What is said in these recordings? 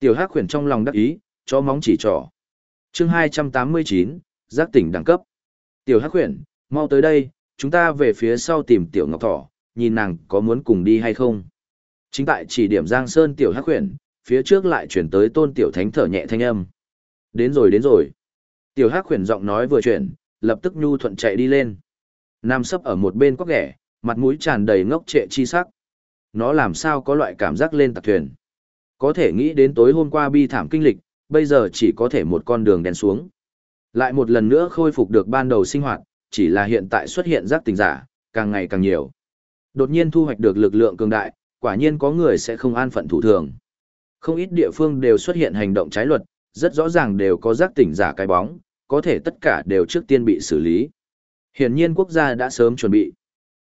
Tiểu Hắc khuyển trong lòng đắc ý, cho móng chỉ trỏ. Chương 289, giác tỉnh đẳng cấp. Tiểu Hắc khuyển, mau tới đây, chúng ta về phía sau tìm Tiểu Ngọc Thỏ, nhìn nàng có muốn cùng đi hay không. Chính tại chỉ điểm Giang Sơn Tiểu Hắc khuyển, phía trước lại chuyển tới tôn Tiểu Thánh thở nhẹ thanh âm. Đến rồi đến rồi. Tiểu Hắc khuyển giọng nói vừa chuyển, lập tức nhu thuận chạy đi lên. Nam sấp ở một bên có ghẻ, mặt mũi tràn đầy ngốc trệ chi sắc. Nó làm sao có loại cảm giác lên tạc thuyền. Có thể nghĩ đến tối hôm qua bi thảm kinh lịch, bây giờ chỉ có thể một con đường đen xuống. Lại một lần nữa khôi phục được ban đầu sinh hoạt, chỉ là hiện tại xuất hiện giác tình giả, càng ngày càng nhiều. Đột nhiên thu hoạch được lực lượng cường đại, quả nhiên có người sẽ không an phận thủ thường. Không ít địa phương đều xuất hiện hành động trái luật, rất rõ ràng đều có giác tỉnh giả cái bóng, có thể tất cả đều trước tiên bị xử lý. Hiển nhiên quốc gia đã sớm chuẩn bị.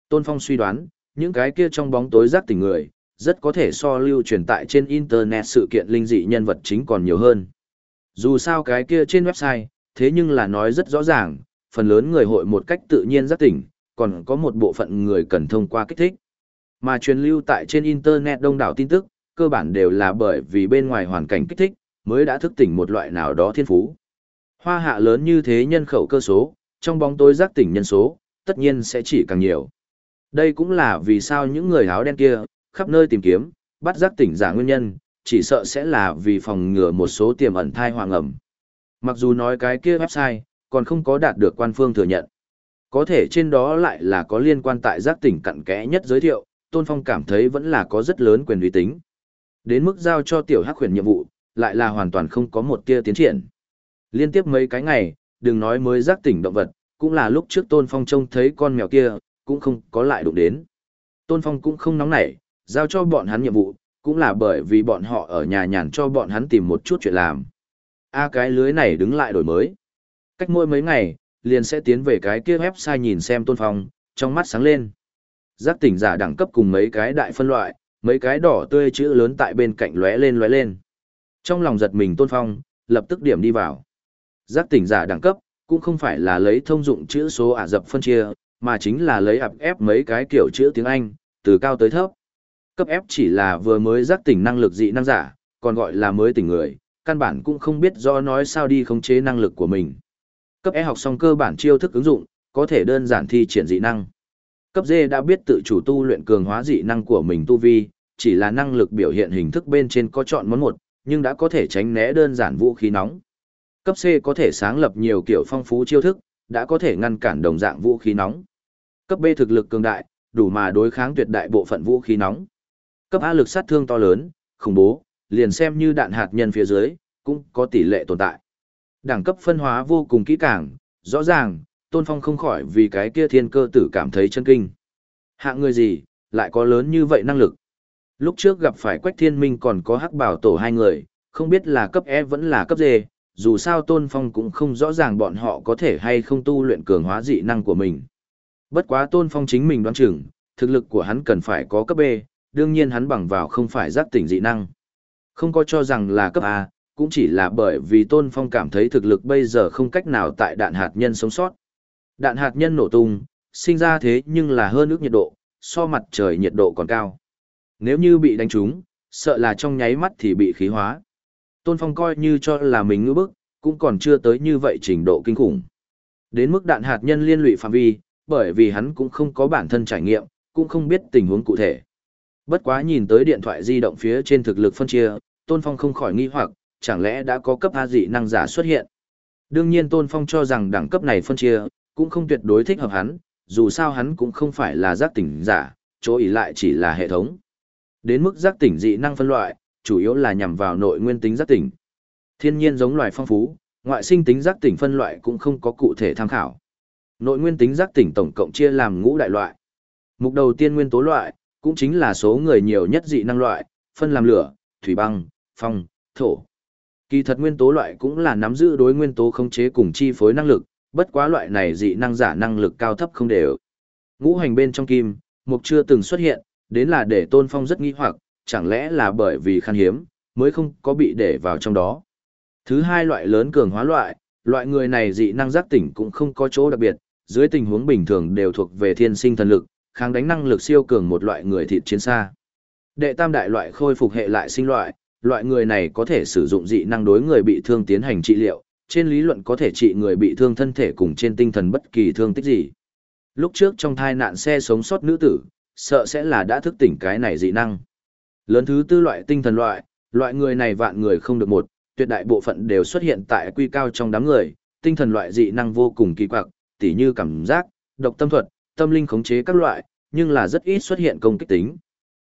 Tôn Phong suy đoán, những cái kia trong bóng tối giác tỉnh người, rất có thể so lưu truyền tại trên Internet sự kiện linh dị nhân vật chính còn nhiều hơn. Dù sao cái kia trên website, thế nhưng là nói rất rõ ràng, phần lớn người hội một cách tự nhiên giác tỉnh, còn có một bộ phận người cần thông qua kích thích. Mà truyền lưu tại trên Internet đông đảo tin tức, cơ bản đều là bởi vì bên ngoài hoàn cảnh kích thích, mới đã thức tỉnh một loại nào đó thiên phú. Hoa hạ lớn như thế nhân khẩu cơ số, trong bóng tối giác tỉnh nhân số, tất nhiên sẽ chỉ càng nhiều. Đây cũng là vì sao những người áo đen kia, khắp nơi tìm kiếm, bắt giác tỉnh giả nguyên nhân, chỉ sợ sẽ là vì phòng ngừa một số tiềm ẩn thai hoàng ẩm. Mặc dù nói cái kia website, còn không có đạt được quan phương thừa nhận. Có thể trên đó lại là có liên quan tại giác tỉnh cặn kẽ nhất giới thiệu, Tôn Phong cảm thấy vẫn là có rất lớn quyền uy tín. Đến mức giao cho tiểu hắc khuyển nhiệm vụ, lại là hoàn toàn không có một tia tiến triển. Liên tiếp mấy cái ngày, đừng nói mới giác tỉnh động vật, cũng là lúc trước Tôn Phong trông thấy con mèo kia, cũng không có lại đụng đến. Tôn Phong cũng không nóng nảy, giao cho bọn hắn nhiệm vụ, cũng là bởi vì bọn họ ở nhà nhàn cho bọn hắn tìm một chút chuyện làm. A à, cái lưới này đứng lại đổi mới. Cách mỗi mấy ngày, liền sẽ tiến về cái kia website nhìn xem Tôn Phong, trong mắt sáng lên. Giác tỉnh giả đẳng cấp cùng mấy cái đại phân loại, mấy cái đỏ tươi chữ lớn tại bên cạnh lóe lên lóe lên. Trong lòng giật mình Tôn Phong, lập tức điểm đi vào. Giác tỉnh giả đẳng cấp, cũng không phải là lấy thông dụng chữ số ả dập phân chia, mà chính là lấy ập ép mấy cái kiểu chữ tiếng Anh, từ cao tới thấp. Cấp F chỉ là vừa mới giác tỉnh năng lực dị năng giả, còn gọi là mới tỉnh người, căn bản cũng không biết do nói sao đi khống chế năng lực của mình. Cấp E học xong cơ bản chiêu thức ứng dụng, có thể đơn giản thi triển dị năng. Cấp D đã biết tự chủ tu luyện cường hóa dị năng của mình tu vi, chỉ là năng lực biểu hiện hình thức bên trên có chọn món một, nhưng đã có thể tránh né đơn giản vũ khí nóng. Cấp C có thể sáng lập nhiều kiểu phong phú chiêu thức, đã có thể ngăn cản đồng dạng vũ khí nóng. Cấp B thực lực cường đại, đủ mà đối kháng tuyệt đại bộ phận vũ khí nóng. Cấp A lực sát thương to lớn, khủng bố, liền xem như đạn hạt nhân phía dưới, cũng có tỷ lệ tồn tại. Đẳng cấp phân hóa vô cùng kỹ càng, rõ ràng, Tôn Phong không khỏi vì cái kia thiên cơ tử cảm thấy chân kinh. Hạng người gì, lại có lớn như vậy năng lực. Lúc trước gặp phải Quách Thiên Minh còn có hắc bảo tổ hai người, không biết là cấp E vẫn là cấp D, dù sao Tôn Phong cũng không rõ ràng bọn họ có thể hay không tu luyện cường hóa dị năng của mình. Bất quá Tôn Phong chính mình đoán chừng, thực lực của hắn cần phải có cấp B, đương nhiên hắn bằng vào không phải giác tỉnh dị năng. Không có cho rằng là cấp A, cũng chỉ là bởi vì Tôn Phong cảm thấy thực lực bây giờ không cách nào tại đạn hạt nhân sống sót. Đạn hạt nhân nổ tung, sinh ra thế nhưng là hơn ước nhiệt độ, so mặt trời nhiệt độ còn cao. Nếu như bị đánh trúng, sợ là trong nháy mắt thì bị khí hóa. Tôn Phong coi như cho là mình ngữ bức, cũng còn chưa tới như vậy trình độ kinh khủng. Đến mức đạn hạt nhân liên lụy phạm vi, bởi vì hắn cũng không có bản thân trải nghiệm, cũng không biết tình huống cụ thể. Bất quá nhìn tới điện thoại di động phía trên thực lực phân chia, Tôn Phong không khỏi nghi hoặc, chẳng lẽ đã có cấp A dị năng giả xuất hiện. Đương nhiên Tôn Phong cho rằng đẳng cấp này phân chia, cũng không tuyệt đối thích hợp hắn, dù sao hắn cũng không phải là giác tỉnh giả, chỗ ý lại chỉ là hệ thống. Đến mức giác tỉnh dị năng phân loại, chủ yếu là nhằm vào nội nguyên tính giác tỉnh. Thiên nhiên giống loài phong phú, ngoại sinh tính giác tỉnh phân loại cũng không có cụ thể tham khảo. Nội nguyên tính giác tỉnh tổng cộng chia làm ngũ đại loại. Mục đầu tiên nguyên tố loại, cũng chính là số người nhiều nhất dị năng loại, phân làm lửa, thủy băng, phong, thổ. Kỳ thật nguyên tố loại cũng là nắm giữ đối nguyên tố khống chế cùng chi phối năng lực, bất quá loại này dị năng giả năng lực cao thấp không đều. Ngũ hành bên trong kim, mục chưa từng xuất hiện, đến là để Tôn Phong rất nghi hoặc, chẳng lẽ là bởi vì khan hiếm, mới không có bị để vào trong đó. Thứ hai loại lớn cường hóa loại, loại người này dị năng giác tỉnh cũng không có chỗ đặc biệt, dưới tình huống bình thường đều thuộc về thiên sinh thần lực, kháng đánh năng lực siêu cường một loại người thịt chiến xa. Đệ tam đại loại khôi phục hệ lại sinh loại, loại người này có thể sử dụng dị năng đối người bị thương tiến hành trị liệu, trên lý luận có thể trị người bị thương thân thể cùng trên tinh thần bất kỳ thương tích gì. Lúc trước trong thai nạn xe sống sót nữ tử, sợ sẽ là đã thức tỉnh cái này dị năng. Lớn thứ tư loại tinh thần loại, loại người này vạn người không được một, tuyệt đại bộ phận đều xuất hiện tại quy cao trong đám người, tinh thần loại dị năng vô cùng kỳ quặc, tỉ như cảm giác, độc tâm thuật, tâm linh khống chế các loại, nhưng là rất ít xuất hiện công kích tính.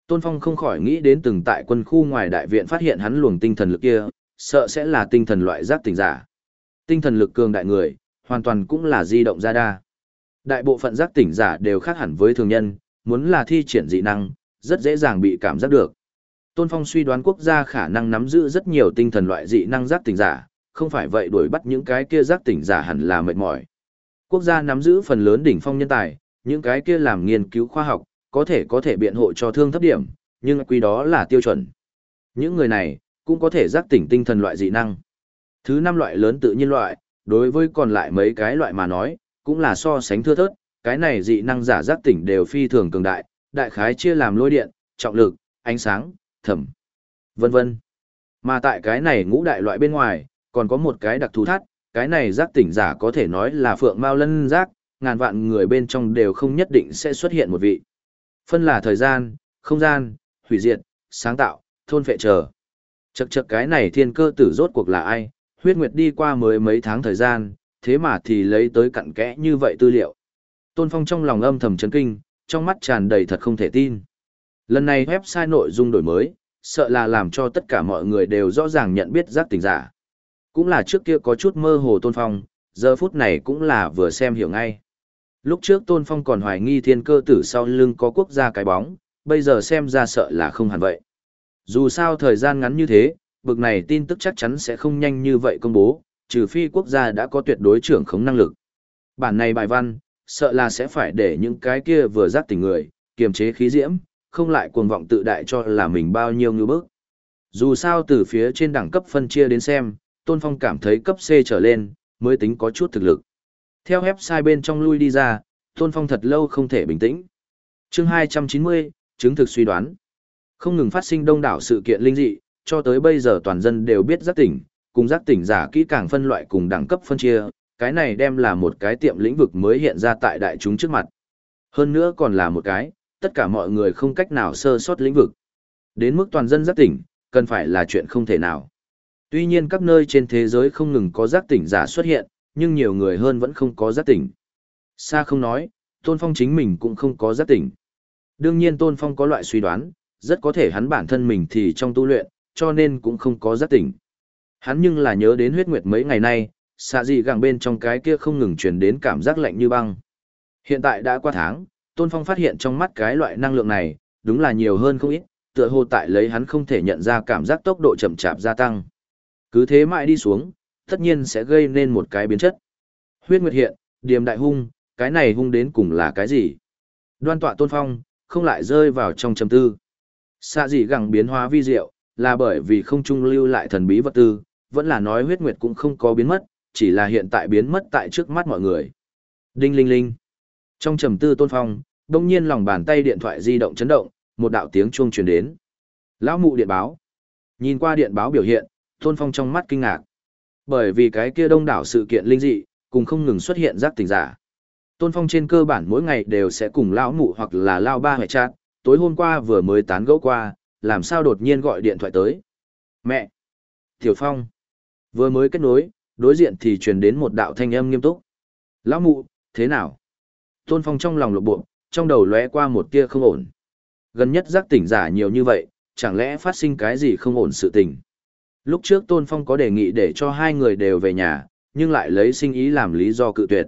Tôn Phong không khỏi nghĩ đến từng tại quân khu ngoài đại viện phát hiện hắn luồng tinh thần lực kia, sợ sẽ là tinh thần loại giác tỉnh giả. Tinh thần lực cường đại người, hoàn toàn cũng là di động ra đa. Đại bộ phận giác tỉnh giả đều khác hẳn với thường nhân, muốn là thi triển dị năng, rất dễ dàng bị cảm giác được. Tôn Phong suy đoán quốc gia khả năng nắm giữ rất nhiều tinh thần loại dị năng giác tỉnh giả, không phải vậy đuổi bắt những cái kia giác tỉnh giả hẳn là mệt mỏi. Quốc gia nắm giữ phần lớn đỉnh phong nhân tài, những cái kia làm nghiên cứu khoa học, có thể có thể biện hộ cho thương thấp điểm, nhưng quy đó là tiêu chuẩn. Những người này, cũng có thể giác tỉnh tinh thần loại dị năng. Thứ năm loại lớn tự nhiên loại, đối với còn lại mấy cái loại mà nói, cũng là so sánh thưa thớt, cái này dị năng giả giác tỉnh đều phi thường cường đại, đại khái chia làm lôi điện, trọng lực, ánh sáng, thẩm, vân vân. Mà tại cái này ngũ đại loại bên ngoài, còn có một cái đặc thù thắt, cái này giác tỉnh giả có thể nói là phượng mao lân giác, ngàn vạn người bên trong đều không nhất định sẽ xuất hiện một vị. Phân là thời gian, không gian, hủy diệt, sáng tạo, thôn phệ chờ. Chậc chậc cái này thiên cơ tử rốt cuộc là ai, huyết nguyệt đi qua mới mấy tháng thời gian, thế mà thì lấy tới cặn kẽ như vậy tư liệu. Tôn Phong trong lòng âm thầm chấn kinh, trong mắt tràn đầy thật không thể tin. Lần này website nội dung đổi mới, sợ là làm cho tất cả mọi người đều rõ ràng nhận biết giác tình giả. Cũng là trước kia có chút mơ hồ Tôn Phong, giờ phút này cũng là vừa xem hiểu ngay. Lúc trước Tôn Phong còn hoài nghi thiên cơ tử sau lưng có quốc gia cái bóng, bây giờ xem ra sợ là không hẳn vậy. Dù sao thời gian ngắn như thế, bực này tin tức chắc chắn sẽ không nhanh như vậy công bố, trừ phi quốc gia đã có tuyệt đối trưởng khống năng lực. Bản này bài văn, sợ là sẽ phải để những cái kia vừa giác tỉnh người, kiềm chế khí diễm, không lại cuồng vọng tự đại cho là mình bao nhiêu ngư bức. Dù sao từ phía trên đẳng cấp phân chia đến xem, Tôn Phong cảm thấy cấp C trở lên, mới tính có chút thực lực. Theo website bên trong lui đi ra, Tôn Phong thật lâu không thể bình tĩnh. chương 290, chứng thực suy đoán. Không ngừng phát sinh đông đảo sự kiện linh dị, cho tới bây giờ toàn dân đều biết giác tỉnh, cùng giác tỉnh giả kỹ càng phân loại cùng đẳng cấp phân chia, cái này đem là một cái tiệm lĩnh vực mới hiện ra tại đại chúng trước mặt. Hơn nữa còn là một cái, tất cả mọi người không cách nào sơ sót lĩnh vực. Đến mức toàn dân giác tỉnh, cần phải là chuyện không thể nào. Tuy nhiên các nơi trên thế giới không ngừng có giác tỉnh giả xuất hiện, nhưng nhiều người hơn vẫn không có giác tỉnh. Sa không nói, Tôn Phong chính mình cũng không có giác tỉnh. Đương nhiên Tôn Phong có loại suy đoán, rất có thể hắn bản thân mình thì trong tu luyện, cho nên cũng không có giác tỉnh. Hắn nhưng là nhớ đến huyết nguyệt mấy ngày nay, xạ dị gàng bên trong cái kia không ngừng truyền đến cảm giác lạnh như băng. Hiện tại đã qua tháng, Tôn Phong phát hiện trong mắt cái loại năng lượng này, đúng là nhiều hơn không ít, tựa hồ tại lấy hắn không thể nhận ra cảm giác tốc độ chậm chạp gia tăng. Cứ thế mãi đi xuống, tất nhiên sẽ gây nên một cái biến chất. Huyết nguyệt hiện, điềm đại hung, cái này hung đến cùng là cái gì? Đoan tọa Tôn Phong, không lại rơi vào trong trầm tư. Xạ dị gẳng biến hóa vi diệu, là bởi vì không trung lưu lại thần bí vật tư, vẫn là nói huyết nguyệt cũng không có biến mất, chỉ là hiện tại biến mất tại trước mắt mọi người. Đinh linh linh. Trong trầm tư tôn phong, đông nhiên lòng bàn tay điện thoại di động chấn động, một đạo tiếng chuông truyền đến. Lão mụ điện báo. Nhìn qua điện báo biểu hiện, tôn phong trong mắt kinh ngạc. Bởi vì cái kia đông đảo sự kiện linh dị, cùng không ngừng xuất hiện giác tình giả. Tôn phong trên cơ bản mỗi ngày đều sẽ cùng lão mụ hoặc là lao ba hệ chat, tối hôm qua vừa mới tán gẫu qua, làm sao đột nhiên gọi điện thoại tới. Mẹ! Tiểu Phong! Vừa mới kết nối, đối diện thì truyền đến một đạo thanh âm nghiêm túc. Lão mụ, thế nào? Tôn Phong trong lòng lục bộ, trong đầu lóe qua một tia không ổn. Gần nhất giác tỉnh giả nhiều như vậy, chẳng lẽ phát sinh cái gì không ổn sự tình? Lúc trước Tôn Phong có đề nghị để cho hai người đều về nhà, nhưng lại lấy sinh ý làm lý do cự tuyệt.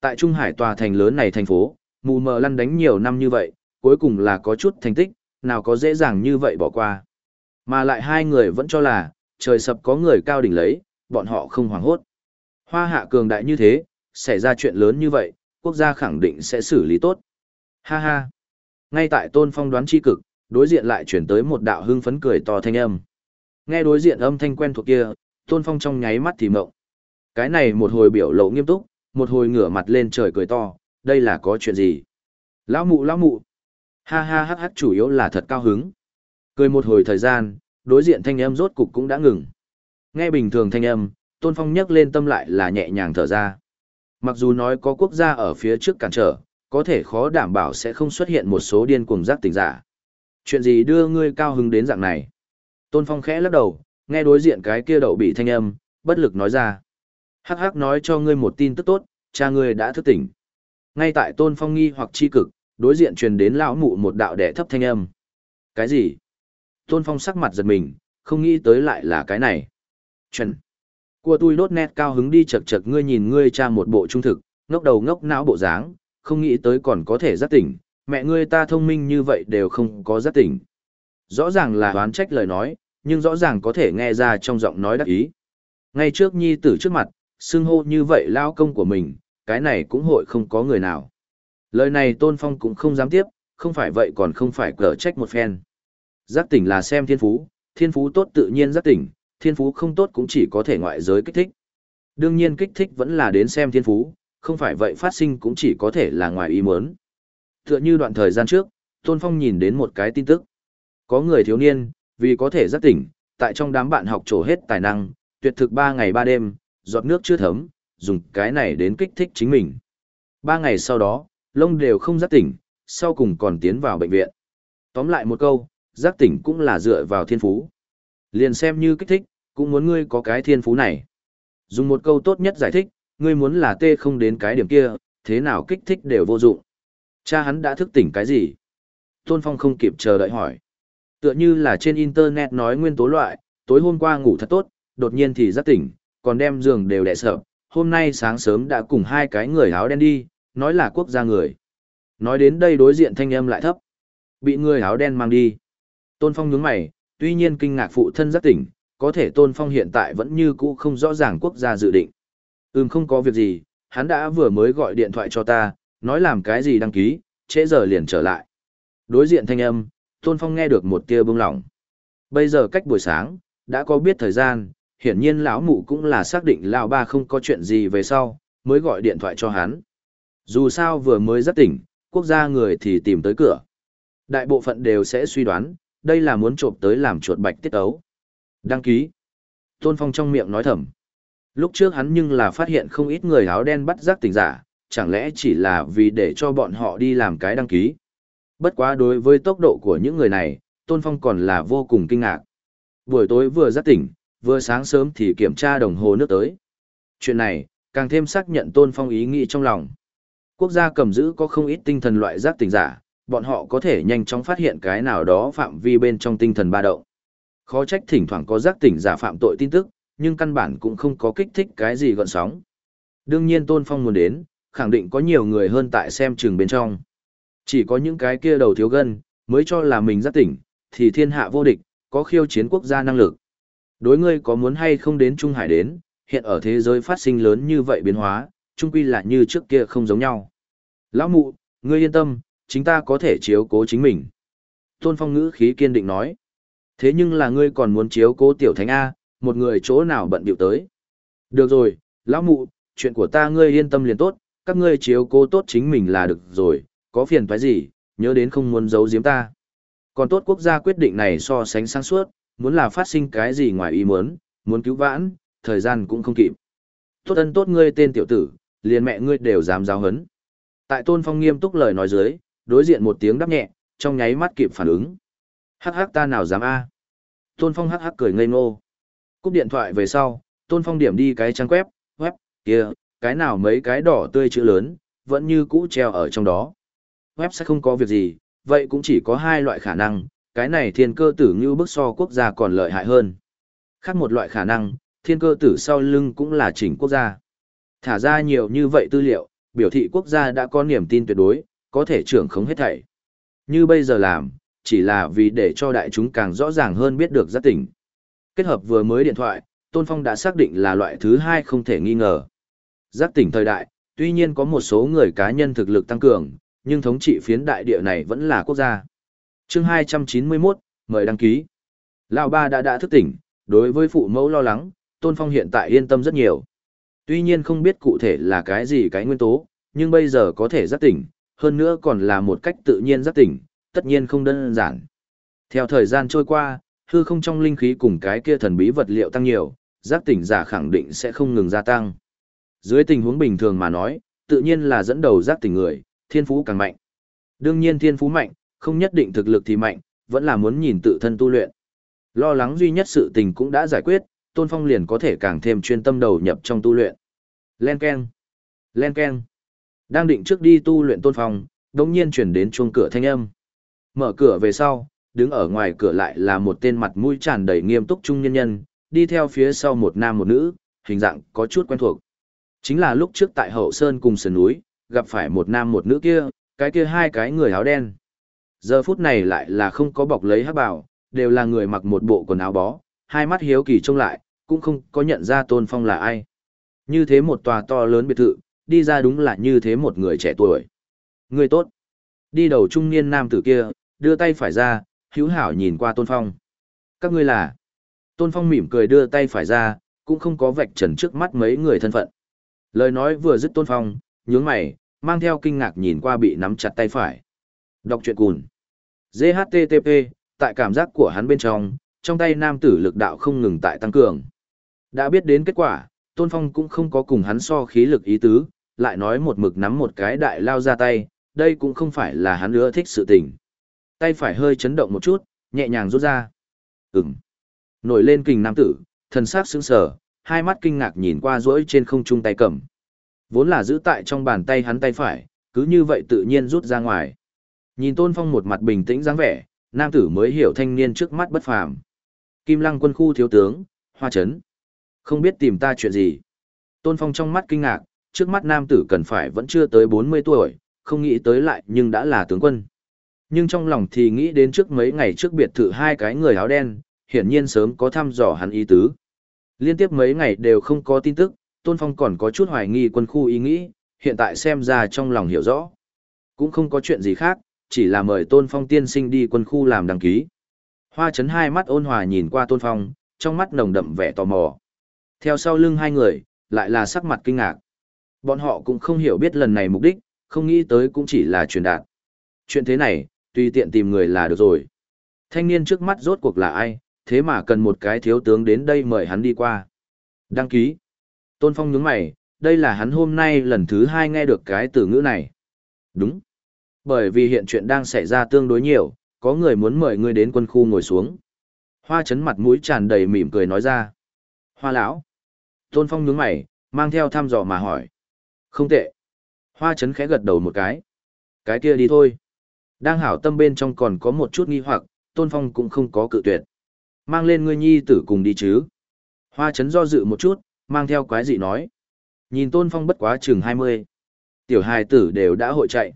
Tại Trung Hải tòa thành lớn này thành phố, mù mờ lăn đánh nhiều năm như vậy, cuối cùng là có chút thành tích, nào có dễ dàng như vậy bỏ qua. Mà lại hai người vẫn cho là, trời sập có người cao đỉnh lấy, bọn họ không hoảng hốt. Hoa hạ cường đại như thế, xảy ra chuyện lớn như vậy, quốc gia khẳng định sẽ xử lý tốt. Ha ha. Ngay tại tôn phong đoán chi cực, đối diện lại chuyển tới một đạo hưng phấn cười to thanh âm. Nghe đối diện âm thanh quen thuộc kia, tôn phong trong nháy mắt thì mộng. Cái này một hồi biểu lộ nghiêm túc, một hồi ngửa mặt lên trời cười to, đây là có chuyện gì? Lão mụ lão mụ. Ha ha ha ha chủ yếu là thật cao hứng. Cười một hồi thời gian, đối diện thanh âm rốt cục cũng đã ngừng. Nghe bình thường thanh âm, Tôn Phong nhấc lên tâm lại là nhẹ nhàng thở ra. Mặc dù nói có quốc gia ở phía trước cản trở, có thể khó đảm bảo sẽ không xuất hiện một số điên cuồng giác tỉnh giả. Chuyện gì đưa ngươi cao hứng đến dạng này? Tôn Phong khẽ lắc đầu, nghe đối diện cái kia đậu bị thanh âm, bất lực nói ra. Hắc hắc nói cho ngươi một tin tức tốt, cha ngươi đã thức tỉnh. Ngay tại Tôn Phong nghi hoặc chi cực, đối diện truyền đến lão mụ một đạo đẻ thấp thanh âm. Cái gì? Tôn Phong sắc mặt giật mình, không nghĩ tới lại là cái này. Chuẩn. Của tôi đốt nét cao hứng đi chật chật ngươi nhìn ngươi cha một bộ trung thực, ngốc đầu ngốc não bộ dáng, không nghĩ tới còn có thể giác tỉnh, mẹ ngươi ta thông minh như vậy đều không có giác tỉnh. Rõ ràng là đoán trách lời nói, nhưng rõ ràng có thể nghe ra trong giọng nói đắc ý. Ngay trước nhi tử trước mặt, xưng hô như vậy lao công của mình, cái này cũng hội không có người nào. Lời này Tôn Phong cũng không dám tiếp, không phải vậy còn không phải cờ trách một phen. Giác tỉnh là xem thiên phú, thiên phú tốt tự nhiên giác tỉnh, thiên phú không tốt cũng chỉ có thể ngoại giới kích thích. Đương nhiên kích thích vẫn là đến xem thiên phú, không phải vậy phát sinh cũng chỉ có thể là ngoài ý muốn. Tựa như đoạn thời gian trước, Tôn Phong nhìn đến một cái tin tức. Có người thiếu niên, vì có thể giác tỉnh, tại trong đám bạn học trổ hết tài năng, tuyệt thực 3 ngày 3 đêm, giọt nước chưa thấm, dùng cái này đến kích thích chính mình. 3 ngày sau đó, lông đều không giác tỉnh, sau cùng còn tiến vào bệnh viện. Tóm lại một câu, giác tỉnh cũng là dựa vào thiên phú. Liền xem như kích thích, cũng muốn ngươi có cái thiên phú này. Dùng một câu tốt nhất giải thích, ngươi muốn là tê không đến cái điểm kia, thế nào kích thích đều vô dụng. Cha hắn đã thức tỉnh cái gì? Tôn Phong không kịp chờ đợi hỏi. Tựa như là trên internet nói nguyên tố loại, tối hôm qua ngủ thật tốt, đột nhiên thì giác tỉnh, còn đem giường đều đẻ sợ. Hôm nay sáng sớm đã cùng hai cái người áo đen đi, nói là quốc gia người. Nói đến đây đối diện thanh âm lại thấp. Bị người áo đen mang đi. Tôn Phong nhướng mày, tuy nhiên kinh ngạc phụ thân giác tỉnh, có thể Tôn Phong hiện tại vẫn như cũ không rõ ràng quốc gia dự định. Ừm không có việc gì, hắn đã vừa mới gọi điện thoại cho ta, nói làm cái gì đăng ký, trễ giờ liền trở lại. Đối diện thanh âm, Tôn Phong nghe được một tia bông lỏng. Bây giờ cách buổi sáng, đã có biết thời gian, hiển nhiên lão mụ cũng là xác định lão ba không có chuyện gì về sau, mới gọi điện thoại cho hắn. Dù sao vừa mới rất tỉnh, quốc gia người thì tìm tới cửa. Đại bộ phận đều sẽ suy đoán, đây là muốn trộm tới làm chuột bạch tiết ấu. Đăng ký. Tôn Phong trong miệng nói thầm. Lúc trước hắn nhưng là phát hiện không ít người áo đen bắt giác tình giả, chẳng lẽ chỉ là vì để cho bọn họ đi làm cái đăng ký. Bất quá đối với tốc độ của những người này, Tôn Phong còn là vô cùng kinh ngạc. Buổi tối vừa giác tỉnh, vừa sáng sớm thì kiểm tra đồng hồ nước tới. Chuyện này, càng thêm xác nhận Tôn Phong ý nghĩ trong lòng. Quốc gia cầm giữ có không ít tinh thần loại giác tỉnh giả, bọn họ có thể nhanh chóng phát hiện cái nào đó phạm vi bên trong tinh thần ba động. Khó trách thỉnh thoảng có giác tỉnh giả phạm tội tin tức, nhưng căn bản cũng không có kích thích cái gì gọn sóng. Đương nhiên Tôn Phong muốn đến, khẳng định có nhiều người hơn tại xem trường bên trong. Chỉ có những cái kia đầu thiếu gân, mới cho là mình giác tỉnh, thì thiên hạ vô địch, có khiêu chiến quốc gia năng lực. Đối ngươi có muốn hay không đến Trung Hải đến, hiện ở thế giới phát sinh lớn như vậy biến hóa, trung quy là như trước kia không giống nhau. Lão mụ, ngươi yên tâm, chính ta có thể chiếu cố chính mình. Tôn Phong ngữ khí kiên định nói. Thế nhưng là ngươi còn muốn chiếu cố tiểu thánh A, một người chỗ nào bận biểu tới. Được rồi, lão mụ, chuyện của ta ngươi yên tâm liền tốt, các ngươi chiếu cố tốt chính mình là được rồi, có phiền phải gì, nhớ đến không muốn giấu giếm ta. Còn tốt quốc gia quyết định này so sánh sáng suốt, muốn là phát sinh cái gì ngoài ý muốn, muốn cứu vãn, thời gian cũng không kịp. Tốt ân tốt ngươi tên tiểu tử, liền mẹ ngươi đều dám giáo hấn. Tại Tôn Phong nghiêm túc lời nói dưới, đối diện một tiếng đáp nhẹ, trong nháy mắt kịp phản ứng. Hắc hắc ta nào dám a? Tôn Phong hắc hắc cười ngây ngô. Cúp điện thoại về sau, Tôn Phong điểm đi cái trang web, web, kia, cái nào mấy cái đỏ tươi chữ lớn, vẫn như cũ treo ở trong đó. Web sẽ không có việc gì, vậy cũng chỉ có hai loại khả năng, cái này thiên cơ tử như bức so quốc gia còn lợi hại hơn. Khác một loại khả năng, thiên cơ tử sau lưng cũng là chỉnh quốc gia. Thả ra nhiều như vậy tư liệu, biểu thị quốc gia đã có niềm tin tuyệt đối, có thể trưởng khống hết thảy. Như bây giờ làm, chỉ là vì để cho đại chúng càng rõ ràng hơn biết được giác tỉnh. Kết hợp vừa mới điện thoại, Tôn Phong đã xác định là loại thứ hai không thể nghi ngờ. Giác tỉnh thời đại, tuy nhiên có một số người cá nhân thực lực tăng cường, nhưng thống trị phiến đại địa này vẫn là quốc gia. chương 291, mời đăng ký. Lão ba đã đã thức tỉnh, đối với phụ mẫu lo lắng, Tôn Phong hiện tại yên tâm rất nhiều. Tuy nhiên không biết cụ thể là cái gì cái nguyên tố, nhưng bây giờ có thể giác tỉnh, hơn nữa còn là một cách tự nhiên giác tỉnh, tất nhiên không đơn giản. Theo thời gian trôi qua, hư không trong linh khí cùng cái kia thần bí vật liệu tăng nhiều, giác tỉnh giả khẳng định sẽ không ngừng gia tăng. Dưới tình huống bình thường mà nói, tự nhiên là dẫn đầu giác tỉnh người, thiên phú càng mạnh. Đương nhiên thiên phú mạnh, không nhất định thực lực thì mạnh, vẫn là muốn nhìn tự thân tu luyện. Lo lắng duy nhất sự tình cũng đã giải quyết, Tôn Phong liền có thể càng thêm chuyên tâm đầu nhập trong tu luyện. Len Ken. Len Ken. Đang định trước đi tu luyện Tôn Phong, đột nhiên chuyển đến chuông cửa thanh âm. Mở cửa về sau, đứng ở ngoài cửa lại là một tên mặt mũi tràn đầy nghiêm túc trung nhân nhân, đi theo phía sau một nam một nữ, hình dạng có chút quen thuộc. Chính là lúc trước tại hậu sơn cùng sườn núi, gặp phải một nam một nữ kia, cái kia hai cái người áo đen. Giờ phút này lại là không có bọc lấy hắc bào, đều là người mặc một bộ quần áo bó, hai mắt hiếu kỳ trông lại, cũng không có nhận ra Tôn Phong là ai. Như thế một tòa to lớn biệt thự, đi ra đúng là như thế một người trẻ tuổi. Người tốt. Đi đầu trung niên nam tử kia, đưa tay phải ra, hữu hảo nhìn qua Tôn Phong. Các ngươi là? Tôn Phong mỉm cười đưa tay phải ra, cũng không có vạch trần trước mắt mấy người thân phận. Lời nói vừa dứt Tôn Phong, nhướng mày, mang theo kinh ngạc nhìn qua bị nắm chặt tay phải. Đọc truyện cùn. GHTTP, tại cảm giác của hắn bên trong, trong tay nam tử lực đạo không ngừng tại tăng cường. Đã biết đến kết quả, Tôn Phong cũng không có cùng hắn so khí lực ý tứ, lại nói một mực nắm một cái đại lao ra tay, đây cũng không phải là hắn ưa thích sự tình. Tay phải hơi chấn động một chút, nhẹ nhàng rút ra. Ừm. Nổi lên kình nam tử, thần sắc sững sờ, hai mắt kinh ngạc nhìn qua rỗi trên không trung tay cầm. Vốn là giữ tại trong bàn tay hắn tay phải, cứ như vậy tự nhiên rút ra ngoài. Nhìn Tôn Phong một mặt bình tĩnh dáng vẻ, nam tử mới hiểu thanh niên trước mắt bất phàm. Kim Lăng quân khu thiếu tướng, Hoa Trấn. Không biết tìm ta chuyện gì. Tôn Phong trong mắt kinh ngạc, trước mắt nam tử cần phải vẫn chưa tới 40 tuổi, không nghĩ tới lại nhưng đã là tướng quân. Nhưng trong lòng thì nghĩ đến trước mấy ngày trước biệt thự hai cái người áo đen, hiển nhiên sớm có thăm dò hắn ý tứ. Liên tiếp mấy ngày đều không có tin tức, Tôn Phong còn có chút hoài nghi quân khu ý nghĩ, hiện tại xem ra trong lòng hiểu rõ. Cũng không có chuyện gì khác, chỉ là mời Tôn Phong tiên sinh đi quân khu làm đăng ký. Hoa chấn hai mắt ôn hòa nhìn qua Tôn Phong, trong mắt nồng đậm vẻ tò mò. Theo sau lưng hai người, lại là sắc mặt kinh ngạc. Bọn họ cũng không hiểu biết lần này mục đích, không nghĩ tới cũng chỉ là truyền đạt. Chuyện thế này, tùy tiện tìm người là được rồi. Thanh niên trước mắt rốt cuộc là ai, thế mà cần một cái thiếu tướng đến đây mời hắn đi qua. Đăng ký. Tôn Phong nhướng mày, đây là hắn hôm nay lần thứ hai nghe được cái từ ngữ này. Đúng. Bởi vì hiện chuyện đang xảy ra tương đối nhiều, có người muốn mời ngươi đến quân khu ngồi xuống. Hoa chấn mặt mũi tràn đầy mỉm cười nói ra. Hoa lão. Tôn Phong nhướng mày, mang theo thăm dò mà hỏi. Không tệ. Hoa chấn khẽ gật đầu một cái. Cái kia đi thôi. Đang hảo tâm bên trong còn có một chút nghi hoặc, Tôn Phong cũng không có cự tuyệt. Mang lên ngươi nhi tử cùng đi chứ. Hoa chấn do dự một chút, mang theo quái dị nói. Nhìn Tôn Phong bất quá chừng 20. Tiểu hài tử đều đã hội chạy.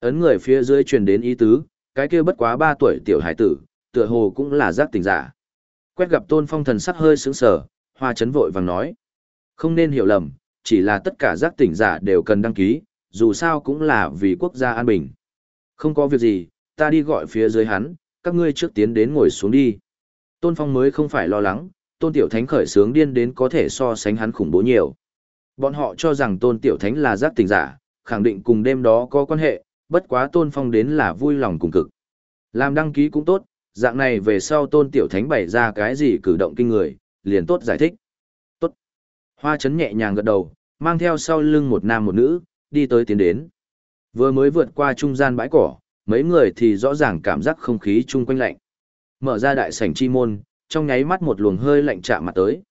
Ấn người phía dưới truyền đến ý tứ, cái kia bất quá 3 tuổi tiểu hài tử, tựa hồ cũng là giác tình giả. Quét gặp Tôn Phong thần sắc hơi sững sờ, Hoa chấn vội vàng nói. Không nên hiểu lầm, chỉ là tất cả giác tỉnh giả đều cần đăng ký, dù sao cũng là vì quốc gia an bình. Không có việc gì, ta đi gọi phía dưới hắn, các ngươi trước tiến đến ngồi xuống đi. Tôn Phong mới không phải lo lắng, Tôn Tiểu Thánh khởi sướng điên đến có thể so sánh hắn khủng bố nhiều. Bọn họ cho rằng Tôn Tiểu Thánh là giác tình giả, khẳng định cùng đêm đó có quan hệ, bất quá Tôn Phong đến là vui lòng cùng cực. Làm đăng ký cũng tốt, dạng này về sau Tôn Tiểu Thánh bày ra cái gì cử động kinh người, liền tốt giải thích. Tốt. Hoa chấn nhẹ nhàng gật đầu, mang theo sau lưng một nam một nữ, đi tới tiến đến. Vừa mới vượt qua trung gian bãi cỏ, mấy người thì rõ ràng cảm giác không khí chung quanh lạnh. Mở ra đại sảnh chi môn, trong nháy mắt một luồng hơi lạnh chạm mặt tới.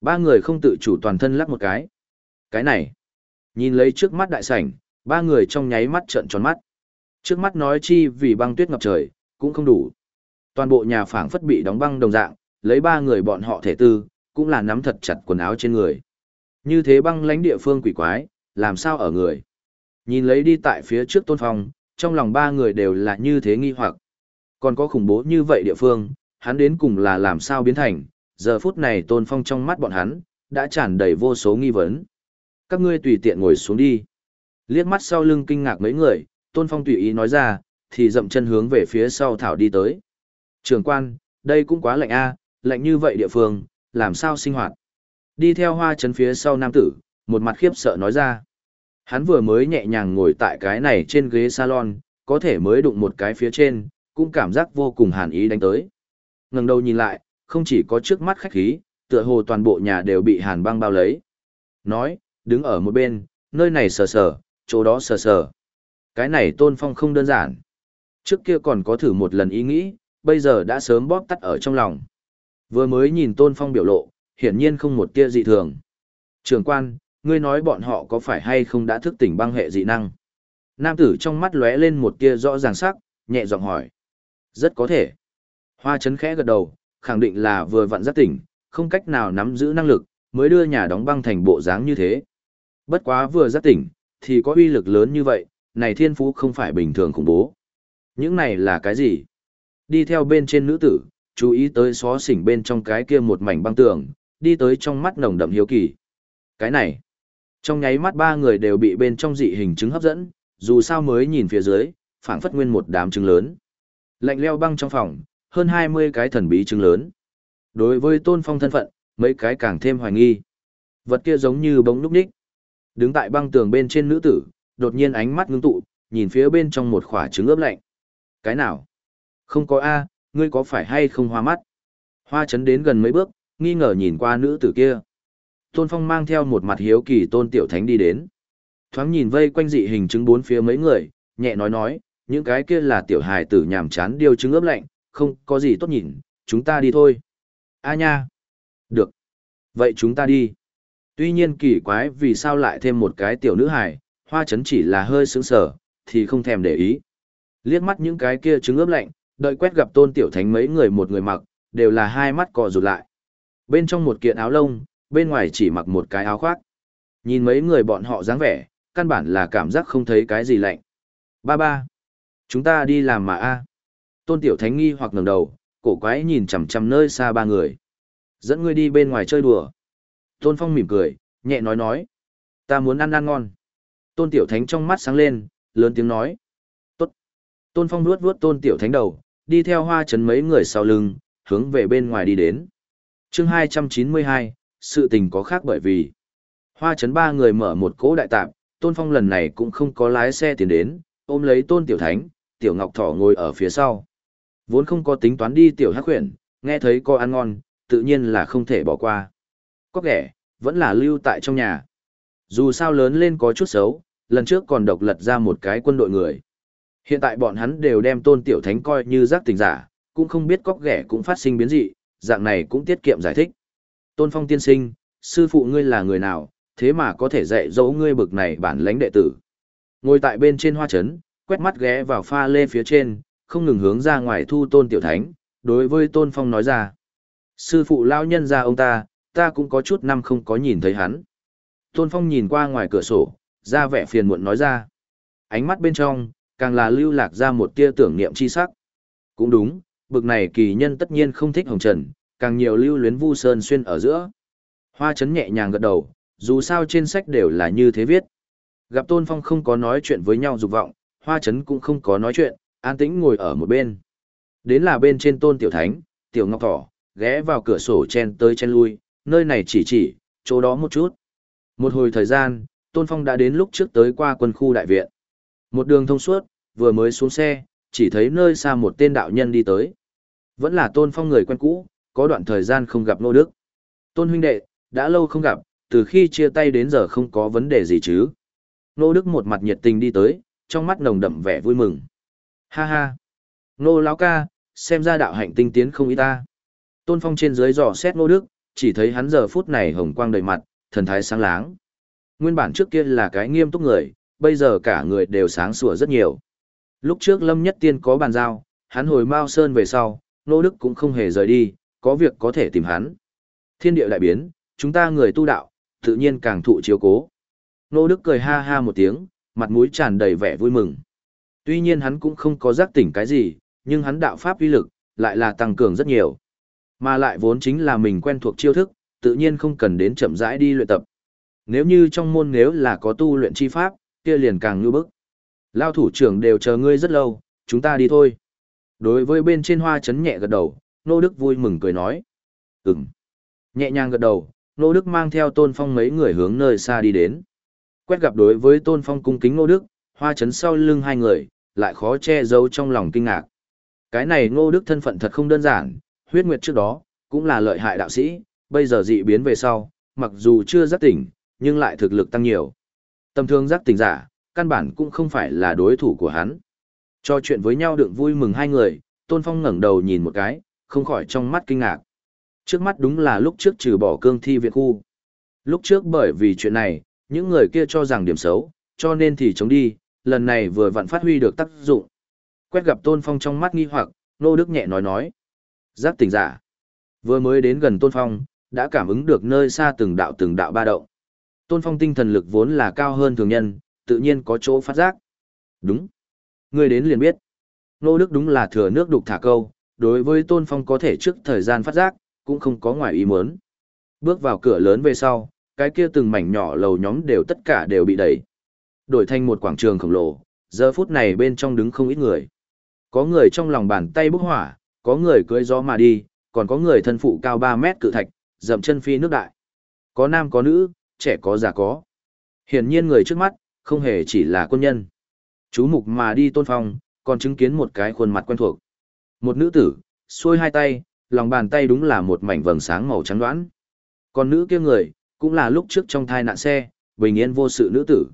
Ba người không tự chủ toàn thân lắc một cái. Cái này, nhìn lấy trước mắt đại sảnh, ba người trong nháy mắt trợn tròn mắt. Trước mắt nói chi vì băng tuyết ngập trời, cũng không đủ. Toàn bộ nhà phảng phất bị đóng băng đồng dạng, lấy ba người bọn họ thể tư, cũng là nắm thật chặt quần áo trên người. Như thế băng lãnh địa phương quỷ quái, làm sao ở người. Nhìn lấy đi tại phía trước tôn phong, trong lòng ba người đều là như thế nghi hoặc. Còn có khủng bố như vậy địa phương, hắn đến cùng là làm sao biến thành, giờ phút này tôn phong trong mắt bọn hắn, đã tràn đầy vô số nghi vấn. Các ngươi tùy tiện ngồi xuống đi. Liếc mắt sau lưng kinh ngạc mấy người, tôn phong tùy ý nói ra, thì dậm chân hướng về phía sau thảo đi tới. Trường quan, đây cũng quá lạnh a, lạnh như vậy địa phương, làm sao sinh hoạt. Đi theo hoa chấn phía sau nam tử, một mặt khiếp sợ nói ra. Hắn vừa mới nhẹ nhàng ngồi tại cái này trên ghế salon, có thể mới đụng một cái phía trên, cũng cảm giác vô cùng hàn ý đánh tới ngẩng đầu nhìn lại, không chỉ có trước mắt khách khí, tựa hồ toàn bộ nhà đều bị hàn băng bao lấy. Nói, đứng ở một bên, nơi này sờ sờ, chỗ đó sờ sờ. Cái này tôn phong không đơn giản. Trước kia còn có thử một lần ý nghĩ, bây giờ đã sớm bóp tắt ở trong lòng. Vừa mới nhìn tôn phong biểu lộ, hiển nhiên không một tia dị thường. Trường quan, ngươi nói bọn họ có phải hay không đã thức tỉnh băng hệ dị năng? Nam tử trong mắt lóe lên một tia rõ ràng sắc, nhẹ giọng hỏi. Rất có thể. Hoa chấn khẽ gật đầu, khẳng định là vừa vặn giác tỉnh, không cách nào nắm giữ năng lực, mới đưa nhà đóng băng thành bộ dáng như thế. Bất quá vừa giác tỉnh, thì có uy lực lớn như vậy, này thiên phú không phải bình thường khủng bố. Những này là cái gì? Đi theo bên trên nữ tử, chú ý tới xó xỉnh bên trong cái kia một mảnh băng tường, đi tới trong mắt nồng đậm hiếu kỳ. Cái này, trong nháy mắt ba người đều bị bên trong dị hình chứng hấp dẫn, dù sao mới nhìn phía dưới, phảng phất nguyên một đám trứng lớn. Lạnh leo băng trong phòng, hơn 20 cái thần bí chứng lớn. Đối với tôn phong thân phận, mấy cái càng thêm hoài nghi. Vật kia giống như bóng núp ních. Đứng tại băng tường bên trên nữ tử, đột nhiên ánh mắt ngưng tụ, nhìn phía bên trong một khỏa trứng ướp lạnh. Cái nào? Không có A, ngươi có phải hay không hoa mắt? Hoa chấn đến gần mấy bước, nghi ngờ nhìn qua nữ tử kia. Tôn Phong mang theo một mặt hiếu kỳ tôn tiểu thánh đi đến. Thoáng nhìn vây quanh dị hình trứng bốn phía mấy người, nhẹ nói nói, những cái kia là tiểu hài tử nhàm chán điều trứng ướp lạnh, không có gì tốt nhìn, chúng ta đi thôi. A nha. Được. Vậy chúng ta đi. Tuy nhiên kỳ quái vì sao lại thêm một cái tiểu nữ hài, hoa chấn chỉ là hơi sướng sở, thì không thèm để ý. Liếc mắt những cái kia trứng ướp lạnh, đợi quét gặp tôn tiểu thánh mấy người một người mặc, đều là hai mắt cò rụt lại. Bên trong một kiện áo lông, bên ngoài chỉ mặc một cái áo khoác. Nhìn mấy người bọn họ dáng vẻ, căn bản là cảm giác không thấy cái gì lạnh. Ba ba. Chúng ta đi làm mà a. Tôn tiểu thánh nghi hoặc ngẩng đầu, cổ quái nhìn chằm chằm nơi xa ba người. Dẫn ngươi đi bên ngoài chơi đùa. Tôn Phong mỉm cười, nhẹ nói nói. Ta muốn ăn ăn ngon. Tôn Tiểu Thánh trong mắt sáng lên, lớn tiếng nói. Tốt. Tôn Phong nuốt vuốt Tôn Tiểu Thánh đầu, đi theo hoa chấn mấy người sau lưng, hướng về bên ngoài đi đến. chương 292, sự tình có khác bởi vì. Hoa chấn ba người mở một cỗ đại tạm, Tôn Phong lần này cũng không có lái xe tiến đến, ôm lấy Tôn Tiểu Thánh, Tiểu Ngọc Thỏ ngồi ở phía sau. Vốn không có tính toán đi Tiểu Hắc Huyền, nghe thấy có ăn ngon, tự nhiên là không thể bỏ qua. Có ghẻ, vẫn là lưu tại trong nhà. Dù sao lớn lên có chút xấu, lần trước còn độc lật ra một cái quân đội người. Hiện tại bọn hắn đều đem tôn tiểu thánh coi như giác tình giả, cũng không biết cóc ghẻ cũng phát sinh biến dị, dạng này cũng tiết kiệm giải thích. Tôn phong tiên sinh, sư phụ ngươi là người nào, thế mà có thể dạy dỗ ngươi bực này bản lãnh đệ tử. Ngồi tại bên trên hoa chấn, quét mắt ghé vào pha lê phía trên, không ngừng hướng ra ngoài thu tôn tiểu thánh, đối với tôn phong nói ra. Sư phụ lao nhân ra ông ta, ta cũng có chút năm không có nhìn thấy hắn. Tôn Phong nhìn qua ngoài cửa sổ, ra vẻ phiền muộn nói ra. Ánh mắt bên trong, càng là lưu lạc ra một tia tưởng niệm chi sắc. Cũng đúng, bực này kỳ nhân tất nhiên không thích hồng trần, càng nhiều lưu luyến vu sơn xuyên ở giữa. Hoa chấn nhẹ nhàng gật đầu, dù sao trên sách đều là như thế viết. Gặp Tôn Phong không có nói chuyện với nhau dục vọng, Hoa chấn cũng không có nói chuyện, an tĩnh ngồi ở một bên. Đến là bên trên Tôn Tiểu Thánh, Tiểu Ngọc Thỏ, ghé vào cửa sổ chen tới chen lui, nơi này chỉ chỉ, chỗ đó một chút. Một hồi thời gian, Tôn Phong đã đến lúc trước tới qua quân khu đại viện. Một đường thông suốt, vừa mới xuống xe, chỉ thấy nơi xa một tên đạo nhân đi tới. Vẫn là Tôn Phong người quen cũ, có đoạn thời gian không gặp Nô Đức. Tôn huynh đệ, đã lâu không gặp, từ khi chia tay đến giờ không có vấn đề gì chứ. Nô Đức một mặt nhiệt tình đi tới, trong mắt nồng đậm vẻ vui mừng. Ha ha! Nô lão ca, xem ra đạo hạnh tinh tiến không ý ta. Tôn Phong trên dưới dò xét Nô Đức, chỉ thấy hắn giờ phút này hồng quang đầy mặt, thần thái sáng láng. Nguyên bản trước kia là cái nghiêm túc người, bây giờ cả người đều sáng sủa rất nhiều. Lúc trước Lâm Nhất Tiên có bàn giao, hắn hồi Mao Sơn về sau, Nô Đức cũng không hề rời đi, có việc có thể tìm hắn. Thiên địa đại biến, chúng ta người tu đạo, tự nhiên càng thụ chiếu cố. Nô Đức cười ha ha một tiếng, mặt mũi tràn đầy vẻ vui mừng. Tuy nhiên hắn cũng không có giác tỉnh cái gì, nhưng hắn đạo pháp uy lực, lại là tăng cường rất nhiều. Mà lại vốn chính là mình quen thuộc chiêu thức, tự nhiên không cần đến chậm rãi đi luyện tập. Nếu như trong môn nếu là có tu luyện chi pháp, kia liền càng như bức. Lao thủ trưởng đều chờ ngươi rất lâu, chúng ta đi thôi. Đối với bên trên hoa chấn nhẹ gật đầu, Nô Đức vui mừng cười nói. Ừm. Nhẹ nhàng gật đầu, Nô Đức mang theo Tôn Phong mấy người hướng nơi xa đi đến. Quét gặp đối với Tôn Phong cung kính Nô Đức, hoa chấn sau lưng hai người, lại khó che giấu trong lòng kinh ngạc. Cái này Ngô Đức thân phận thật không đơn giản, Huyết Nguyệt trước đó, cũng là lợi hại đạo sĩ, bây giờ dị biến về sau, mặc dù chưa giác tỉnh, nhưng lại thực lực tăng nhiều. Tầm thương giác tỉnh giả, căn bản cũng không phải là đối thủ của hắn. Cho chuyện với nhau đựng vui mừng hai người, Tôn Phong ngẩng đầu nhìn một cái, không khỏi trong mắt kinh ngạc. Trước mắt đúng là lúc trước trừ bỏ cương thi viện khu. Lúc trước bởi vì chuyện này, những người kia cho rằng điểm xấu, cho nên thì chống đi, lần này vừa vặn phát huy được tác dụng. Quét gặp Tôn Phong trong mắt nghi hoặc, Nô Đức nhẹ nói nói. Giác tỉnh giả. Vừa mới đến gần Tôn Phong, đã cảm ứng được nơi xa từng đạo từng đạo ba động. Tôn Phong tinh thần lực vốn là cao hơn thường nhân, tự nhiên có chỗ phát giác. Đúng. Người đến liền biết. Nô Đức đúng là thừa nước đục thả câu, đối với Tôn Phong có thể trước thời gian phát giác, cũng không có ngoài ý muốn. Bước vào cửa lớn về sau, cái kia từng mảnh nhỏ lầu nhóm đều tất cả đều bị đẩy. Đổi thành một quảng trường khổng lồ, giờ phút này bên trong đứng không ít người. Có người trong lòng bàn tay bốc hỏa, có người cưỡi gió mà đi, còn có người thân phụ cao 3 mét cự thạch, dậm chân phi nước đại. Có nam có nữ, trẻ có già có. Hiển nhiên người trước mắt, không hề chỉ là quân nhân. Chú mục mà đi tôn phong, còn chứng kiến một cái khuôn mặt quen thuộc. Một nữ tử, xuôi hai tay, lòng bàn tay đúng là một mảnh vầng sáng màu trắng đoán. Còn nữ kia người, cũng là lúc trước trong thai nạn xe, bình yên vô sự nữ tử.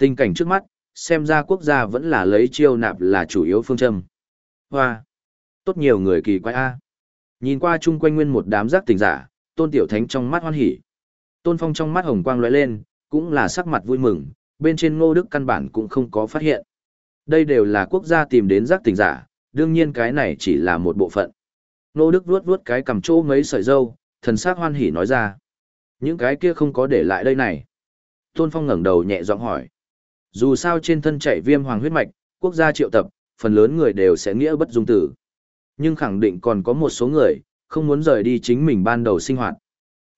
Tình cảnh trước mắt, xem ra quốc gia vẫn là lấy chiêu nạp là chủ yếu phương châm. Hoa! Tốt nhiều người kỳ quái A. Nhìn qua chung quanh nguyên một đám giác tình giả, tôn tiểu thánh trong mắt hoan hỉ. Tôn phong trong mắt hồng quang lóe lên, cũng là sắc mặt vui mừng, bên trên ngô đức căn bản cũng không có phát hiện. Đây đều là quốc gia tìm đến giác tình giả, đương nhiên cái này chỉ là một bộ phận. Ngô đức vuốt vuốt cái cầm chỗ mấy sợi dâu, thần sắc hoan hỉ nói ra. Những cái kia không có để lại đây này. Tôn phong ngẩng đầu nhẹ giọng hỏi. Dù sao trên thân chạy viêm hoàng huyết mạch, quốc gia triệu tập, phần lớn người đều sẽ nghĩa bất dung tử. Nhưng khẳng định còn có một số người, không muốn rời đi chính mình ban đầu sinh hoạt.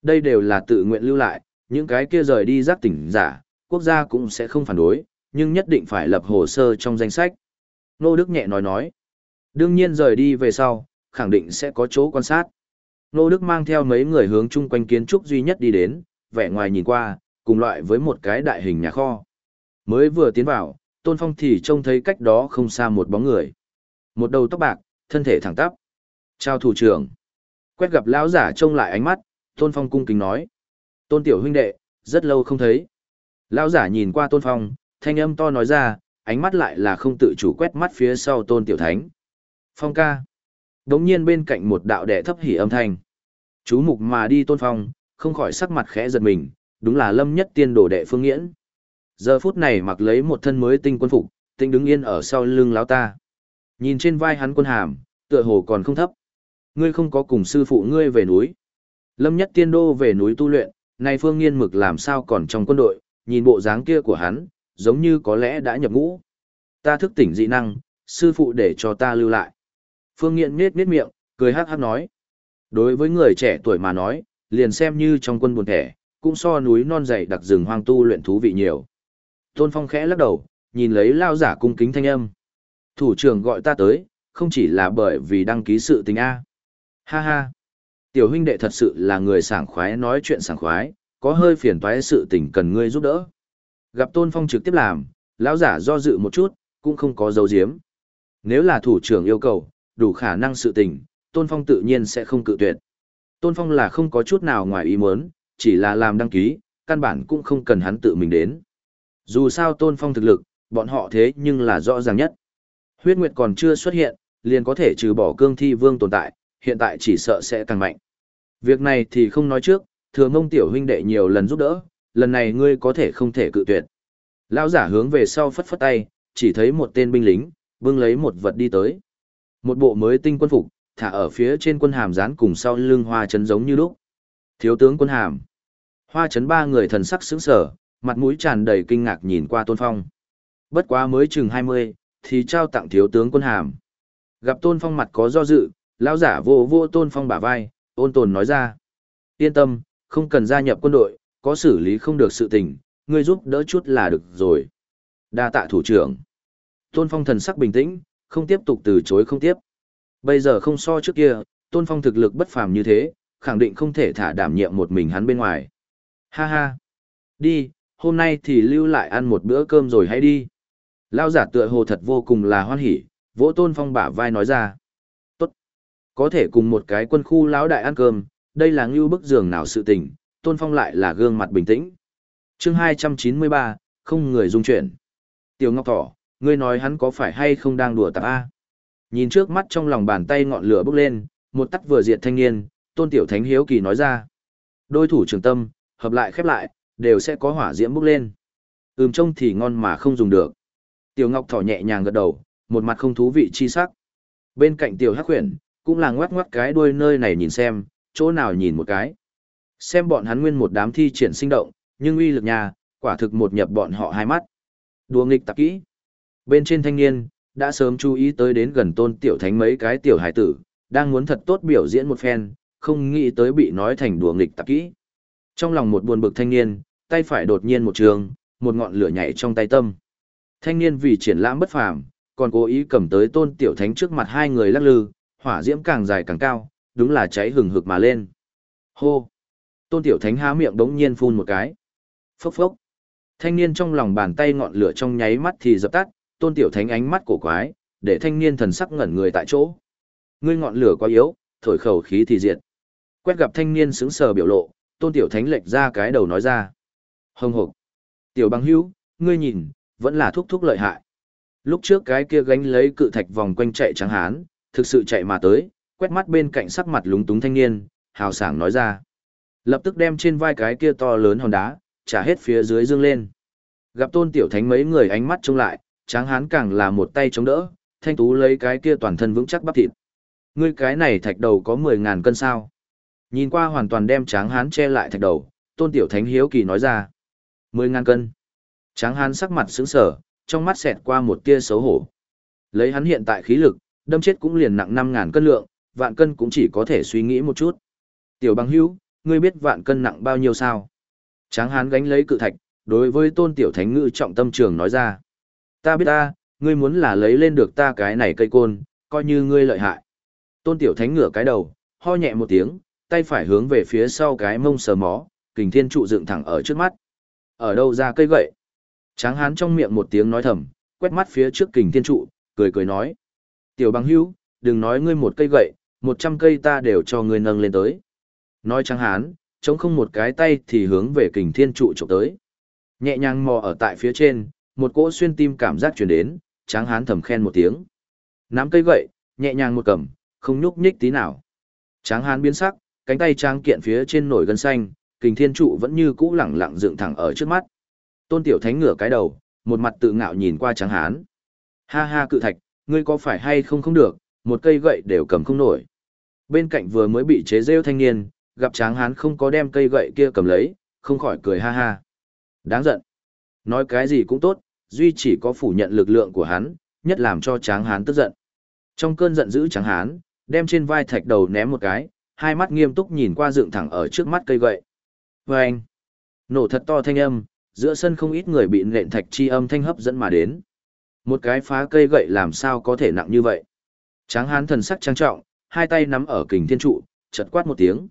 Đây đều là tự nguyện lưu lại, những cái kia rời đi giác tỉnh giả, quốc gia cũng sẽ không phản đối, nhưng nhất định phải lập hồ sơ trong danh sách. Nô Đức nhẹ nói nói. Đương nhiên rời đi về sau, khẳng định sẽ có chỗ quan sát. Nô Đức mang theo mấy người hướng chung quanh kiến trúc duy nhất đi đến, vẻ ngoài nhìn qua, cùng loại với một cái đại hình nhà kho. Mới vừa tiến vào, Tôn Phong thì trông thấy cách đó không xa một bóng người. Một đầu tóc bạc, thân thể thẳng tắp. Chào thủ trưởng. Quét gặp lão giả trông lại ánh mắt, Tôn Phong cung kính nói. Tôn tiểu huynh đệ, rất lâu không thấy. Lão giả nhìn qua Tôn Phong, thanh âm to nói ra, ánh mắt lại là không tự chủ quét mắt phía sau Tôn tiểu thánh. Phong ca. Đống nhiên bên cạnh một đạo đệ thấp hỉ âm thanh. Chú mục mà đi Tôn Phong, không khỏi sắc mặt khẽ giật mình, đúng là lâm nhất tiên đồ đệ phương nghiễn. Giờ phút này mặc lấy một thân mới tinh quân phục, tinh đứng yên ở sau lưng lão ta. Nhìn trên vai hắn quân hàm, tựa hồ còn không thấp. Ngươi không có cùng sư phụ ngươi về núi. Lâm nhất tiên đô về núi tu luyện, nay phương nghiên mực làm sao còn trong quân đội, nhìn bộ dáng kia của hắn, giống như có lẽ đã nhập ngũ. Ta thức tỉnh dị năng, sư phụ để cho ta lưu lại. Phương nghiên nết nết miệng, cười hát hát nói. Đối với người trẻ tuổi mà nói, liền xem như trong quân buồn thẻ, cũng so núi non dày đặc rừng hoang tu luyện thú vị nhiều. Tôn Phong khẽ lắc đầu, nhìn lấy lao giả cung kính thanh âm. Thủ trưởng gọi ta tới, không chỉ là bởi vì đăng ký sự tình A. Ha ha. Tiểu huynh đệ thật sự là người sảng khoái nói chuyện sảng khoái, có hơi phiền toái sự tình cần ngươi giúp đỡ. Gặp Tôn Phong trực tiếp làm, lão giả do dự một chút, cũng không có dấu diếm. Nếu là thủ trưởng yêu cầu, đủ khả năng sự tình, Tôn Phong tự nhiên sẽ không cự tuyệt. Tôn Phong là không có chút nào ngoài ý muốn, chỉ là làm đăng ký, căn bản cũng không cần hắn tự mình đến. Dù sao Tôn Phong thực lực, bọn họ thế nhưng là rõ ràng nhất. Huyết Nguyệt còn chưa xuất hiện, liền có thể trừ bỏ cương thi vương tồn tại, hiện tại chỉ sợ sẽ càng mạnh. Việc này thì không nói trước, thừa mông tiểu huynh đệ nhiều lần giúp đỡ, lần này ngươi có thể không thể cự tuyệt. Lão giả hướng về sau phất phất tay, chỉ thấy một tên binh lính, bưng lấy một vật đi tới. Một bộ mới tinh quân phục, thả ở phía trên quân hàm dán cùng sau lưng hoa chấn giống như lúc. Thiếu tướng quân hàm. Hoa chấn ba người thần sắc sững sờ mặt mũi tràn đầy kinh ngạc nhìn qua tôn phong. Bất quá mới chừng 20, thì trao tặng thiếu tướng quân hàm. Gặp tôn phong mặt có do dự, lão giả vô vô tôn phong bả vai, ôn tồn nói ra. Yên tâm, không cần gia nhập quân đội, có xử lý không được sự tình, ngươi giúp đỡ chút là được rồi. Đa tạ thủ trưởng. Tôn phong thần sắc bình tĩnh, không tiếp tục từ chối không tiếp. Bây giờ không so trước kia, tôn phong thực lực bất phàm như thế, khẳng định không thể thả đảm nhiệm một mình hắn bên ngoài. Ha ha. Đi, hôm nay thì lưu lại ăn một bữa cơm rồi hãy đi. Lao giả tựa hồ thật vô cùng là hoan hỉ, vỗ tôn phong bả vai nói ra. Tốt. Có thể cùng một cái quân khu lão đại ăn cơm, đây là ngưu bức giường nào sự tình, Tôn Phong lại là gương mặt bình tĩnh. chương 293, không người dung chuyển. Tiểu Ngọc Thỏ, ngươi nói hắn có phải hay không đang đùa tạp A? Nhìn trước mắt trong lòng bàn tay ngọn lửa bốc lên, một tắt vừa diệt thanh niên, Tôn Tiểu Thánh Hiếu Kỳ nói ra. Đôi thủ trường tâm, hợp lại khép lại, đều sẽ có hỏa diễm bốc lên. Ừm trông thì ngon mà không dùng được. Tiểu Ngọc Thỏ nhẹ nhàng gật đầu, một mặt không thú vị chi sắc. Bên cạnh Tiểu Hắc Huyền, cũng là ngoắc ngoắc cái đuôi nơi này nhìn xem, chỗ nào nhìn một cái. Xem bọn hắn nguyên một đám thi triển sinh động, nhưng uy lực nhà, quả thực một nhập bọn họ hai mắt. Đùa nghịch tạp kỹ. Bên trên thanh niên, đã sớm chú ý tới đến gần tôn tiểu thánh mấy cái tiểu hải tử, đang muốn thật tốt biểu diễn một phen, không nghĩ tới bị nói thành đùa nghịch tạp kỹ. Trong lòng một buồn bực thanh niên, tay phải đột nhiên một trường, một ngọn lửa nhảy trong tay tâm. Thanh niên vì triển lãm bất phàm, còn cố ý cầm tới tôn tiểu thánh trước mặt hai người lắc lư, hỏa diễm càng dài càng cao, đúng là cháy hừng hực mà lên. Hô! Tôn tiểu thánh há miệng đống nhiên phun một cái. Phốc phốc! Thanh niên trong lòng bàn tay ngọn lửa trong nháy mắt thì dập tắt, tôn tiểu thánh ánh mắt cổ quái, để thanh niên thần sắc ngẩn người tại chỗ. Ngươi ngọn lửa quá yếu, thổi khẩu khí thì diệt. Quét gặp thanh niên sững sờ biểu lộ, tôn tiểu thánh lệch ra cái đầu nói ra. Hồng hộc! Tiểu băng hữu, ngươi nhìn, vẫn là thúc thúc lợi hại. Lúc trước cái kia gánh lấy cự thạch vòng quanh chạy trắng hán, thực sự chạy mà tới, quét mắt bên cạnh sắc mặt lúng túng thanh niên, hào sảng nói ra. Lập tức đem trên vai cái kia to lớn hòn đá, trả hết phía dưới dương lên. Gặp tôn tiểu thánh mấy người ánh mắt trông lại, tráng hán càng là một tay chống đỡ, thanh tú lấy cái kia toàn thân vững chắc bắp thịt. Ngươi cái này thạch đầu có 10.000 cân sao? Nhìn qua hoàn toàn đem tráng hán che lại thạch đầu, tôn tiểu thánh hiếu kỳ nói ra. mười ngàn cân. Tráng hán sắc mặt sững sờ, trong mắt xẹt qua một tia xấu hổ. Lấy hắn hiện tại khí lực, đâm chết cũng liền nặng năm ngàn cân lượng, vạn cân cũng chỉ có thể suy nghĩ một chút. Tiểu bằng hữu, ngươi biết vạn cân nặng bao nhiêu sao? Tráng hán gánh lấy cự thạch, đối với tôn tiểu thánh ngữ trọng tâm trường nói ra. Ta biết ta, ngươi muốn là lấy lên được ta cái này cây côn, coi như ngươi lợi hại. Tôn tiểu thánh ngửa cái đầu, ho nhẹ một tiếng, tay phải hướng về phía sau cái mông sờ mó, kình thiên trụ dựng thẳng ở trước mắt. Ở đâu ra cây gậy? Tráng hán trong miệng một tiếng nói thầm, quét mắt phía trước kình thiên trụ, cười cười nói. Tiểu bằng hữu, đừng nói ngươi một cây gậy, một trăm cây ta đều cho ngươi nâng lên tới. Nói tráng hán, chống không một cái tay thì hướng về kình thiên trụ trộm tới. Nhẹ nhàng mò ở tại phía trên, một cỗ xuyên tim cảm giác truyền đến, tráng hán thầm khen một tiếng. Nắm cây gậy, nhẹ nhàng một cầm, không nhúc nhích tí nào. Tráng hán biến sắc, cánh tay tráng kiện phía trên nổi gân xanh, kình thiên trụ vẫn như cũ lẳng lặng dựng thẳng ở trước mắt. Tôn tiểu thánh ngửa cái đầu, một mặt tự ngạo nhìn qua tráng hán. Ha ha cự thạch, ngươi có phải hay không không được, một cây gậy đều cầm không nổi. Bên cạnh vừa mới bị chế rêu thanh niên, gặp tráng hán không có đem cây gậy kia cầm lấy, không khỏi cười ha ha. Đáng giận. Nói cái gì cũng tốt, duy chỉ có phủ nhận lực lượng của hắn, nhất làm cho tráng hán tức giận. Trong cơn giận dữ tráng hán, đem trên vai thạch đầu ném một cái, hai mắt nghiêm túc nhìn qua dựng thẳng ở trước mắt cây gậy. Và anh, nổ thật to thanh âm, giữa sân không ít người bị nện thạch chi âm thanh hấp dẫn mà đến. Một cái phá cây gậy làm sao có thể nặng như vậy. Tráng hán thần sắc trang trọng, hai tay nắm ở kình thiên trụ, chật quát một tiếng.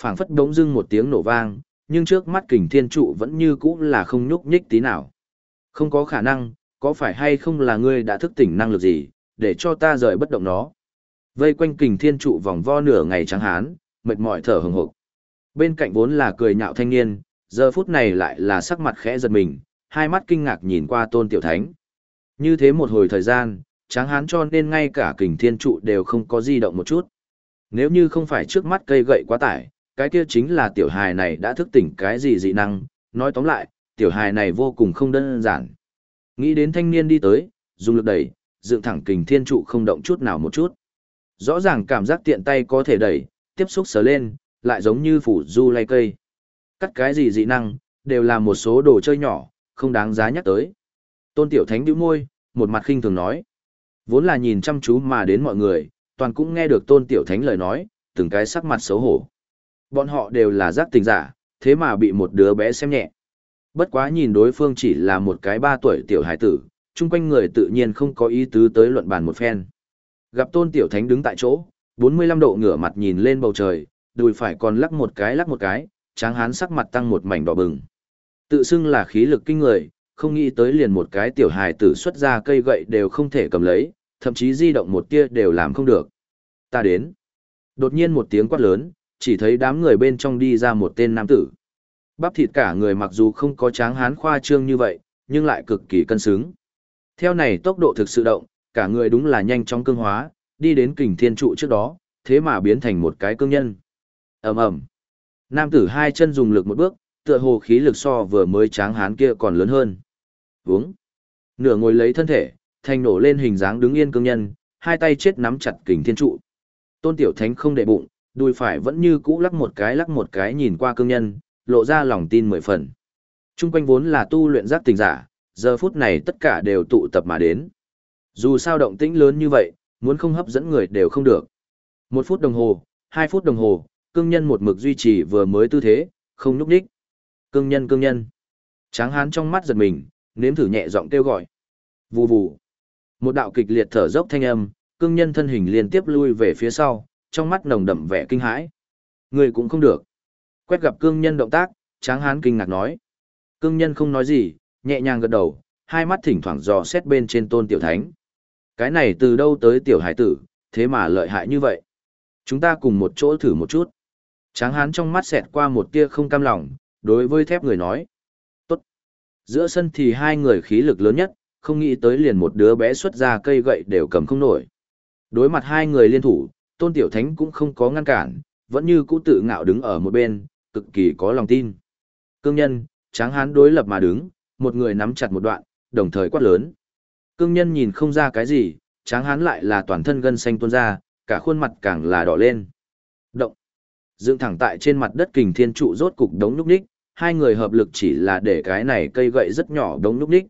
phảng phất đống dưng một tiếng nổ vang, nhưng trước mắt kình thiên trụ vẫn như cũ là không nhúc nhích tí nào. Không có khả năng, có phải hay không là ngươi đã thức tỉnh năng lực gì, để cho ta rời bất động nó. Vây quanh kình thiên trụ vòng vo nửa ngày trắng hán, mệt mỏi thở hừng hực. Bên cạnh vốn là cười nhạo thanh niên, giờ phút này lại là sắc mặt khẽ giật mình, hai mắt kinh ngạc nhìn qua tôn tiểu thánh. Như thế một hồi thời gian, tráng hán cho nên ngay cả kình thiên trụ đều không có di động một chút. Nếu như không phải trước mắt cây gậy quá tải, cái kia chính là tiểu hài này đã thức tỉnh cái gì dị năng, nói tóm lại, tiểu hài này vô cùng không đơn giản. Nghĩ đến thanh niên đi tới, dùng lực đẩy, dựng thẳng kình thiên trụ không động chút nào một chút. Rõ ràng cảm giác tiện tay có thể đẩy, tiếp xúc sờ lên, lại giống như phủ du lay cây. Cắt cái gì dị năng, đều là một số đồ chơi nhỏ, không đáng giá nhắc tới. Tôn Tiểu Thánh bĩu môi, một mặt khinh thường nói. Vốn là nhìn chăm chú mà đến mọi người, toàn cũng nghe được Tôn Tiểu Thánh lời nói, từng cái sắc mặt xấu hổ. Bọn họ đều là giác tình giả, thế mà bị một đứa bé xem nhẹ. Bất quá nhìn đối phương chỉ là một cái ba tuổi tiểu hải tử, chung quanh người tự nhiên không có ý tứ tới luận bàn một phen. Gặp Tôn Tiểu Thánh đứng tại chỗ, 45 độ ngửa mặt nhìn lên bầu trời, đùi phải còn lắc một cái lắc một cái, tráng hán sắc mặt tăng một mảnh đỏ bừng. Tự xưng là khí lực kinh người, không nghĩ tới liền một cái tiểu hài tử xuất ra cây gậy đều không thể cầm lấy, thậm chí di động một tia đều làm không được. Ta đến. Đột nhiên một tiếng quát lớn, chỉ thấy đám người bên trong đi ra một tên nam tử. Bắp thịt cả người mặc dù không có tráng hán khoa trương như vậy, nhưng lại cực kỳ cân xứng. Theo này tốc độ thực sự động, cả người đúng là nhanh chóng cương hóa, đi đến kình thiên trụ trước đó, thế mà biến thành một cái cương nhân. ầm ầm Nam tử hai chân dùng lực một bước, tựa hồ khí lực so vừa mới tráng hán kia còn lớn hơn. Vúng. Nửa ngồi lấy thân thể, thành nổ lên hình dáng đứng yên cương nhân, hai tay chết nắm chặt kình thiên trụ. Tôn Tiểu Thánh không để bụng, đùi phải vẫn như cũ lắc một cái lắc một cái nhìn qua cương nhân, lộ ra lòng tin mười phần. Trung quanh vốn là tu luyện giác tình giả, giờ phút này tất cả đều tụ tập mà đến. Dù sao động tĩnh lớn như vậy, muốn không hấp dẫn người đều không được. Một phút đồng hồ, hai phút đồng hồ, cương nhân một mực duy trì vừa mới tư thế, không núp đích. Cương nhân cương nhân. Tráng hán trong mắt giật mình, nếm thử nhẹ giọng kêu gọi. Vù vù. Một đạo kịch liệt thở dốc thanh âm, cương nhân thân hình liên tiếp lui về phía sau, trong mắt nồng đậm vẻ kinh hãi. Người cũng không được. Quét gặp cương nhân động tác, tráng hán kinh ngạc nói. Cương nhân không nói gì, nhẹ nhàng gật đầu, hai mắt thỉnh thoảng dò xét bên trên tôn tiểu thánh. Cái này từ đâu tới tiểu hải tử, thế mà lợi hại như vậy. Chúng ta cùng một chỗ thử một chút. Tráng hán trong mắt xẹt qua một tia không cam lòng, đối với thép người nói. Tốt. Giữa sân thì hai người khí lực lớn nhất, không nghĩ tới liền một đứa bé xuất ra cây gậy đều cầm không nổi. Đối mặt hai người liên thủ, tôn tiểu thánh cũng không có ngăn cản, vẫn như cũ tự ngạo đứng ở một bên, cực kỳ có lòng tin. Cương nhân, tráng hán đối lập mà đứng, một người nắm chặt một đoạn, đồng thời quát lớn. Cương nhân nhìn không ra cái gì, tráng hán lại là toàn thân gân xanh tuôn ra, cả khuôn mặt càng là đỏ lên. Động. Dựng thẳng tại trên mặt đất kình thiên trụ rốt cục đống núc ních, hai người hợp lực chỉ là để cái này cây gậy rất nhỏ đống núc ních.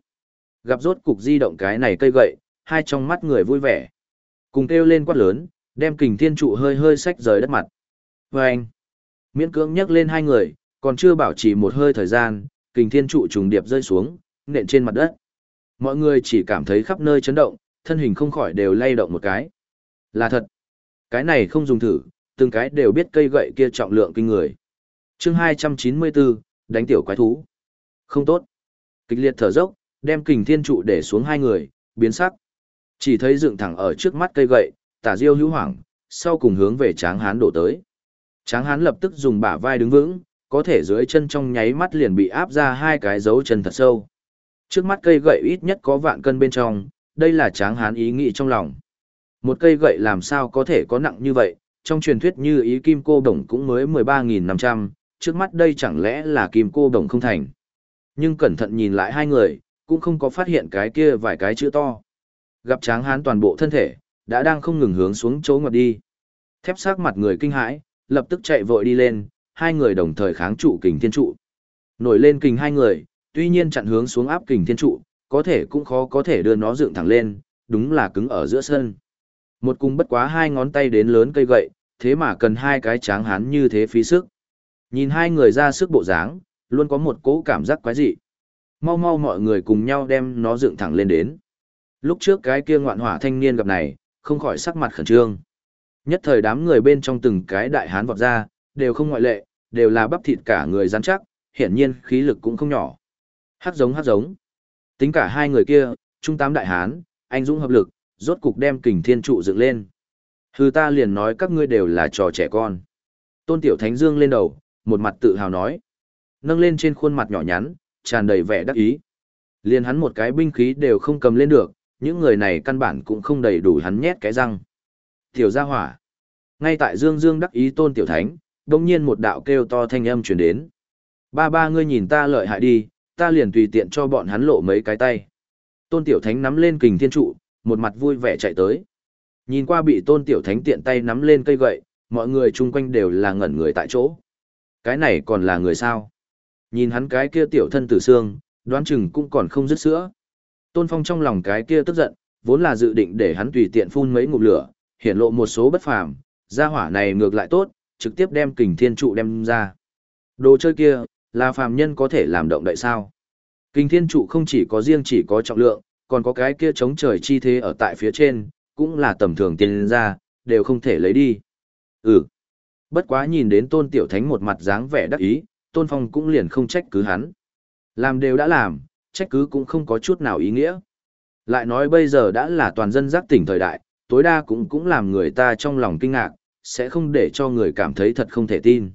Gặp rốt cục di động cái này cây gậy, hai trong mắt người vui vẻ. Cùng kêu lên quát lớn, đem kình thiên trụ hơi hơi sách rời đất mặt. Và anh, miễn cưỡng nhấc lên hai người, còn chưa bảo trì một hơi thời gian, kình thiên trụ trùng điệp rơi xuống, nện trên mặt đất. Mọi người chỉ cảm thấy khắp nơi chấn động, thân hình không khỏi đều lay động một cái. Là thật. Cái này không dùng thử, từng cái đều biết cây gậy kia trọng lượng kinh người. chương 294, đánh tiểu quái thú. Không tốt. Kịch liệt thở dốc, đem kình thiên trụ để xuống hai người, biến sắc. Chỉ thấy dựng thẳng ở trước mắt cây gậy, tả diêu hữu hoảng, sau cùng hướng về tráng hán đổ tới. Tráng hán lập tức dùng bả vai đứng vững, có thể dưới chân trong nháy mắt liền bị áp ra hai cái dấu chân thật sâu. Trước mắt cây gậy ít nhất có vạn cân bên trong, đây là tráng hán ý nghĩ trong lòng. Một cây gậy làm sao có thể có nặng như vậy, trong truyền thuyết như ý kim cô đồng cũng mới 13.500, trước mắt đây chẳng lẽ là kim cô đồng không thành. Nhưng cẩn thận nhìn lại hai người, cũng không có phát hiện cái kia vài cái chữ to. Gặp tráng hán toàn bộ thân thể, đã đang không ngừng hướng xuống chỗ ngọt đi. Thép sắc mặt người kinh hãi, lập tức chạy vội đi lên, hai người đồng thời kháng trụ kình thiên trụ. Nổi lên kình hai người, tuy nhiên chặn hướng xuống áp kình thiên trụ, có thể cũng khó có thể đưa nó dựng thẳng lên, đúng là cứng ở giữa sân. Một cung bất quá hai ngón tay đến lớn cây gậy, thế mà cần hai cái tráng hán như thế phí sức. Nhìn hai người ra sức bộ dáng, luôn có một cỗ cảm giác quái dị. Mau mau mọi người cùng nhau đem nó dựng thẳng lên đến. Lúc trước cái kia ngoạn hỏa thanh niên gặp này, không khỏi sắc mặt khẩn trương. Nhất thời đám người bên trong từng cái đại hán vọt ra, đều không ngoại lệ, đều là bắp thịt cả người rắn chắc, hiển nhiên khí lực cũng không nhỏ. Hát giống hát giống. Tính cả hai người kia, trung tám đại hán, anh dũng hợp lực, rốt cục đem kình thiên trụ dựng lên. Hư ta liền nói các ngươi đều là trò trẻ con. Tôn Tiểu Thánh Dương lên đầu, một mặt tự hào nói. Nâng lên trên khuôn mặt nhỏ nhắn, tràn đầy vẻ đắc ý. Liền hắn một cái binh khí đều không cầm lên được, những người này căn bản cũng không đầy đủ hắn nhét cái răng. Tiểu gia hỏa. Ngay tại Dương Dương đắc ý Tôn Tiểu Thánh, đồng nhiên một đạo kêu to thanh âm truyền đến. Ba ba ngươi nhìn ta lợi hại đi, ta liền tùy tiện cho bọn hắn lộ mấy cái tay. Tôn Tiểu Thánh nắm lên kình thiên trụ, một mặt vui vẻ chạy tới. Nhìn qua bị Tôn Tiểu Thánh tiện tay nắm lên cây gậy, mọi người chung quanh đều là ngẩn người tại chỗ. Cái này còn là người sao? Nhìn hắn cái kia tiểu thân tử xương, đoán chừng cũng còn không dứt sữa. Tôn Phong trong lòng cái kia tức giận, vốn là dự định để hắn tùy tiện phun mấy ngụm lửa, hiển lộ một số bất phàm, gia hỏa này ngược lại tốt, trực tiếp đem kình thiên trụ đem ra. Đồ chơi kia, là phàm nhân có thể làm động đậy sao? Kinh thiên trụ không chỉ có riêng chỉ có trọng lượng, còn có cái kia chống trời chi thế ở tại phía trên, cũng là tầm thường tiền ra, đều không thể lấy đi. Ừ. Bất quá nhìn đến tôn tiểu thánh một mặt dáng vẻ đắc ý, tôn phong cũng liền không trách cứ hắn. Làm đều đã làm, trách cứ cũng không có chút nào ý nghĩa. Lại nói bây giờ đã là toàn dân giác tỉnh thời đại, tối đa cũng cũng làm người ta trong lòng kinh ngạc, sẽ không để cho người cảm thấy thật không thể tin.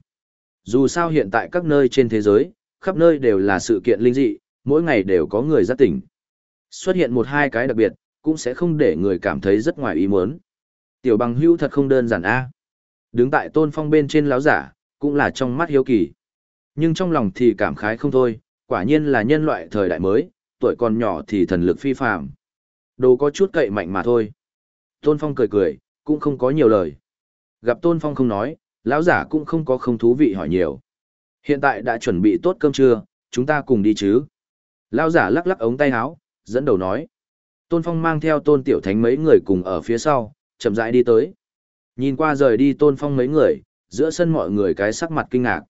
Dù sao hiện tại các nơi trên thế giới, khắp nơi đều là sự kiện linh dị, mỗi ngày đều có người giác tỉnh. Xuất hiện một hai cái đặc biệt, cũng sẽ không để người cảm thấy rất ngoài ý muốn. Tiểu bằng hưu thật không đơn giản a. Đứng tại tôn phong bên trên láo giả, cũng là trong mắt hiếu kỳ. Nhưng trong lòng thì cảm khái không thôi, quả nhiên là nhân loại thời đại mới, tuổi còn nhỏ thì thần lực phi phàm. Đồ có chút cậy mạnh mà thôi. Tôn Phong cười cười, cũng không có nhiều lời. Gặp Tôn Phong không nói, lão giả cũng không có không thú vị hỏi nhiều. Hiện tại đã chuẩn bị tốt cơm trưa, chúng ta cùng đi chứ. Lão giả lắc lắc ống tay áo, dẫn đầu nói. Tôn Phong mang theo Tôn Tiểu Thánh mấy người cùng ở phía sau, chậm rãi đi tới. Nhìn qua rời đi Tôn Phong mấy người, giữa sân mọi người cái sắc mặt kinh ngạc.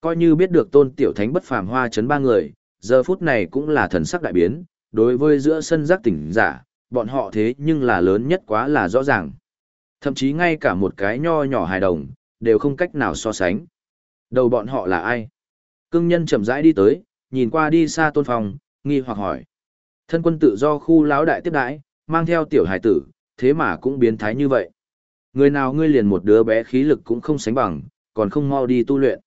Coi như biết được Tôn Tiểu Thánh bất phàm hoa chấn ba người, giờ phút này cũng là thần sắc đại biến, đối với giữa sân giác tỉnh giả, bọn họ thế nhưng là lớn nhất quá là rõ ràng. Thậm chí ngay cả một cái nho nhỏ hài đồng, đều không cách nào so sánh. Đầu bọn họ là ai? Cưng nhân chậm rãi đi tới, nhìn qua đi xa tôn phòng, nghi hoặc hỏi. Thân quân tự do khu lão đại tiếp đãi, mang theo tiểu hải tử, thế mà cũng biến thái như vậy. Người nào ngươi liền một đứa bé khí lực cũng không sánh bằng, còn không mau đi tu luyện.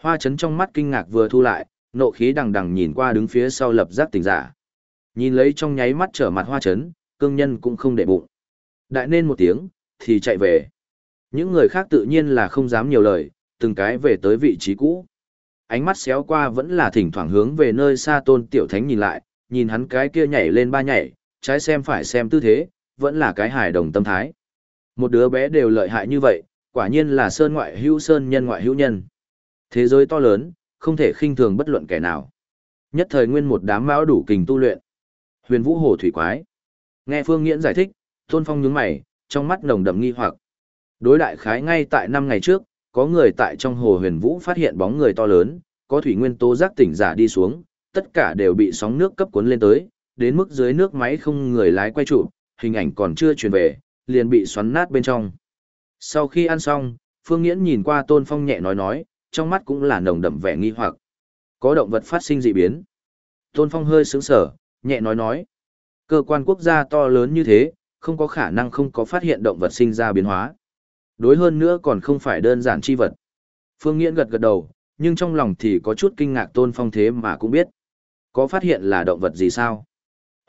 Hoa chấn trong mắt kinh ngạc vừa thu lại, nộ khí đằng đằng nhìn qua đứng phía sau lập giác tỉnh giả. Nhìn lấy trong nháy mắt trở mặt hoa chấn, cương nhân cũng không để bụng. Đại nên một tiếng, thì chạy về. Những người khác tự nhiên là không dám nhiều lời, từng cái về tới vị trí cũ. Ánh mắt xéo qua vẫn là thỉnh thoảng hướng về nơi xa tôn tiểu thánh nhìn lại, nhìn hắn cái kia nhảy lên ba nhảy, trái xem phải xem tư thế, vẫn là cái hài đồng tâm thái. Một đứa bé đều lợi hại như vậy, quả nhiên là sơn ngoại hữu sơn nhân ngoại hữu nhân. Thế giới to lớn, không thể khinh thường bất luận kẻ nào. Nhất thời nguyên một đám mão đủ kình tu luyện. Huyền Vũ Hồ thủy quái. Nghe Phương Nghiễn giải thích, Tôn Phong nhướng mày, trong mắt nồng đậm nghi hoặc. Đối đại khái ngay tại năm ngày trước, có người tại trong hồ Huyền Vũ phát hiện bóng người to lớn, có thủy nguyên tố giác tỉnh giả đi xuống, tất cả đều bị sóng nước cấp cuốn lên tới, đến mức dưới nước máy không người lái quay trụ, hình ảnh còn chưa truyền về, liền bị xoắn nát bên trong. Sau khi ăn xong, Phương Nghiễn nhìn qua Tôn Phong nhẹ nói nói, trong mắt cũng là nồng đậm vẻ nghi hoặc. Có động vật phát sinh dị biến. Tôn Phong hơi sững sờ, nhẹ nói nói. Cơ quan quốc gia to lớn như thế, không có khả năng không có phát hiện động vật sinh ra biến hóa. Đối hơn nữa còn không phải đơn giản chi vật. Phương Nghiễn gật gật đầu, nhưng trong lòng thì có chút kinh ngạc Tôn Phong thế mà cũng biết. Có phát hiện là động vật gì sao?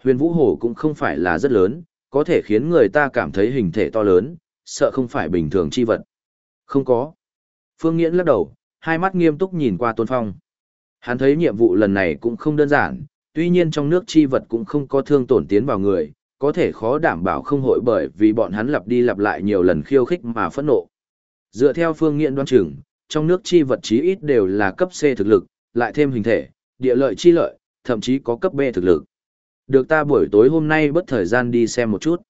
Huyền Vũ Hổ cũng không phải là rất lớn, có thể khiến người ta cảm thấy hình thể to lớn, sợ không phải bình thường chi vật. Không có. Phương Nghiễn lắc đầu, hai mắt nghiêm túc nhìn qua Tôn Phong. Hắn thấy nhiệm vụ lần này cũng không đơn giản, tuy nhiên trong nước chi vật cũng không có thương tổn tiến vào người, có thể khó đảm bảo không hội bởi vì bọn hắn lặp đi lặp lại nhiều lần khiêu khích mà phẫn nộ. Dựa theo phương nghiện đoán chừng, trong nước chi vật chí ít đều là cấp C thực lực, lại thêm hình thể, địa lợi chi lợi, thậm chí có cấp B thực lực. Được ta buổi tối hôm nay bất thời gian đi xem một chút.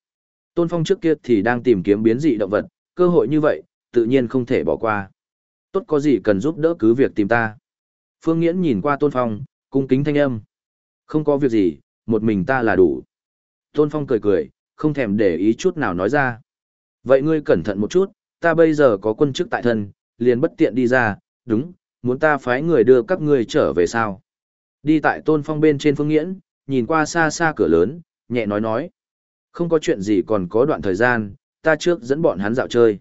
Tôn Phong trước kia thì đang tìm kiếm biến dị động vật, cơ hội như vậy, tự nhiên không thể bỏ qua. Tốt có gì cần giúp đỡ cứ việc tìm ta. Phương Nghiễn nhìn qua Tôn Phong, cung kính thanh âm. Không có việc gì, một mình ta là đủ. Tôn Phong cười cười, không thèm để ý chút nào nói ra. Vậy ngươi cẩn thận một chút, ta bây giờ có quân chức tại thân, liền bất tiện đi ra, đúng, muốn ta phái người đưa các ngươi trở về sao. Đi tại Tôn Phong bên trên phương nghiễn, nhìn qua xa xa cửa lớn, nhẹ nói nói. Không có chuyện gì còn có đoạn thời gian, ta trước dẫn bọn hắn dạo chơi.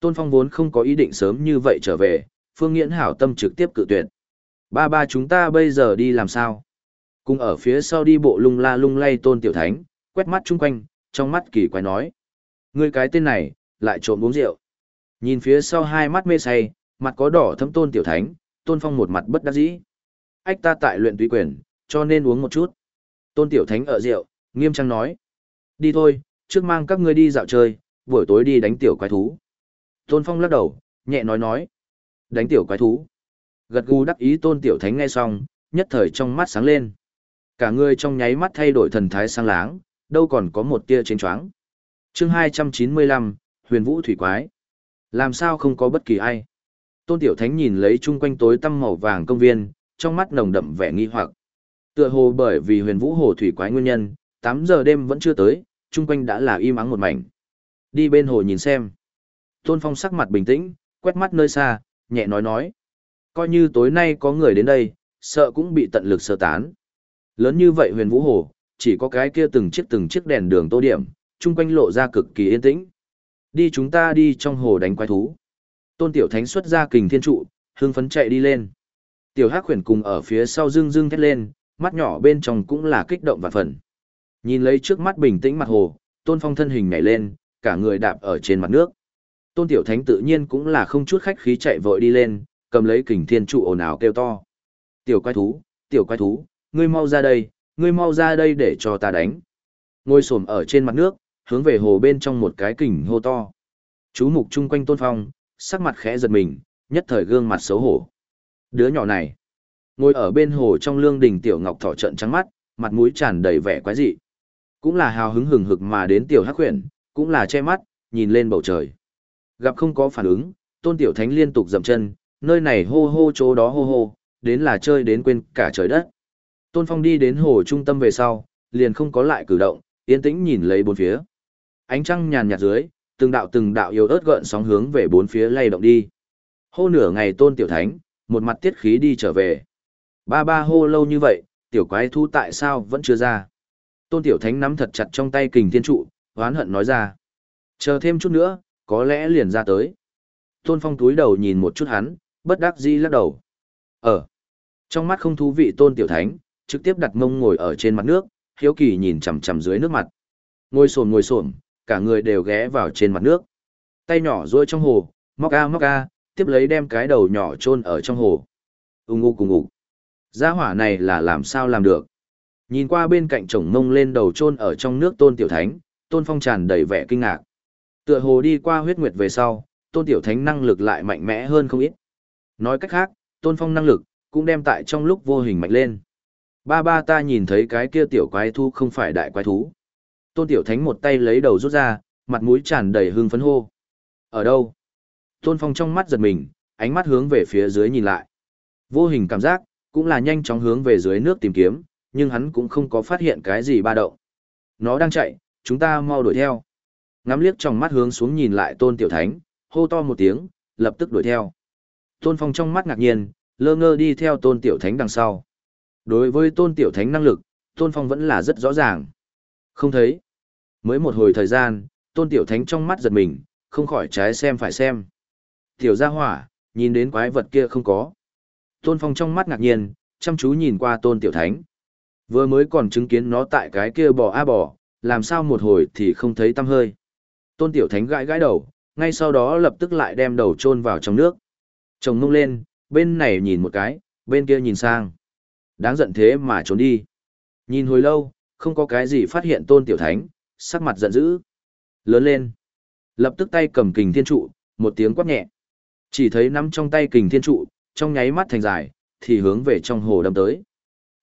Tôn Phong vốn không có ý định sớm như vậy trở về, phương nghiễn hảo tâm trực tiếp cự tuyệt. Ba ba chúng ta bây giờ đi làm sao? Cùng ở phía sau đi bộ lung la lung lay tôn tiểu thánh, quét mắt chung quanh, trong mắt kỳ quái nói. Ngươi cái tên này, lại trộm uống rượu. Nhìn phía sau hai mắt mê say, mặt có đỏ thấm tôn tiểu thánh, tôn phong một mặt bất đắc dĩ. Ách ta tại luyện tùy quyền, cho nên uống một chút. Tôn tiểu thánh ở rượu, nghiêm trang nói. Đi thôi, trước mang các ngươi đi dạo chơi, buổi tối đi đánh tiểu quái thú. Tôn phong lắc đầu, nhẹ nói nói. Đánh tiểu quái thú. Gật gù đắc ý tôn tiểu thánh nghe xong, nhất thời trong mắt sáng lên. Cả người trong nháy mắt thay đổi thần thái sang láng, đâu còn có một tia chênh choáng. Chương 295, Huyền Vũ thủy quái. Làm sao không có bất kỳ ai? Tôn Tiểu Thánh nhìn lấy chung quanh tối tăm màu vàng công viên, trong mắt nồng đậm vẻ nghi hoặc. Tựa hồ bởi vì Huyền Vũ hồ thủy quái nguyên nhân, 8 giờ đêm vẫn chưa tới, chung quanh đã là im ắng một mảnh. Đi bên hồ nhìn xem. Tôn Phong sắc mặt bình tĩnh, quét mắt nơi xa, nhẹ nói nói. Coi như tối nay có người đến đây, sợ cũng bị tận lực sơ tán. Lớn như vậy huyền vũ hồ, chỉ có cái kia từng chiếc từng chiếc đèn đường tô điểm, chung quanh lộ ra cực kỳ yên tĩnh. Đi chúng ta đi trong hồ đánh quái thú. Tôn Tiểu Thánh xuất ra kình thiên trụ, hưng phấn chạy đi lên. Tiểu Hắc Huyền cùng ở phía sau dương dương thét lên, mắt nhỏ bên trong cũng là kích động và phần. Nhìn lấy trước mắt bình tĩnh mặt hồ, Tôn Phong thân hình nhảy lên, cả người đạp ở trên mặt nước. Tôn Tiểu Thánh tự nhiên cũng là không chút khách khí chạy vội đi lên, cầm lấy kình thiên trụ ồn ào kêu to. Tiểu quái thú, tiểu quái thú, ngươi mau ra đây, ngươi mau ra đây để cho ta đánh. Ngồi xổm ở trên mặt nước, hướng về hồ bên trong một cái kình hô to. Chú mục chung quanh Tôn Phong, sắc mặt khẽ giật mình, nhất thời gương mặt xấu hổ. Đứa nhỏ này, ngồi ở bên hồ trong lương đình tiểu ngọc thỏ trận trắng mắt, mặt mũi tràn đầy vẻ quái dị. Cũng là hào hứng hừng hực mà đến tiểu hắc huyền, cũng là che mắt, nhìn lên bầu trời. Gặp không có phản ứng, tôn tiểu thánh liên tục dậm chân, nơi này hô hô chỗ đó hô hô, đến là chơi đến quên cả trời đất. Tôn Phong đi đến hồ trung tâm về sau, liền không có lại cử động, yên tĩnh nhìn lấy bốn phía. Ánh trăng nhàn nhạt dưới, từng đạo từng đạo yếu ớt gợn sóng hướng về bốn phía lay động đi. Hô nửa ngày tôn tiểu thánh, một mặt tiết khí đi trở về. Ba ba hô lâu như vậy, tiểu quái thú tại sao vẫn chưa ra? Tôn tiểu thánh nắm thật chặt trong tay kình thiên trụ, oán hận nói ra. Chờ thêm chút nữa, có lẽ liền ra tới. Tôn phong túi đầu nhìn một chút hắn, bất đắc dĩ lắc đầu. Ở. Trong mắt không thú vị tôn tiểu thánh, trực tiếp đặt mông ngồi ở trên mặt nước, hiếu kỳ nhìn chằm chằm dưới nước mặt. Ngồi xổm ngồi xổm, cả người đều ghé vào trên mặt nước. Tay nhỏ duỗi trong hồ, móc a móc a, tiếp lấy đem cái đầu nhỏ chôn ở trong hồ. Ung ngu cùng ngủ. Gia hỏa này là làm sao làm được? Nhìn qua bên cạnh chồng mông lên đầu chôn ở trong nước tôn tiểu thánh, tôn phong tràn đầy vẻ kinh ngạc. Tựa hồ đi qua huyết nguyệt về sau, tôn tiểu thánh năng lực lại mạnh mẽ hơn không ít. Nói cách khác, tôn phong năng lực, cũng đem tại trong lúc vô hình mạnh lên. Ba ba ta nhìn thấy cái kia tiểu quái thú không phải đại quái thú. Tôn tiểu thánh một tay lấy đầu rút ra, mặt mũi tràn đầy hương phấn hô. Ở đâu? Tôn phong trong mắt giật mình, ánh mắt hướng về phía dưới nhìn lại. Vô hình cảm giác, cũng là nhanh chóng hướng về dưới nước tìm kiếm, nhưng hắn cũng không có phát hiện cái gì ba động. Nó đang chạy, chúng ta mau đuổi theo. Ngắm liếc trong mắt hướng xuống nhìn lại tôn tiểu thánh, hô to một tiếng, lập tức đuổi theo. Tôn phong trong mắt ngạc nhiên, lơ ngơ đi theo tôn tiểu thánh đằng sau. Đối với tôn tiểu thánh năng lực, tôn phong vẫn là rất rõ ràng. Không thấy. Mới một hồi thời gian, tôn tiểu thánh trong mắt giật mình, không khỏi trái xem phải xem. Tiểu gia hỏa, nhìn đến quái vật kia không có. Tôn phong trong mắt ngạc nhiên, chăm chú nhìn qua tôn tiểu thánh. Vừa mới còn chứng kiến nó tại cái kia bò a bò, làm sao một hồi thì không thấy tăm hơi. Tôn tiểu thánh gãi gãi đầu, ngay sau đó lập tức lại đem đầu chôn vào trong nước. Chồng ngông lên, bên này nhìn một cái, bên kia nhìn sang. Đáng giận thế mà trốn đi. Nhìn hồi lâu, không có cái gì phát hiện tôn tiểu thánh, sắc mặt giận dữ. Lớn lên. Lập tức tay cầm kình thiên trụ, một tiếng quát nhẹ. Chỉ thấy nắm trong tay kình thiên trụ, trong nháy mắt thành dài, thì hướng về trong hồ đâm tới.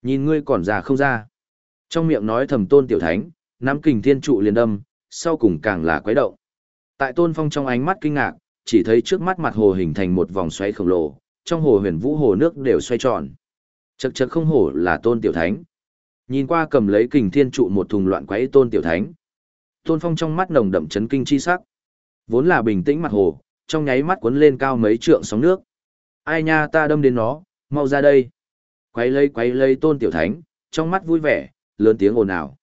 Nhìn ngươi còn già không ra. Trong miệng nói thầm tôn tiểu thánh, nắm kình thiên trụ liền đâm, sau cùng càng là quấy động. Tại tôn phong trong ánh mắt kinh ngạc, chỉ thấy trước mắt mặt hồ hình thành một vòng xoáy khổng lồ, trong hồ huyền vũ hồ nước đều xoay tròn. Chật chật không hổ là tôn tiểu thánh. Nhìn qua cầm lấy kình thiên trụ một thùng loạn quấy tôn tiểu thánh. Tôn phong trong mắt nồng đậm chấn kinh chi sắc. Vốn là bình tĩnh mặt hồ, trong nháy mắt cuốn lên cao mấy trượng sóng nước. Ai nha ta đâm đến nó, mau ra đây. Quấy lấy quấy lấy tôn tiểu thánh, trong mắt vui vẻ, lớn tiếng ồn ào.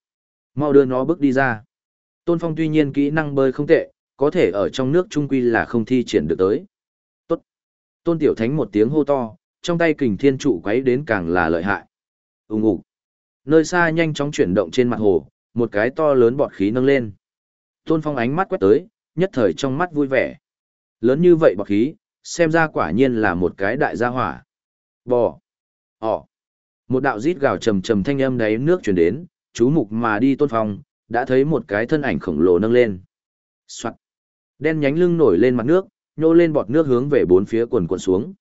Mau đưa nó bước đi ra. Tôn phong tuy nhiên kỹ năng bơi không tệ, có thể ở trong nước trung quy là không thi triển được tới. Tốt. Tôn tiểu thánh một tiếng hô to, trong tay kình thiên trụ quấy đến càng là lợi hại. Ùng ục. Nơi xa nhanh chóng chuyển động trên mặt hồ, một cái to lớn bọt khí nâng lên. Tôn Phong ánh mắt quét tới, nhất thời trong mắt vui vẻ. Lớn như vậy bọt khí, xem ra quả nhiên là một cái đại gia hỏa. Bò. Ồ. Một đạo rít gào trầm trầm thanh âm đáy nước truyền đến, chú mục mà đi Tôn Phong, đã thấy một cái thân ảnh khổng lồ nâng lên. Soạt. Đen nhánh lưng nổi lên mặt nước, nhô lên bọt nước hướng về bốn phía quần quần xuống.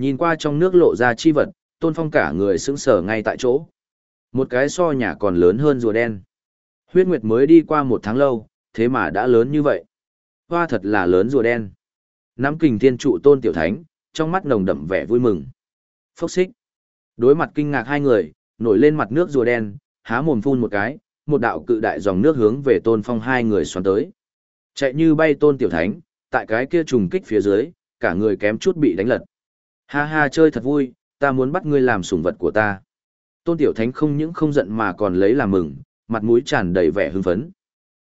Nhìn qua trong nước lộ ra chi vật, tôn phong cả người sững sờ ngay tại chỗ. Một cái so nhà còn lớn hơn rùa đen. Huyết Nguyệt mới đi qua một tháng lâu, thế mà đã lớn như vậy. Hoa thật là lớn rùa đen. Nắm kình thiên trụ tôn tiểu thánh, trong mắt nồng đậm vẻ vui mừng. Phốc xích. Đối mặt kinh ngạc hai người, nổi lên mặt nước rùa đen, há mồm phun một cái, một đạo cự đại dòng nước hướng về tôn phong hai người xoắn tới. Chạy như bay tôn tiểu thánh, tại cái kia trùng kích phía dưới, cả người kém chút bị đánh lật. Ha ha chơi thật vui, ta muốn bắt ngươi làm sủng vật của ta. Tôn Tiểu Thánh không những không giận mà còn lấy làm mừng, mặt mũi tràn đầy vẻ hưng phấn.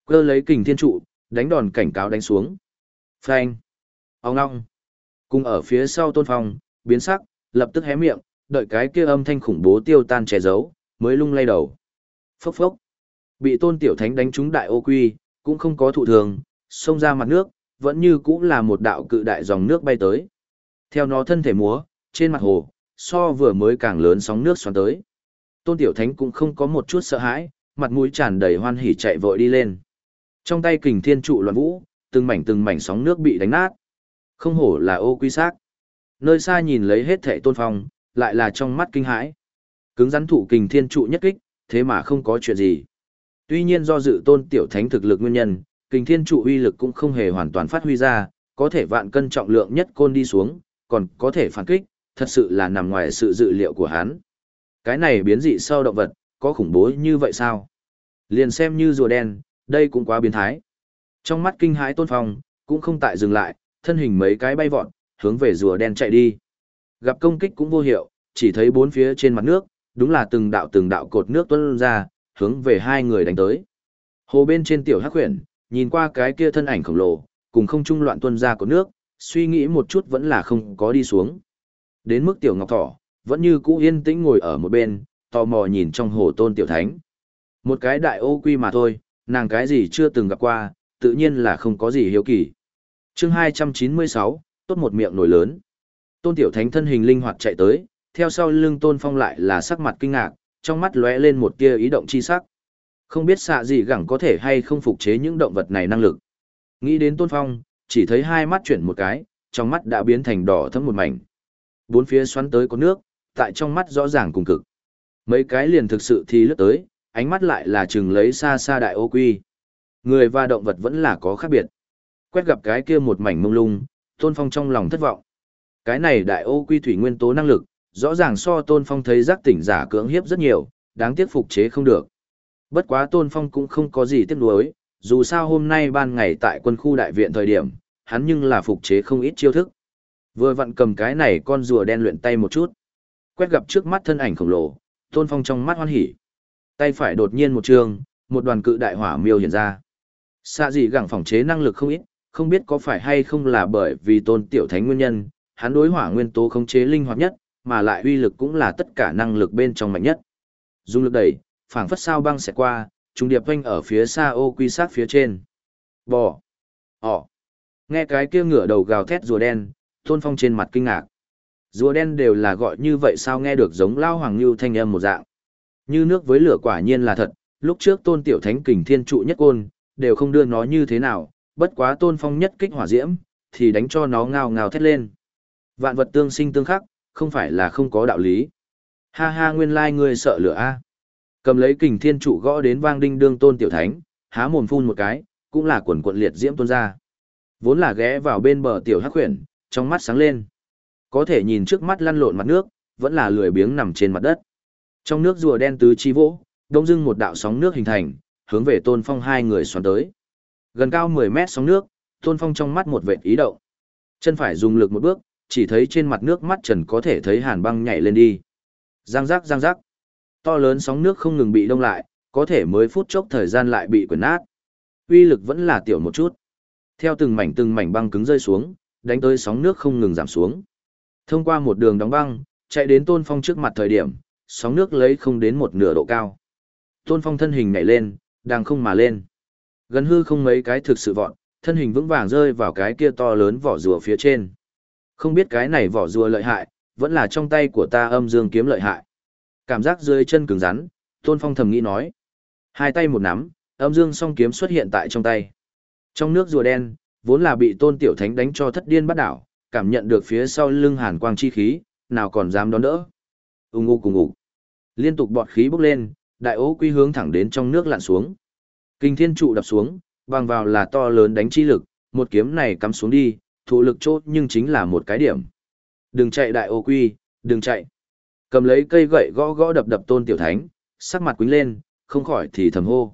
Cơ lấy kình thiên trụ, Đánh đòn cảnh cáo đánh xuống. Phanh. Ông ngong. Cùng ở phía sau tôn phong, biến sắc, lập tức hé miệng, đợi cái kia âm thanh khủng bố tiêu tan che giấu, mới lung lay đầu. Phốc phốc. Bị tôn tiểu thánh đánh trúng đại ô quy, cũng không có thụ thường, xông ra mặt nước, vẫn như cũng là một đạo cự đại dòng nước bay tới. Theo nó thân thể múa, trên mặt hồ, so vừa mới càng lớn sóng nước xoắn tới. Tôn Tiểu Thánh cũng không có một chút sợ hãi, mặt mũi tràn đầy hoan hỉ chạy vội đi lên. Trong tay kình thiên trụ loạn vũ, từng mảnh từng mảnh sóng nước bị đánh nát. Không hổ là ô quy xác. Nơi xa nhìn lấy hết thệ tôn phong, lại là trong mắt kinh hãi. Cứng rắn thụ kình thiên trụ nhất kích, thế mà không có chuyện gì. Tuy nhiên do dự tôn tiểu thánh thực lực nguyên nhân, kình thiên trụ uy lực cũng không hề hoàn toàn phát huy ra, có thể vạn cân trọng lượng nhất côn đi xuống, còn có thể phản kích, thật sự là nằm ngoài sự dự liệu của hắn. Cái này biến dị sau động vật, có khủng bố như vậy sao? Liền xem như rùa đen, đây cũng quá biến thái. Trong mắt kinh hãi tôn phong, cũng không tại dừng lại, thân hình mấy cái bay vọt, hướng về rùa đen chạy đi. Gặp công kích cũng vô hiệu, chỉ thấy bốn phía trên mặt nước, đúng là từng đạo từng đạo cột nước tuôn ra, hướng về hai người đánh tới. Hồ bên trên tiểu hắc huyền, nhìn qua cái kia thân ảnh khổng lồ, cùng không trung loạn tuôn ra của nước, suy nghĩ một chút vẫn là không có đi xuống. Đến mức tiểu ngọc thỏ, vẫn như cũ yên tĩnh ngồi ở một bên, tò mò nhìn trong hồ tôn tiểu thánh. Một cái đại ô quy mà thôi, nàng cái gì chưa từng gặp qua, tự nhiên là không có gì hiếu kỳ. chương 296, tốt một miệng nổi lớn. Tôn tiểu thánh thân hình linh hoạt chạy tới, theo sau lưng tôn phong lại là sắc mặt kinh ngạc, trong mắt lóe lên một tia ý động chi sắc. Không biết xạ gì gẳng có thể hay không phục chế những động vật này năng lực. Nghĩ đến tôn phong, chỉ thấy hai mắt chuyển một cái, trong mắt đã biến thành đỏ thấm một mảnh. Bốn phía xoắn tới có nước, tại trong mắt rõ ràng cùng cực. Mấy cái liền thực sự thì lướt tới, ánh mắt lại là chừng lấy xa xa đại ô quy. Người và động vật vẫn là có khác biệt. Quét gặp cái kia một mảnh mông lung, Tôn Phong trong lòng thất vọng. Cái này đại ô quy thủy nguyên tố năng lực, rõ ràng so Tôn Phong thấy giác tỉnh giả cưỡng hiếp rất nhiều, đáng tiếc phục chế không được. Bất quá Tôn Phong cũng không có gì tiếc nuối, dù sao hôm nay ban ngày tại quân khu đại viện thời điểm, hắn nhưng là phục chế không ít chiêu thức. Vừa vặn cầm cái này con rùa đen luyện tay một chút. Quét gặp trước mắt thân ảnh khổng lồ, Tôn Phong trong mắt hoan hỉ. Tay phải đột nhiên một trường, một đoàn cự đại hỏa miêu hiện ra. Xạ dị gẳng phòng chế năng lực không ít, không biết có phải hay không là bởi vì tôn tiểu thánh nguyên nhân, hắn đối hỏa nguyên tố khống chế linh hoạt nhất, mà lại uy lực cũng là tất cả năng lực bên trong mạnh nhất. Dung lực đẩy, phảng phất sao băng sẽ qua, trung điệp quanh ở phía xa ô quy sát phía trên. Bò. Ồ! Nghe cái kia ngửa đầu gào thét rùa đen, tôn phong trên mặt kinh ngạc. Rùa đen đều là gọi như vậy sao nghe được giống lao hoàng lưu thanh âm một dạng. Như nước với lửa quả nhiên là thật, lúc trước tôn tiểu thánh kình thiên trụ nhất côn, đều không đưa nó như thế nào, bất quá tôn phong nhất kích hỏa diễm, thì đánh cho nó ngào ngào thét lên. Vạn vật tương sinh tương khắc, không phải là không có đạo lý. Ha ha nguyên lai ngươi sợ lửa a. Cầm lấy kình thiên trụ gõ đến vang đinh đương tôn tiểu thánh, há mồm phun một cái, cũng là quần quận liệt diễm tôn ra. Vốn là ghé vào bên bờ tiểu hắc khuyển, trong mắt sáng lên. Có thể nhìn trước mắt lăn lộn mặt nước, vẫn là lười biếng nằm trên mặt đất. Trong nước rùa đen tứ chi vỗ, đông dưng một đạo sóng nước hình thành, hướng về tôn phong hai người xoắn tới. Gần cao 10 mét sóng nước, tôn phong trong mắt một vệt ý động. Chân phải dùng lực một bước, chỉ thấy trên mặt nước mắt trần có thể thấy hàn băng nhảy lên đi. Giang giác giang giác. To lớn sóng nước không ngừng bị đông lại, có thể mới phút chốc thời gian lại bị quyển nát. Uy lực vẫn là tiểu một chút. Theo từng mảnh từng mảnh băng cứng rơi xuống, đánh tới sóng nước không ngừng giảm xuống. Thông qua một đường đóng băng, chạy đến Tôn Phong trước mặt thời điểm, sóng nước lấy không đến một nửa độ cao. Tôn Phong thân hình nhảy lên, đang không mà lên. Gần hư không mấy cái thực sự vọt, thân hình vững vàng rơi vào cái kia to lớn vỏ rùa phía trên. Không biết cái này vỏ rùa lợi hại, vẫn là trong tay của ta âm dương kiếm lợi hại. Cảm giác dưới chân cứng rắn, Tôn Phong thầm nghĩ nói. Hai tay một nắm, âm dương song kiếm xuất hiện tại trong tay. Trong nước rùa đen, vốn là bị Tôn Tiểu Thánh đánh cho thất điên bắt đảo, cảm nhận được phía sau lưng hàn quang chi khí, nào còn dám đón đỡ. Ung ung cùng ngủ. Liên tục bọt khí bốc lên, đại ố quy hướng thẳng đến trong nước lặn xuống. Kinh thiên trụ đập xuống, bằng vào là to lớn đánh chi lực, một kiếm này cắm xuống đi, thụ lực chốt nhưng chính là một cái điểm. Đừng chạy đại ô quy, đừng chạy. Cầm lấy cây gậy gõ gõ đập đập tôn tiểu thánh, sắc mặt quính lên, không khỏi thì thầm hô.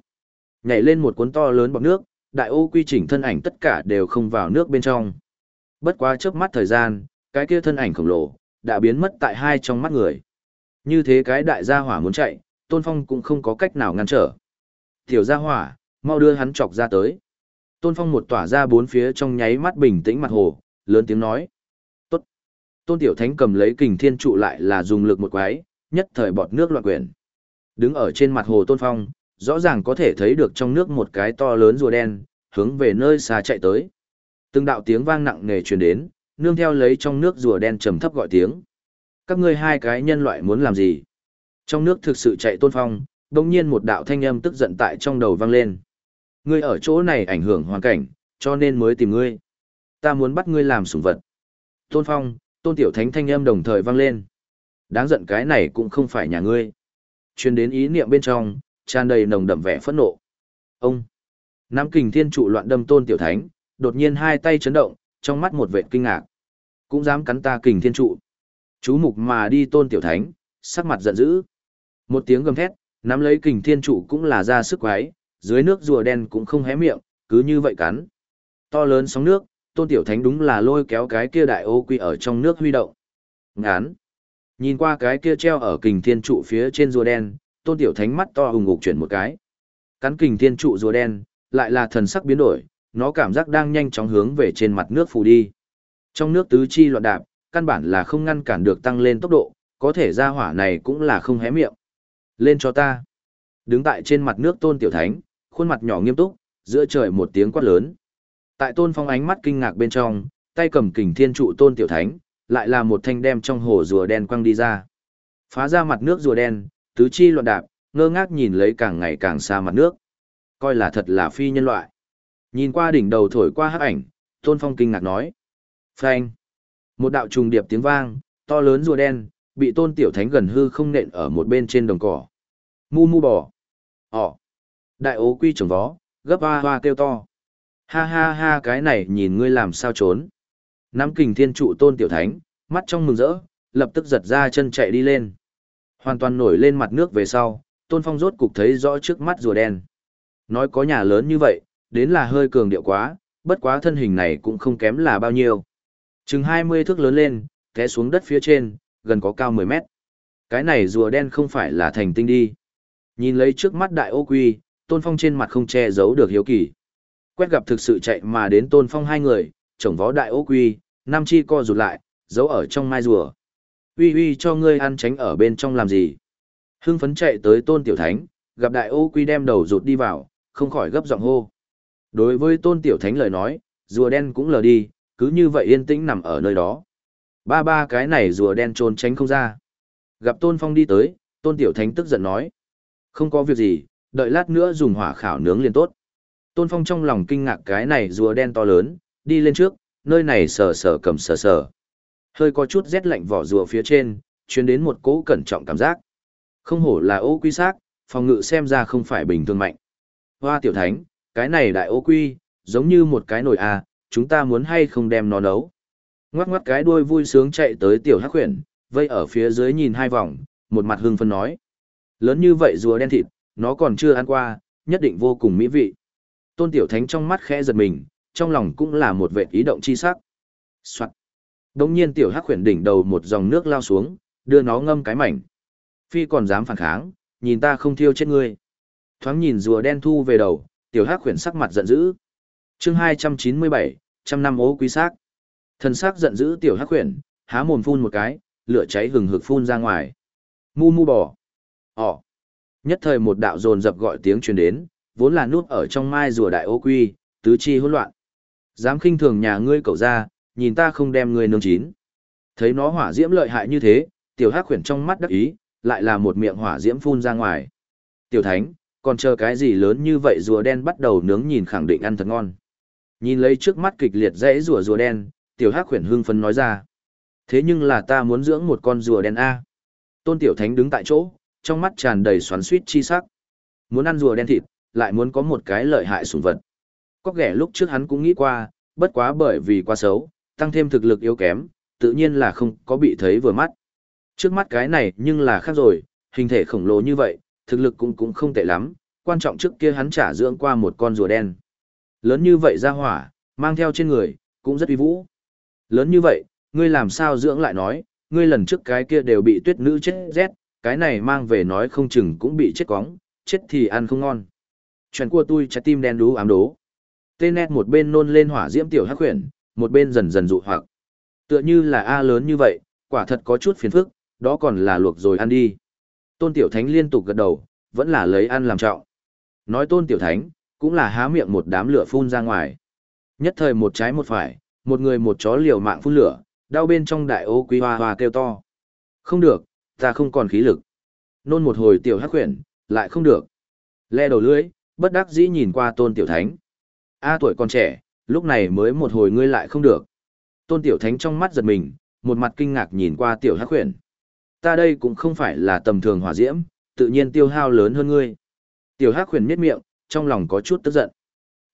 Nhảy lên một cuốn to lớn bọc nước, đại ô quy chỉnh thân ảnh tất cả đều không vào nước bên trong. Bất quá chớp mắt thời gian, cái kia thân ảnh khổng lồ, đã biến mất tại hai trong mắt người. Như thế cái đại gia hỏa muốn chạy, Tôn Phong cũng không có cách nào ngăn trở. Tiểu gia hỏa, mau đưa hắn chọc ra tới. Tôn Phong một tỏa ra bốn phía trong nháy mắt bình tĩnh mặt hồ, lớn tiếng nói. Tôn Tiểu Thánh cầm lấy kình thiên trụ lại là dùng lực một quái, nhất thời bọt nước loạn quyển. Đứng ở trên mặt hồ Tôn Phong, rõ ràng có thể thấy được trong nước một cái to lớn rùa đen, hướng về nơi xa chạy tới. Từng đạo tiếng vang nặng nề truyền đến, nương theo lấy trong nước rùa đen trầm thấp gọi tiếng. Các ngươi hai cái nhân loại muốn làm gì? Trong nước thực sự chạy Tôn Phong, đồng nhiên một đạo thanh âm tức giận tại trong đầu vang lên. Ngươi ở chỗ này ảnh hưởng hoàn cảnh, cho nên mới tìm ngươi. Ta muốn bắt ngươi làm sủng vật. Tôn Phong, Tôn Tiểu Thánh thanh âm đồng thời vang lên. Đáng giận cái này cũng không phải nhà ngươi. Truyền đến ý niệm bên trong, tràn đầy nồng đậm vẻ phẫn nộ. Ông, Nam kình thiên trụ loạn đâm Tôn Tiểu Thánh, đột nhiên hai tay chấn động, trong mắt một vẻ kinh ngạc. Cũng dám cắn ta kình thiên trụ. Chú mục mà đi Tôn Tiểu Thánh, sắc mặt giận dữ. Một tiếng gầm thét, nắm lấy kình thiên trụ cũng là ra sức quái, dưới nước rùa đen cũng không hé miệng, cứ như vậy cắn. To lớn sóng nước, tôn tiểu thánh đúng là lôi kéo cái kia đại ô quy ở trong nước huy động. Ngán. Nhìn qua cái kia treo ở kình thiên trụ phía trên rùa đen, tôn tiểu thánh mắt to hùng ngục chuyển một cái. Cắn kình thiên trụ rùa đen, lại là thần sắc biến đổi, nó cảm giác đang nhanh chóng hướng về trên mặt nước phù đi. Trong nước tứ chi loạn đạp, căn bản là không ngăn cản được tăng lên tốc độ, có thể ra hỏa này cũng là không hé miệng. Lên cho ta. Đứng tại trên mặt nước tôn tiểu thánh, khuôn mặt nhỏ nghiêm túc, giữa trời một tiếng quát lớn. Tại tôn phong ánh mắt kinh ngạc bên trong, tay cầm kình thiên trụ tôn tiểu thánh, lại là một thanh đem trong hồ rùa đen quăng đi ra. Phá ra mặt nước rùa đen, tứ chi loạn đạp, ngơ ngác nhìn lấy càng ngày càng xa mặt nước. Coi là thật là phi nhân loại. Nhìn qua đỉnh đầu thổi qua hắc ảnh, tôn phong kinh ngạc nói. Phanh. Một đạo trùng điệp tiếng vang, to lớn rùa đen, bị tôn tiểu thánh gần hư không nện ở một bên trên đồng cỏ. Mu mu bò. Ồ. Đại ố quy trồng vó, gấp hoa hoa kêu to. Ha ha ha cái này nhìn ngươi làm sao trốn. Nắm kình thiên trụ tôn tiểu thánh, mắt trong mừng rỡ, lập tức giật ra chân chạy đi lên. Hoàn toàn nổi lên mặt nước về sau, tôn phong rốt cục thấy rõ trước mắt rùa đen. Nói có nhà lớn như vậy, đến là hơi cường điệu quá, bất quá thân hình này cũng không kém là bao nhiêu. Chừng 20 thước lớn lên, té xuống đất phía trên, gần có cao 10 mét. Cái này rùa đen không phải là thành tinh đi. Nhìn lấy trước mắt đại ô quy, tôn phong trên mặt không che giấu được hiếu kỳ. Quét gặp thực sự chạy mà đến tôn phong hai người, chồng vó đại ô quy, nam chi co rụt lại, giấu ở trong mai rùa. Uy uy cho ngươi ăn tránh ở bên trong làm gì? Hưng phấn chạy tới tôn tiểu thánh, gặp đại ô quy đem đầu rụt đi vào, không khỏi gấp giọng hô. Đối với tôn tiểu thánh lời nói, rùa đen cũng lờ đi, cứ như vậy yên tĩnh nằm ở nơi đó. Ba ba cái này rùa đen trốn tránh không ra. Gặp tôn phong đi tới, tôn tiểu thánh tức giận nói. Không có việc gì, đợi lát nữa dùng hỏa khảo nướng liền tốt. Tôn Phong trong lòng kinh ngạc cái này rùa đen to lớn, đi lên trước, nơi này sờ sờ cầm sờ sờ. Hơi có chút rét lạnh vỏ rùa phía trên, chuyến đến một cỗ cẩn trọng cảm giác. Không hổ là ô quy xác, phòng ngự xem ra không phải bình thường mạnh. Hoa tiểu thánh, cái này đại ô quy, giống như một cái nồi à, chúng ta muốn hay không đem nó nấu. Ngoắc ngoắc cái đuôi vui sướng chạy tới tiểu hắc khuyển, vây ở phía dưới nhìn hai vòng, một mặt hưng phân nói. Lớn như vậy rùa đen thịt, nó còn chưa ăn qua, nhất định vô cùng mỹ vị. Tôn Tiểu Thánh trong mắt khẽ giật mình, trong lòng cũng là một vệ ý động chi sắc. Soạn. Đồng nhiên Tiểu Hắc khuyển đỉnh đầu một dòng nước lao xuống, đưa nó ngâm cái mảnh. Phi còn dám phản kháng, nhìn ta không thiêu chết ngươi. Thoáng nhìn rùa đen thu về đầu, Tiểu Hắc khuyển sắc mặt giận dữ. chương 297, trăm năm ố quý sắc. Thần sắc giận dữ Tiểu Hắc khuyển, há mồm phun một cái, lửa cháy hừng hực phun ra ngoài. Mu mu bò. Ồ. Nhất thời một đạo dồn dập gọi tiếng truyền đến, vốn là nút ở trong mai rùa đại ô quy, tứ chi hỗn loạn. Dám khinh thường nhà ngươi cậu ra, nhìn ta không đem ngươi nương chín. Thấy nó hỏa diễm lợi hại như thế, tiểu hắc khuyển trong mắt đắc ý, lại là một miệng hỏa diễm phun ra ngoài. Tiểu thánh, còn chờ cái gì lớn như vậy rùa đen bắt đầu nướng nhìn khẳng định ăn thật ngon. Nhìn lấy trước mắt kịch liệt dãy rùa rùa đen, tiểu hắc khuyển hưng phấn nói ra. Thế nhưng là ta muốn dưỡng một con rùa đen A. Tôn tiểu thánh đứng tại chỗ, trong mắt tràn đầy xoắn suýt chi sắc. Muốn ăn rùa đen thịt, lại muốn có một cái lợi hại sủng vật. Có ghẻ lúc trước hắn cũng nghĩ qua, bất quá bởi vì quá xấu, tăng thêm thực lực yếu kém, tự nhiên là không có bị thấy vừa mắt. Trước mắt cái này nhưng là khác rồi, hình thể khổng lồ như vậy, thực lực cũng cũng không tệ lắm, quan trọng trước kia hắn trả dưỡng qua một con rùa đen. Lớn như vậy ra hỏa, mang theo trên người, cũng rất uy vũ. Lớn như vậy, ngươi làm sao dưỡng lại nói, ngươi lần trước cái kia đều bị tuyết nữ chết rét, cái này mang về nói không chừng cũng bị chết quóng, chết thì ăn không ngon. Chuyện của tôi trái tim đen đú ám đố. Tên nét một bên nôn lên hỏa diễm tiểu hắc khuyển, một bên dần dần dụ hoặc. Tựa như là A lớn như vậy, quả thật có chút phiền phức, đó còn là luộc rồi ăn đi. Tôn Tiểu Thánh liên tục gật đầu, vẫn là lấy ăn làm trọng. Nói Tôn Tiểu Thánh, cũng là há miệng một đám lửa phun ra ngoài. Nhất thời một trái một phải, một người một chó liều mạng phun lửa, đau bên trong đại ô quý hoa hoa kêu to. Không được, ta không còn khí lực. Nôn một hồi tiểu hắc khuyển, lại không được. Le đầu lưỡi, bất đắc dĩ nhìn qua tôn tiểu thánh. A tuổi còn trẻ, lúc này mới một hồi ngươi lại không được. Tôn tiểu thánh trong mắt giật mình, một mặt kinh ngạc nhìn qua tiểu hắc khuyển. Ta đây cũng không phải là tầm thường hỏa diễm, tự nhiên tiêu hao lớn hơn ngươi. Tiểu hắc khuyển miết miệng, trong lòng có chút tức giận.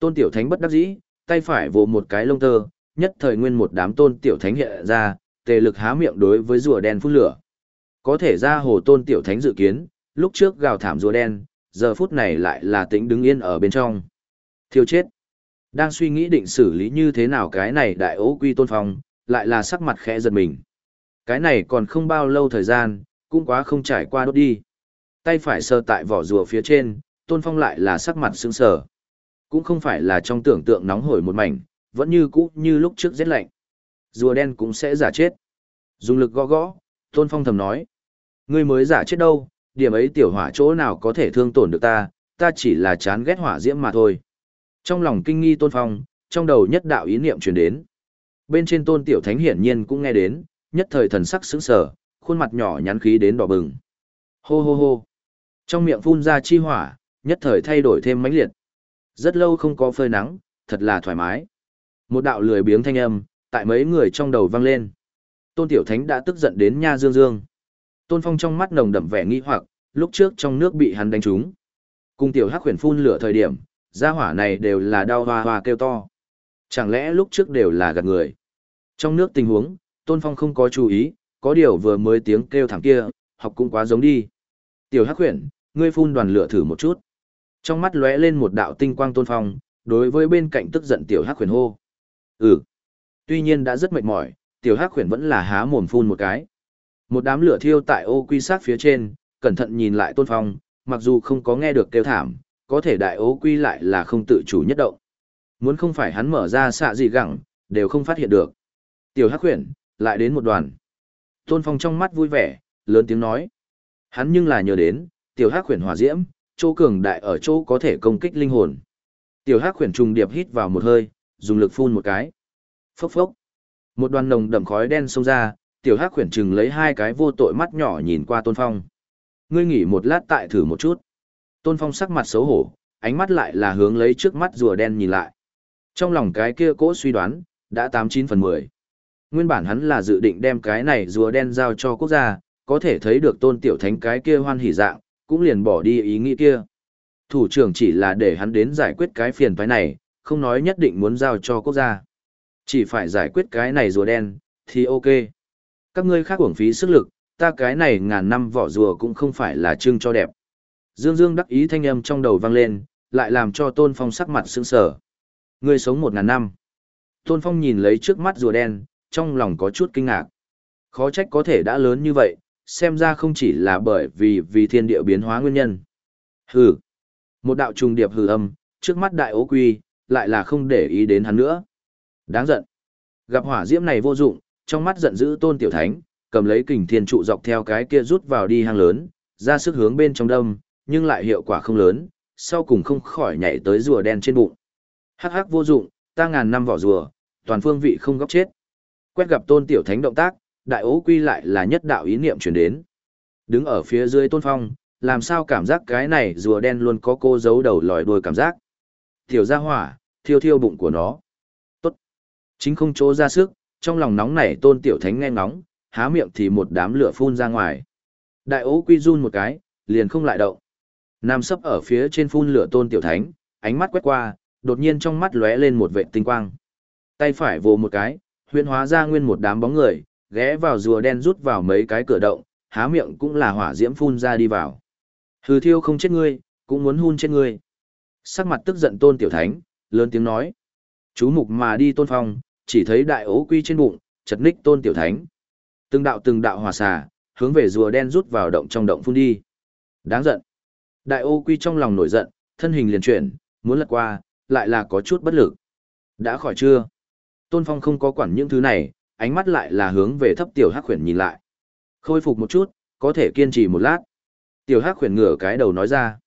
Tôn tiểu thánh bất đắc dĩ, tay phải vồ một cái lông tơ, nhất thời nguyên một đám tôn tiểu thánh hiện ra, tề lực há miệng đối với rùa đen phun lửa. Có thể ra hồ tôn tiểu thánh dự kiến, lúc trước gào thảm rùa đen, giờ phút này lại là tĩnh đứng yên ở bên trong. Thiêu chết. Đang suy nghĩ định xử lý như thế nào cái này đại ố quy tôn phong, lại là sắc mặt khẽ giật mình. Cái này còn không bao lâu thời gian, cũng quá không trải qua đốt đi. Tay phải sờ tại vỏ rùa phía trên, tôn phong lại là sắc mặt sững sờ. Cũng không phải là trong tưởng tượng nóng hổi một mảnh, vẫn như cũ như lúc trước rét lạnh. Rùa đen cũng sẽ giả chết. Dùng lực gõ gõ, tôn phong thầm nói. Ngươi mới giả chết đâu, điểm ấy tiểu hỏa chỗ nào có thể thương tổn được ta, ta chỉ là chán ghét hỏa diễm mà thôi. Trong lòng kinh nghi tôn phong, trong đầu nhất đạo ý niệm truyền đến. Bên trên tôn tiểu thánh hiển nhiên cũng nghe đến, nhất thời thần sắc sững sờ, khuôn mặt nhỏ nhắn khí đến đỏ bừng. Hô hô hô. Trong miệng phun ra chi hỏa, nhất thời thay đổi thêm mãnh liệt. Rất lâu không có phơi nắng, thật là thoải mái. Một đạo lười biếng thanh âm, tại mấy người trong đầu vang lên. Tôn Tiểu Thánh đã tức giận đến nha dương dương. Tôn Phong trong mắt nồng đậm vẻ nghi hoặc, lúc trước trong nước bị hắn đánh trúng. Cùng Tiểu Hắc huyền phun lửa thời điểm, gia hỏa này đều là đau hoa hoa kêu to. Chẳng lẽ lúc trước đều là gạt người? Trong nước tình huống, Tôn Phong không có chú ý, có điều vừa mới tiếng kêu thẳng kia, học cũng quá giống đi. Tiểu Hắc huyền, ngươi phun đoàn lửa thử một chút. Trong mắt lóe lên một đạo tinh quang Tôn Phong, đối với bên cạnh tức giận Tiểu Hắc huyền hô. Ừ. Tuy nhiên đã rất mệt mỏi, Tiểu Hắc huyền vẫn là há mồm phun một cái. Một đám lửa thiêu tại ô quy sát phía trên, cẩn thận nhìn lại Tôn Phong, mặc dù không có nghe được kêu thảm, có thể đại ô quy lại là không tự chủ nhất động. Muốn không phải hắn mở ra xạ gì gẳng, đều không phát hiện được. Tiểu Hắc huyển, lại đến một đoàn. Tôn Phong trong mắt vui vẻ, lớn tiếng nói. Hắn nhưng là nhớ đến, tiểu hắc huyển hỏa diễm, chỗ cường đại ở chỗ có thể công kích linh hồn. Tiểu hắc huyển trùng điệp hít vào một hơi, dùng lực phun một cái. Phốc phốc. Một đoàn nồng đậm khói đen xông ra, tiểu hắc khuyển trừng lấy hai cái vô tội mắt nhỏ nhìn qua Tôn Phong. Ngươi nghỉ một lát tại thử một chút. Tôn Phong sắc mặt xấu hổ, ánh mắt lại là hướng lấy trước mắt rùa đen nhìn lại. Trong lòng cái kia cố suy đoán, đã tám chín phần mười. Nguyên bản hắn là dự định đem cái này rùa đen giao cho quốc gia, có thể thấy được tôn tiểu thánh cái kia hoan hỉ dạng, cũng liền bỏ đi ý nghĩ kia. Thủ trưởng chỉ là để hắn đến giải quyết cái phiền phái này, không nói nhất định muốn giao cho quốc gia. Chỉ phải giải quyết cái này rùa đen, thì ok. Các ngươi khác uổng phí sức lực, ta cái này ngàn năm vỏ rùa cũng không phải là trưng cho đẹp. Dương Dương đắc ý thanh âm trong đầu vang lên, lại làm cho Tôn Phong sắc mặt sững sờ. Ngươi sống một ngàn năm. Tôn Phong nhìn lấy trước mắt rùa đen, trong lòng có chút kinh ngạc. Khó trách có thể đã lớn như vậy, xem ra không chỉ là bởi vì vì thiên địa biến hóa nguyên nhân. Hừ. Một đạo trùng điệp hừ âm, trước mắt đại ố quy, lại là không để ý đến hắn nữa. Đáng giận. Gặp hỏa diễm này vô dụng, trong mắt giận dữ tôn tiểu thánh, cầm lấy kình thiên trụ dọc theo cái kia rút vào đi hang lớn, ra sức hướng bên trong đâm, nhưng lại hiệu quả không lớn, sau cùng không khỏi nhảy tới rùa đen trên bụng. Hắc hắc vô dụng, ta ngàn năm vỏ rùa, toàn phương vị không góc chết. Quét gặp tôn tiểu thánh động tác, đại ố quy lại là nhất đạo ý niệm chuyển đến. Đứng ở phía dưới tôn phong, làm sao cảm giác cái này rùa đen luôn có cô giấu đầu lòi đuôi cảm giác. Tiểu ra hỏa, thiêu thiêu bụng của nó. Tốt. Chính không chỗ ra sức, trong lòng nóng nảy tôn tiểu thánh nghe ngóng, há miệng thì một đám lửa phun ra ngoài. Đại ố quy run một cái, liền không lại động. Nam sấp ở phía trên phun lửa tôn tiểu thánh, ánh mắt quét qua, đột nhiên trong mắt lóe lên một vệ tinh quang. Tay phải vồ một cái, huyễn hóa ra nguyên một đám bóng người, ghé vào rùa đen rút vào mấy cái cửa động, há miệng cũng là hỏa diễm phun ra đi vào. Hừ thiêu không chết ngươi, cũng muốn hun chết ngươi. Sắc mặt tức giận tôn tiểu thánh, lớn tiếng nói. Chú mục mà đi tôn phong, chỉ thấy đại ố quy trên bụng, chật ních tôn tiểu thánh. Từng đạo từng đạo hòa xà, hướng về rùa đen rút vào động trong động phun đi. Đáng giận. Đại ô quy trong lòng nổi giận, thân hình liền chuyển, muốn lật qua, lại là có chút bất lực. Đã khỏi chưa? Tôn Phong không có quản những thứ này, ánh mắt lại là hướng về thấp tiểu hắc khuyển nhìn lại. Khôi phục một chút, có thể kiên trì một lát. Tiểu hắc khuyển ngửa cái đầu nói ra.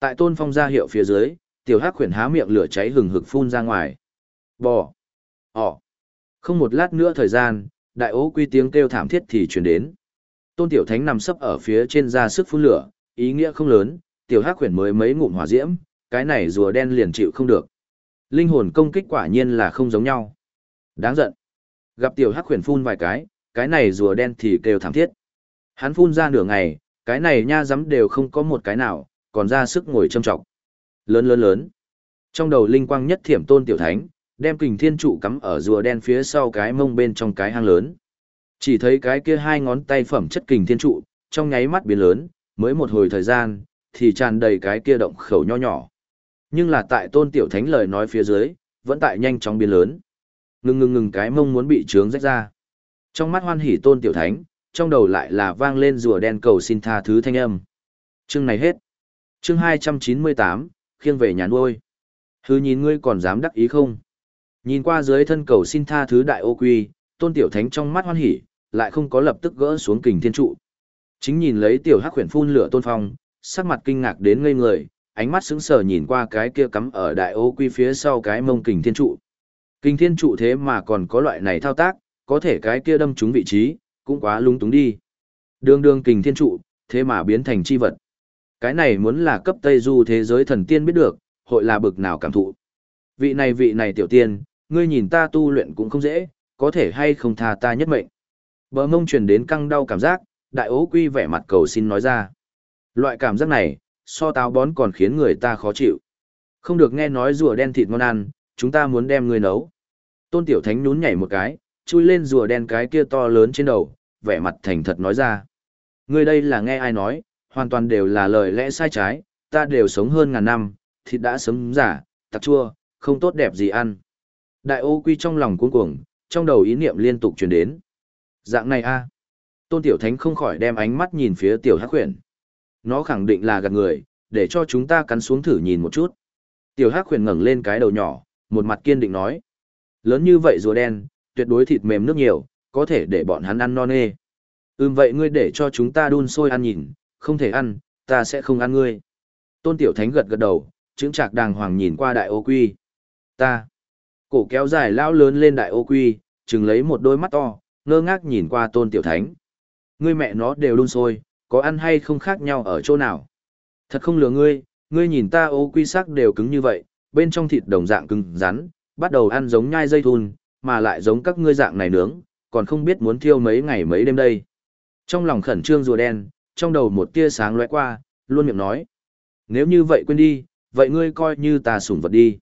Tại Tôn Phong ra hiệu phía dưới, tiểu hắc khuyển há miệng lửa cháy hừng hực phun ra ngoài. Bò. Ỏ. Không một lát nữa thời gian, đại ố quy tiếng kêu thảm thiết thì chuyển đến. Tôn tiểu thánh nằm sấp ở phía trên ra sức phun lửa, ý nghĩa không lớn, tiểu hắc khuyển mới mấy ngụm hỏa diễm, cái này rùa đen liền chịu không được. Linh hồn công kích quả nhiên là không giống nhau. Đáng giận. Gặp tiểu hắc khuyển phun vài cái, cái này rùa đen thì kêu thảm thiết. Hắn phun ra nửa ngày, cái này nha rắm đều không có một cái nào, còn ra sức ngồi châm trọng. Lớn lớn lớn. Trong đầu linh quang nhất thiểm tôn tiểu thánh, đem kình thiên trụ cắm ở rùa đen phía sau cái mông bên trong cái hang lớn. Chỉ thấy cái kia hai ngón tay phẩm chất kình thiên trụ, trong nháy mắt biến lớn, mới một hồi thời gian, thì tràn đầy cái kia động khẩu nho nhỏ. Nhưng là tại tôn tiểu thánh lời nói phía dưới, vẫn tại nhanh chóng biến lớn. Ngừng ngừng ngừng cái mông muốn bị trướng rách ra. Trong mắt hoan hỉ tôn tiểu thánh, trong đầu lại là vang lên rùa đen cầu xin tha thứ thanh âm. Chương này hết. Chương 298, khiêng về nhà nuôi. Hứ nhìn ngươi còn dám đắc ý không? Nhìn qua dưới thân cầu xin tha thứ đại ô quy, tôn tiểu thánh trong mắt hoan hỉ, lại không có lập tức gỡ xuống kình thiên trụ. Chính nhìn lấy tiểu hắc huyền phun lửa tôn phong, sắc mặt kinh ngạc đến ngây người, ánh mắt sững sờ nhìn qua cái kia cắm ở đại ô quy phía sau cái mông kình thiên trụ. Kình thiên trụ thế mà còn có loại này thao tác, có thể cái kia đâm trúng vị trí, cũng quá lung túng đi. Đường đường kình thiên trụ, thế mà biến thành chi vật. Cái này muốn là cấp Tây Du thế giới thần tiên biết được, hội là bực nào cảm thụ. Vị này vị này tiểu tiên, ngươi nhìn ta tu luyện cũng không dễ, có thể hay không tha ta nhất mệnh. Bờ mông truyền đến căng đau cảm giác, đại ố quy vẻ mặt cầu xin nói ra. Loại cảm giác này, so táo bón còn khiến người ta khó chịu. Không được nghe nói rùa đen thịt ngon ăn, chúng ta muốn đem ngươi nấu. Tôn Tiểu Thánh nhún nhảy một cái, chui lên rùa đen cái kia to lớn trên đầu, vẻ mặt thành thật nói ra. Ngươi đây là nghe ai nói, hoàn toàn đều là lời lẽ sai trái, ta đều sống hơn ngàn năm, thịt đã sớm giả, tặc chua, không tốt đẹp gì ăn. Đại ô quy trong lòng cuống cuồng, trong đầu ý niệm liên tục truyền đến. Dạng này a Tôn Tiểu Thánh không khỏi đem ánh mắt nhìn phía Tiểu Hắc Huyền. Nó khẳng định là gạt người, để cho chúng ta cắn xuống thử nhìn một chút. Tiểu Hắc Huyền ngẩng lên cái đầu nhỏ, một mặt kiên định nói. Lớn như vậy rùa đen, tuyệt đối thịt mềm nước nhiều, có thể để bọn hắn ăn non nê. Ừm vậy ngươi để cho chúng ta đun sôi ăn nhìn, không thể ăn, ta sẽ không ăn ngươi. Tôn Tiểu Thánh gật gật đầu, chứng trạc đàng hoàng nhìn qua đại ô quy. Ta. Cổ kéo dài lao lớn lên đại ô quy, chừng lấy một đôi mắt to, ngơ ngác nhìn qua Tôn Tiểu Thánh. Ngươi mẹ nó đều đun sôi, có ăn hay không khác nhau ở chỗ nào. Thật không lừa ngươi, ngươi nhìn ta ô quy sắc đều cứng như vậy, bên trong thịt đồng dạng cứng rắn, bắt đầu ăn giống nhai dây thun, mà lại giống các ngươi dạng này nướng, còn không biết muốn thiêu mấy ngày mấy đêm đây. Trong lòng khẩn trương rùa đen, trong đầu một tia sáng lóe qua, luôn miệng nói. Nếu như vậy quên đi, vậy ngươi coi như ta sủng vật đi.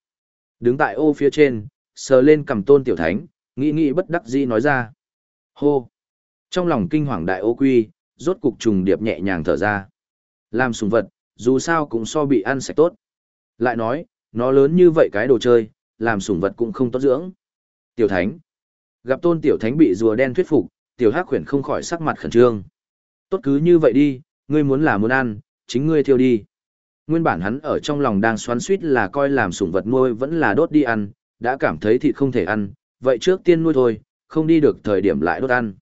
Đứng tại ô phía trên, sờ lên cầm tôn tiểu thánh, nghĩ nghĩ bất đắc dĩ nói ra. Hô! Trong lòng kinh hoàng đại ô quy, rốt cục trùng điệp nhẹ nhàng thở ra. Làm sủng vật, dù sao cũng so bị ăn sạch tốt. Lại nói, nó lớn như vậy cái đồ chơi, làm sủng vật cũng không tốt dưỡng. Tiểu thánh. Gặp tôn tiểu thánh bị rùa đen thuyết phục, tiểu hắc khuyển không khỏi sắc mặt khẩn trương. Tốt cứ như vậy đi, ngươi muốn là muốn ăn, chính ngươi thiêu đi. Nguyên bản hắn ở trong lòng đang xoắn suýt là coi làm sủng vật nuôi vẫn là đốt đi ăn, đã cảm thấy thịt không thể ăn, vậy trước tiên nuôi thôi, không đi được thời điểm lại đốt ăn.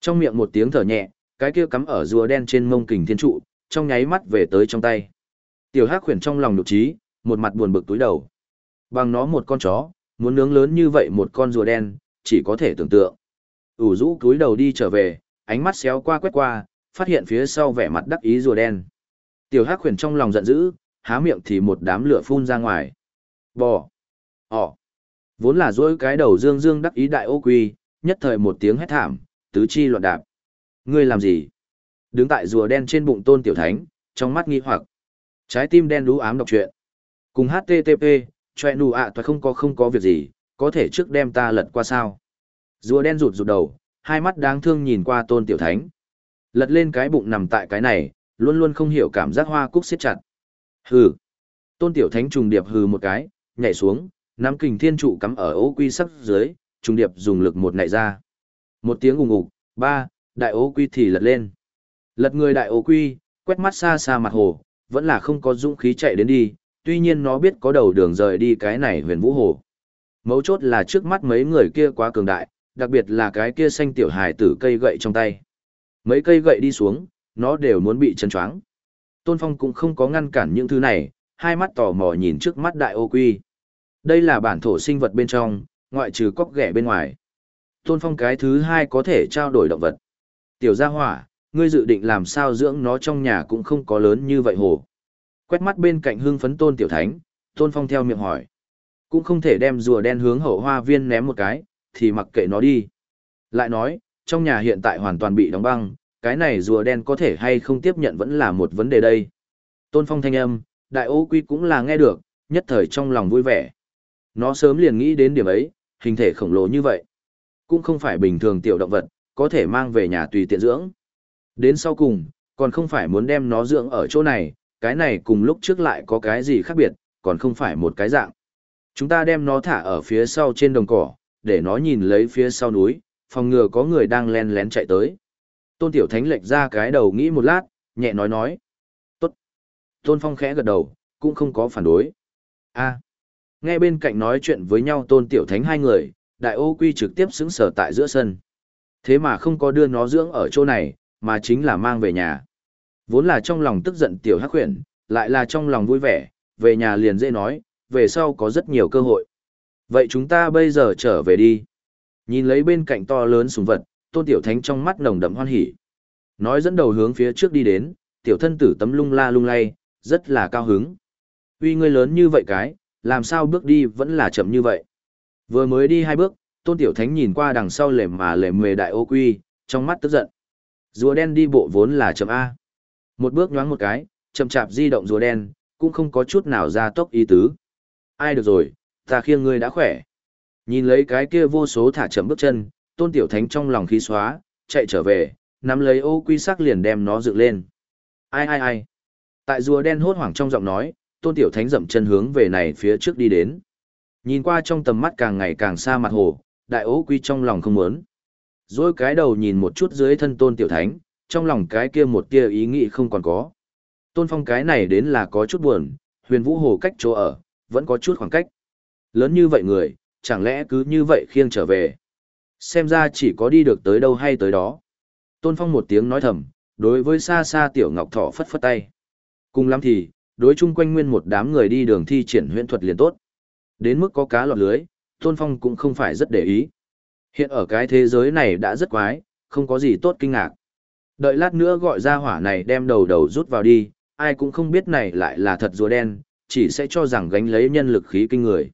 Trong miệng một tiếng thở nhẹ, cái kia cắm ở rùa đen trên mông kình thiên trụ, trong nháy mắt về tới trong tay. Tiểu Hắc khuyển trong lòng nhục trí, một mặt buồn bực túi đầu. Bằng nó một con chó, muốn nướng lớn như vậy một con rùa đen, chỉ có thể tưởng tượng. ủ rũ túi đầu đi trở về, ánh mắt xéo qua quét qua, phát hiện phía sau vẻ mặt đắc ý rùa đen. Tiểu Hắc khuyển trong lòng giận dữ, há miệng thì một đám lửa phun ra ngoài. Bò. Ỏ. Vốn là dỗi cái đầu dương dương đắc ý đại ô quy, nhất thời một tiếng hét thảm, tứ chi loạn đạp. Ngươi làm gì? Đứng tại rùa đen trên bụng tôn tiểu thánh, trong mắt nghi hoặc. Trái tim đen đú ám đọc chuyện Cùng HTTP, choe nụ ạ à không có không có việc gì, có thể trước đem ta lật qua sao. Rùa đen rụt rụt đầu, hai mắt đáng thương nhìn qua tôn tiểu thánh. Lật lên cái bụng nằm tại cái này, luôn luôn không hiểu cảm giác hoa cúc siết chặt. Hừ. Tôn tiểu thánh trùng điệp hừ một cái, nhảy xuống, nắm kình thiên trụ cắm ở ố quy sắc dưới, trung điệp dùng lực một nảy ra. Một tiếng ùng ục, ba, đại ố quy thì lật lên. Lật người đại ố quy, quét mắt xa xa mặt hồ, vẫn là không có dũng khí chạy đến đi, tuy nhiên nó biết có đầu đường rời đi cái này huyền vũ hồ. Mấu chốt là trước mắt mấy người kia quá cường đại, đặc biệt là cái kia xanh tiểu hài tử cây gậy trong tay. Mấy cây gậy đi xuống, nó đều muốn bị chân choáng. Tôn Phong cũng không có ngăn cản những thứ này, hai mắt tò mò nhìn trước mắt đại ô quy. Đây là bản thổ sinh vật bên trong, ngoại trừ cóc ghẻ bên ngoài. Tôn Phong cái thứ hai có thể trao đổi động vật. Tiểu gia hỏa, ngươi dự định làm sao dưỡng nó trong nhà cũng không có lớn như vậy hồ. Quét mắt bên cạnh hương phấn Tôn Tiểu Thánh, Tôn Phong theo miệng hỏi. Cũng không thể đem rùa đen hướng hậu hoa viên ném một cái, thì mặc kệ nó đi. Lại nói, trong nhà hiện tại hoàn toàn bị đóng băng, cái này rùa đen có thể hay không tiếp nhận vẫn là một vấn đề đây. Tôn Phong thanh âm, đại ô quy cũng là nghe được, nhất thời trong lòng vui vẻ. Nó sớm liền nghĩ đến điểm ấy, hình thể khổng lồ như vậy. Cũng không phải bình thường tiểu động vật, có thể mang về nhà tùy tiện dưỡng. Đến sau cùng, còn không phải muốn đem nó dưỡng ở chỗ này, cái này cùng lúc trước lại có cái gì khác biệt, còn không phải một cái dạng. Chúng ta đem nó thả ở phía sau trên đồng cỏ, để nó nhìn lấy phía sau núi, phòng ngừa có người đang len lén chạy tới. Tôn Tiểu Thánh lệch ra cái đầu nghĩ một lát, nhẹ nói nói. Tốt. Tôn Phong khẽ gật đầu, cũng không có phản đối. a nghe bên cạnh nói chuyện với nhau Tôn Tiểu Thánh hai người, đại ô quy trực tiếp xứng sở tại giữa sân. Thế mà không có đưa nó dưỡng ở chỗ này, mà chính là mang về nhà. Vốn là trong lòng tức giận Tiểu Hắc Huyền, lại là trong lòng vui vẻ, về nhà liền dễ nói, về sau có rất nhiều cơ hội. Vậy chúng ta bây giờ trở về đi. Nhìn lấy bên cạnh to lớn súng vật, tôn tiểu thánh trong mắt nồng đậm hoan hỉ. Nói dẫn đầu hướng phía trước đi đến, tiểu thân tử tấm lung la lung lay, rất là cao hứng. Uy ngươi lớn như vậy cái, làm sao bước đi vẫn là chậm như vậy. Vừa mới đi hai bước, tôn tiểu thánh nhìn qua đằng sau lề mà lề mề đại ô quy, trong mắt tức giận. Rùa đen đi bộ vốn là chậm A. Một bước nhoáng một cái, chậm chạp di động rùa đen, cũng không có chút nào ra tốc ý tứ. Ai được rồi, ta khiêng ngươi đã khỏe. Nhìn lấy cái kia vô số thả chậm bước chân, tôn tiểu thánh trong lòng khí xóa, chạy trở về, nắm lấy ô quy sắc liền đem nó dựng lên. Ai ai ai. Tại rùa đen hốt hoảng trong giọng nói, tôn tiểu thánh dậm chân hướng về này phía trước đi đến. Nhìn qua trong tầm mắt càng ngày càng xa mặt hồ, đại ố quy trong lòng không muốn. Rồi cái đầu nhìn một chút dưới thân tôn tiểu thánh, trong lòng cái kia một tia ý nghĩ không còn có. Tôn phong cái này đến là có chút buồn, huyền vũ hồ cách chỗ ở, vẫn có chút khoảng cách. Lớn như vậy người, chẳng lẽ cứ như vậy khiêng trở về. Xem ra chỉ có đi được tới đâu hay tới đó. Tôn Phong một tiếng nói thầm, đối với xa xa tiểu ngọc thỏ phất phất tay. Cùng lắm thì, đối chung quanh nguyên một đám người đi đường thi triển huyễn thuật liền tốt. Đến mức có cá lọt lưới, Tôn Phong cũng không phải rất để ý. Hiện ở cái thế giới này đã rất quái, không có gì tốt kinh ngạc. Đợi lát nữa gọi ra hỏa này đem đầu đầu rút vào đi, ai cũng không biết này lại là thật rùa đen, chỉ sẽ cho rằng gánh lấy nhân lực khí kinh người.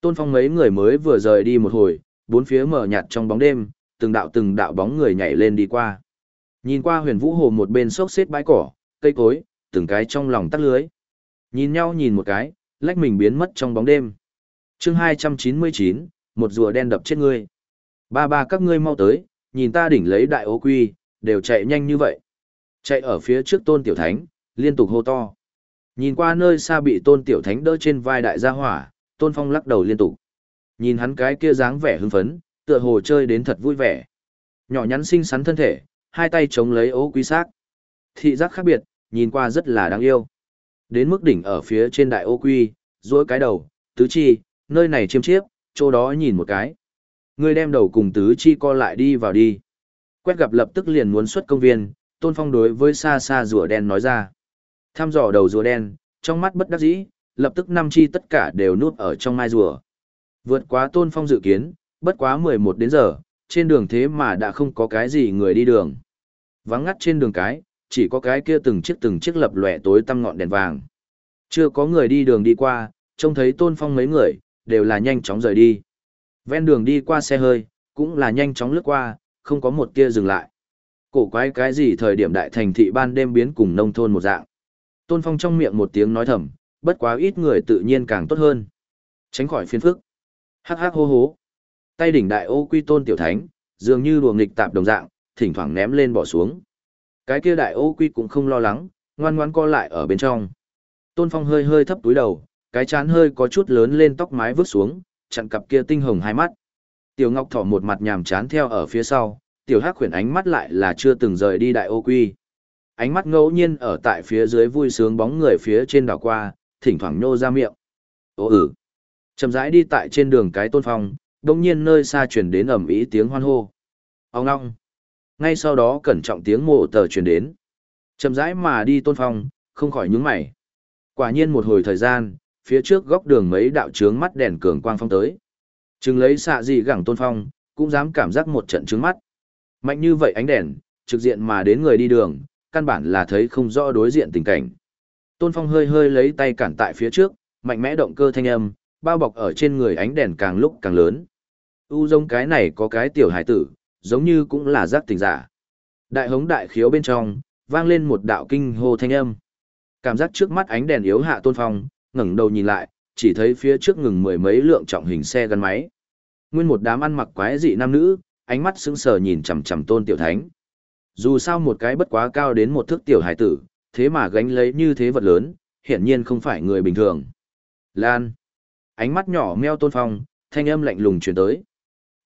Tôn Phong mấy người mới vừa rời đi một hồi, bốn phía mở nhạt trong bóng đêm, từng đạo từng đạo bóng người nhảy lên đi qua. Nhìn qua huyền vũ hồ một bên sốc xếp bãi cỏ, cây cối, từng cái trong lòng tắt lưới. Nhìn nhau nhìn một cái, lách mình biến mất trong bóng đêm. chương 299, một rùa đen đập chết ngươi. Ba ba các ngươi mau tới, nhìn ta đỉnh lấy đại ô quy, đều chạy nhanh như vậy. Chạy ở phía trước tôn tiểu thánh, liên tục hô to. Nhìn qua nơi xa bị tôn tiểu thánh đỡ trên vai đại gia hỏa, tôn phong lắc đầu liên tục. Nhìn hắn cái kia dáng vẻ hưng phấn, tựa hồ chơi đến thật vui vẻ. Nhỏ nhắn xinh xắn thân thể, hai tay chống lấy ố quý xác. Thị giác khác biệt, nhìn qua rất là đáng yêu. Đến mức đỉnh ở phía trên đại ô quy, duỗi cái đầu, tứ chi, nơi này chiêm chiếp, chỗ đó nhìn một cái. Người đem đầu cùng tứ chi co lại đi vào đi. Quét gặp lập tức liền muốn xuất công viên, tôn phong đối với xa xa rùa đen nói ra. Thăm dò đầu rùa đen, trong mắt bất đắc dĩ, lập tức năm chi tất cả đều nuốt ở trong mai rùa. Vượt quá tôn phong dự kiến, bất quá 11 đến giờ, trên đường thế mà đã không có cái gì người đi đường. Vắng ngắt trên đường cái, chỉ có cái kia từng chiếc từng chiếc lập lòe tối tăm ngọn đèn vàng. Chưa có người đi đường đi qua, trông thấy tôn phong mấy người, đều là nhanh chóng rời đi. Ven đường đi qua xe hơi, cũng là nhanh chóng lướt qua, không có một tia dừng lại. Cổ quái cái gì thời điểm đại thành thị ban đêm biến cùng nông thôn một dạng. Tôn phong trong miệng một tiếng nói thầm, bất quá ít người tự nhiên càng tốt hơn. Tránh khỏi phiền phức. Hắc hắc hô hố. Tay đỉnh đại ô quy tôn tiểu thánh, dường như đùa nghịch tạp đồng dạng, thỉnh thoảng ném lên bỏ xuống. Cái kia đại ô quy cũng không lo lắng, ngoan ngoan co lại ở bên trong. Tôn Phong hơi hơi thấp túi đầu, cái chán hơi có chút lớn lên tóc mái vứt xuống, chặn cặp kia tinh hồng hai mắt. Tiểu Ngọc Thỏ một mặt nhàm chán theo ở phía sau, tiểu Hắc khuyển ánh mắt lại là chưa từng rời đi đại ô quy. Ánh mắt ngẫu nhiên ở tại phía dưới vui sướng bóng người phía trên đảo qua, thỉnh thoảng nhô ra miệng. Ô ừ. Chậm rãi đi tại trên đường cái tôn phong, đồng nhiên nơi xa chuyển đến ầm ĩ tiếng hoan hô. Ông long ngay sau đó cẩn trọng tiếng mộ tờ truyền đến. Chậm rãi mà đi tôn phong, không khỏi nhướng mày. Quả nhiên một hồi thời gian, phía trước góc đường mấy đạo trướng mắt đèn cường quang phong tới. Chừng lấy xạ gì gẳng tôn phong, cũng dám cảm giác một trận trướng mắt. Mạnh như vậy ánh đèn, trực diện mà đến người đi đường, căn bản là thấy không rõ đối diện tình cảnh. Tôn phong hơi hơi lấy tay cản tại phía trước, mạnh mẽ động cơ thanh âm, bao bọc ở trên người ánh đèn càng lúc càng lớn. U giống cái này có cái tiểu hải tử, giống như cũng là giác tình giả. Đại hống đại khiếu bên trong, vang lên một đạo kinh hô thanh âm. Cảm giác trước mắt ánh đèn yếu hạ tôn phong, ngẩng đầu nhìn lại, chỉ thấy phía trước ngừng mười mấy lượng trọng hình xe gắn máy. Nguyên một đám ăn mặc quái dị nam nữ, ánh mắt sững sờ nhìn chằm chằm tôn tiểu thánh. Dù sao một cái bất quá cao đến một thước tiểu hải tử, thế mà gánh lấy như thế vật lớn, hiển nhiên không phải người bình thường. Lan. Ánh mắt nhỏ meo tôn phong, thanh âm lạnh lùng truyền tới.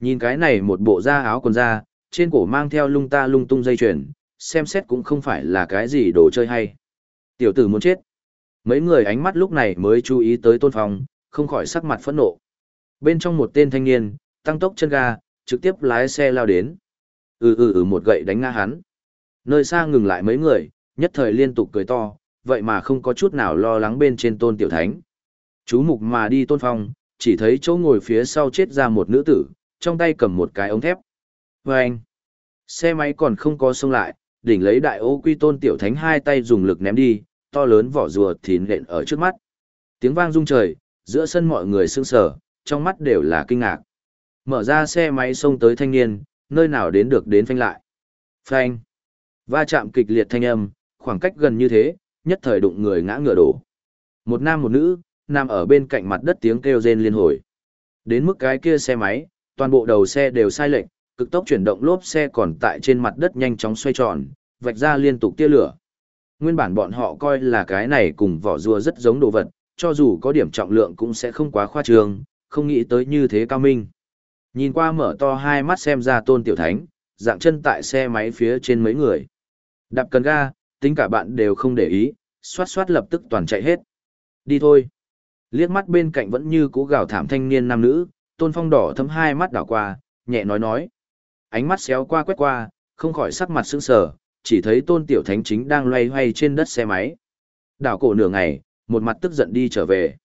Nhìn cái này một bộ da áo quần da, trên cổ mang theo lung ta lung tung dây chuyền, xem xét cũng không phải là cái gì đồ chơi hay. Tiểu tử muốn chết. Mấy người ánh mắt lúc này mới chú ý tới tôn phong, không khỏi sắc mặt phẫn nộ. Bên trong một tên thanh niên, tăng tốc chân ga, trực tiếp lái xe lao đến. Ừ ừ ừ một gậy đánh ngã hắn. Nơi xa ngừng lại mấy người, nhất thời liên tục cười to, vậy mà không có chút nào lo lắng bên trên tôn tiểu thánh. Chú mục mà đi tôn phong, chỉ thấy chỗ ngồi phía sau chết ra một nữ tử, trong tay cầm một cái ống thép. Và anh, xe máy còn không có xông lại, đỉnh lấy đại ô quy tôn tiểu thánh hai tay dùng lực ném đi, to lớn vỏ rùa thìn lện ở trước mắt. Tiếng vang rung trời, giữa sân mọi người sững sờ, trong mắt đều là kinh ngạc. Mở ra xe máy xông tới thanh niên, nơi nào đến được đến phanh lại. Phanh. Va chạm kịch liệt thanh âm, khoảng cách gần như thế, nhất thời đụng người ngã ngựa đổ. Một nam một nữ, nằm ở bên cạnh mặt đất tiếng kêu rên liên hồi. Đến mức cái kia xe máy, toàn bộ đầu xe đều sai lệch, cực tốc chuyển động lốp xe còn tại trên mặt đất nhanh chóng xoay tròn, vạch ra liên tục tia lửa. Nguyên bản bọn họ coi là cái này cùng vỏ rùa rất giống đồ vật, cho dù có điểm trọng lượng cũng sẽ không quá khoa trương, không nghĩ tới như thế cao minh. Nhìn qua mở to hai mắt xem ra tôn tiểu thánh, dạng chân tại xe máy phía trên mấy người. Đạp cần ga, tính cả bạn đều không để ý, xoát xoát lập tức toàn chạy hết. Đi thôi. Liếc mắt bên cạnh vẫn như cú gào thảm thanh niên nam nữ, tôn phong đỏ thấm hai mắt đảo qua, nhẹ nói nói. Ánh mắt xéo qua quét qua, không khỏi sắc mặt sững sờ, chỉ thấy tôn tiểu thánh chính đang loay hoay trên đất xe máy. Đảo cổ nửa ngày, một mặt tức giận đi trở về.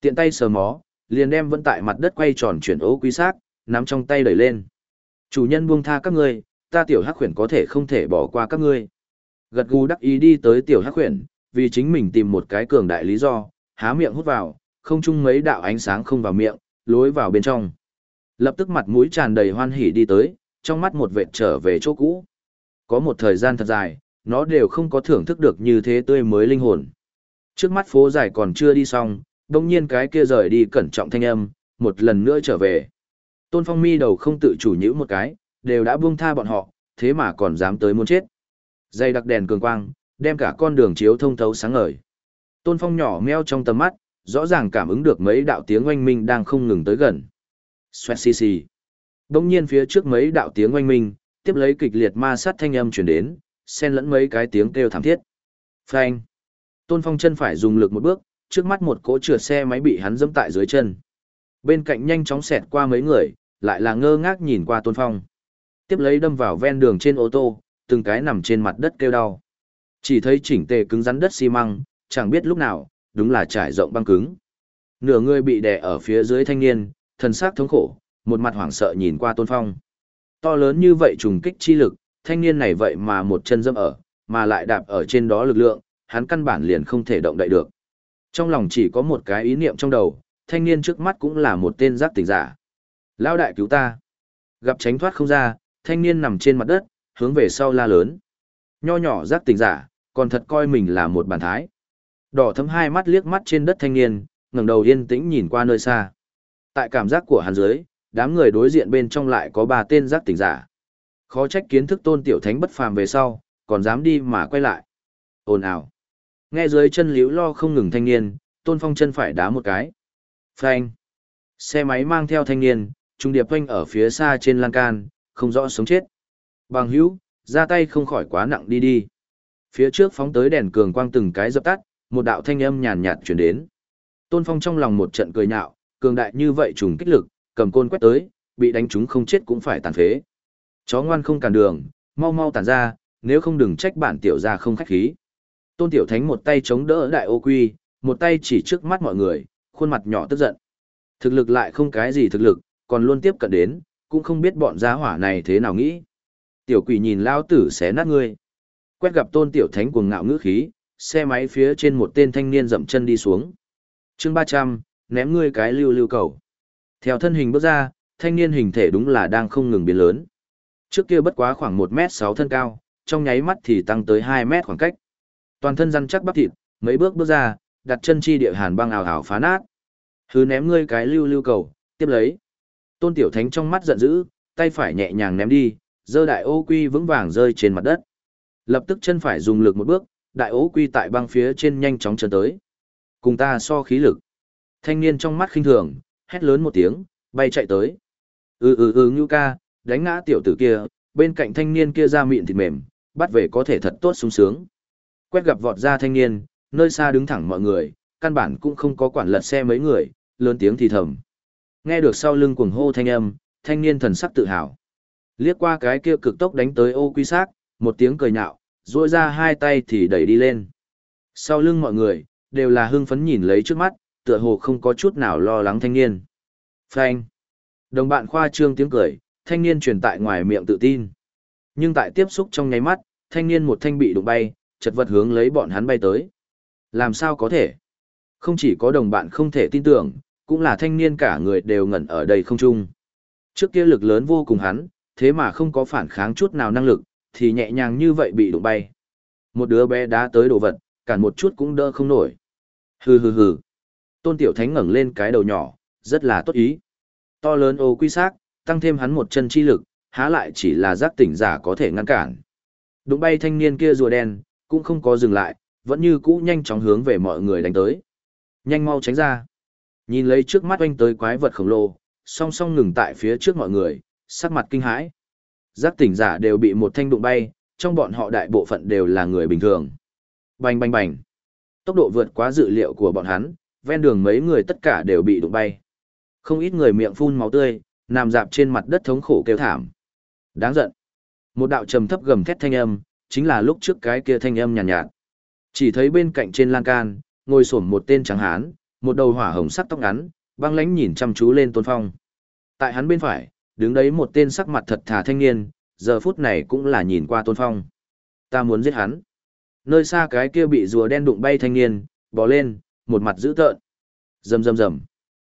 Tiện tay sờ mó, liền đem vẫn tại mặt đất quay tròn chuyển ố quý xác, nắm trong tay đẩy lên. Chủ nhân buông tha các ngươi, ta tiểu hắc khuyển có thể không thể bỏ qua các ngươi. Gật gù đắc ý đi tới tiểu hắc khuyển, vì chính mình tìm một cái cường đại lý do, há miệng hút vào, không chung mấy đạo ánh sáng không vào miệng, lối vào bên trong. Lập tức mặt mũi tràn đầy hoan hỉ đi tới, trong mắt một vệt trở về chỗ cũ. Có một thời gian thật dài, nó đều không có thưởng thức được như thế tươi mới linh hồn. Trước mắt phố dài còn chưa đi xong, đồng nhiên cái kia rời đi cẩn trọng thanh âm, một lần nữa trở về. Tôn Phong mi đầu không tự chủ nhữ một cái, đều đã buông tha bọn họ, thế mà còn dám tới muốn chết. Dây đặc đèn cường quang, đem cả con đường chiếu thông thấu sáng ngời. Tôn Phong nhỏ meo trong tầm mắt, rõ ràng cảm ứng được mấy đạo tiếng oanh minh đang không ngừng tới gần. Xoẹt xì xì. Đông nhiên phía trước mấy đạo tiếng oanh minh, tiếp lấy kịch liệt ma sát thanh âm chuyển đến, xen lẫn mấy cái tiếng kêu thảm thiết. Phanh. Tôn Phong chân phải dùng lực một bước, trước mắt một cỗ trượt xe máy bị hắn dẫm tại dưới chân. Bên cạnh nhanh chóng xẹt qua mấy người, lại là ngơ ngác nhìn qua Tôn Phong. Tiếp lấy đâm vào ven đường trên ô tô, từng cái nằm trên mặt đất kêu đau. Chỉ thấy chỉnh tề cứng rắn đất xi măng, chẳng biết lúc nào, đúng là trải rộng băng cứng. Nửa người bị đè ở phía dưới thanh niên, thần sắc thống khổ, một mặt hoảng sợ nhìn qua Tôn Phong. To lớn như vậy trùng kích chi lực, thanh niên này vậy mà một chân dâm ở, mà lại đạp ở trên đó lực lượng, hắn căn bản liền không thể động đậy được. Trong lòng chỉ có một cái ý niệm trong đầu, thanh niên trước mắt cũng là một tên giác tỉnh giả. Lao đại cứu ta. Gặp tránh thoát không ra, thanh niên nằm trên mặt đất, hướng về sau la lớn. Nho nhỏ giác tỉnh giả, còn thật coi mình là một bản thái. Đỏ thấm hai mắt liếc mắt trên đất thanh niên, ngẩng đầu yên tĩnh nhìn qua nơi xa. Tại cảm giác của hắn dưới, đám người đối diện bên trong lại có ba tên giác tỉnh giả. Khó trách kiến thức tôn tiểu thánh bất phàm về sau, còn dám đi mà quay lại. Ồn ào. Nghe dưới chân liễu lo không ngừng thanh niên, tôn phong chân phải đá một cái. Phanh. Xe máy mang theo thanh niên, trung điệp quanh ở phía xa trên lan can, không rõ sống chết. Bằng hữu, ra tay không khỏi quá nặng đi đi. Phía trước phóng tới đèn cường quang từng cái dập tắt, một đạo thanh âm nhàn nhạt truyền đến. Tôn Phong trong lòng một trận cười nhạo, cường đại như vậy trùng kích lực, cầm côn quét tới, bị đánh trúng không chết cũng phải tàn phế. Chó ngoan không cản đường, mau mau tàn ra, nếu không đừng trách bản tiểu gia không khách khí. Tôn Tiểu Thánh một tay chống đỡ đại ô quy, một tay chỉ trước mắt mọi người, khuôn mặt nhỏ tức giận. Thực lực lại không cái gì thực lực, còn luôn tiếp cận đến, cũng không biết bọn giá hỏa này thế nào nghĩ. Tiểu quỷ nhìn lao tử xé nát ngươi. Quét gặp Tôn Tiểu Thánh cuồng ngạo ngữ khí, xe máy phía trên một tên thanh niên dậm chân đi xuống. chương 300, ném ngươi cái lưu lưu cầu. Theo thân hình bước ra, thanh niên hình thể đúng là đang không ngừng biến lớn. Trước kia bất quá khoảng 1m6 thân cao, trong nháy mắt thì tăng tới 2 mét khoảng cách. Toàn thân răn chắc bắp thịt, mấy bước bước ra, đặt chân chi địa hàn băng ảo ảo phá nát. Hứ ném ngươi cái lưu lưu cầu, tiếp lấy. Tôn Tiểu Thánh trong mắt giận dữ, tay phải nhẹ nhàng ném đi, dơ đại ô quy vững vàng rơi trên mặt đất. Lập tức chân phải dùng lực một bước, đại ố quy tại băng phía trên nhanh chóng trở tới. Cùng ta so khí lực. Thanh niên trong mắt khinh thường, hét lớn một tiếng, bay chạy tới. Ừ ừ ừ ngưu ca, đánh ngã tiểu tử kia, bên cạnh thanh niên kia ra miệng thịt mềm, bắt về có thể thật tốt sung sướng. Quét gặp vọt ra thanh niên, nơi xa đứng thẳng mọi người, căn bản cũng không có quản lật xe mấy người, lớn tiếng thì thầm. Nghe được sau lưng cuồng hô thanh âm, thanh niên thần sắc tự hào. Liếc qua cái kia cực tốc đánh tới ô quy sát, một tiếng cười nhạo, duỗi ra hai tay thì đẩy đi lên. Sau lưng mọi người, đều là hưng phấn nhìn lấy trước mắt, tựa hồ không có chút nào lo lắng thanh niên. Phanh. Đồng bạn khoa trương tiếng cười, thanh niên truyền tại ngoài miệng tự tin. Nhưng tại tiếp xúc trong nháy mắt, thanh niên một thanh bị đụng bay, chật vật hướng lấy bọn hắn bay tới. Làm sao có thể? Không chỉ có đồng bạn không thể tin tưởng, cũng là thanh niên cả người đều ngẩn ở đây không chung. Trước kia lực lớn vô cùng hắn, thế mà không có phản kháng chút nào năng lực, thì nhẹ nhàng như vậy bị đụng bay. Một đứa bé đá tới đồ vật, cản một chút cũng đỡ không nổi. Hừ hừ hừ. Tôn Tiểu Thánh ngẩng lên cái đầu nhỏ, rất là tốt ý. To lớn ô quy xác, tăng thêm hắn một chân chi lực, há lại chỉ là giác tỉnh giả có thể ngăn cản. Đụng bay thanh niên kia rùa đen, cũng không có dừng lại, vẫn như cũ nhanh chóng hướng về mọi người đánh tới. Nhanh mau tránh ra. Nhìn lấy trước mắt oanh tới quái vật khổng lồ, song song ngừng tại phía trước mọi người, sắc mặt kinh hãi. Giác tỉnh giả đều bị một thanh đụng bay, trong bọn họ đại bộ phận đều là người bình thường. Bành bành bành. Tốc độ vượt quá dự liệu của bọn hắn, ven đường mấy người tất cả đều bị đụng bay. Không ít người miệng phun máu tươi, nằm dạp trên mặt đất thống khổ kêu thảm. Đáng giận. Một đạo trầm thấp gầm thét thanh âm, chính là lúc trước cái kia thanh âm nhàn nhạt, nhạt. Chỉ thấy bên cạnh trên lan can, ngồi xổm một tên trắng hán, một đầu hỏa hồng sắc tóc ngắn, băng lãnh nhìn chăm chú lên Tôn Phong. Tại hắn bên phải, đứng đấy một tên sắc mặt thật thà thanh niên, giờ phút này cũng là nhìn qua Tôn Phong. Ta muốn giết hắn. Nơi xa cái kia bị rùa đen đụng bay thanh niên, bò lên, một mặt dữ tợn. Rầm rầm rầm.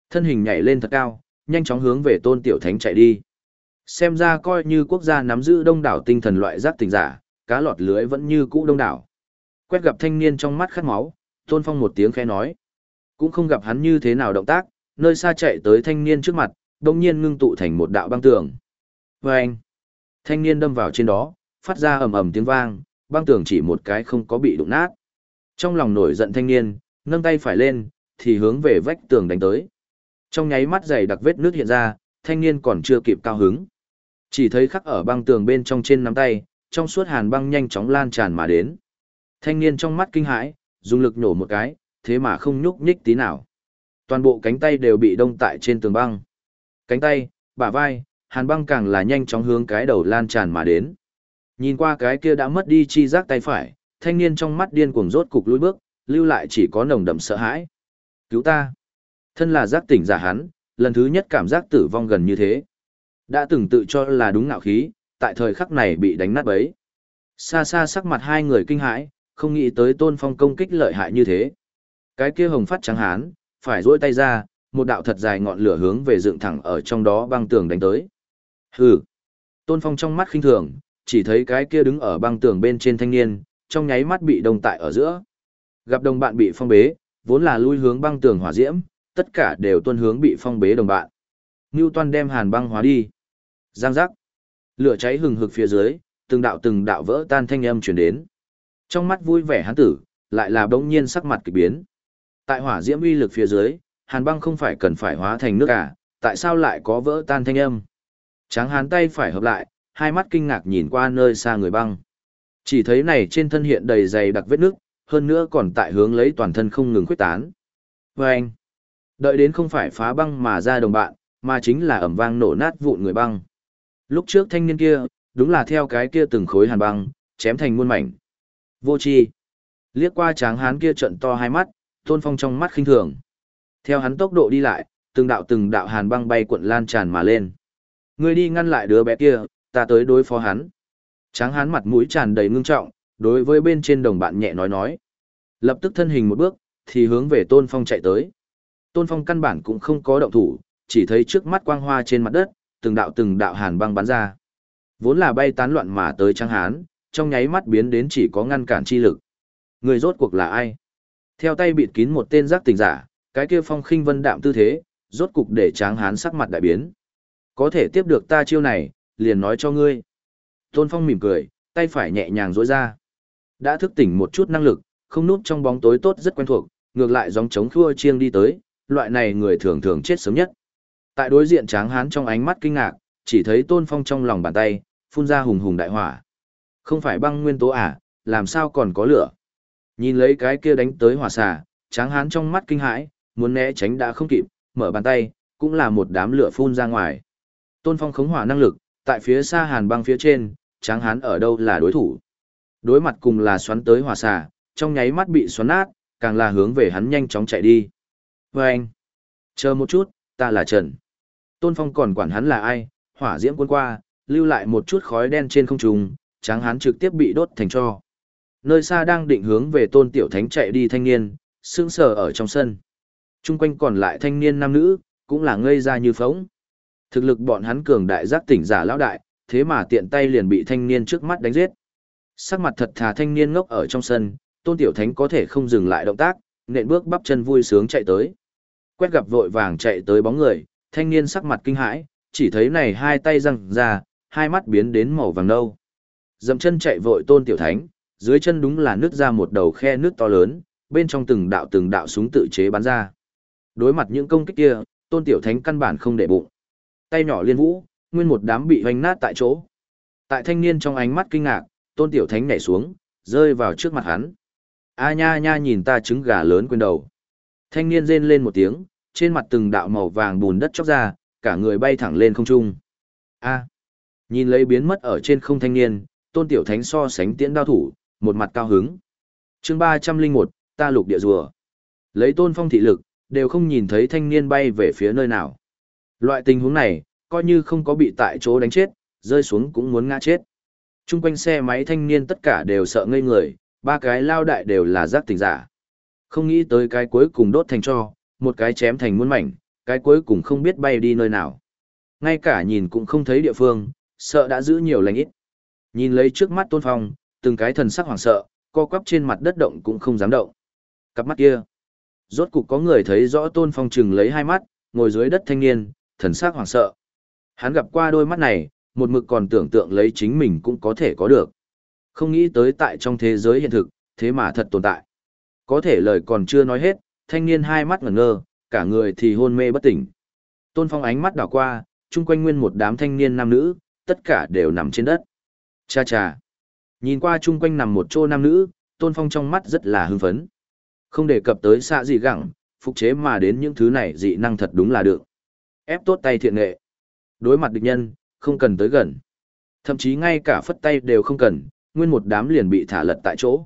Thân hình nhảy lên thật cao, nhanh chóng hướng về Tôn Tiểu Thánh chạy đi. Xem ra coi như quốc gia nắm giữ đông đảo tinh thần loại giác tình giả, cá lọt lưới vẫn như cũ đông đảo. Quét gặp thanh niên trong mắt khát máu, Tôn Phong một tiếng khẽ nói. Cũng không gặp hắn như thế nào động tác, nơi xa chạy tới thanh niên trước mặt, đông nhiên ngưng tụ thành một đạo băng tường. Và anh, thanh niên đâm vào trên đó, phát ra ầm ầm tiếng vang, băng tường chỉ một cái không có bị đụng nát. Trong lòng nổi giận thanh niên, nâng tay phải lên, thì hướng về vách tường đánh tới. Trong nháy mắt dày đặc vết nước hiện ra, thanh niên còn chưa kịp cao hứng. Chỉ thấy khắc ở băng tường bên trong trên nắm tay, trong suốt hàn băng nhanh chóng lan tràn mà đến. Thanh niên trong mắt kinh hãi, dùng lực nhổ một cái, thế mà không nhúc nhích tí nào. Toàn bộ cánh tay đều bị đông tại trên tường băng. Cánh tay, bả vai, hàn băng càng là nhanh chóng hướng cái đầu lan tràn mà đến. Nhìn qua cái kia đã mất đi chi giác tay phải, thanh niên trong mắt điên cuồng rốt cục lùi bước, lưu lại chỉ có nồng đậm sợ hãi. Cứu ta! Thân là giác tỉnh giả hắn, lần thứ nhất cảm giác tử vong gần như thế. Đã từng tự cho là đúng ngạo khí, tại thời khắc này bị đánh nát bấy. Xa xa sắc mặt hai người kinh hãi, không nghĩ tới tôn phong công kích lợi hại như thế. Cái kia hồng phát trắng hán, phải duỗi tay ra, một đạo thật dài ngọn lửa hướng về dựng thẳng ở trong đó băng tường đánh tới. Hừ. Tôn phong trong mắt khinh thường, chỉ thấy cái kia đứng ở băng tường bên trên thanh niên, trong nháy mắt bị đông tại ở giữa. Gặp đồng bạn bị phong bế, vốn là lui hướng băng tường hỏa diễm, tất cả đều tuân hướng bị phong bế đồng bạn. Ngưu Toan đem hàn băng hóa đi. Giang giác. Lửa cháy hừng hực phía dưới, từng đạo từng đạo vỡ tan thanh âm truyền đến. Trong mắt vui vẻ hắn tử, lại là bỗng nhiên sắc mặt kỳ biến. Tại hỏa diễm uy lực phía dưới, hàn băng không phải cần phải hóa thành nước cả, tại sao lại có vỡ tan thanh âm? Tráng hán tay phải hợp lại, hai mắt kinh ngạc nhìn qua nơi xa người băng. Chỉ thấy này trên thân hiện đầy dày đặc vết nước, hơn nữa còn tại hướng lấy toàn thân không ngừng khuếch tán. Và anh, đợi đến không phải phá băng mà ra đồng bạn, mà chính là ẩm vang nổ nát vụn người băng. Lúc trước thanh niên kia, đúng là theo cái kia từng khối hàn băng, chém thành muôn mảnh. Vô chi. Liếc qua tráng hán kia trận to hai mắt, tôn phong trong mắt khinh thường. Theo hắn tốc độ đi lại, từng đạo từng đạo hàn băng bay cuộn lan tràn mà lên. Người đi ngăn lại đứa bé kia, ta tới đối phó hắn. Tráng hán mặt mũi tràn đầy ngưng trọng, đối với bên trên đồng bạn nhẹ nói nói. Lập tức thân hình một bước, thì hướng về Tôn Phong chạy tới. Tôn Phong căn bản cũng không có động thủ, chỉ thấy trước mắt quang hoa trên mặt đất, từng đạo từng đạo hàn băng bắn ra. Vốn là bay tán loạn mà tới Tráng hán, trong nháy mắt biến đến chỉ có ngăn cản chi lực. Người rốt cuộc là ai? Theo tay bịt kín một tên giác tình giả, cái kia phong khinh vân đạm tư thế, rốt cục để tráng hán sắc mặt đại biến. Có thể tiếp được ta chiêu này, liền nói cho ngươi. Tôn Phong mỉm cười, tay phải nhẹ nhàng rối ra. Đã thức tỉnh một chút năng lực, không núp trong bóng tối tốt rất quen thuộc, ngược lại giống chống khua chiêng đi tới, loại này người thường thường chết sớm nhất. Tại đối diện tráng hán trong ánh mắt kinh ngạc, chỉ thấy Tôn Phong trong lòng bàn tay, phun ra hùng hùng đại hỏa. Không phải băng nguyên tố à, làm sao còn có lửa? Nhìn lấy cái kia đánh tới hỏa xà, tráng hán trong mắt kinh hãi, muốn né tránh đã không kịp, mở bàn tay, cũng là một đám lửa phun ra ngoài. Tôn Phong khống hỏa năng lực, tại phía xa hàn băng phía trên, tráng hán ở đâu là đối thủ. Đối mặt cùng là xoắn tới hỏa xà, trong nháy mắt bị xoắn nát, càng là hướng về hắn nhanh chóng chạy đi. Và anh, chờ một chút, ta là Trần. Tôn Phong còn quản hắn là ai, hỏa diễm cuốn qua, lưu lại một chút khói đen trên không trung, tráng hán trực tiếp bị đốt thành tro. Nơi xa đang định hướng về tôn tiểu thánh chạy đi thanh niên, sững sờ ở trong sân. Trung quanh còn lại thanh niên nam nữ, cũng là ngây ra như phóng. Thực lực bọn hắn cường đại giác tỉnh giả lão đại, thế mà tiện tay liền bị thanh niên trước mắt đánh giết. Sắc mặt thật thà thanh niên ngốc ở trong sân, tôn tiểu thánh có thể không dừng lại động tác, nện bước bắp chân vui sướng chạy tới. Quét gặp vội vàng chạy tới bóng người, thanh niên sắc mặt kinh hãi, chỉ thấy này hai tay răng ra, hai mắt biến đến màu vàng nâu. Dậm chân chạy vội tôn tiểu thánh, dưới chân đúng là nứt ra một đầu khe nước to lớn, bên trong từng đạo từng đạo súng tự chế bắn ra. Đối mặt những công kích kia, tôn tiểu thánh căn bản không để bụng. Tay nhỏ liên vũ, nguyên một đám bị hoành nát tại chỗ. Tại thanh niên trong ánh mắt kinh ngạc, tôn tiểu thánh nhảy xuống, rơi vào trước mặt hắn. A nha nha nhìn ta trứng gà lớn quên đầu. Thanh niên rên lên một tiếng, trên mặt từng đạo màu vàng bùn đất chóc ra, cả người bay thẳng lên không trung. A. Nhìn lấy biến mất ở trên không thanh niên, tôn tiểu thánh so sánh tiễn đao thủ, một mặt cao hứng. chương ba trăm linh một ta lục địa rùa. Lấy tôn phong thị lực, đều không nhìn thấy thanh niên bay về phía nơi nào. Loại tình huống này, coi như không có bị tại chỗ đánh chết, rơi xuống cũng muốn ngã chết. Trung quanh xe máy thanh niên tất cả đều sợ ngây người, ba cái lao đại đều là giác tỉnh giả. Không nghĩ tới cái cuối cùng đốt thành cho, một cái chém thành muôn mảnh, cái cuối cùng không biết bay đi nơi nào. Ngay cả nhìn cũng không thấy địa phương, sợ đã giữ nhiều lành ít. Nhìn lấy trước mắt tôn phong, từng cái thần sắc hoảng sợ, co quắp trên mặt đất động cũng không dám động. Cặp mắt kia. Rốt cục có người thấy rõ tôn phong chừng lấy hai mắt, ngồi dưới đất thanh niên, thần sắc hoảng sợ. Hắn gặp qua đôi mắt này, một mực còn tưởng tượng lấy chính mình cũng có thể có được. Không nghĩ tới tại trong thế giới hiện thực, thế mà thật tồn tại. Có thể lời còn chưa nói hết, thanh niên hai mắt ngẩn ngơ, cả người thì hôn mê bất tỉnh. Tôn Phong ánh mắt đảo qua, chung quanh nguyên một đám thanh niên nam nữ, tất cả đều nằm trên đất. Cha cha. Nhìn qua chung quanh nằm một chỗ nam nữ, Tôn Phong trong mắt rất là hưng phấn. Không đề cập tới xạ gì gẳng, phục chế mà đến những thứ này dị năng thật đúng là được. Ép tốt tay thiện nghệ. Đối mặt địch nhân, không cần tới gần. Thậm chí ngay cả phất tay đều không cần, nguyên một đám liền bị thả lật tại chỗ.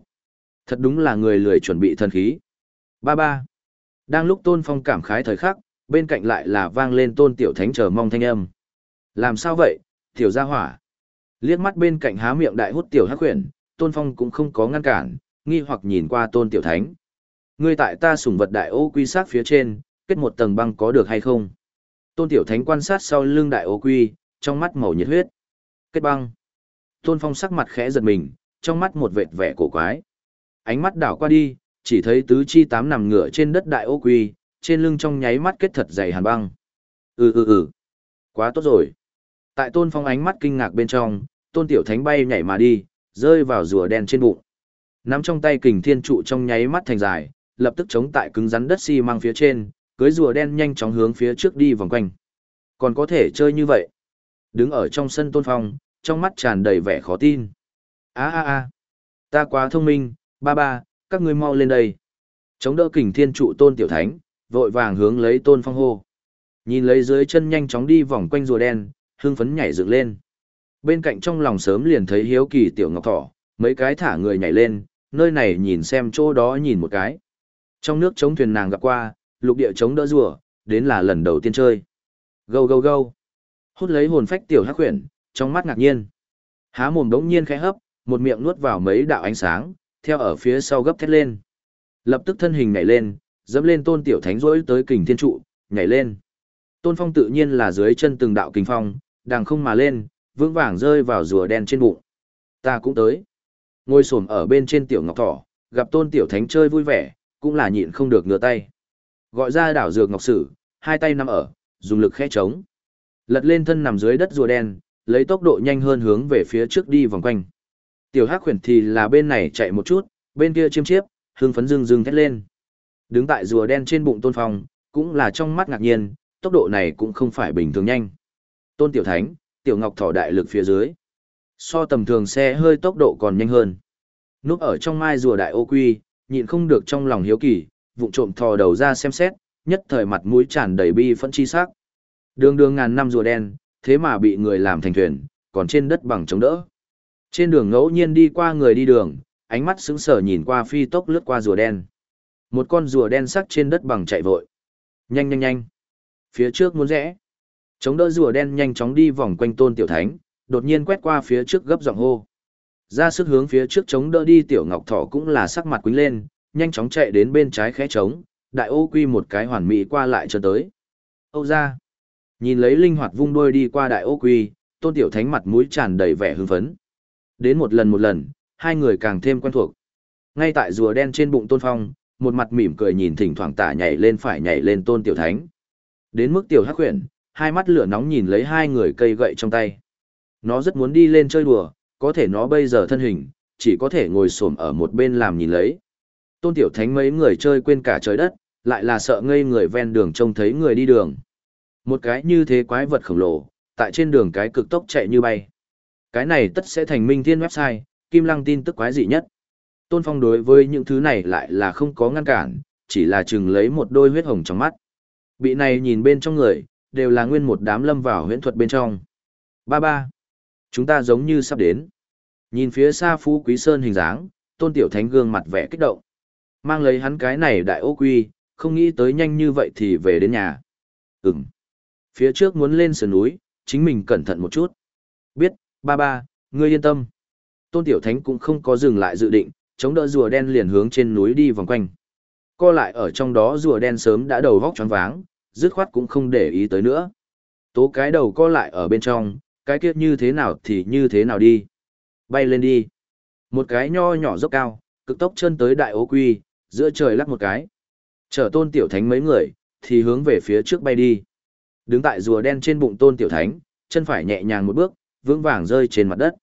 Thật đúng là người lười chuẩn bị thần khí. Ba ba. Đang lúc Tôn Phong cảm khái thời khắc, bên cạnh lại là vang lên Tôn Tiểu Thánh chờ mong thanh âm. Làm sao vậy, Tiểu Gia Hỏa? Liếc mắt bên cạnh há miệng đại hút Tiểu Hắc Huyền, Tôn Phong cũng không có ngăn cản, nghi hoặc nhìn qua Tôn Tiểu Thánh. Ngươi tại ta sủng vật đại ô quy sát phía trên, kết một tầng băng có được hay không? Tôn Tiểu Thánh quan sát sau lưng đại ô quy, trong mắt màu nhiệt huyết. Kết băng. Tôn Phong sắc mặt khẽ giật mình, trong mắt một vệt vẻ cổ quái. Ánh mắt đảo qua đi, chỉ thấy tứ chi tám nằm ngửa trên đất đại ô quy, trên lưng trong nháy mắt kết thật dày hàn băng. Ừ ừ ừ. Quá tốt rồi. Tại Tôn Phong ánh mắt kinh ngạc bên trong, Tôn Tiểu Thánh bay nhảy mà đi, rơi vào rùa đen trên bụng. Nắm trong tay kình thiên trụ trong nháy mắt thành dài, lập tức chống tại cứng rắn đất xi măng phía trên, cưới rùa đen nhanh chóng hướng phía trước đi vòng quanh. Còn có thể chơi như vậy. Đứng ở trong sân tôn phong, trong mắt tràn đầy vẻ khó tin. a a a ta quá thông minh, ba ba, các ngươi mau lên đây. Chống đỡ kình thiên trụ tôn tiểu thánh, vội vàng hướng lấy tôn phong hô. Nhìn lấy dưới chân nhanh chóng đi vòng quanh rùa đen, hương phấn nhảy dựng lên. Bên cạnh trong lòng sớm liền thấy hiếu kỳ tiểu ngọc thỏ, mấy cái thả người nhảy lên, nơi này nhìn xem chỗ đó nhìn một cái. Trong nước chống thuyền nàng gặp qua, lục địa chống đỡ rùa, đến là lần đầu tiên chơi. Gâu gâu gâu. Hút lấy hồn phách tiểu hắc khuyển, trong mắt ngạc nhiên. Há mồm đống nhiên khẽ hấp, một miệng nuốt vào mấy đạo ánh sáng, theo ở phía sau gấp thét lên. Lập tức thân hình nhảy lên, dẫm lên tôn tiểu thánh rỗi tới kình thiên trụ, nhảy lên. Tôn phong tự nhiên là dưới chân từng đạo kình phong, đang không mà lên, vững vàng rơi vào rùa đen trên bụng. Ta cũng tới. Ngồi xổm ở bên trên tiểu ngọc thỏ, gặp tôn tiểu thánh chơi vui vẻ, cũng là nhịn không được ngửa tay. Gọi ra đảo dược ngọc sử, hai tay nắm ở, dùng lực khẽ chống. Lật lên thân nằm dưới đất rùa đen, lấy tốc độ nhanh hơn hướng về phía trước đi vòng quanh. Tiểu Hắc khuyển thì là bên này chạy một chút, bên kia chiêm chiếp, hương phấn rưng rưng thét lên. Đứng tại rùa đen trên bụng Tôn Phong, cũng là trong mắt ngạc nhiên, tốc độ này cũng không phải bình thường nhanh. Tôn Tiểu Thánh, Tiểu Ngọc thỏ đại lực phía dưới. So tầm thường xe hơi tốc độ còn nhanh hơn. Núp ở trong mai rùa đại ô quy, nhịn không được trong lòng hiếu kỳ, vụng trộm thò đầu ra xem xét, nhất thời mặt mũi tràn đầy bi phẫn chi sắc. Đường đường ngàn năm rùa đen, thế mà bị người làm thành thuyền, còn trên đất bằng chống đỡ. Trên đường ngẫu nhiên đi qua người đi đường, ánh mắt sững sờ nhìn qua phi tốc lướt qua rùa đen. Một con rùa đen sắc trên đất bằng chạy vội. Nhanh nhanh nhanh. Phía trước muốn rẽ. Chống đỡ rùa đen nhanh chóng đi vòng quanh tôn tiểu thánh, đột nhiên quét qua phía trước gấp giọng hô. Ra sức hướng phía trước chống đỡ đi tiểu ngọc thỏ cũng là sắc mặt quính lên, nhanh chóng chạy đến bên trái khẽ trống, đại ô quy một cái hoàn mỹ qua lại cho tới. Âu ra. Nhìn lấy linh hoạt vung đôi đi qua đại ô quy, tôn tiểu thánh mặt mũi tràn đầy vẻ hưng phấn. Đến một lần một lần, hai người càng thêm quen thuộc. Ngay tại rùa đen trên bụng tôn phong, một mặt mỉm cười nhìn thỉnh thoảng tả nhảy lên phải nhảy lên tôn tiểu thánh. Đến mức tiểu hắc huyền, hai mắt lửa nóng nhìn lấy hai người cây gậy trong tay. Nó rất muốn đi lên chơi đùa, có thể nó bây giờ thân hình, chỉ có thể ngồi xổm ở một bên làm nhìn lấy. Tôn tiểu thánh mấy người chơi quên cả trời đất, lại là sợ ngây người ven đường trông thấy người đi đường. Một cái như thế quái vật khổng lồ, tại trên đường cái cực tốc chạy như bay. Cái này tất sẽ thành minh thiên website, kim lăng tin tức quái dị nhất. Tôn Phong đối với những thứ này lại là không có ngăn cản, chỉ là chừng lấy một đôi huyết hồng trong mắt. Bị này nhìn bên trong người, đều là nguyên một đám lâm vào huyễn thuật bên trong. Ba ba. Chúng ta giống như sắp đến. Nhìn phía xa Phú Quý Sơn hình dáng, Tôn Tiểu Thánh gương mặt vẻ kích động. Mang lấy hắn cái này đại ô quy, không nghĩ tới nhanh như vậy thì về đến nhà. Ừm. Phía trước muốn lên sườn núi, chính mình cẩn thận một chút. Biết, ba ba, ngươi yên tâm. Tôn Tiểu Thánh cũng không có dừng lại dự định, chống đỡ rùa đen liền hướng trên núi đi vòng quanh. Co lại ở trong đó rùa đen sớm đã đầu vóc choáng váng, dứt khoát cũng không để ý tới nữa. Tố cái đầu co lại ở bên trong, cái kiếp như thế nào thì như thế nào đi. Bay lên đi. Một cái nho nhỏ dốc cao, cực tốc chân tới đại ố quy, giữa trời lắc một cái. Chở tôn tiểu thánh mấy người, thì hướng về phía trước bay đi. Đứng tại rùa đen trên bụng tôn tiểu thánh, chân phải nhẹ nhàng một bước, vững vàng rơi trên mặt đất.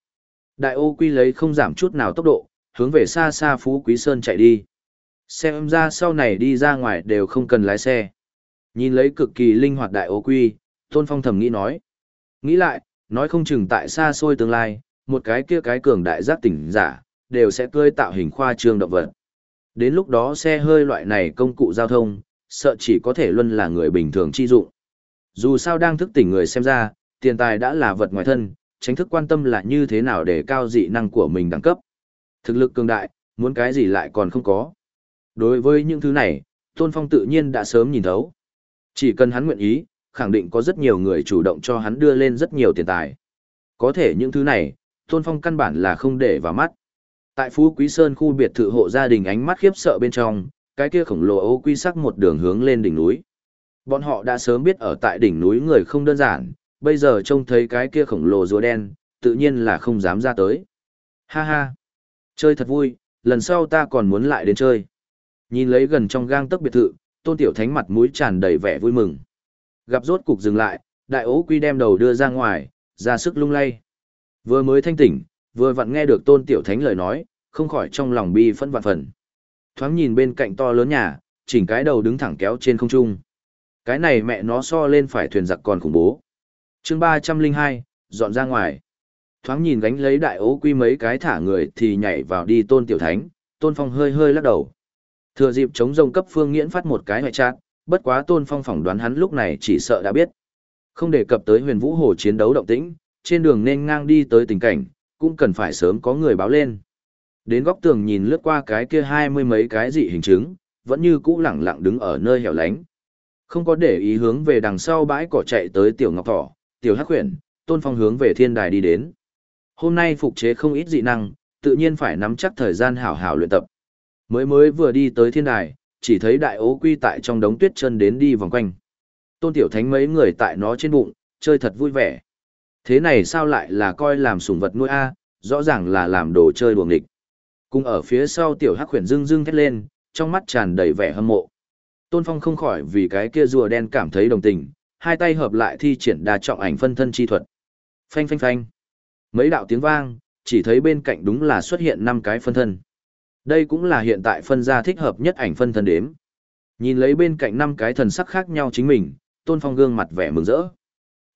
Đại ô quy lấy không giảm chút nào tốc độ, hướng về xa xa Phú Quý Sơn chạy đi. Xem ra sau này đi ra ngoài đều không cần lái xe. Nhìn lấy cực kỳ linh hoạt đại ô quy, Tôn Phong thầm nghĩ nói. Nghĩ lại, nói không chừng tại xa xôi tương lai, một cái kia cái cường đại giác tỉnh giả, đều sẽ cơi tạo hình khoa trương động vật. Đến lúc đó xe hơi loại này công cụ giao thông, sợ chỉ có thể luôn là người bình thường chi dụng. Dù sao đang thức tỉnh người xem ra, tiền tài đã là vật ngoài thân, tránh thức quan tâm là như thế nào để cao dị năng của mình đẳng cấp. Thực lực cường đại, muốn cái gì lại còn không có. Đối với những thứ này, Tôn Phong tự nhiên đã sớm nhìn thấu. Chỉ cần hắn nguyện ý, khẳng định có rất nhiều người chủ động cho hắn đưa lên rất nhiều tiền tài. Có thể những thứ này, Tôn Phong căn bản là không để vào mắt. Tại Phú Quý Sơn khu biệt thự hộ gia đình ánh mắt khiếp sợ bên trong, cái kia khổng lồ ô quy sắc một đường hướng lên đỉnh núi. Bọn họ đã sớm biết ở tại đỉnh núi người không đơn giản, bây giờ trông thấy cái kia khổng lồ rùa đen, tự nhiên là không dám ra tới. Ha ha! Chơi thật vui, lần sau ta còn muốn lại đến chơi. Nhìn lấy gần trong gang tấc biệt thự, tôn tiểu thánh mặt mũi tràn đầy vẻ vui mừng. Gặp rốt cục dừng lại, đại ố quy đem đầu đưa ra ngoài, ra sức lung lay. Vừa mới thanh tỉnh, vừa vặn nghe được tôn tiểu thánh lời nói, không khỏi trong lòng bi phẫn vạn phần. Thoáng nhìn bên cạnh to lớn nhà, chỉnh cái đầu đứng thẳng kéo trên không trung. Cái này mẹ nó so lên phải thuyền giặc còn khủng bố chương ba trăm linh hai dọn ra ngoài thoáng nhìn gánh lấy đại ố quy mấy cái thả người thì nhảy vào đi tôn tiểu thánh Tôn Phong hơi hơi lắc đầu. Thừa dịp chống rông cấp Phương Nghiễn phát một cái hoại trạng, bất quá Tôn Phong phỏng đoán hắn lúc này chỉ sợ đã biết. Không đề cập tới huyền vũ hồ chiến đấu động tĩnh, trên đường nên ngang đi tới tình cảnh, cũng cần phải sớm có người báo lên. Đến góc tường nhìn lướt qua cái kia hai mươi mấy cái dị hình chứng, vẫn như cũ lẳng lặng đứng ở nơi hẻo lánh. Không có để ý hướng về đằng sau bãi cỏ chạy tới tiểu ngọc thỏ, tiểu hắc huyền, tôn phong hướng về thiên đài đi đến. Hôm nay phục chế không ít dị năng, tự nhiên phải nắm chắc thời gian hảo hảo luyện tập. Mới mới vừa đi tới thiên đài, chỉ thấy đại ố quy tại trong đống tuyết chân đến đi vòng quanh. Tôn tiểu thánh mấy người tại nó trên bụng, chơi thật vui vẻ. Thế này sao lại là coi làm sủng vật nuôi a, rõ ràng là làm đồ chơi đuồng địch. Cùng ở phía sau tiểu hắc huyền dưng dưng thét lên, trong mắt tràn đầy vẻ hâm mộ. Tôn Phong không khỏi vì cái kia rùa đen cảm thấy đồng tình, hai tay hợp lại thi triển đa trọng ảnh phân thân chi thuật. Phanh phanh phanh. Mấy đạo tiếng vang, chỉ thấy bên cạnh đúng là xuất hiện năm cái phân thân. Đây cũng là hiện tại phân ra thích hợp nhất ảnh phân thân đếm. Nhìn lấy bên cạnh năm cái thần sắc khác nhau chính mình, Tôn Phong gương mặt vẻ mừng rỡ.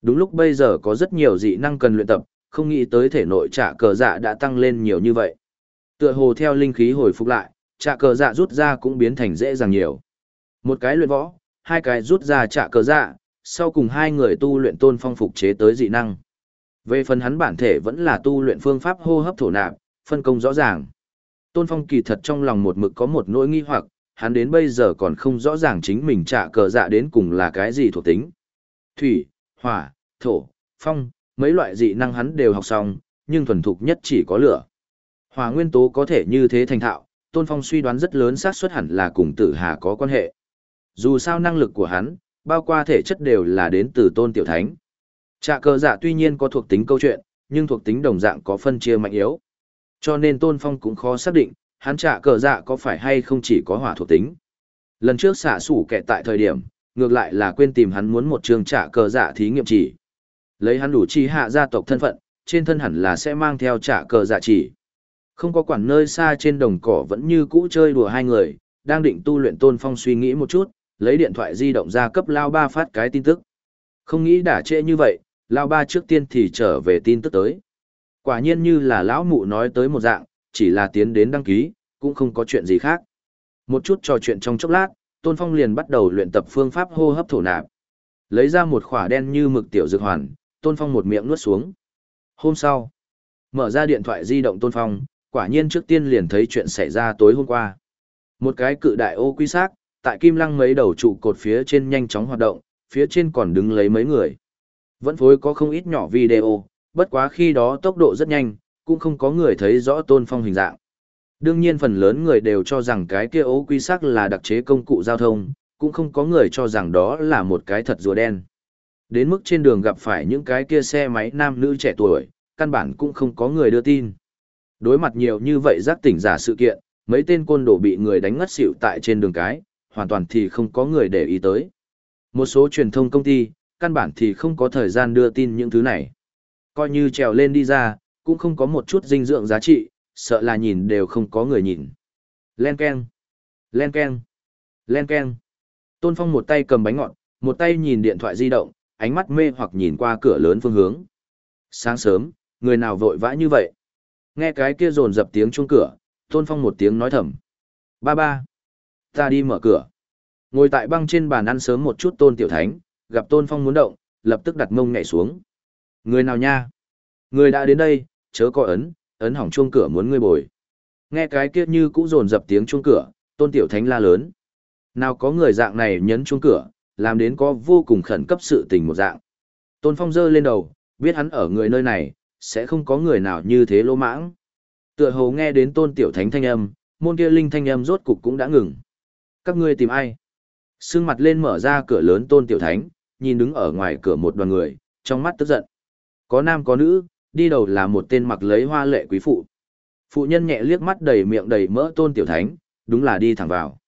Đúng lúc bây giờ có rất nhiều dị năng cần luyện tập, không nghĩ tới thể nội trả cờ dạ đã tăng lên nhiều như vậy. Tựa hồ theo linh khí hồi phục lại, trả cờ dạ rút ra cũng biến thành dễ dàng nhiều. Một cái luyện võ, hai cái rút ra trả cờ dạ, sau cùng hai người tu luyện tôn phong phục chế tới dị năng. Về phần hắn bản thể vẫn là tu luyện phương pháp hô hấp thổ nạp, phân công rõ ràng. Tôn phong kỳ thật trong lòng một mực có một nỗi nghi hoặc, hắn đến bây giờ còn không rõ ràng chính mình trả cờ dạ đến cùng là cái gì thuộc tính. Thủy, hỏa, thổ, phong, mấy loại dị năng hắn đều học xong, nhưng thuần thục nhất chỉ có lửa. Hỏa nguyên tố có thể như thế thành thạo, Tôn Phong suy đoán rất lớn xác suất hẳn là cùng Tử Hà có quan hệ. Dù sao năng lực của hắn, bao qua thể chất đều là đến từ Tôn Tiểu Thánh. Trạ cờ dạ tuy nhiên có thuộc tính câu chuyện, nhưng thuộc tính đồng dạng có phân chia mạnh yếu. Cho nên Tôn Phong cũng khó xác định, hắn trả cờ dạ có phải hay không chỉ có hỏa thuộc tính. Lần trước xả sủ kẻ tại thời điểm, ngược lại là quên tìm hắn muốn một trường trả cờ dạ thí nghiệm chỉ. Lấy hắn đủ chi hạ gia tộc thân phận, trên thân hẳn là sẽ mang theo trả cờ dạ chỉ. Không có quản nơi xa trên đồng cỏ vẫn như cũ chơi đùa hai người, đang định tu luyện tôn phong suy nghĩ một chút, lấy điện thoại di động ra cấp Lao Ba phát cái tin tức. Không nghĩ đã trễ như vậy, Lao Ba trước tiên thì trở về tin tức tới. Quả nhiên như là lão mụ nói tới một dạng, chỉ là tiến đến đăng ký, cũng không có chuyện gì khác. Một chút trò chuyện trong chốc lát, Tôn Phong liền bắt đầu luyện tập phương pháp hô hấp thổ nạp. Lấy ra một khỏa đen như mực tiểu dược hoàn, Tôn Phong một miệng nuốt xuống. Hôm sau, mở ra điện thoại di động Tôn Phong, quả nhiên trước tiên liền thấy chuyện xảy ra tối hôm qua. Một cái cự đại ô quy xác, tại kim lăng mấy đầu trụ cột phía trên nhanh chóng hoạt động, phía trên còn đứng lấy mấy người. Vẫn phối có không ít nhỏ video, bất quá khi đó tốc độ rất nhanh, cũng không có người thấy rõ tôn phong hình dạng. Đương nhiên phần lớn người đều cho rằng cái kia ố quy sắc là đặc chế công cụ giao thông, cũng không có người cho rằng đó là một cái thật rùa đen. Đến mức trên đường gặp phải những cái kia xe máy nam nữ trẻ tuổi, căn bản cũng không có người đưa tin. Đối mặt nhiều như vậy giác tỉnh giả sự kiện, mấy tên côn đồ bị người đánh ngất xỉu tại trên đường cái, hoàn toàn thì không có người để ý tới. Một số truyền thông công ty, căn bản thì không có thời gian đưa tin những thứ này. Coi như trèo lên đi ra, cũng không có một chút dinh dưỡng giá trị, sợ là nhìn đều không có người nhìn. Len keng, Len keng, Len keng. Tôn Phong một tay cầm bánh ngọt, một tay nhìn điện thoại di động, ánh mắt mê hoặc nhìn qua cửa lớn phương hướng. Sáng sớm, người nào vội vã như vậy? Nghe cái kia rồn dập tiếng chuông cửa, Tôn Phong một tiếng nói thầm. Ba ba. Ta đi mở cửa. Ngồi tại băng trên bàn ăn sớm một chút Tôn Tiểu Thánh, gặp Tôn Phong muốn động, lập tức đặt mông nhảy xuống. Người nào nha? Người đã đến đây, chớ coi ấn, ấn hỏng chuông cửa muốn ngươi bồi. Nghe cái kia như cũ rồn dập tiếng chuông cửa, Tôn Tiểu Thánh la lớn. Nào có người dạng này nhấn chuông cửa, làm đến có vô cùng khẩn cấp sự tình một dạng. Tôn Phong giơ lên đầu, biết hắn ở người nơi này, sẽ không có người nào như thế lỗ mãng. Tựa hồ nghe đến tôn tiểu thánh thanh âm, môn kia linh thanh âm rốt cục cũng đã ngừng. Các ngươi tìm ai? Sương mặt lên mở ra cửa lớn tôn tiểu thánh, nhìn đứng ở ngoài cửa một đoàn người, trong mắt tức giận. Có nam có nữ, đi đầu là một tên mặc lấy hoa lệ quý phụ. Phụ nhân nhẹ liếc mắt đầy miệng đầy mỡ tôn tiểu thánh, đúng là đi thẳng vào.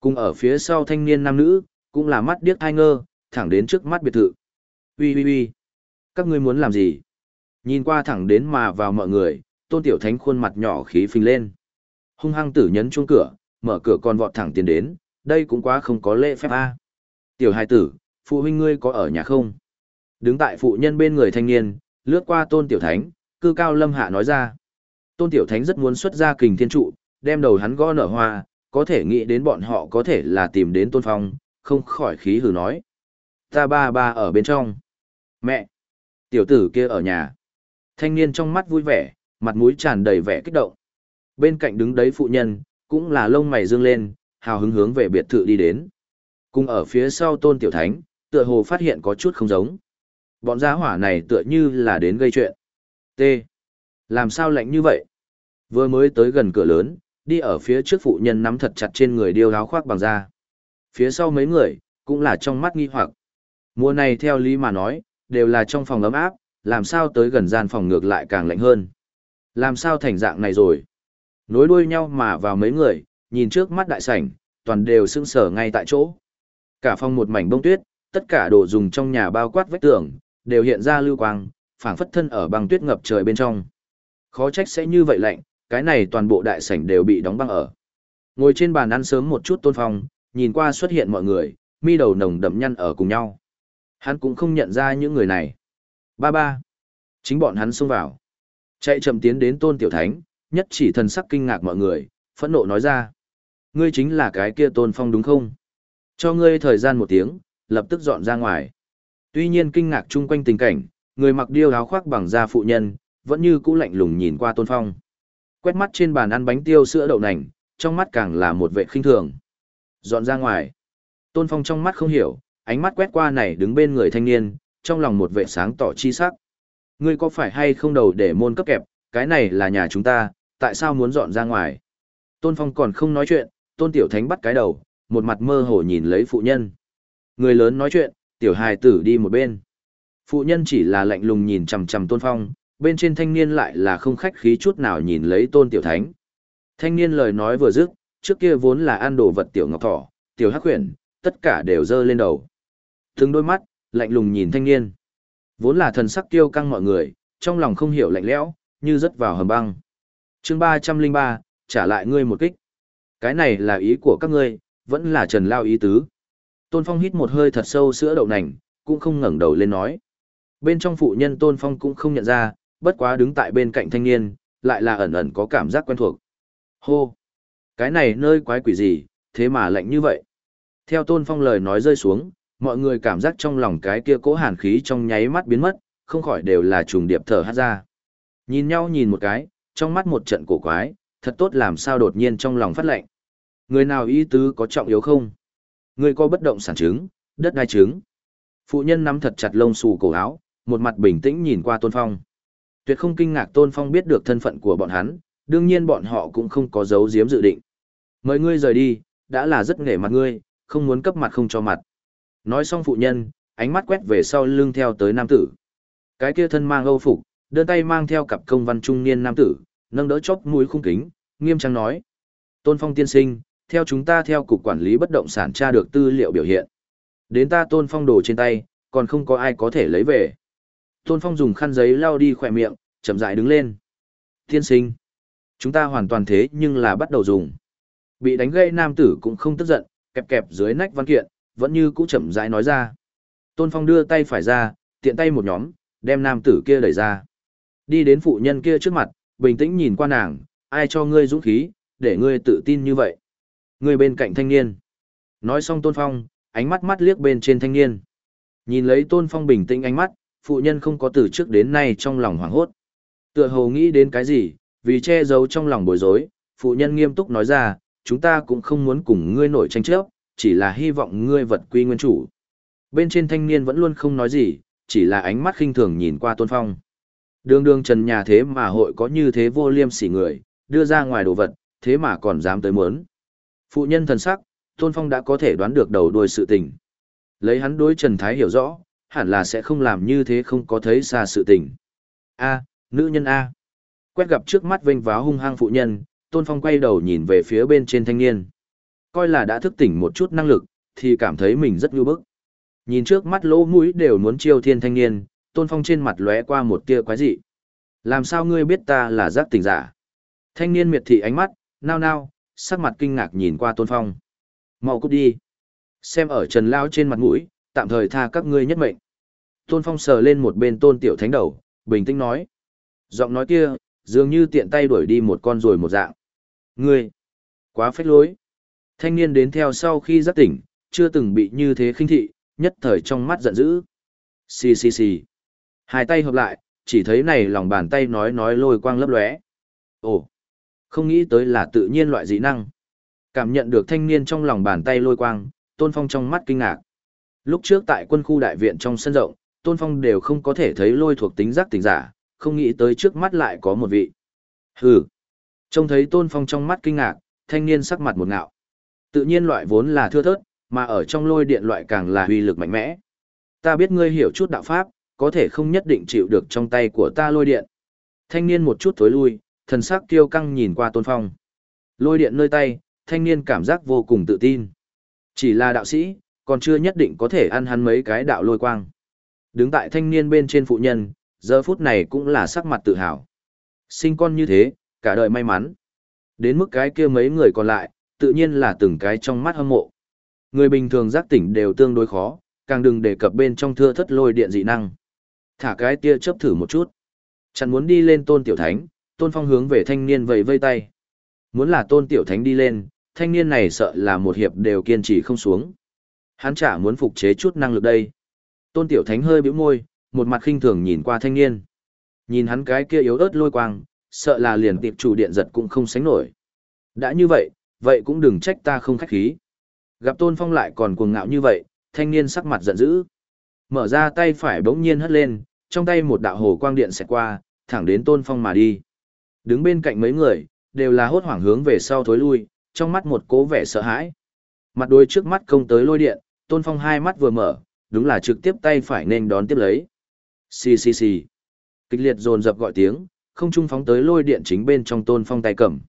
Cùng ở phía sau thanh niên nam nữ, cũng là mắt điếc hai ngơ, thẳng đến trước mắt biệt thự. Ui ui ui, các ngươi muốn làm gì? Nhìn qua thẳng đến mà vào mọi người, tôn tiểu thánh khuôn mặt nhỏ khí phình lên. Hung hăng tử nhấn chuông cửa, mở cửa còn vọt thẳng tiến đến, đây cũng quá không có lễ phép a. Tiểu hài tử, phụ huynh ngươi có ở nhà không? Đứng tại phụ nhân bên người thanh niên, lướt qua tôn tiểu thánh, cư cao lâm hạ nói ra. Tôn tiểu thánh rất muốn xuất ra kình thiên trụ, đem đầu hắn gõ nở hoa, có thể nghĩ đến bọn họ có thể là tìm đến tôn phong, không khỏi khí hừ nói. Ta ba ba ở bên trong. Mẹ! Tiểu tử kia ở nhà. Thanh niên trong mắt vui vẻ, mặt mũi tràn đầy vẻ kích động. Bên cạnh đứng đấy phụ nhân, cũng là lông mày dương lên, hào hứng hướng về biệt thự đi đến. Cùng ở phía sau tôn tiểu thánh, tựa hồ phát hiện có chút không giống. Bọn gia hỏa này tựa như là đến gây chuyện. T. Làm sao lạnh như vậy? Vừa mới tới gần cửa lớn, đi ở phía trước phụ nhân nắm thật chặt trên người điêu áo khoác bằng da. Phía sau mấy người, cũng là trong mắt nghi hoặc. Mùa này theo lý mà nói, đều là trong phòng ấm áp, làm sao tới gần gian phòng ngược lại càng lạnh hơn. Làm sao thành dạng này rồi? Nối đuôi nhau mà vào mấy người, nhìn trước mắt đại sảnh, toàn đều sững sờ ngay tại chỗ. Cả phòng một mảnh bông tuyết, tất cả đồ dùng trong nhà bao quát vách tường, đều hiện ra lưu quang, phảng phất thân ở băng tuyết ngập trời bên trong. Khó trách sẽ như vậy lạnh, cái này toàn bộ đại sảnh đều bị đóng băng ở. Ngồi trên bàn ăn sớm một chút tôn phong, nhìn qua xuất hiện mọi người, mi đầu nồng đậm nhăn ở cùng nhau. Hắn cũng không nhận ra những người này. Ba ba. Chính bọn hắn xông vào. Chạy chậm tiến đến tôn tiểu thánh, nhất chỉ thần sắc kinh ngạc mọi người, phẫn nộ nói ra. Ngươi chính là cái kia tôn phong đúng không? Cho ngươi thời gian một tiếng, lập tức dọn ra ngoài. Tuy nhiên kinh ngạc chung quanh tình cảnh, người mặc điêu áo khoác bằng da phụ nhân, vẫn như cũ lạnh lùng nhìn qua tôn phong. Quét mắt trên bàn ăn bánh tiêu sữa đậu nành, trong mắt càng là một vệ khinh thường. Dọn ra ngoài. Tôn phong trong mắt không hiểu, ánh mắt quét qua này đứng bên người thanh niên, trong lòng một vệ sáng tỏ chi sắc. Ngươi có phải hay không đầu để môn cấp kẹp, cái này là nhà chúng ta, tại sao muốn dọn ra ngoài? Tôn Phong còn không nói chuyện, Tôn Tiểu Thánh bắt cái đầu, một mặt mơ hồ nhìn lấy phụ nhân. Người lớn nói chuyện, Tiểu hài tử đi một bên. Phụ nhân chỉ là lạnh lùng nhìn chằm chằm Tôn Phong, bên trên thanh niên lại là không khách khí chút nào nhìn lấy Tôn Tiểu Thánh. Thanh niên lời nói vừa dứt, trước kia vốn là ăn đồ vật Tiểu Ngọc Thỏ, Tiểu Hắc Huyền, tất cả đều dơ lên đầu. Từng đôi mắt, lạnh lùng nhìn thanh niên. Vốn là thần sắc tiêu căng mọi người, trong lòng không hiểu lạnh lẽo, như rớt vào hầm băng. chương ba trăm linh ba trả lại ngươi một kích. Cái này là ý của các ngươi, vẫn là trần lao ý tứ. Tôn Phong hít một hơi thật sâu sữa đậu nành, cũng không ngẩng đầu lên nói. Bên trong phụ nhân Tôn Phong cũng không nhận ra, bất quá đứng tại bên cạnh thanh niên, lại là ẩn ẩn có cảm giác quen thuộc. Hô! Cái này nơi quái quỷ gì, thế mà lạnh như vậy. Theo Tôn Phong lời nói rơi xuống, mọi người cảm giác trong lòng cái kia cố hàn khí trong nháy mắt biến mất, không khỏi đều là trùng điệp thở hát ra. Nhìn nhau nhìn một cái, trong mắt một trận cổ quái, thật tốt làm sao đột nhiên trong lòng phát lạnh. Người nào ý tứ có trọng yếu không? Ngươi có bất động sản chứng, đất đai chứng. Phụ nhân nắm thật chặt lông xù cổ áo, một mặt bình tĩnh nhìn qua Tôn Phong. Tuyệt không kinh ngạc Tôn Phong biết được thân phận của bọn hắn, đương nhiên bọn họ cũng không có giấu giếm dự định. Mời ngươi rời đi, đã là rất nghề mặt ngươi, không muốn cấp mặt không cho mặt. Nói xong phụ nhân, ánh mắt quét về sau lưng theo tới nam tử. Cái kia thân mang âu phục, đơn tay mang theo cặp công văn trung niên nam tử, nâng đỡ chóp mũi khung kính, nghiêm trang nói. Tôn Phong tiên sinh, theo chúng ta theo cục quản lý bất động sản tra được tư liệu biểu hiện. Đến ta Tôn Phong đồ trên tay, còn không có ai có thể lấy về. Tôn Phong dùng khăn giấy lau đi khỏe miệng, chậm rãi đứng lên. Tiên sinh, chúng ta hoàn toàn thế nhưng là bắt đầu dùng. Bị đánh gây nam tử cũng không tức giận, kẹp kẹp dưới nách văn kiện, vẫn như cũ chậm rãi nói ra. Tôn Phong đưa tay phải ra, tiện tay một nhóm, đem nam tử kia đẩy ra. Đi đến phụ nhân kia trước mặt, bình tĩnh nhìn qua nàng, ai cho ngươi dũng khí, để ngươi tự tin như vậy. Người bên cạnh thanh niên. Nói xong Tôn Phong, ánh mắt mắt liếc bên trên thanh niên. Nhìn lấy Tôn Phong bình tĩnh ánh mắt, phụ nhân không có từ trước đến nay trong lòng hoảng hốt. Tựa hồ nghĩ đến cái gì, vì che giấu trong lòng bối rối, phụ nhân nghiêm túc nói ra, chúng ta cũng không muốn cùng ngươi nổi tranh chấp, chỉ là hy vọng ngươi vật quy nguyên chủ. Bên trên thanh niên vẫn luôn không nói gì, chỉ là ánh mắt khinh thường nhìn qua Tôn Phong. Đường đường trần nhà thế mà hội có như thế vô liêm sỉ người, đưa ra ngoài đồ vật, thế mà còn dám tới muốn. Phụ nhân thần sắc, Tôn Phong đã có thể đoán được đầu đuôi sự tình. Lấy hắn đối Trần Thái hiểu rõ, hẳn là sẽ không làm như thế không có thấy xa sự tình. A, nữ nhân A. Quét gặp trước mắt vênh váo hung hăng phụ nhân, Tôn Phong quay đầu nhìn về phía bên trên thanh niên. Coi là đã thức tỉnh một chút năng lực, thì cảm thấy mình rất nhu bức. Nhìn trước mắt lỗ mũi đều muốn chiêu thiên thanh niên, tôn phong trên mặt lóe qua một tia quái dị. Làm sao ngươi biết ta là giác tỉnh giả? Thanh niên miệt thị ánh mắt, nao nao, sắc mặt kinh ngạc nhìn qua tôn phong. mau cút đi. Xem ở trần lao trên mặt mũi, tạm thời tha các ngươi nhất mệnh. Tôn phong sờ lên một bên tôn tiểu thánh đầu, bình tĩnh nói. Giọng nói kia, dường như tiện tay đuổi đi một con ruồi một dạng. Ngươi, quá phách lối. Thanh niên đến theo sau khi giác tỉnh, chưa từng bị như thế khinh thị, nhất thời trong mắt giận dữ. Xì xì xì. Hai tay hợp lại, chỉ thấy này lòng bàn tay nói nói lôi quang lấp lóe. Ồ, không nghĩ tới là tự nhiên loại dị năng. Cảm nhận được thanh niên trong lòng bàn tay lôi quang, Tôn Phong trong mắt kinh ngạc. Lúc trước tại quân khu đại viện trong sân rộng, Tôn Phong đều không có thể thấy lôi thuộc tính giác tỉnh giả, không nghĩ tới trước mắt lại có một vị. Hừ. Trông thấy Tôn Phong trong mắt kinh ngạc, thanh niên sắc mặt một ngạo. Tự nhiên loại vốn là thưa thớt, mà ở trong lôi điện loại càng là uy lực mạnh mẽ. Ta biết ngươi hiểu chút đạo pháp, có thể không nhất định chịu được trong tay của ta lôi điện. Thanh niên một chút thối lui, thần sắc kiêu căng nhìn qua Tôn Phong. Lôi điện nơi tay, thanh niên cảm giác vô cùng tự tin. Chỉ là đạo sĩ, còn chưa nhất định có thể ăn hắn mấy cái đạo lôi quang. Đứng tại thanh niên bên trên phụ nhân, giờ phút này cũng là sắc mặt tự hào. Sinh con như thế, cả đời may mắn. Đến mức cái kia mấy người còn lại, tự nhiên là từng cái trong mắt hâm mộ. Người bình thường giác tỉnh đều tương đối khó, càng đừng đề cập bên trong thưa thất lôi điện dị năng. Thả cái tia chớp thử một chút. Chẳng muốn đi lên tôn tiểu thánh, tôn phong hướng về thanh niên vẫy vây tay. Muốn là tôn tiểu thánh đi lên, thanh niên này sợ là một hiệp đều kiên trì không xuống. Hắn chả muốn phục chế chút năng lực đây. Tôn tiểu thánh hơi bĩu môi, một mặt khinh thường nhìn qua thanh niên. Nhìn hắn cái kia yếu ớt lôi quang, sợ là liền tiệp chủ điện giật cũng không sánh nổi. Đã như vậy, vậy cũng đừng trách ta không khách khí. Gặp Tôn Phong lại còn cuồng ngạo như vậy, thanh niên sắc mặt giận dữ. Mở ra tay phải bỗng nhiên hất lên, trong tay một đạo hồ quang điện xẹt qua, thẳng đến Tôn Phong mà đi. Đứng bên cạnh mấy người, đều là hốt hoảng hướng về sau thối lui, trong mắt một cố vẻ sợ hãi. Mặt đôi trước mắt công tới lôi điện, Tôn Phong hai mắt vừa mở, đúng là trực tiếp tay phải nên đón tiếp lấy. Xì xì xì. Kịch liệt dồn dập gọi tiếng, không trung phóng tới lôi điện chính bên trong Tôn Phong tay cầm.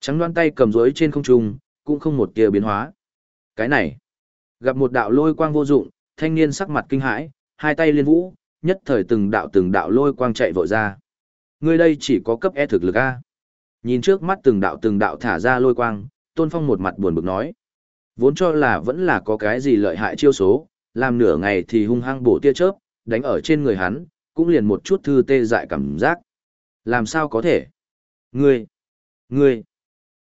Trắng đoan tay cầm rối trên không trung, cũng không một tia biến hóa. Cái này, gặp một đạo lôi quang vô dụng, thanh niên sắc mặt kinh hãi, hai tay liên vũ, nhất thời từng đạo từng đạo lôi quang chạy vội ra. Ngươi đây chỉ có cấp E thực lực A. Nhìn trước mắt từng đạo từng đạo thả ra lôi quang, Tôn Phong một mặt buồn bực nói. Vốn cho là vẫn là có cái gì lợi hại chiêu số, làm nửa ngày thì hung hăng bổ tia chớp, đánh ở trên người hắn, cũng liền một chút thư tê dại cảm giác. Làm sao có thể? Ngươi! Ngươi!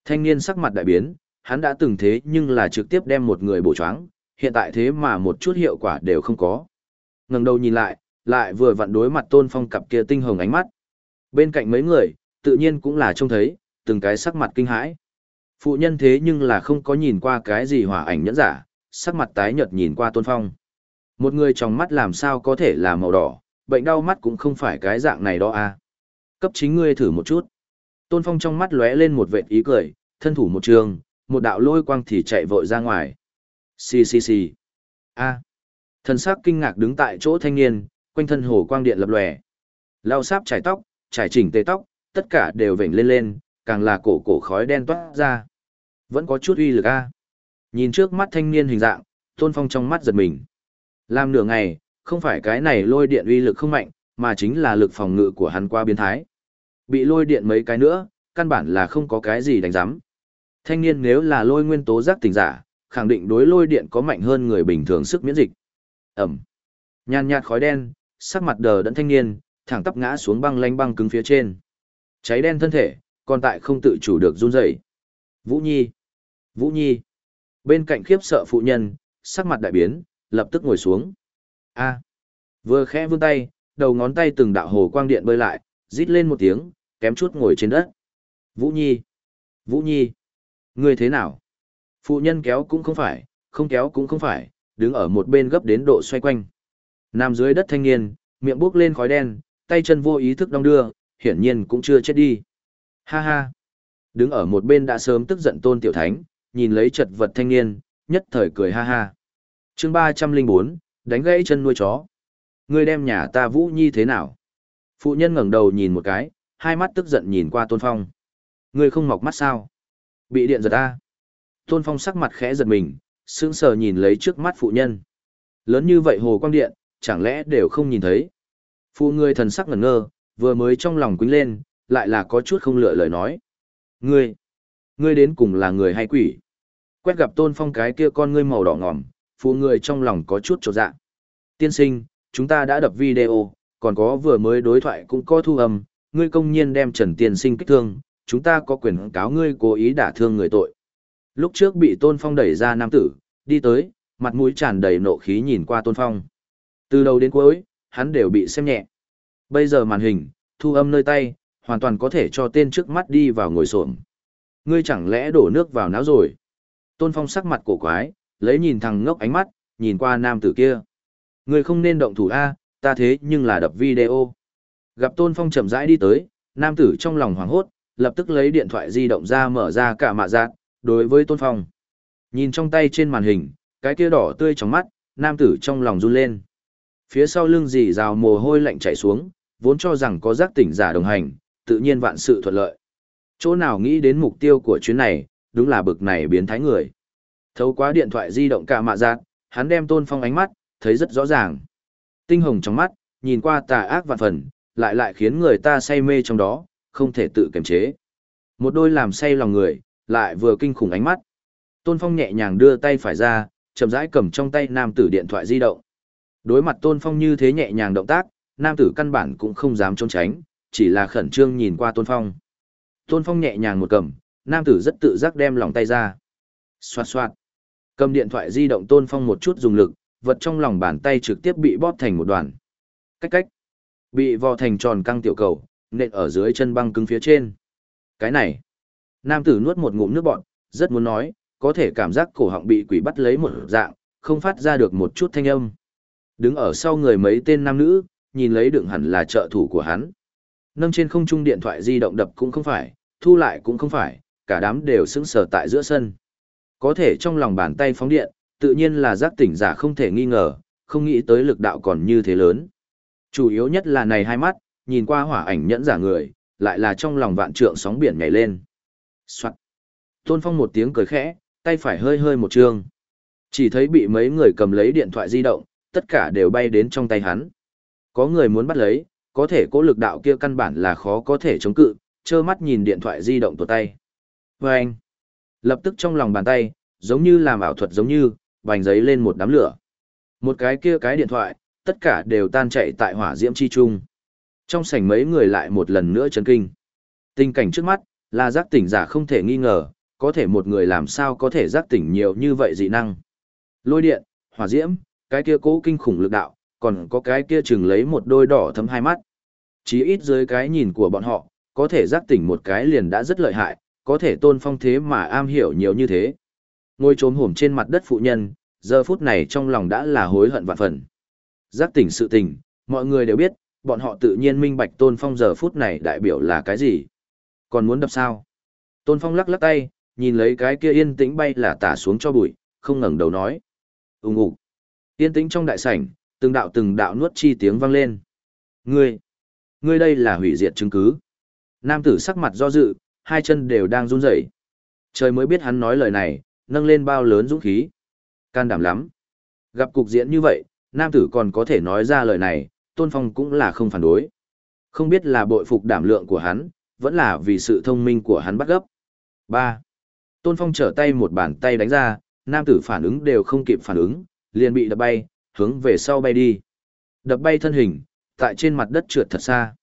Thanh niên sắc mặt đại biến, hắn đã từng thế nhưng là trực tiếp đem một người bổ choáng, hiện tại thế mà một chút hiệu quả đều không có. Ngẩng đầu nhìn lại, lại vừa vặn đối mặt Tôn Phong cặp kia tinh hồng ánh mắt. Bên cạnh mấy người, tự nhiên cũng là trông thấy, từng cái sắc mặt kinh hãi. Phụ nhân thế nhưng là không có nhìn qua cái gì hỏa ảnh nhẫn giả, sắc mặt tái nhợt nhìn qua Tôn Phong. Một người trong mắt làm sao có thể là màu đỏ, bệnh đau mắt cũng không phải cái dạng này đó à. Cấp chính ngươi thử một chút. Tôn Phong trong mắt lóe lên một vệt ý cười, thân thủ một trường, một đạo lôi quang thì chạy vội ra ngoài. Xì xì xì. A. Thần sắc kinh ngạc đứng tại chỗ thanh niên, quanh thân hồ quang điện lập lòe. Lao sáp trải tóc, trải chỉnh tê tóc, tất cả đều vểnh lên lên, càng là cổ cổ khói đen toát ra. Vẫn có chút uy lực a. Nhìn trước mắt thanh niên hình dạng, Tôn Phong trong mắt giật mình. Làm nửa ngày, không phải cái này lôi điện uy lực không mạnh, mà chính là lực phòng ngự của hắn qua biến thái. Bị lôi điện mấy cái nữa, căn bản là không có cái gì đánh giám. Thanh niên nếu là lôi nguyên tố giác tỉnh giả, khẳng định đối lôi điện có mạnh hơn người bình thường sức miễn dịch. Ẩm. Nhàn nhạt khói đen, sắc mặt đờ đẫn thanh niên, thẳng tắp ngã xuống băng lanh băng cứng phía trên. Cháy đen thân thể, còn tại không tự chủ được run rẩy. Vũ Nhi. Vũ Nhi. Bên cạnh khiếp sợ phụ nhân, sắc mặt đại biến, lập tức ngồi xuống. A. Vừa khẽ vươn tay, đầu ngón tay từng đạo hồ quang điện bơi lại, rít lên một tiếng, kém chút ngồi trên đất. Vũ Nhi. Vũ Nhi. Ngươi thế nào? Phụ nhân kéo cũng không phải, không kéo cũng không phải, đứng ở một bên gấp đến độ xoay quanh. Nằm dưới đất thanh niên, miệng buốc lên khói đen, tay chân vô ý thức đong đưa, hiển nhiên cũng chưa chết đi. Ha ha. Đứng ở một bên đã sớm tức giận tôn tiểu thánh, nhìn lấy chật vật thanh niên, nhất thời cười ha ha. chương 304, đánh gãy chân nuôi chó. Ngươi đem nhà ta Vũ Nhi thế nào? Phụ nhân ngẩng đầu nhìn một cái, hai mắt tức giận nhìn qua tôn phong. Ngươi không mọc mắt sao? Bị điện giật ta. Tôn Phong sắc mặt khẽ giật mình, sững sờ nhìn lấy trước mắt phụ nhân. Lớn như vậy hồ quang điện, chẳng lẽ đều không nhìn thấy. Phụ người thần sắc ngẩn ngơ, vừa mới trong lòng quýnh lên, lại là có chút không lựa lời nói. Ngươi, ngươi đến cùng là người hay quỷ? Quét gặp Tôn Phong cái kia con ngươi màu đỏ ngòm, phụ người trong lòng có chút trột dạ. Tiên sinh, chúng ta đã đập video, còn có vừa mới đối thoại cũng có thu âm, ngươi công nhiên đem Trần Tiên sinh kích thương, chúng ta có quyền cáo ngươi cố ý đả thương người tội. Lúc trước bị Tôn Phong đẩy ra nam tử, đi tới, mặt mũi tràn đầy nộ khí nhìn qua Tôn Phong. Từ đầu đến cuối, hắn đều bị xem nhẹ. Bây giờ màn hình, thu âm nơi tay, hoàn toàn có thể cho tên trước mắt đi vào ngồi xổm. Ngươi chẳng lẽ đổ nước vào não rồi? Tôn Phong sắc mặt cổ quái, lấy nhìn thằng ngốc ánh mắt, nhìn qua nam tử kia. Ngươi không nên động thủ A, ta thế nhưng là đập video. Gặp Tôn Phong chậm rãi đi tới, nam tử trong lòng hoảng hốt, lập tức lấy điện thoại di động ra mở ra cả mạ giác, đối với Tôn Phong. Nhìn trong tay trên màn hình, cái kia đỏ tươi trong mắt, nam tử trong lòng run lên. Phía sau lưng dì rào mồ hôi lạnh chảy xuống, vốn cho rằng có giác tỉnh giả đồng hành, tự nhiên vạn sự thuận lợi. Chỗ nào nghĩ đến mục tiêu của chuyến này, đúng là bực này biến thái người. Thấu qua điện thoại di động cả mạ giác, hắn đem Tôn Phong ánh mắt, thấy rất rõ ràng. Tinh hồng trong mắt, nhìn qua tà ác vạn phần, lại lại khiến người ta say mê trong đó, không thể tự kiềm chế. Một đôi làm say lòng người, lại vừa kinh khủng ánh mắt. Tôn Phong nhẹ nhàng đưa tay phải ra, chậm rãi cầm trong tay nam tử điện thoại di động. Đối mặt Tôn Phong như thế nhẹ nhàng động tác, nam tử căn bản cũng không dám trốn tránh, chỉ là khẩn trương nhìn qua Tôn Phong. Tôn Phong nhẹ nhàng một cầm, nam tử rất tự giác đem lòng tay ra. Xoạt xoạt. Cầm điện thoại di động Tôn Phong một chút dùng lực, vật trong lòng bàn tay trực tiếp bị bóp thành một đoàn. Cách cách. Bị vò thành tròn căng tiểu cầu, nện ở dưới chân băng cứng phía trên. Cái này. Nam tử nuốt một ngụm nước bọt, rất muốn nói, có thể cảm giác cổ họng bị quỷ bắt lấy một dạng, không phát ra được một chút thanh âm. Đứng ở sau người mấy tên nam nữ, nhìn lấy đựng hẳn là trợ thủ của hắn. Nâng trên không trung điện thoại di động đập cũng không phải, thu lại cũng không phải, cả đám đều sững sờ tại giữa sân. Có thể trong lòng bàn tay phóng điện, tự nhiên là giác tỉnh giả không thể nghi ngờ, không nghĩ tới lực đạo còn như thế lớn. Chủ yếu nhất là này hai mắt, nhìn qua hỏa ảnh nhẫn giả người, lại là trong lòng vạn trượng sóng biển nhảy lên. Soạn. Tôn Phong một tiếng cười khẽ, tay phải hơi hơi một trường. Chỉ thấy bị mấy người cầm lấy điện thoại di động, tất cả đều bay đến trong tay hắn. Có người muốn bắt lấy, có thể cố lực đạo kia căn bản là khó có thể chống cự, trơ mắt nhìn điện thoại di động tuột tay. Và anh, lập tức trong lòng bàn tay, giống như làm ảo thuật giống như, bành giấy lên một đám lửa. Một cái kia cái điện thoại, tất cả đều tan chạy tại hỏa diễm chi trung. Trong sảnh mấy người lại một lần nữa chấn kinh. Tình cảnh trước mắt, là giác tỉnh giả không thể nghi ngờ, có thể một người làm sao có thể giác tỉnh nhiều như vậy dị năng. Lôi điện, hỏa diễm, cái kia cố kinh khủng lực đạo, còn có cái kia chừng lấy một đôi đỏ thấm hai mắt. Chí ít dưới cái nhìn của bọn họ, có thể giác tỉnh một cái liền đã rất lợi hại, có thể tôn phong thế mà am hiểu nhiều như thế. Ngồi trốn hổm trên mặt đất phụ nhân, giờ phút này trong lòng đã là hối hận vạn phần. Giác tỉnh sự tình, mọi người đều biết, bọn họ tự nhiên minh bạch tôn phong giờ phút này đại biểu là cái gì. Còn muốn đập sao? Tôn phong lắc lắc tay, nhìn lấy cái kia yên tĩnh bay là tả xuống cho bụi, không ngẩng đầu nói. Úng ủ. Yên tĩnh trong đại sảnh, từng đạo từng đạo nuốt chi tiếng vang lên. Ngươi, ngươi đây là hủy diệt chứng cứ. Nam tử sắc mặt do dự, hai chân đều đang run rẩy. Trời mới biết hắn nói lời này, nâng lên bao lớn dũng khí. Can đảm lắm. Gặp cục diễn như vậy, nam tử còn có thể nói ra lời này, Tôn Phong cũng là không phản đối. Không biết là bội phục đảm lượng của hắn, vẫn là vì sự thông minh của hắn bắt gấp. 3. Tôn Phong trở tay một bàn tay đánh ra, nam tử phản ứng đều không kịp phản ứng, liền bị đập bay, hướng về sau bay đi. Đập bay thân hình, tại trên mặt đất trượt thật xa.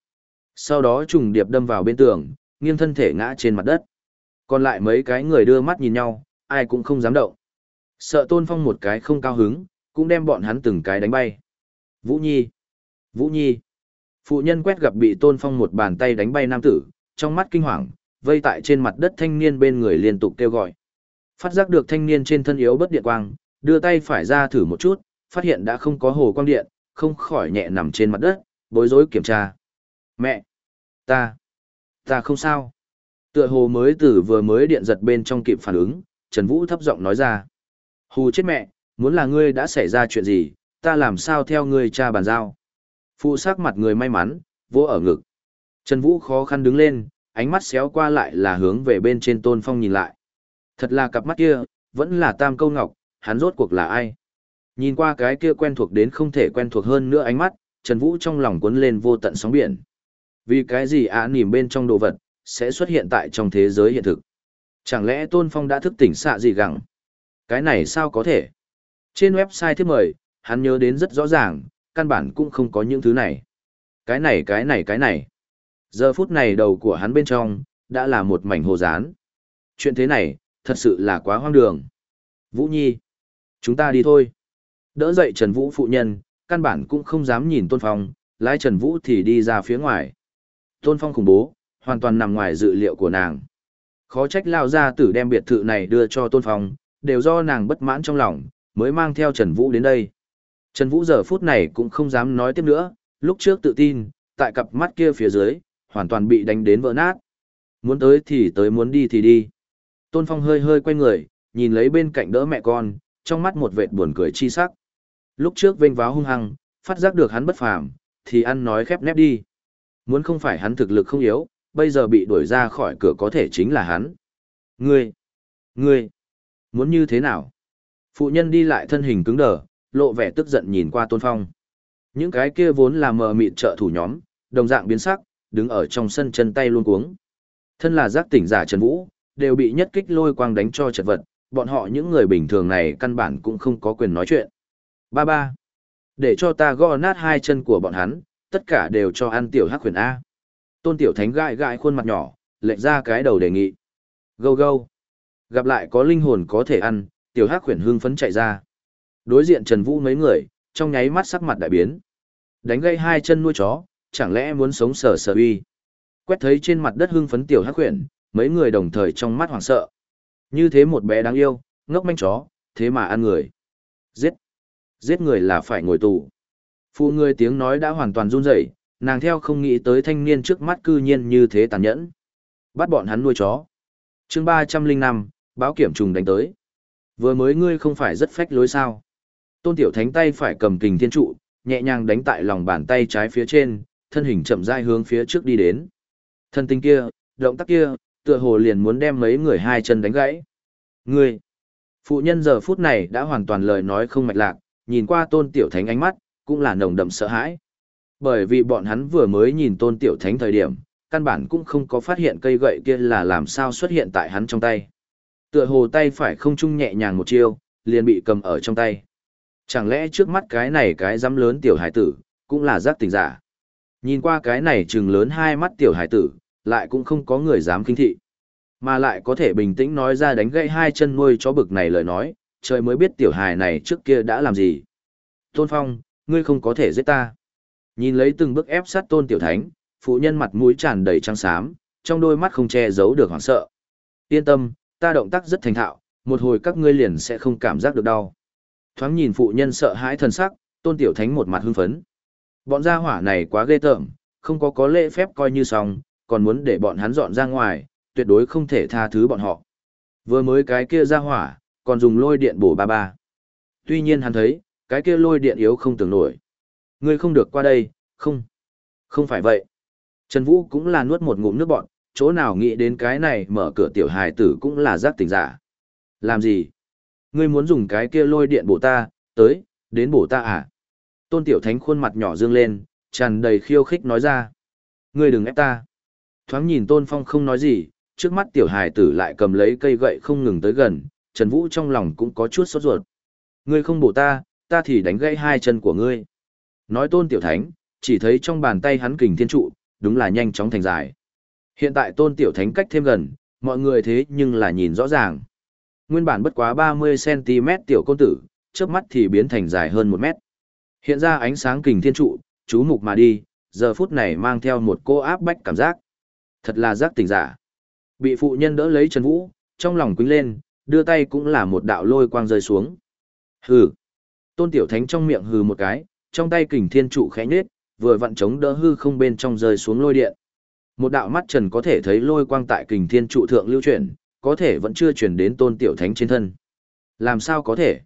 Sau đó trùng điệp đâm vào bên tường, nghiêng thân thể ngã trên mặt đất. Còn lại mấy cái người đưa mắt nhìn nhau, ai cũng không dám động. Sợ Tôn Phong một cái không cao hứng, cũng đem bọn hắn từng cái đánh bay. Vũ Nhi! Vũ Nhi! Phụ nhân quét gặp bị Tôn Phong một bàn tay đánh bay nam tử, trong mắt kinh hoàng, vây tại trên mặt đất thanh niên bên người liên tục kêu gọi. Phát giác được thanh niên trên thân yếu bất điện quang, đưa tay phải ra thử một chút, phát hiện đã không có hồ quang điện, không khỏi nhẹ nằm trên mặt đất, bối rối kiểm tra. Mẹ! Ta! Ta không sao. Tựa hồ mới tử vừa mới điện giật bên trong kịp phản ứng, Trần Vũ thấp giọng nói ra. Hù chết mẹ, muốn là ngươi đã xảy ra chuyện gì, ta làm sao theo ngươi cha bàn giao. Phụ sắc mặt người may mắn, vỗ ở ngực. Trần Vũ khó khăn đứng lên, ánh mắt xéo qua lại là hướng về bên trên tôn phong nhìn lại. Thật là cặp mắt kia, vẫn là tam câu ngọc, hắn rốt cuộc là ai? Nhìn qua cái kia quen thuộc đến không thể quen thuộc hơn nữa ánh mắt, Trần Vũ trong lòng cuốn lên vô tận sóng biển. Vì cái gì ạ nỉm bên trong đồ vật, sẽ xuất hiện tại trong thế giới hiện thực? Chẳng lẽ Tôn Phong đã thức tỉnh xạ gì gặng? Cái này sao có thể? Trên website thiết mời, hắn nhớ đến rất rõ ràng, căn bản cũng không có những thứ này. Cái này cái này cái này. Giờ phút này đầu của hắn bên trong, đã là một mảnh hồ dán. Chuyện thế này, thật sự là quá hoang đường. Vũ Nhi, chúng ta đi thôi. Đỡ dậy Trần Vũ phụ nhân, căn bản cũng không dám nhìn Tôn Phong, lái Trần Vũ thì đi ra phía ngoài. Tôn Phong khủng bố, hoàn toàn nằm ngoài dự liệu của nàng. Khó trách lao ra tử đem biệt thự này đưa cho Tôn Phong, đều do nàng bất mãn trong lòng, mới mang theo Trần Vũ đến đây. Trần Vũ giờ phút này cũng không dám nói tiếp nữa, lúc trước tự tin, tại cặp mắt kia phía dưới, hoàn toàn bị đánh đến vỡ nát. Muốn tới thì tới muốn đi thì đi. Tôn Phong hơi hơi quay người, nhìn lấy bên cạnh đỡ mẹ con, trong mắt một vệt buồn cười chi sắc. Lúc trước vênh váo hung hăng, phát giác được hắn bất phàm, thì ăn nói khép nép đi. Muốn không phải hắn thực lực không yếu, bây giờ bị đuổi ra khỏi cửa có thể chính là hắn. Ngươi, ngươi, muốn như thế nào? Phụ nhân đi lại thân hình cứng đờ, lộ vẻ tức giận nhìn qua Tôn Phong. Những cái kia vốn là mờ mịt trợ thủ nhóm, đồng dạng biến sắc, đứng ở trong sân chân tay luôn cuống. Thân là giác tỉnh giả Trần Vũ, đều bị nhất kích lôi quang đánh cho chật vật, bọn họ những người bình thường này căn bản cũng không có quyền nói chuyện. Ba ba. Để cho ta gõ nát hai chân của bọn hắn, tất cả đều cho ăn tiểu hắc huyền A. Tôn tiểu thánh gãi gãi khuôn mặt nhỏ, lệch ra cái đầu đề nghị. Gâu gâu. Gặp lại có linh hồn có thể ăn, tiểu hắc huyền hưng phấn chạy ra. Đối diện Trần Vũ mấy người, trong nháy mắt sắc mặt đại biến. Đánh gây hai chân nuôi chó, chẳng lẽ muốn sống sờ sờ uy. Quét thấy trên mặt đất hưng phấn tiểu hắc huyền, mấy người đồng thời trong mắt hoảng sợ. Như thế một bé đáng yêu, ngốc manh chó, thế mà ăn người. Giết. Giết người là phải ngồi tù. Phụ người tiếng nói đã hoàn toàn run rẩy, nàng theo không nghĩ tới thanh niên trước mắt cư nhiên như thế tàn nhẫn. Bắt bọn hắn nuôi chó. chương ba trăm linh năm báo kiểm trùng đánh tới. Vừa mới ngươi không phải rất phách lối sao. Tôn tiểu thánh tay phải cầm kình thiên trụ, nhẹ nhàng đánh tại lòng bàn tay trái phía trên, thân hình chậm rãi hướng phía trước đi đến. Thân tình kia, động tác kia, tựa hồ liền muốn đem mấy người hai chân đánh gãy. Ngươi! Phụ nhân giờ phút này đã hoàn toàn lời nói không mạch lạc, nhìn qua tôn tiểu thánh ánh mắt, cũng là nồng đậm sợ hãi. Bởi vì bọn hắn vừa mới nhìn tôn tiểu thánh thời điểm, căn bản cũng không có phát hiện cây gậy kia là làm sao xuất hiện tại hắn trong tay. Tựa hồ tay phải không chung nhẹ nhàng một chiêu, liền bị cầm ở trong tay. Chẳng lẽ trước mắt cái này cái dám lớn tiểu hải tử, cũng là giác tình giả. Nhìn qua cái này trừng lớn hai mắt tiểu hải tử, lại cũng không có người dám kinh thị. Mà lại có thể bình tĩnh nói ra đánh gãy hai chân nuôi chó bực này lời nói, trời mới biết tiểu hài này trước kia đã làm gì. Tôn Phong, ngươi không có thể giết ta. Nhìn lấy từng bước ép sát tôn tiểu thánh, phụ nhân mặt mũi tràn đầy trắng xám, trong đôi mắt không che giấu được hoảng sợ. Yên tâm, ta động tác rất thành thạo, một hồi các ngươi liền sẽ không cảm giác được đau. Thoáng nhìn phụ nhân sợ hãi thần sắc, tôn tiểu thánh một mặt hưng phấn. Bọn gia hỏa này quá ghê tởm, không có có lễ phép coi như xong, còn muốn để bọn hắn dọn ra ngoài, tuyệt đối không thể tha thứ bọn họ. Vừa mới cái kia ra hỏa, còn dùng lôi điện bổ ba ba. Tuy nhiên hắn thấy, cái kia lôi điện yếu không tưởng nổi. Ngươi không được qua đây, không. Không phải vậy. Trần Vũ cũng là nuốt một ngụm nước bọn, chỗ nào nghĩ đến cái này mở cửa tiểu hài tử cũng là giác tỉnh giả. Làm gì? Ngươi muốn dùng cái kia lôi điện bổ ta, tới, đến bổ ta à? Tôn tiểu thánh khuôn mặt nhỏ dương lên, tràn đầy khiêu khích nói ra. Ngươi đừng ép ta. Thoáng nhìn Tôn Phong không nói gì, trước mắt tiểu hài tử lại cầm lấy cây gậy không ngừng tới gần, Trần Vũ trong lòng cũng có chút sốt ruột. Ngươi không bổ ta, ta thì đánh gãy hai chân của ngươi. Nói tôn tiểu thánh, chỉ thấy trong bàn tay hắn kình thiên trụ, đúng là nhanh chóng thành dài. Hiện tại tôn tiểu thánh cách thêm gần, mọi người thế nhưng là nhìn rõ ràng. Nguyên bản bất quá 30cm tiểu côn tử, trước mắt thì biến thành dài hơn 1 mét. Hiện ra ánh sáng kình thiên trụ, chú mục mà đi, giờ phút này mang theo một cô áp bách cảm giác. Thật là giác tỉnh giả. Bị phụ nhân đỡ lấy Trần Vũ, trong lòng quýnh lên, đưa tay cũng là một đạo lôi quang rơi xuống. Hừ. Tôn Tiểu Thánh trong miệng hừ một cái, trong tay kình thiên trụ khẽ nhết, vừa vặn chống đỡ hư không bên trong rơi xuống lôi điện. Một đạo mắt trần có thể thấy lôi quang tại kình thiên trụ thượng lưu chuyển, có thể vẫn chưa chuyển đến Tôn Tiểu Thánh trên thân. Làm sao có thể?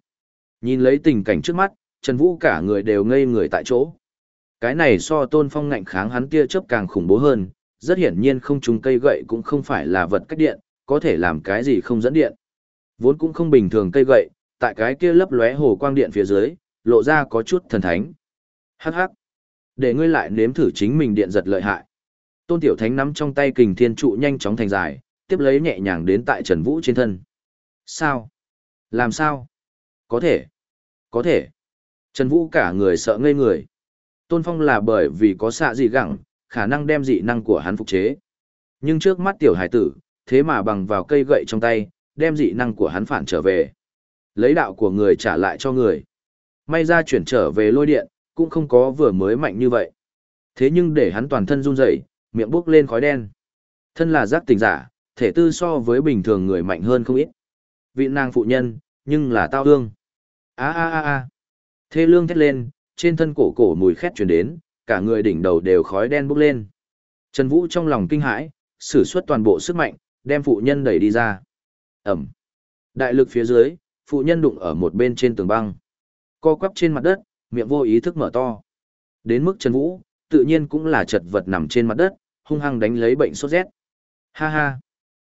Nhìn lấy tình cảnh trước mắt, Trần Vũ cả người đều ngây người tại chỗ. Cái này so Tôn Phong ngạnh kháng hắn tia chớp càng khủng bố hơn, rất hiển nhiên không trùng cây gậy cũng không phải là vật cách điện, có thể làm cái gì không dẫn điện. Vốn cũng không bình thường cây gậy, tại cái kia lấp lóe hồ quang điện phía dưới, lộ ra có chút thần thánh. Hắc hắc. Để ngươi lại nếm thử chính mình điện giật lợi hại. Tôn Tiểu Thánh nắm trong tay kình thiên trụ nhanh chóng thành dài, tiếp lấy nhẹ nhàng đến tại Trần Vũ trên thân. Sao? Làm sao? Có thể. Có thể. Trần Vũ cả người sợ ngây người. Tôn Phong là bởi vì có xạ gì gẳng, khả năng đem dị năng của hắn phục chế. Nhưng trước mắt tiểu hải tử, thế mà bằng vào cây gậy trong tay, đem dị năng của hắn phản trở về. Lấy đạo của người trả lại cho người. May ra chuyển trở về lôi điện, cũng không có vừa mới mạnh như vậy. Thế nhưng để hắn toàn thân run rẩy, miệng bốc lên khói đen. Thân là giác tình giả, thể tư so với bình thường người mạnh hơn không ít. Vị nàng phụ nhân, nhưng là tao hương. a a a a Thê lương thét lên, trên thân cổ cổ mùi khét chuyển đến, cả người đỉnh đầu đều khói đen bốc lên. Trần Vũ trong lòng kinh hãi, sử xuất toàn bộ sức mạnh, đem phụ nhân đẩy đi ra. Ẩm. Đại lực phía dưới, phụ nhân đụng ở một bên trên tường băng. Co quắp trên mặt đất, miệng vô ý thức mở to. Đến mức Trần Vũ, tự nhiên cũng là chật vật nằm trên mặt đất, hung hăng đánh lấy bệnh sốt rét. Ha ha.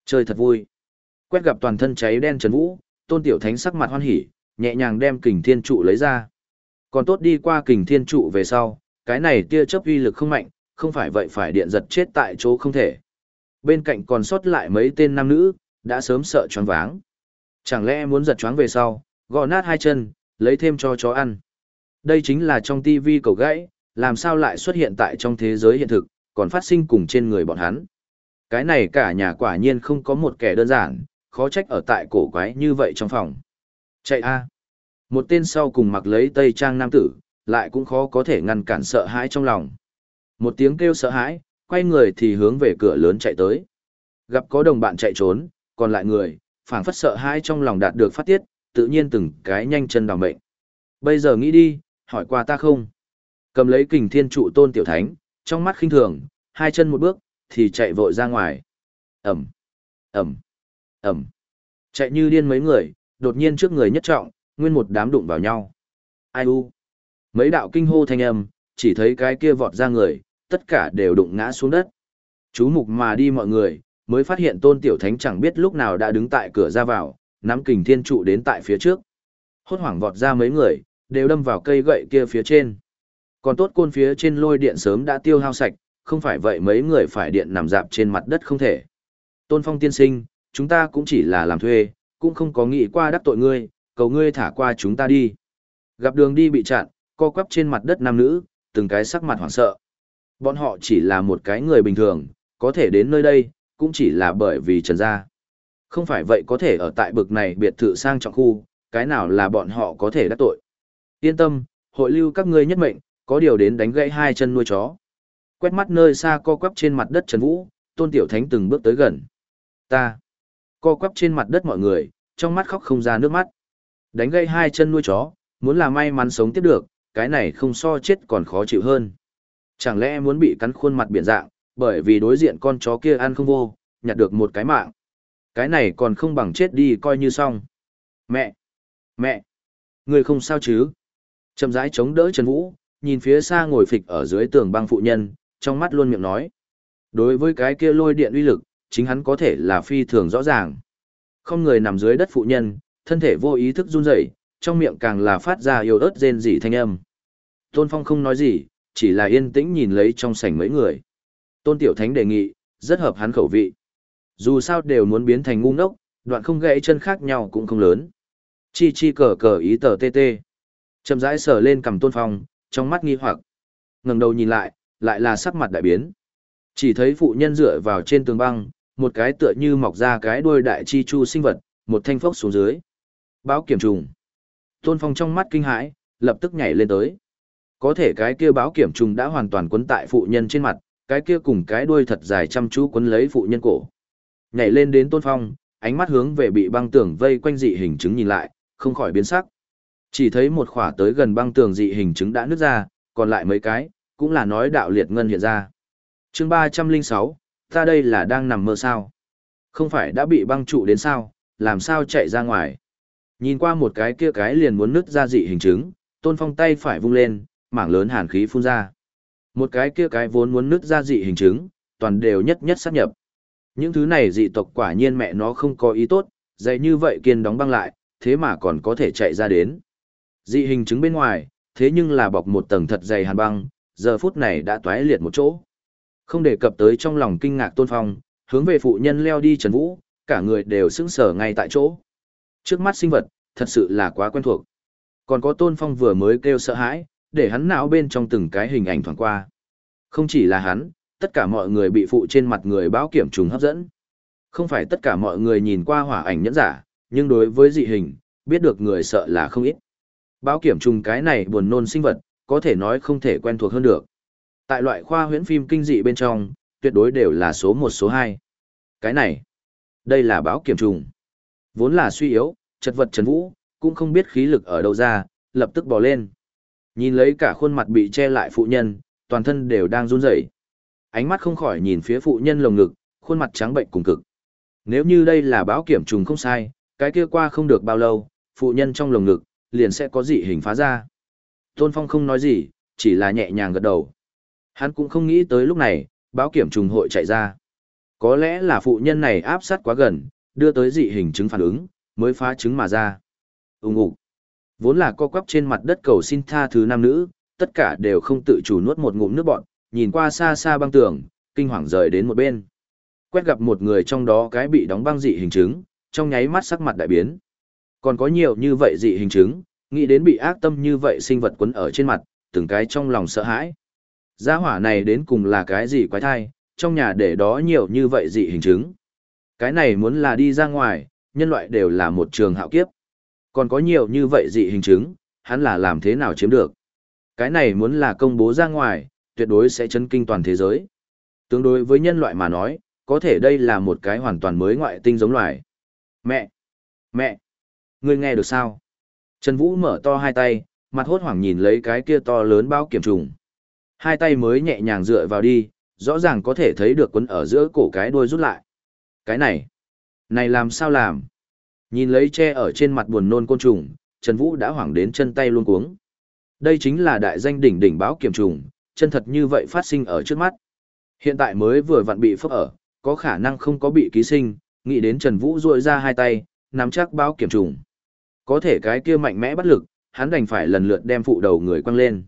Chơi thật vui. Quét gặp toàn thân cháy đen Trần Vũ, Tôn Tiểu Thánh sắc mặt hoan hỉ, nhẹ nhàng đem kình thiên trụ lấy ra. Còn tốt đi qua kình thiên trụ về sau, cái này tia chớp uy lực không mạnh, không phải vậy phải điện giật chết tại chỗ không thể. Bên cạnh còn sót lại mấy tên nam nữ, đã sớm sợ choáng váng. Chẳng lẽ muốn giật choáng về sau, gõ nát hai chân, lấy thêm cho chó ăn. Đây chính là trong tivi cầu gãy, làm sao lại xuất hiện tại trong thế giới hiện thực, còn phát sinh cùng trên người bọn hắn. Cái này cả nhà quả nhiên không có một kẻ đơn giản, khó trách ở tại cổ quái như vậy trong phòng. Chạy a Một tên sau cùng mặc lấy tây trang nam tử, lại cũng khó có thể ngăn cản sợ hãi trong lòng. Một tiếng kêu sợ hãi, quay người thì hướng về cửa lớn chạy tới. Gặp có đồng bạn chạy trốn, còn lại người, phảng phất sợ hãi trong lòng đạt được phát tiết, tự nhiên từng cái nhanh chân đào mệnh. Bây giờ nghĩ đi, hỏi qua ta không? Cầm lấy kình thiên trụ tôn tiểu thánh, trong mắt khinh thường, hai chân một bước, thì chạy vội ra ngoài. Ẩm, Ẩm, Ẩm. Chạy như điên mấy người, đột nhiên trước người nhất trọng, nguyên một đám đụng vào nhau. Ai u? Mấy đạo kinh hô thanh âm, chỉ thấy cái kia vọt ra người, tất cả đều đụng ngã xuống đất. Chú mục mà đi mọi người, mới phát hiện tôn tiểu thánh chẳng biết lúc nào đã đứng tại cửa ra vào, nắm kình thiên trụ đến tại phía trước. Hốt hoảng vọt ra mấy người, đều đâm vào cây gậy kia phía trên. Còn tốt côn phía trên lôi điện sớm đã tiêu hao sạch, không phải vậy mấy người phải điện nằm dạp trên mặt đất không thể. Tôn Phong tiên sinh, chúng ta cũng chỉ là làm thuê, cũng không có nghĩ qua đắc tội ngươi, cầu ngươi thả qua chúng ta đi. Gặp đường đi bị chặn, co quắp trên mặt đất nam nữ, từng cái sắc mặt hoảng sợ. Bọn họ chỉ là một cái người bình thường, có thể đến nơi đây, cũng chỉ là bởi vì trần gia. Không phải vậy có thể ở tại bực này biệt thự sang trọng khu, cái nào là bọn họ có thể đắc tội. Yên tâm, hội lưu các ngươi nhất mệnh, có điều đến đánh gãy hai chân nuôi chó. Quét mắt nơi xa co quắp trên mặt đất Trần Vũ, Tôn Tiểu Thánh từng bước tới gần. Ta. Co quắp trên mặt đất mọi người, trong mắt khóc không ra nước mắt. Đánh gãy hai chân nuôi chó, muốn là may mắn sống tiếp được, cái này không so chết còn khó chịu hơn. Chẳng lẽ muốn bị cắn khuôn mặt biển dạng, bởi vì đối diện con chó kia ăn không vô, nhặt được một cái mạng. Cái này còn không bằng chết đi coi như xong. Mẹ! Mẹ! Người không sao chứ? Chậm rãi chống đỡ Trần Vũ, nhìn phía xa ngồi phịch ở dưới tường băng phụ nhân, trong mắt luôn miệng nói. Đối với cái kia lôi điện uy lực, chính hắn có thể là phi thường rõ ràng. Không người nằm dưới đất phụ nhân, thân thể vô ý thức run rẩy, trong miệng càng là phát ra yêu ớt rên rỉ thanh âm. Tôn Phong không nói gì, chỉ là yên tĩnh nhìn lấy trong sảnh mấy người. Tôn Tiểu Thánh đề nghị, rất hợp hắn khẩu vị. Dù sao đều muốn biến thành ngu ngốc, đoạn không gãy chân khác nhau cũng không lớn. Chi chi cờ cờ ý tờ tê tê. Chậm rãi sờ lên cầm Tôn Phong, trong mắt nghi hoặc. ngẩng đầu nhìn lại, lại là sắc mặt đại biến. Chỉ thấy phụ nhân dựa vào trên tường băng, một cái tựa như mọc ra cái đuôi đại chi chu sinh vật, một thanh phốc xuống dưới. Báo kiểm trùng. Tôn Phong trong mắt kinh hãi, lập tức nhảy lên tới. Có thể cái kia báo kiểm trùng đã hoàn toàn quấn tại phụ nhân trên mặt, cái kia cùng cái đuôi thật dài chăm chú quấn lấy phụ nhân cổ. Nhảy lên đến Tôn Phong, ánh mắt hướng về bị băng tường vây quanh dị hình chứng nhìn lại, không khỏi biến sắc. Chỉ thấy một khỏa tới gần băng tường dị hình chứng đã nứt ra, còn lại mấy cái, cũng là nói đạo liệt ngân hiện ra. chương 306, ta đây là đang nằm mơ sao? Không phải đã bị băng trụ đến sao, làm sao chạy ra ngoài? Nhìn qua một cái kia cái liền muốn nứt ra dị hình chứng, tôn phong tay phải vung lên, mảng lớn hàn khí phun ra. Một cái kia cái vốn muốn nứt ra dị hình chứng, toàn đều nhất nhất sát nhập. Những thứ này dị tộc quả nhiên mẹ nó không có ý tốt, dày như vậy kiên đóng băng lại, thế mà còn có thể chạy ra đến. Dị hình chứng bên ngoài, thế nhưng là bọc một tầng thật dày hàn băng, giờ phút này đã toái liệt một chỗ. Không đề cập tới trong lòng kinh ngạc tôn phong, hướng về phụ nhân leo đi Trần Vũ, cả người đều sững sờ ngay tại chỗ. Trước mắt sinh vật, thật sự là quá quen thuộc. Còn có tôn phong vừa mới kêu sợ hãi, để hắn não bên trong từng cái hình ảnh thoảng qua. Không chỉ là hắn, tất cả mọi người bị phụ trên mặt người báo kiểm trùng hấp dẫn. Không phải tất cả mọi người nhìn qua hỏa ảnh nhẫn giả, nhưng đối với dị hình, biết được người sợ là không ít. Báo kiểm trùng cái này buồn nôn sinh vật, có thể nói không thể quen thuộc hơn được. Tại loại khoa huyễn phim kinh dị bên trong, tuyệt đối đều là số 1 số 2. Cái này, đây là báo kiểm trùng. Vốn là suy yếu, chật vật Trần Vũ, cũng không biết khí lực ở đâu ra, lập tức bò lên. Nhìn lấy cả khuôn mặt bị che lại phụ nhân, toàn thân đều đang run rẩy. Ánh mắt không khỏi nhìn phía phụ nhân lồng ngực, khuôn mặt trắng bệnh cùng cực. Nếu như đây là báo kiểm trùng không sai, cái kia qua không được bao lâu, phụ nhân trong lồng ngực, liền sẽ có dị hình phá ra. Tôn Phong không nói gì, chỉ là nhẹ nhàng gật đầu. Hắn cũng không nghĩ tới lúc này, báo kiểm trùng hội chạy ra. Có lẽ là phụ nhân này áp sát quá gần, đưa tới dị hình chứng phản ứng, mới phá trứng mà ra. Úng ủ. Vốn là co quắp trên mặt đất cầu xin tha thứ nam nữ, tất cả đều không tự chủ nuốt một ngụm nước bọn, nhìn qua xa xa băng tường, kinh hoàng rời đến một bên. Quét gặp một người trong đó cái bị đóng băng dị hình chứng, trong nháy mắt sắc mặt đại biến. Còn có nhiều như vậy dị hình chứng, nghĩ đến bị ác tâm như vậy sinh vật quấn ở trên mặt, từng cái trong lòng sợ hãi. Gia hỏa này đến cùng là cái gì quái thai, trong nhà để đó nhiều như vậy dị hình chứng. Cái này muốn là đi ra ngoài, nhân loại đều là một trường hạo kiếp. Còn có nhiều như vậy dị hình chứng, hắn là làm thế nào chiếm được. Cái này muốn là công bố ra ngoài, tuyệt đối sẽ chấn kinh toàn thế giới. Tương đối với nhân loại mà nói, có thể đây là một cái hoàn toàn mới ngoại tinh giống loài. Mẹ! Mẹ! Ngươi nghe được sao? Trần Vũ mở to hai tay, mặt hốt hoảng nhìn lấy cái kia to lớn bao kiểm trùng. Hai tay mới nhẹ nhàng dựa vào đi, rõ ràng có thể thấy được quấn ở giữa cổ cái đuôi rút lại. Cái này! Này làm sao làm? Nhìn lấy che ở trên mặt buồn nôn côn trùng, Trần Vũ đã hoảng đến chân tay luôn cuống. Đây chính là đại danh đỉnh đỉnh báo kiểm trùng, chân thật như vậy phát sinh ở trước mắt. Hiện tại mới vừa vặn bị phức ở, có khả năng không có bị ký sinh, nghĩ đến Trần Vũ ruội ra hai tay, nắm chắc báo kiểm trùng. Có thể cái kia mạnh mẽ bắt lực, hắn đành phải lần lượt đem phụ đầu người quăng lên.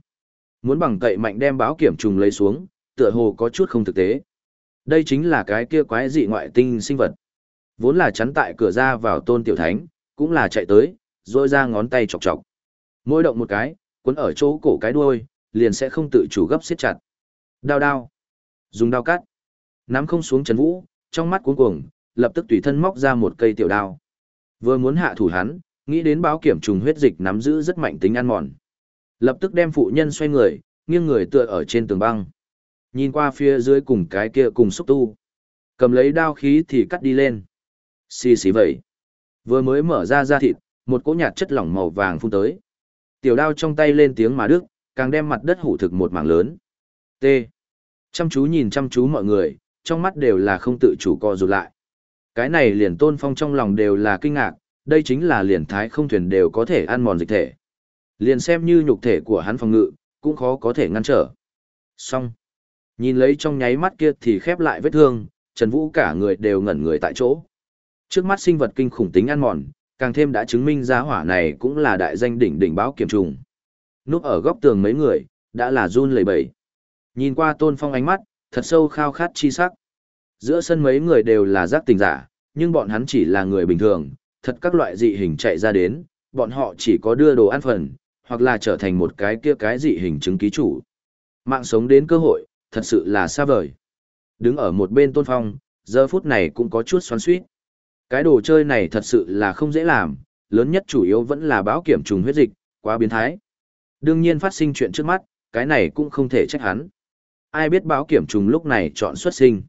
Muốn bằng cậy mạnh đem báo kiểm trùng lấy xuống, tựa hồ có chút không thực tế. Đây chính là cái kia quái dị ngoại tinh sinh vật. Vốn là chắn tại cửa ra vào tôn tiểu thánh, cũng là chạy tới, rồi ra ngón tay chọc chọc. Mỗi động một cái, cuốn ở chỗ cổ cái đuôi, liền sẽ không tự chủ gấp siết chặt. Đao đao. Dùng đao cắt. Nắm không xuống Trần Vũ, trong mắt cuống cuồng, lập tức tùy thân móc ra một cây tiểu đao. Vừa muốn hạ thủ hắn, nghĩ đến báo kiểm trùng huyết dịch nắm giữ rất mạnh tính ăn mòn. Lập tức đem phụ nhân xoay người, nghiêng người tựa ở trên tường băng. Nhìn qua phía dưới cùng cái kia cùng xúc tu. Cầm lấy đao khí thì cắt đi lên. Xì xì vậy. Vừa mới mở ra da thịt, một cỗ nhạt chất lỏng màu vàng phun tới. Tiểu đao trong tay lên tiếng mà đức, càng đem mặt đất hủ thực một mảng lớn. T. Chăm chú nhìn chăm chú mọi người, trong mắt đều là không tự chủ co rụt lại. Cái này liền tôn phong trong lòng đều là kinh ngạc, đây chính là liền thái không thuyền đều có thể ăn mòn dịch thể. Liền xem như nhục thể của hắn phòng ngự, cũng khó có thể ngăn trở. Xong. Nhìn lấy trong nháy mắt kia thì khép lại vết thương, Trần Vũ cả người đều ngẩn người tại chỗ. Trước mắt sinh vật kinh khủng tính ăn mòn, càng thêm đã chứng minh giá hỏa này cũng là đại danh đỉnh đỉnh báo kiểm trùng. Núp ở góc tường mấy người, đã là run lẩy bẩy. Nhìn qua tôn phong ánh mắt, thật sâu khao khát chi sắc. Giữa sân mấy người đều là giác tình giả, nhưng bọn hắn chỉ là người bình thường, thật các loại dị hình chạy ra đến, bọn họ chỉ có đưa đồ ăn phần, hoặc là trở thành một cái kia cái dị hình chứng ký chủ. Mạng sống đến cơ hội, thật sự là xa vời. Đứng ở một bên tôn phong, giờ phút này cũng có chút xoắn suýt. Cái đồ chơi này thật sự là không dễ làm, lớn nhất chủ yếu vẫn là báo kiểm trùng huyết dịch, quá biến thái. Đương nhiên phát sinh chuyện trước mắt, cái này cũng không thể trách hắn. Ai biết báo kiểm trùng lúc này chọn xuất sinh.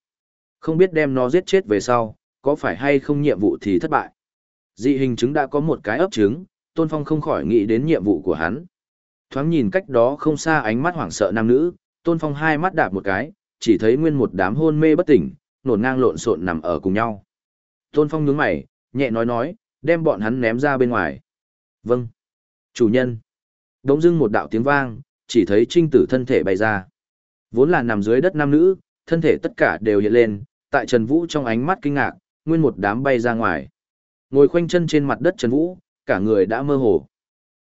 Không biết đem nó giết chết về sau, có phải hay không nhiệm vụ thì thất bại. Dị hình chứng đã có một cái ấp trứng, Tôn Phong không khỏi nghĩ đến nhiệm vụ của hắn. Thoáng nhìn cách đó không xa ánh mắt hoảng sợ nam nữ, Tôn Phong hai mắt đạp một cái, chỉ thấy nguyên một đám hôn mê bất tỉnh, nổn ngang lộn xộn nằm ở cùng nhau. Tôn Phong nhướng mày, nhẹ nói nói, đem bọn hắn ném ra bên ngoài. Vâng. Chủ nhân. Đống dưng một đạo tiếng vang, chỉ thấy trinh tử thân thể bay ra. Vốn là nằm dưới đất nam nữ, thân thể tất cả đều hiện lên, tại Trần Vũ trong ánh mắt kinh ngạc, nguyên một đám bay ra ngoài. Ngồi khoanh chân trên mặt đất Trần Vũ, cả người đã mơ hồ.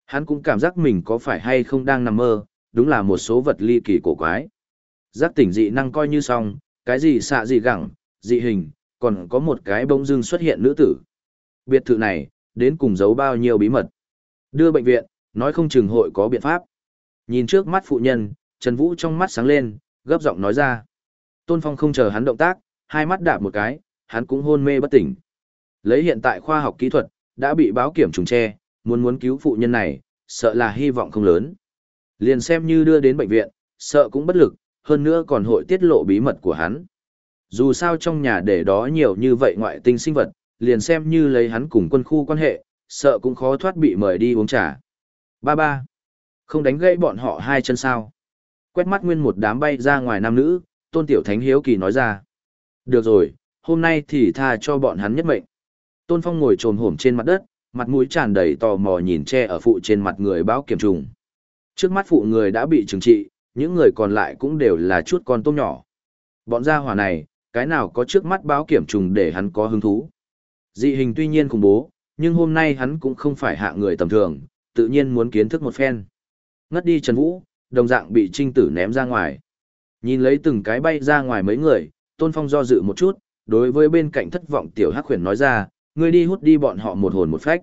Hắn cũng cảm giác mình có phải hay không đang nằm mơ, đúng là một số vật ly kỳ cổ quái. Giác tỉnh dị năng coi như xong, cái gì xạ gì gẳng, dị hình, còn có một cái bông dưng xuất hiện nữ tử. Biệt thự này, đến cùng giấu bao nhiêu bí mật. Đưa bệnh viện, nói không chừng hội có biện pháp. Nhìn trước mắt phụ nhân, Trần Vũ trong mắt sáng lên, gấp giọng nói ra. Tôn Phong không chờ hắn động tác, hai mắt đạp một cái, hắn cũng hôn mê bất tỉnh. Lấy hiện tại khoa học kỹ thuật, đã bị báo kiểm trùng che, muốn muốn cứu phụ nhân này, sợ là hy vọng không lớn. Liền xem như đưa đến bệnh viện, sợ cũng bất lực, hơn nữa còn hội tiết lộ bí mật của hắn. Dù sao trong nhà để đó nhiều như vậy ngoại tinh sinh vật, liền xem như lấy hắn cùng quân khu quan hệ, sợ cũng khó thoát bị mời đi uống trà. Ba ba. Không đánh gãy bọn họ hai chân sao. Quét mắt nguyên một đám bay ra ngoài nam nữ, tôn tiểu thánh hiếu kỳ nói ra. Được rồi, hôm nay thì tha cho bọn hắn nhất mệnh. Tôn Phong ngồi trồm hổm trên mặt đất, mặt mũi tràn đầy tò mò nhìn che ở phụ trên mặt người báo kiểm trùng. Trước mắt phụ người đã bị trừng trị, những người còn lại cũng đều là chút con tôm nhỏ. Bọn gia hỏa này, cái nào có trước mắt báo kiểm trùng để hắn có hứng thú. Dị hình tuy nhiên khủng bố, nhưng hôm nay hắn cũng không phải hạ người tầm thường, tự nhiên muốn kiến thức một phen. Ngất đi Trần Vũ, đồng dạng bị trinh tử ném ra ngoài. Nhìn lấy từng cái bay ra ngoài mấy người, Tôn Phong do dự một chút, đối với bên cạnh thất vọng tiểu hắc huyền nói ra, ngươi đi hút đi bọn họ một hồn một phách.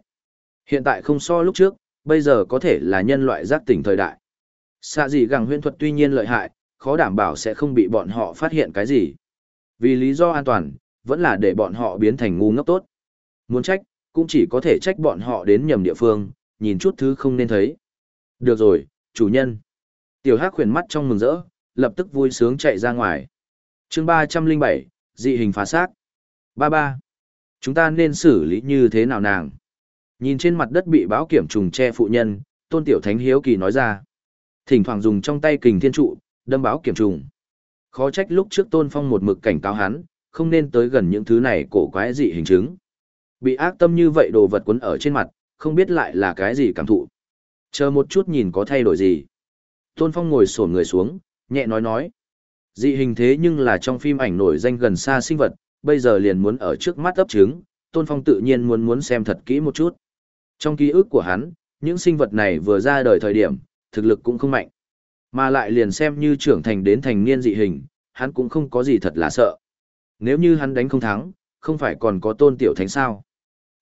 Hiện tại không so lúc trước, bây giờ có thể là nhân loại giác tỉnh thời đại. Xạ gì gẳng huyễn thuật tuy nhiên lợi hại, khó đảm bảo sẽ không bị bọn họ phát hiện cái gì. Vì lý do an toàn, vẫn là để bọn họ biến thành ngu ngốc tốt. Muốn trách, cũng chỉ có thể trách bọn họ đến nhầm địa phương, nhìn chút thứ không nên thấy. Được rồi, chủ nhân. Tiểu Hắc khuyển mắt trong mừng rỡ, lập tức vui sướng chạy ra ngoài. chương 307, dị hình phá xác. Ba ba. Chúng ta nên xử lý như thế nào nàng? Nhìn trên mặt đất bị báo kiểm trùng che phụ nhân, tôn tiểu thánh hiếu kỳ nói ra. Thỉnh thoảng dùng trong tay kình thiên trụ, đâm báo kiểm trùng. Khó trách lúc trước tôn phong một mực cảnh cáo hắn, không nên tới gần những thứ này cổ quái dị hình chứng. Bị ác tâm như vậy đồ vật quấn ở trên mặt, không biết lại là cái gì cảm thụ. Chờ một chút nhìn có thay đổi gì. Tôn phong ngồi sổn người xuống, nhẹ nói nói. Dị hình thế nhưng là trong phim ảnh nổi danh gần xa sinh vật, bây giờ liền muốn ở trước mắt ấp trứng, Tôn Phong tự nhiên muốn muốn xem thật kỹ một chút. Trong ký ức của hắn, những sinh vật này vừa ra đời thời điểm, thực lực cũng không mạnh. Mà lại liền xem như trưởng thành đến thành niên dị hình, hắn cũng không có gì thật là sợ. Nếu như hắn đánh không thắng, không phải còn có tôn tiểu thánh sao.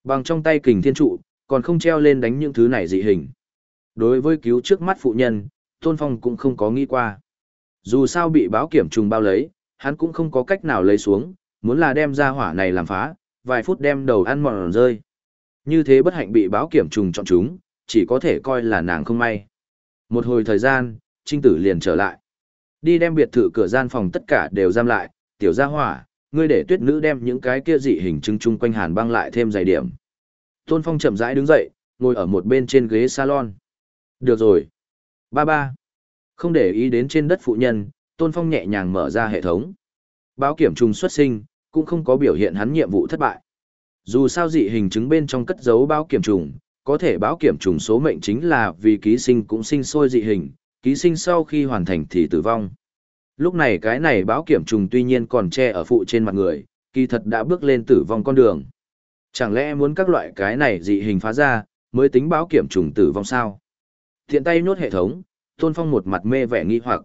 Bằng trong tay kình thiên trụ, còn không treo lên đánh những thứ này dị hình. Đối với cứu trước mắt phụ nhân, Tôn Phong cũng không có nghĩ qua. Dù sao bị báo kiểm trùng bao lấy, hắn cũng không có cách nào lấy xuống, muốn là đem ra hỏa này làm phá, vài phút đem đầu ăn mòn rơi. Như thế bất hạnh bị báo kiểm trùng chọn chúng, chỉ có thể coi là nàng không may. Một hồi thời gian, trinh tử liền trở lại. Đi đem biệt thự cửa gian phòng tất cả đều giam lại, tiểu gia hỏa, ngươi để tuyết nữ đem những cái kia dị hình chứng chung quanh hàn băng lại thêm dày điểm. Tôn Phong chậm rãi đứng dậy, ngồi ở một bên trên ghế salon. Được rồi. Ba ba. Không để ý đến trên đất phụ nhân, Tôn Phong nhẹ nhàng mở ra hệ thống. Báo kiểm trùng xuất sinh, cũng không có biểu hiện hắn nhiệm vụ thất bại. Dù sao dị hình chứng bên trong cất giấu báo kiểm trùng, có thể báo kiểm trùng số mệnh chính là vì ký sinh cũng sinh sôi dị hình, ký sinh sau khi hoàn thành thì tử vong. Lúc này cái này báo kiểm trùng tuy nhiên còn che ở phụ trên mặt người, kỳ thật đã bước lên tử vong con đường. Chẳng lẽ muốn các loại cái này dị hình phá ra, mới tính báo kiểm trùng tử vong sao? Thiện tay nốt hệ thống, Tôn Phong một mặt mê vẻ nghi hoặc.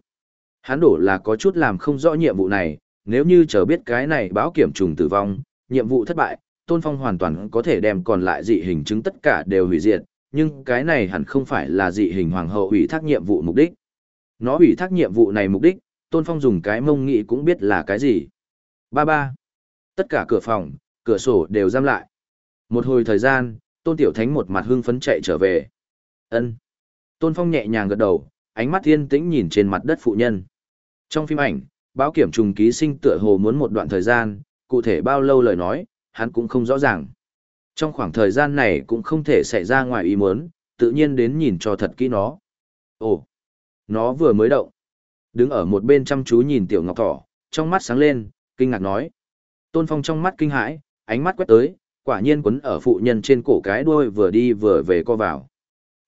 Hắn đổ là có chút làm không rõ nhiệm vụ này, nếu như chờ biết cái này báo kiểm trùng tử vong, nhiệm vụ thất bại, Tôn Phong hoàn toàn có thể đem còn lại dị hình chứng tất cả đều hủy diệt, nhưng cái này hẳn không phải là dị hình hoàng hậu ủy thác nhiệm vụ mục đích. Nó ủy thác nhiệm vụ này mục đích, Tôn Phong dùng cái mông nghị cũng biết là cái gì. Ba ba. Tất cả cửa phòng, cửa sổ đều giam lại. Một hồi thời gian, Tôn Tiểu Thánh một mặt hưng phấn chạy trở về. Ân. Tôn Phong nhẹ nhàng gật đầu, ánh mắt thiên tĩnh nhìn trên mặt đất phụ nhân. Trong phim ảnh, báo kiểm trùng ký sinh tựa hồ muốn một đoạn thời gian, cụ thể bao lâu lời nói, hắn cũng không rõ ràng. Trong khoảng thời gian này cũng không thể xảy ra ngoài ý muốn, tự nhiên đến nhìn cho thật kỹ nó. Ồ, nó vừa mới động. Đứng ở một bên chăm chú nhìn tiểu ngọc thỏ, trong mắt sáng lên, kinh ngạc nói. Tôn Phong trong mắt kinh hãi, ánh mắt quét tới, quả nhiên quấn ở phụ nhân trên cổ cái đuôi vừa đi vừa về co vào.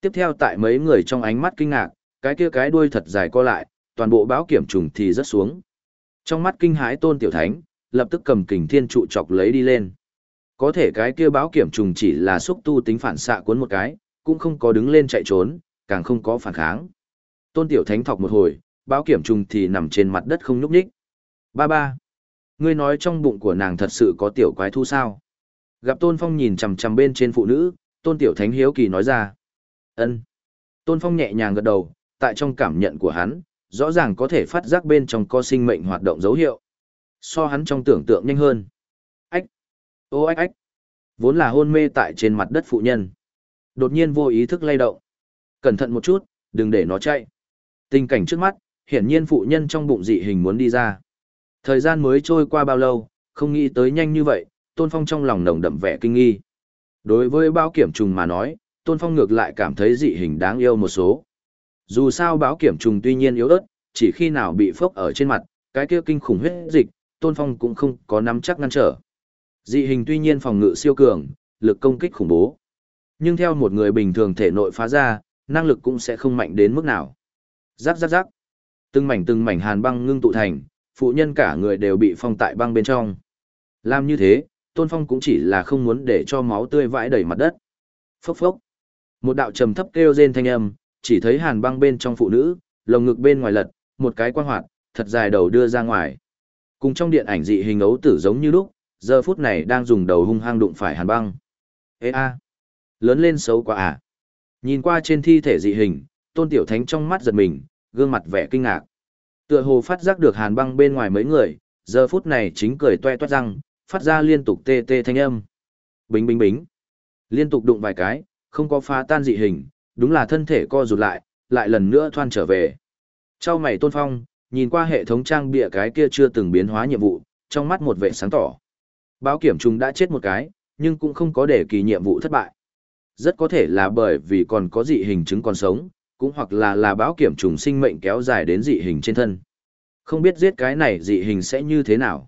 Tiếp theo tại mấy người trong ánh mắt kinh ngạc, cái kia cái đuôi thật dài co lại, toàn bộ báo kiểm trùng thì rất xuống. Trong mắt kinh hãi tôn tiểu thánh, lập tức cầm kình thiên trụ chọc lấy đi lên. Có thể cái kia báo kiểm trùng chỉ là xúc tu tính phản xạ cuốn một cái, cũng không có đứng lên chạy trốn, càng không có phản kháng. Tôn tiểu thánh thọc một hồi, báo kiểm trùng thì nằm trên mặt đất không nhúc nhích. Ba ba. Ngươi nói trong bụng của nàng thật sự có tiểu quái thu sao? Gặp Tôn Phong nhìn chằm chằm bên trên phụ nữ, Tôn Tiểu Thánh hiếu kỳ nói ra. Ân. Tôn Phong nhẹ nhàng gật đầu, tại trong cảm nhận của hắn, rõ ràng có thể phát giác bên trong có sinh mệnh hoạt động dấu hiệu. So hắn trong tưởng tượng nhanh hơn. Ô ách ách! Vốn là hôn mê tại trên mặt đất phụ nhân. Đột nhiên vô ý thức lay động. Cẩn thận một chút, đừng để nó chạy. Tình cảnh trước mắt, hiển nhiên phụ nhân trong bụng dị hình muốn đi ra. Thời gian mới trôi qua bao lâu, không nghĩ tới nhanh như vậy, Tôn Phong trong lòng nồng đậm vẻ kinh nghi. Đối với báo kiểm trùng mà nói, Tôn Phong ngược lại cảm thấy dị hình đáng yêu một số. Dù sao báo kiểm trùng tuy nhiên yếu ớt, chỉ khi nào bị phốc ở trên mặt, cái kia kinh khủng huyết dịch, Tôn Phong cũng không có nắm chắc ngăn trở. Dị hình tuy nhiên phòng ngự siêu cường, lực công kích khủng bố. Nhưng theo một người bình thường thể nội phá ra, năng lực cũng sẽ không mạnh đến mức nào. Rắc rắc rắc. Từng mảnh từng mảnh hàn băng ngưng tụ thành, phụ nhân cả người đều bị phong tại băng bên trong. Làm như thế, Tôn Phong cũng chỉ là không muốn để cho máu tươi vãi đầy mặt đất. Phốc phốc. Một đạo trầm thấp kêu rên thanh âm, chỉ thấy hàn băng bên trong phụ nữ, lồng ngực bên ngoài lật, một cái quan hoạt, thật dài đầu đưa ra ngoài. Cùng trong điện ảnh dị hình ấu tử giống như lúc, giờ phút này đang dùng đầu hung hăng đụng phải hàn băng. Ê a, lớn lên xấu quá à. Nhìn qua trên thi thể dị hình, tôn tiểu thánh trong mắt giật mình, gương mặt vẻ kinh ngạc. Tựa hồ phát giác được hàn băng bên ngoài mấy người, giờ phút này chính cười toe toét răng, phát ra liên tục tê tê thanh âm. Bính bính bính. Liên tục đụng vài cái, không có phá tan dị hình, đúng là thân thể co rụt lại, lại lần nữa thoan trở về. Trao mày tôn phong, nhìn qua hệ thống trang bịa cái kia chưa từng biến hóa nhiệm vụ, trong mắt một vẻ sáng tỏ. Báo kiểm trùng đã chết một cái, nhưng cũng không có để kỳ nhiệm vụ thất bại. Rất có thể là bởi vì còn có dị hình chứng còn sống, cũng hoặc là là báo kiểm trùng sinh mệnh kéo dài đến dị hình trên thân. Không biết giết cái này dị hình sẽ như thế nào.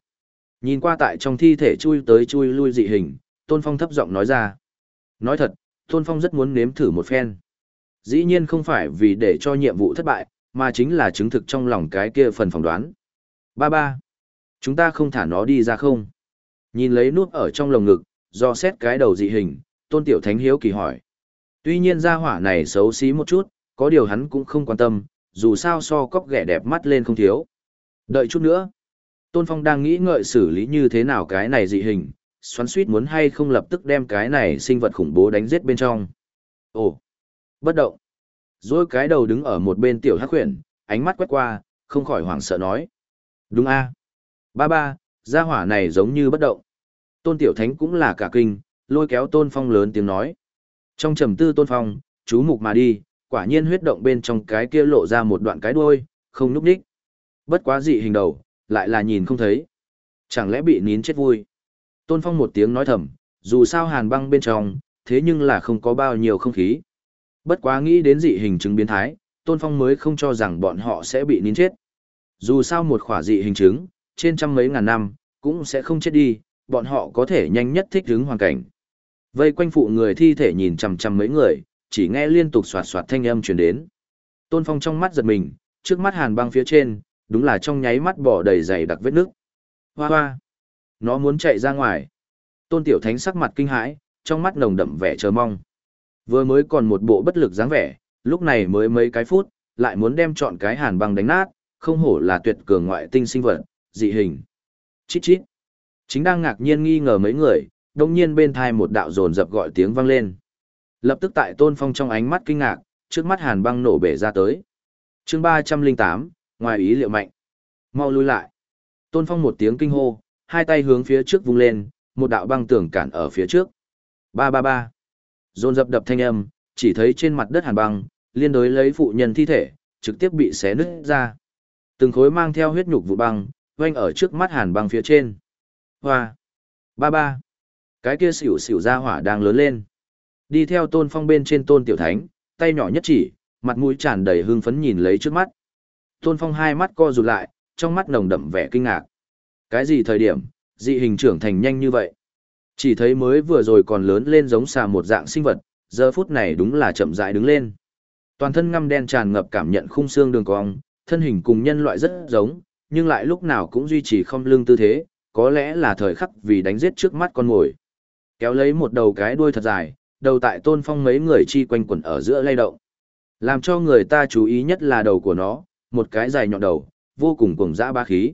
Nhìn qua tại trong thi thể chui tới chui lui dị hình, Tôn Phong thấp giọng nói ra. Nói thật, Tôn Phong rất muốn nếm thử một phen. Dĩ nhiên không phải vì để cho nhiệm vụ thất bại, mà chính là chứng thực trong lòng cái kia phần phỏng đoán. Ba ba. Chúng ta không thả nó đi ra không? Nhìn lấy nút ở trong lồng ngực, do xét cái đầu dị hình, Tôn Tiểu Thánh hiếu kỳ hỏi. Tuy nhiên gia hỏa này xấu xí một chút, có điều hắn cũng không quan tâm, dù sao so cóc ghẻ đẹp mắt lên không thiếu. Đợi chút nữa. Tôn Phong đang nghĩ ngợi xử lý như thế nào cái này dị hình, xoắn suýt muốn hay không lập tức đem cái này sinh vật khủng bố đánh giết bên trong. Ồ, bất động. Rồi cái đầu đứng ở một bên tiểu hắc huyền, ánh mắt quét qua, không khỏi hoảng sợ nói. Đúng a Ba ba, gia hỏa này giống như bất động. Tôn tiểu thánh cũng là cả kinh, lôi kéo tôn phong lớn tiếng nói. Trong trầm tư tôn phong, chú mục mà đi, quả nhiên huyết động bên trong cái kia lộ ra một đoạn cái đuôi, không núp đích. Bất quá dị hình đầu, lại là nhìn không thấy. Chẳng lẽ bị nín chết vui? Tôn Phong một tiếng nói thầm, dù sao hàn băng bên trong, thế nhưng là không có bao nhiêu không khí. Bất quá nghĩ đến dị hình chứng biến thái, Tôn Phong mới không cho rằng bọn họ sẽ bị nín chết. Dù sao một khỏa dị hình chứng, trên trăm mấy ngàn năm, cũng sẽ không chết đi, bọn họ có thể nhanh nhất thích ứng hoàn cảnh. Vây quanh phụ người thi thể nhìn chằm chằm mấy người, chỉ nghe liên tục soạt soạt thanh âm truyền đến. Tôn Phong trong mắt giật mình, trước mắt hàn băng phía trên, đúng là trong nháy mắt bỏ đầy dày đặc vết nước. Hoa hoa! Nó muốn chạy ra ngoài. Tôn Tiểu Thánh sắc mặt kinh hãi, trong mắt nồng đậm vẻ chờ mong. Vừa mới còn một bộ bất lực dáng vẻ, lúc này mới mấy cái phút, lại muốn đem chọn cái hàn băng đánh nát, không hổ là tuyệt cường ngoại tinh sinh vật, dị hình. Chít chít. Chính đang ngạc nhiên nghi ngờ mấy người, đồng nhiên bên thai một đạo dồn dập gọi tiếng vang lên. Lập tức tại Tôn Phong trong ánh mắt kinh ngạc, trước mắt hàn băng nổ bể ra tới. chương ba trăm linh tám ngoài ý liệu mạnh. Mau lui lại. Tôn Phong một tiếng kinh hô, hai tay hướng phía trước vung lên, một đạo băng tường cản ở phía trước. Ba ba ba. Dồn dập đập thanh âm, chỉ thấy trên mặt đất hàn băng, liên đối lấy phụ nhân thi thể, trực tiếp bị xé nứt ra. Từng khối mang theo huyết nhục vụ băng, oanh ở trước mắt hàn băng phía trên. Hoa. Ba ba. Cái kia xỉu xỉu ra hỏa đang lớn lên. Đi theo tôn phong bên trên tôn tiểu thánh, tay nhỏ nhất chỉ, mặt mũi tràn đầy hưng phấn nhìn lấy trước mắt. Tôn Phong hai mắt co rụt lại, trong mắt nồng đậm vẻ kinh ngạc. Cái gì thời điểm, dị hình trưởng thành nhanh như vậy? Chỉ thấy mới vừa rồi còn lớn lên giống xà một dạng sinh vật, giờ phút này đúng là chậm rãi đứng lên. Toàn thân ngăm đen tràn ngập cảm nhận khung xương đường cong, thân hình cùng nhân loại rất giống, nhưng lại lúc nào cũng duy trì không lưng tư thế, có lẽ là thời khắc vì đánh giết trước mắt con mồi. Kéo lấy một đầu cái đuôi thật dài, đầu tại tôn phong mấy người chi quanh quẩn ở giữa lay động. Làm cho người ta chú ý nhất là đầu của nó, một cái dài nhọn đầu, vô cùng cuồng dã ba khí.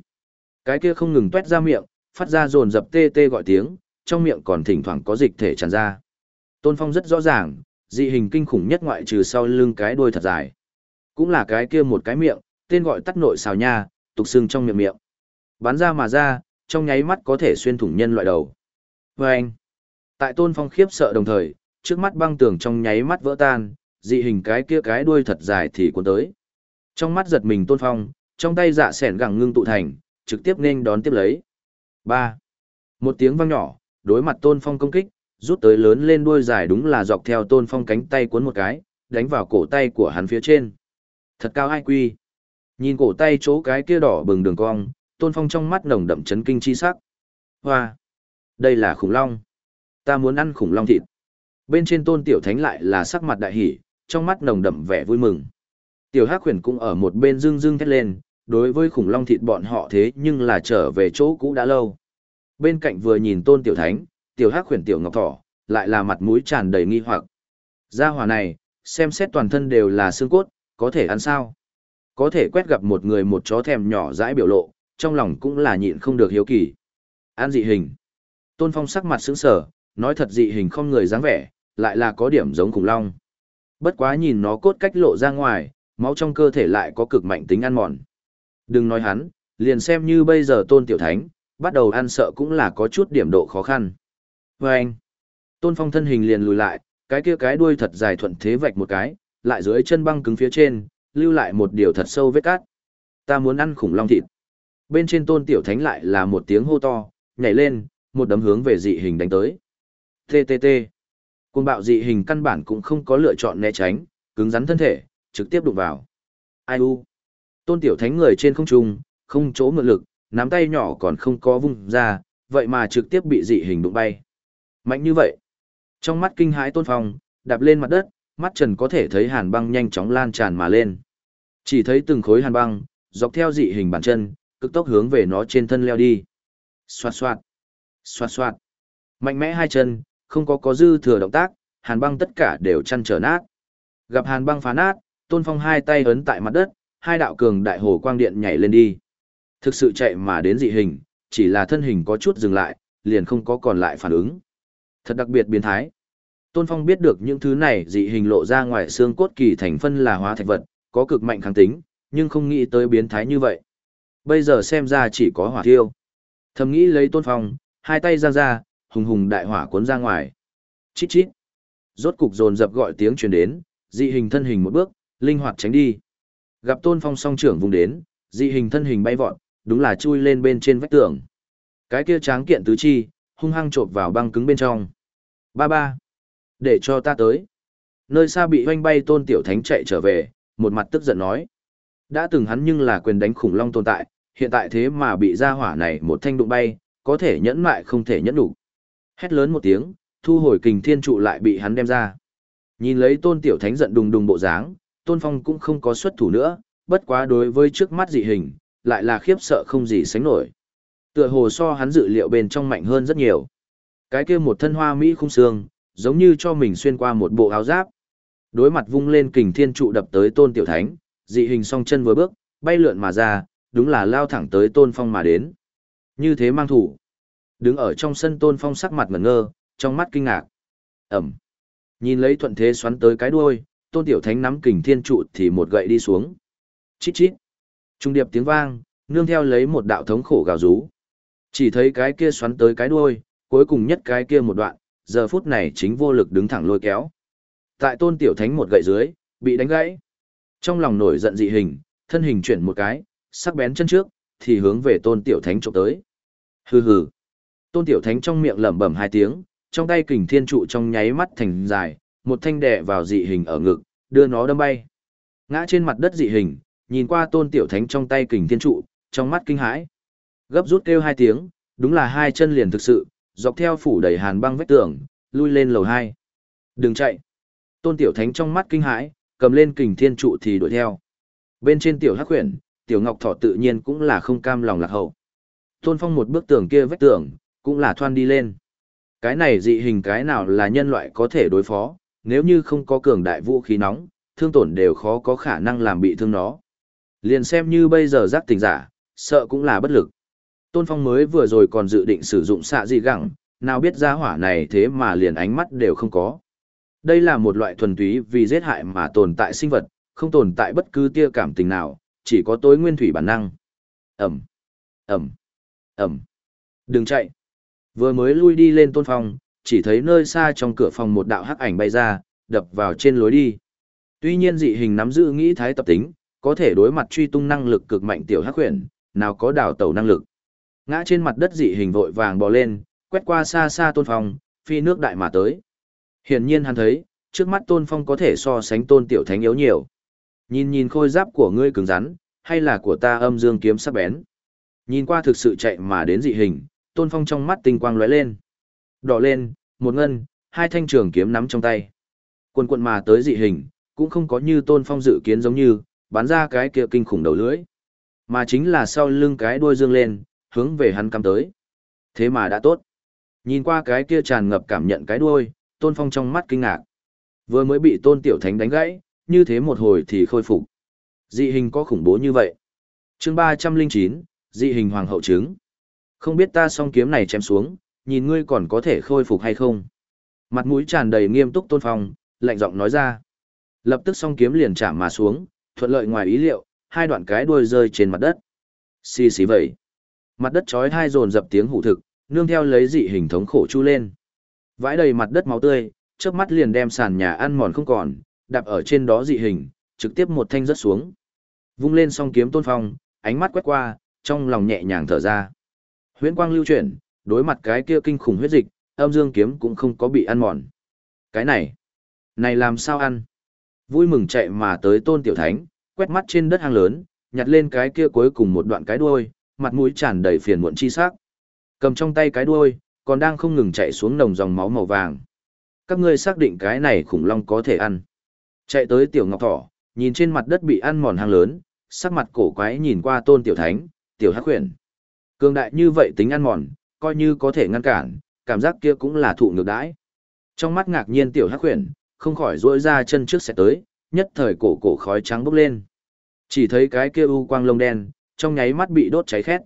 Cái kia không ngừng tuét ra miệng, phát ra rồn dập tê tê gọi tiếng, trong miệng còn thỉnh thoảng có dịch thể tràn ra. Tôn Phong rất rõ ràng, dị hình kinh khủng nhất ngoại trừ sau lưng cái đuôi thật dài. Cũng là cái kia một cái miệng, tên gọi tắt nội xào nha, tục xương trong miệng miệng. Bắn ra mà ra, trong nháy mắt có thể xuyên thủng nhân loại đầu. Và anh, tại tôn phong khiếp sợ đồng thời, trước mắt băng tường trong nháy mắt vỡ tan, dị hình cái kia cái đuôi thật dài thì cuốn tới. Trong mắt giật mình tôn phong, trong tay dạ sẻn gẳng ngưng tụ thành, trực tiếp nên đón tiếp lấy. 3. Một tiếng vang nhỏ, đối mặt tôn phong công kích, rút tới lớn lên đuôi dài đúng là dọc theo tôn phong cánh tay cuốn một cái, đánh vào cổ tay của hắn phía trên. Thật cao ai quy. Nhìn cổ tay chỗ cái kia đỏ bừng đường cong, tôn phong trong mắt nồng đậm chấn kinh chi sắc. Hoa! Đây là khủng long. Ta muốn ăn khủng long thịt. Bên trên tôn tiểu thánh lại là sắc mặt đại hỷ, trong mắt nồng đậm vẻ vui mừng. Tiểu hắc khuyển cũng ở một bên dương dương thét lên, đối với khủng long thịt bọn họ thế nhưng là trở về chỗ cũ đã lâu. Bên cạnh vừa nhìn tôn tiểu thánh, tiểu hắc khuyển tiểu ngọc thỏ, lại là mặt mũi tràn đầy nghi hoặc. Gia hỏa này, xem xét toàn thân đều là xương cốt, có thể ăn sao? Có thể quét gặp một người một chó thèm nhỏ dãi biểu lộ, trong lòng cũng là nhịn không được hiếu kỳ. an dị hình. Tôn Phong sắc mặt sững sờ, nói thật dị hình không người dáng vẻ, lại là có điểm giống khủng long. Bất quá nhìn nó cốt cách lộ ra ngoài, máu trong cơ thể lại có cực mạnh tính ăn mòn. Đừng nói hắn, liền xem như bây giờ Tôn Tiểu Thánh, bắt đầu ăn sợ cũng là có chút điểm độ khó khăn. Và anh, Tôn Phong thân hình liền lùi lại, cái kia cái đuôi thật dài thuận thế vạch một cái, lại dưới chân băng cứng phía trên, lưu lại một điều thật sâu vết cát. Ta muốn ăn khủng long thịt. Bên trên Tôn Tiểu Thánh lại là một tiếng hô to, nhảy lên, một đấm hướng về dị hình đánh tới. TTT. Cuồng bạo dị hình căn bản cũng không có lựa chọn né tránh, cứng rắn thân thể, trực tiếp đụng vào. Ai u. Tôn Tiểu Thánh người trên không trung, không chỗ mượn lực, nắm tay nhỏ còn không có vung ra, vậy mà trực tiếp bị dị hình đụng bay. Mạnh như vậy. Trong mắt kinh hãi Tôn Phong, đạp lên mặt đất, mắt trần có thể thấy hàn băng nhanh chóng lan tràn mà lên. Chỉ thấy từng khối hàn băng, dọc theo dị hình bàn chân, cực tốc hướng về nó trên thân leo đi. Xoạt xoạt, xoạt xoạt. Mạnh mẽ hai chân, không có có dư thừa động tác, hàn băng tất cả đều chăn trở nát. Gặp hàn băng phá nát, Tôn Phong hai tay ấn tại mặt đất, hai đạo cường đại hồ quang điện nhảy lên đi. Thực sự chạy mà đến dị hình, chỉ là thân hình có chút dừng lại, liền không có còn lại phản ứng. Thật đặc biệt biến thái. Tôn Phong biết được những thứ này dị hình lộ ra ngoài xương cốt kỳ thành phân là hóa thạch vật, có cực mạnh kháng tính, nhưng không nghĩ tới biến thái như vậy. Bây giờ xem ra chỉ có hỏa thiêu. Thầm nghĩ lấy Tôn Phong, hai tay giang ra, hùng hùng đại hỏa cuốn ra ngoài. Chít chít. Rốt cục dồn dập gọi tiếng truyền đến, dị hình thân hình một bước, linh hoạt tránh đi. Gặp Tôn Phong song trưởng vùng đến, dị hình thân hình bay vọt, đúng là chui lên bên trên vách tường. Cái kia tráng kiện tứ chi, hung hăng chộp vào băng cứng bên trong. Ba ba. Để cho ta tới. Nơi xa bị hoanh bay tôn tiểu thánh chạy trở về, một mặt tức giận nói. Đã từng hắn nhưng là quyền đánh khủng long tồn tại, hiện tại thế mà bị ra hỏa này một thanh đụng bay, có thể nhẫn mại không thể nhẫn đủ. Hét lớn một tiếng, thu hồi kình thiên trụ lại bị hắn đem ra. Nhìn lấy tôn tiểu thánh giận đùng đùng bộ dáng, tôn phong cũng không có xuất thủ nữa, bất quá đối với trước mắt dị hình, lại là khiếp sợ không gì sánh nổi. Tựa hồ so hắn dự liệu bên trong mạnh hơn rất nhiều. Cái kia một thân hoa mỹ khung xương, giống như cho mình xuyên qua một bộ áo giáp. Đối mặt vung lên kình thiên trụ đập tới tôn tiểu thánh, dị hình song chân vừa bước, bay lượn mà ra, đúng là lao thẳng tới tôn phong mà đến. Như thế mang thủ. Đứng ở trong sân tôn phong sắc mặt ngẩn ngơ, trong mắt kinh ngạc. Ẩm. Nhìn lấy thuận thế xoắn tới cái đuôi, tôn tiểu thánh nắm kình thiên trụ thì một gậy đi xuống. Chít chít. Trung điệp tiếng vang, nương theo lấy một đạo thống khổ gào rú. Chỉ thấy cái kia xoắn tới cái đuôi, cuối cùng nhất cái kia một đoạn, giờ phút này chính vô lực đứng thẳng lôi kéo. Tại tôn tiểu thánh một gậy dưới, bị đánh gãy. Trong lòng nổi giận dị hình, thân hình chuyển một cái, sắc bén chân trước, thì hướng về tôn tiểu thánh trộm tới. Hừ hừ. Tôn tiểu thánh trong miệng lẩm bẩm hai tiếng, trong tay kình thiên trụ trong nháy mắt thành dài, một thanh đè vào dị hình ở ngực, đưa nó đâm bay. Ngã trên mặt đất dị hình, nhìn qua tôn tiểu thánh trong tay kình thiên trụ, trong mắt kinh hãi. Gấp rút kêu hai tiếng, đúng là hai chân liền thực sự, dọc theo phủ đầy hàn băng vách tường, lui lên lầu hai. Đừng chạy. Tôn tiểu thánh trong mắt kinh hãi, cầm lên kình thiên trụ thì đuổi theo. Bên trên tiểu hắc huyền, tiểu ngọc thọ tự nhiên cũng là không cam lòng lạc hậu. Tôn phong một bước tường kia vách tường, cũng là thoan đi lên. Cái này dị hình cái nào là nhân loại có thể đối phó, nếu như không có cường đại vũ khí nóng, thương tổn đều khó có khả năng làm bị thương nó. Liền xem như bây giờ giác tình giả, sợ cũng là bất lực. Tôn Phong mới vừa rồi còn dự định sử dụng xạ dị gẳng, nào biết ra hỏa này thế mà liền ánh mắt đều không có. Đây là một loại thuần túy vì giết hại mà tồn tại sinh vật, không tồn tại bất cứ tia cảm tình nào, chỉ có tối nguyên thủy bản năng. Ẩm, Ẩm, Ẩm. Đừng chạy. Vừa mới lui đi lên tôn phong, chỉ thấy nơi xa trong cửa phòng một đạo hắc ảnh bay ra, đập vào trên lối đi. Tuy nhiên dị hình nắm giữ nghĩ thái tập tính, có thể đối mặt truy tung năng lực cực mạnh tiểu hắc huyền, nào có đào tẩu năng lực. Ngã trên mặt đất dị hình vội vàng bò lên, quét qua xa xa tôn phong, phi nước đại mà tới. Hiển nhiên hắn thấy, trước mắt tôn phong có thể so sánh tôn tiểu thánh yếu nhiều. Nhìn nhìn khôi giáp của ngươi cứng rắn, hay là của ta âm dương kiếm sắc bén. Nhìn qua thực sự chạy mà đến dị hình, tôn phong trong mắt tinh quang lóe lên. Đỏ lên, một ngân, hai thanh trường kiếm nắm trong tay. Quần quần mà tới dị hình, cũng không có như tôn phong dự kiến giống như, bắn ra cái kia kinh khủng đầu lưỡi. Mà chính là sau lưng cái đuôi dương lên, hướng về hắn cắm tới. Thế mà đã tốt. Nhìn qua cái kia tràn ngập cảm nhận cái đuôi, tôn phong trong mắt kinh ngạc. Vừa mới bị tôn tiểu thánh đánh gãy, như thế một hồi thì khôi phục. Dị hình có khủng bố như vậy. chương ba trăm linh chín dị hình hoàng hậu trứng. Không biết ta song kiếm này chém xuống, nhìn ngươi còn có thể khôi phục hay không. Mặt mũi tràn đầy nghiêm túc tôn phong, lạnh giọng nói ra. Lập tức song kiếm liền chạm mà xuống, thuận lợi ngoài ý liệu, hai đoạn cái đuôi rơi trên mặt đất. Xì xì vậy. Mặt đất chói hai dồn dập tiếng hủ thực, nương theo lấy dị hình thống khổ chu lên. Vãi đầy mặt đất máu tươi, chớp mắt liền đem sàn nhà ăn mòn không còn, đạp ở trên đó dị hình, trực tiếp một thanh rớt xuống. Vung lên song kiếm tôn phong, ánh mắt quét qua, trong lòng nhẹ nhàng thở ra. Huyễn quang lưu chuyển, đối mặt cái kia kinh khủng huyết dịch, âm dương kiếm cũng không có bị ăn mòn. Cái này, này làm sao ăn? Vui mừng chạy mà tới tôn tiểu thánh, quét mắt trên đất hang lớn, nhặt lên cái kia cuối cùng một đoạn cái đuôi, mặt mũi tràn đầy phiền muộn chi sắc. Cầm trong tay cái đuôi, còn đang không ngừng chạy xuống nồng dòng máu màu vàng. Các ngươi xác định cái này khủng long có thể ăn. Chạy tới tiểu ngọc thỏ, nhìn trên mặt đất bị ăn mòn hang lớn, sắc mặt cổ quái nhìn qua tôn tiểu thánh, tiểu hắc huyền. Cường đại như vậy tính ăn mòn, coi như có thể ngăn cản, cảm giác kia cũng là thụ ngược đãi. Trong mắt ngạc nhiên tiểu hắc huyền, không khỏi rỗi ra chân trước sẽ tới, nhất thời cổ cổ khói trắng bốc lên. Chỉ thấy cái kia u quang lông đen, trong nháy mắt bị đốt cháy khét.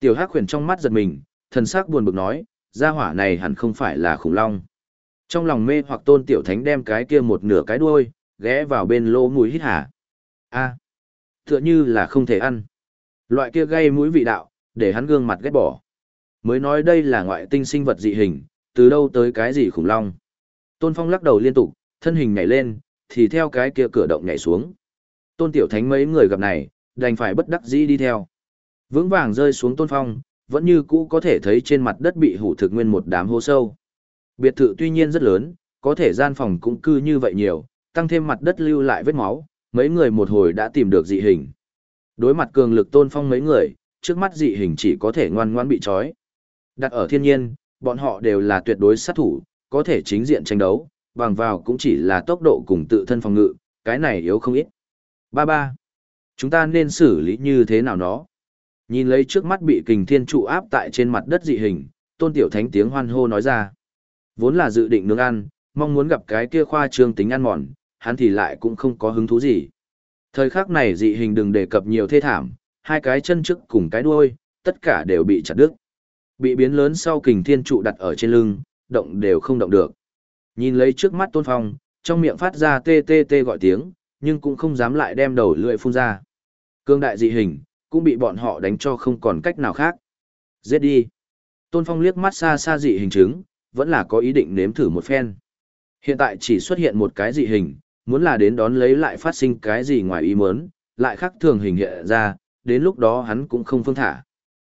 Tiểu Hắc Huyền trong mắt giật mình, thần sắc buồn bực nói, gia hỏa này hẳn không phải là khủng long. Trong lòng mê hoặc Tôn Tiểu Thánh đem cái kia một nửa cái đuôi, ghé vào bên lỗ mũi hít hà A, tựa như là không thể ăn. Loại kia gây mũi vị đạo, để hắn gương mặt ghét bỏ. Mới nói đây là ngoại tinh sinh vật dị hình, từ đâu tới cái gì khủng long. Tôn Phong lắc đầu liên tục, thân hình nhảy lên, thì theo cái kia cửa động nhảy xuống. Tôn Tiểu Thánh mấy người gặp này, đành phải bất đắc dĩ đi theo. Vững vàng rơi xuống Tôn Phong, vẫn như cũ có thể thấy trên mặt đất bị hủ thực nguyên một đám hố sâu. Biệt thự tuy nhiên rất lớn, có thể gian phòng cũng cư như vậy nhiều, tăng thêm mặt đất lưu lại vết máu, mấy người một hồi đã tìm được dị hình. Đối mặt cường lực Tôn Phong mấy người, trước mắt dị hình chỉ có thể ngoan ngoãn bị trói. Đặt ở thiên nhiên, bọn họ đều là tuyệt đối sát thủ, có thể chính diện tranh đấu, bằng vào cũng chỉ là tốc độ cùng tự thân phòng ngự, cái này yếu không ít. Ba ba. Chúng ta nên xử lý như thế nào nó? Nhìn lấy trước mắt bị kình thiên trụ áp tại trên mặt đất dị hình, tôn tiểu thánh tiếng hoan hô nói ra. Vốn là dự định nướng ăn, mong muốn gặp cái kia khoa trương tính ăn mòn, hắn thì lại cũng không có hứng thú gì. Thời khắc này dị hình đừng đề cập nhiều thê thảm, hai cái chân trước cùng cái đuôi, tất cả đều bị chặt đứt. Bị biến lớn sau kình thiên trụ đặt ở trên lưng, động đều không động được. Nhìn lấy trước mắt tôn phong, trong miệng phát ra tê tê tê gọi tiếng, nhưng cũng không dám lại đem đầu lưỡi phun ra. Cương đại dị hình, cũng bị bọn họ đánh cho không còn cách nào khác. Giết đi. Tôn phong liếc mắt xa xa dị hình chứng, vẫn là có ý định nếm thử một phen. Hiện tại chỉ xuất hiện một cái dị hình, muốn là đến đón lấy lại phát sinh cái gì ngoài ý muốn, lại khác thường hình hiện ra, đến lúc đó hắn cũng không phương thả.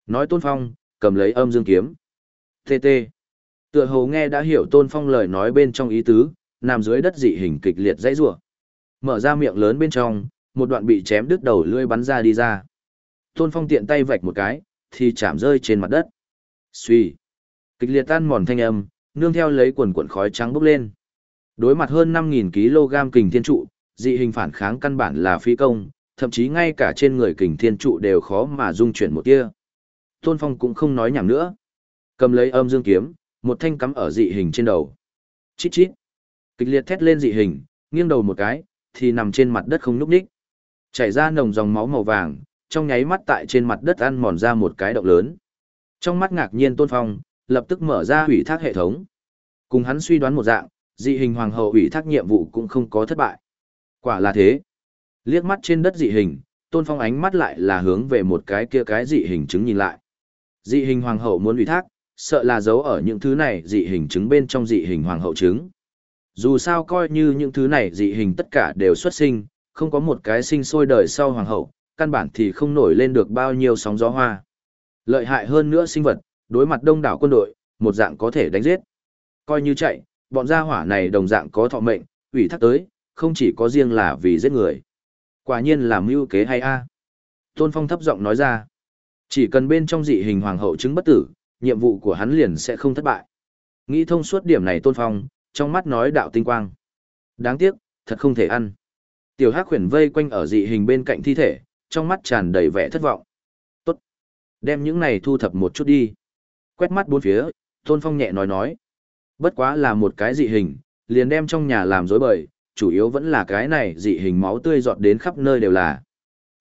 Nói Tôn Phong, cầm lấy âm dương kiếm. Tê tê. Tựa hồ nghe đã hiểu Tôn Phong lời nói bên trong ý tứ, nằm dưới đất dị hình kịch liệt dãy rủa. Mở ra miệng lớn bên trong, một đoạn bị chém đứt đầu lưỡi bắn ra đi ra. Tôn Phong tiện tay vạch một cái, thì chạm rơi trên mặt đất. Xuy. Kịch liệt tan mòn thanh âm, nương theo lấy quần cuộn khói trắng bốc lên. Đối mặt hơn 5000 kg kình thiên trụ, dị hình phản kháng căn bản là phi công, thậm chí ngay cả trên người kình thiên trụ đều khó mà dung chuyển một tia. Tôn Phong cũng không nói nhảm nữa. Cầm lấy âm dương kiếm, một thanh cắm ở dị hình trên đầu. Chít chít. Kịch liệt thét lên dị hình, nghiêng đầu một cái, thì nằm trên mặt đất không nhúc nhích. Chảy ra nồng dòng máu màu vàng, trong nháy mắt tại trên mặt đất ăn mòn ra một cái động lớn. Trong mắt ngạc nhiên Tôn Phong, lập tức mở ra hủy thác hệ thống. Cùng hắn suy đoán một dạng, dị hình hoàng hậu hủy thác nhiệm vụ cũng không có thất bại. Quả là thế. Liếc mắt trên đất dị hình, Tôn Phong ánh mắt lại là hướng về một cái kia cái dị hình chứng nhìn lại. Dị hình hoàng hậu muốn ủy thác, sợ là giấu ở những thứ này dị hình chứng bên trong dị hình hoàng hậu chứng. Dù sao coi như những thứ này dị hình tất cả đều xuất sinh, không có một cái sinh sôi đời sau hoàng hậu, căn bản thì không nổi lên được bao nhiêu sóng gió hoa. Lợi hại hơn nữa sinh vật, đối mặt đông đảo quân đội, một dạng có thể đánh giết. Coi như chạy, bọn gia hỏa này đồng dạng có thọ mệnh, ủy thác tới, không chỉ có riêng là vì giết người. Quả nhiên là mưu kế hay a Tôn Phong thấp giọng nói ra. Chỉ cần bên trong dị hình hoàng hậu chứng bất tử, nhiệm vụ của hắn liền sẽ không thất bại. Nghĩ thông suốt điểm này Tôn Phong, trong mắt nói đạo tinh quang. Đáng tiếc, thật không thể ăn. Tiểu Hắc khuyển vây quanh ở dị hình bên cạnh thi thể, trong mắt tràn đầy vẻ thất vọng. Tốt. Đem những này thu thập một chút đi. Quét mắt bốn phía, Tôn Phong nhẹ nói nói. Bất quá là một cái dị hình, liền đem trong nhà làm rối bời, chủ yếu vẫn là cái này dị hình máu tươi giọt đến khắp nơi đều là.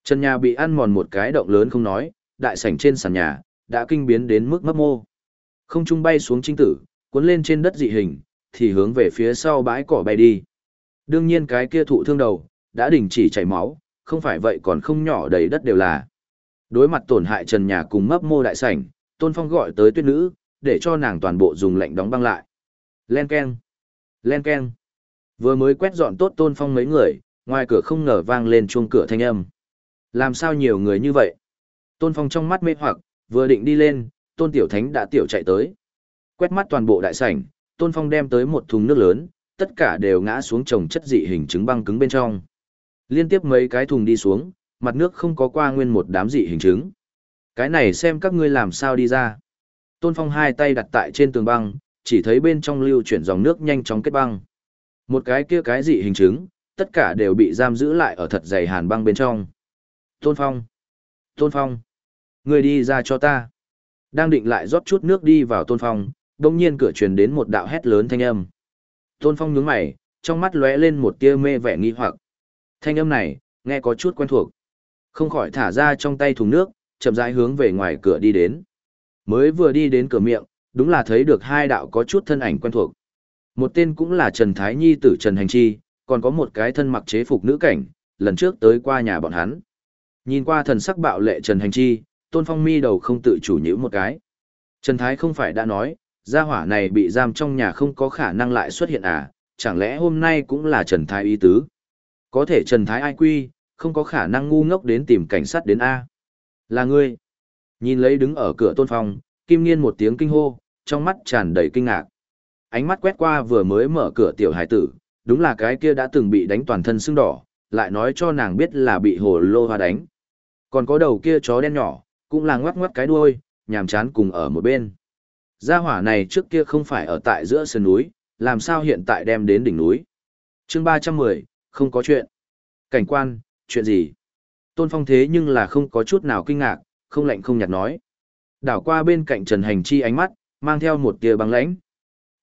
Trần nhà bị ăn mòn một cái động lớn không nói, đại sảnh trên sàn nhà, đã kinh biến đến mức mấp mô. Không trung bay xuống trinh tử, cuốn lên trên đất dị hình, thì hướng về phía sau bãi cỏ bay đi. Đương nhiên cái kia thụ thương đầu, đã đình chỉ chảy máu, không phải vậy còn không nhỏ đầy đất đều là. Đối mặt tổn hại trần nhà cùng mấp mô đại sảnh, Tôn Phong gọi tới tuyết nữ, để cho nàng toàn bộ dùng lệnh đóng băng lại. Len keng, len keng. Vừa mới quét dọn tốt Tôn Phong mấy người, ngoài cửa không ngờ vang lên chuông cửa thanh âm. Làm sao nhiều người như vậy? Tôn Phong trong mắt mê hoặc, vừa định đi lên, Tôn Tiểu Thánh đã tiểu chạy tới. Quét mắt toàn bộ đại sảnh, Tôn Phong đem tới một thùng nước lớn, tất cả đều ngã xuống trồng chất dị hình trứng băng cứng bên trong. Liên tiếp mấy cái thùng đi xuống, mặt nước không có qua nguyên một đám dị hình trứng. Cái này xem các ngươi làm sao đi ra. Tôn Phong hai tay đặt tại trên tường băng, chỉ thấy bên trong lưu chuyển dòng nước nhanh chóng kết băng. Một cái kia cái dị hình trứng, tất cả đều bị giam giữ lại ở thật dày hàn băng bên trong. Tôn Phong! Tôn Phong! Người đi ra cho ta! Đang định lại rót chút nước đi vào Tôn Phong, đông nhiên cửa truyền đến một đạo hét lớn thanh âm. Tôn Phong nhướng mày, trong mắt lóe lên một tia mê vẻ nghi hoặc. Thanh âm này, nghe có chút quen thuộc. Không khỏi thả ra trong tay thùng nước, chậm rãi hướng về ngoài cửa đi đến. Mới vừa đi đến cửa miệng, đúng là thấy được hai đạo có chút thân ảnh quen thuộc. Một tên cũng là Trần Thái Nhi tử Trần Hành Chi, còn có một cái thân mặc chế phục nữ cảnh, lần trước tới qua nhà bọn hắn. Nhìn qua thần sắc bạo lệ Trần Hành Chi, Tôn Phong mi đầu không tự chủ nhíu một cái. Trần Thái không phải đã nói, gia hỏa này bị giam trong nhà không có khả năng lại xuất hiện à, chẳng lẽ hôm nay cũng là Trần Thái ý tứ? Có thể Trần Thái ai quy, không có khả năng ngu ngốc đến tìm cảnh sát đến A. Là ngươi. Nhìn lấy đứng ở cửa tôn phòng kim nghiên một tiếng kinh hô, trong mắt tràn đầy kinh ngạc. Ánh mắt quét qua vừa mới mở cửa tiểu hải tử, đúng là cái kia đã từng bị đánh toàn thân sưng đỏ, lại nói cho nàng biết là bị hồ lô hoa đánh. Còn có đầu kia chó đen nhỏ, cũng là ngoắc ngoắc cái đuôi, nhàm chán cùng ở một bên. Gia hỏa này trước kia không phải ở tại giữa sườn núi, làm sao hiện tại đem đến đỉnh núi. chương 310, không có chuyện. Cảnh quan, chuyện gì? Tôn Phong thế nhưng là không có chút nào kinh ngạc, không lạnh không nhạt nói. Đảo qua bên cạnh Trần Hành Chi ánh mắt, mang theo một tia băng lãnh.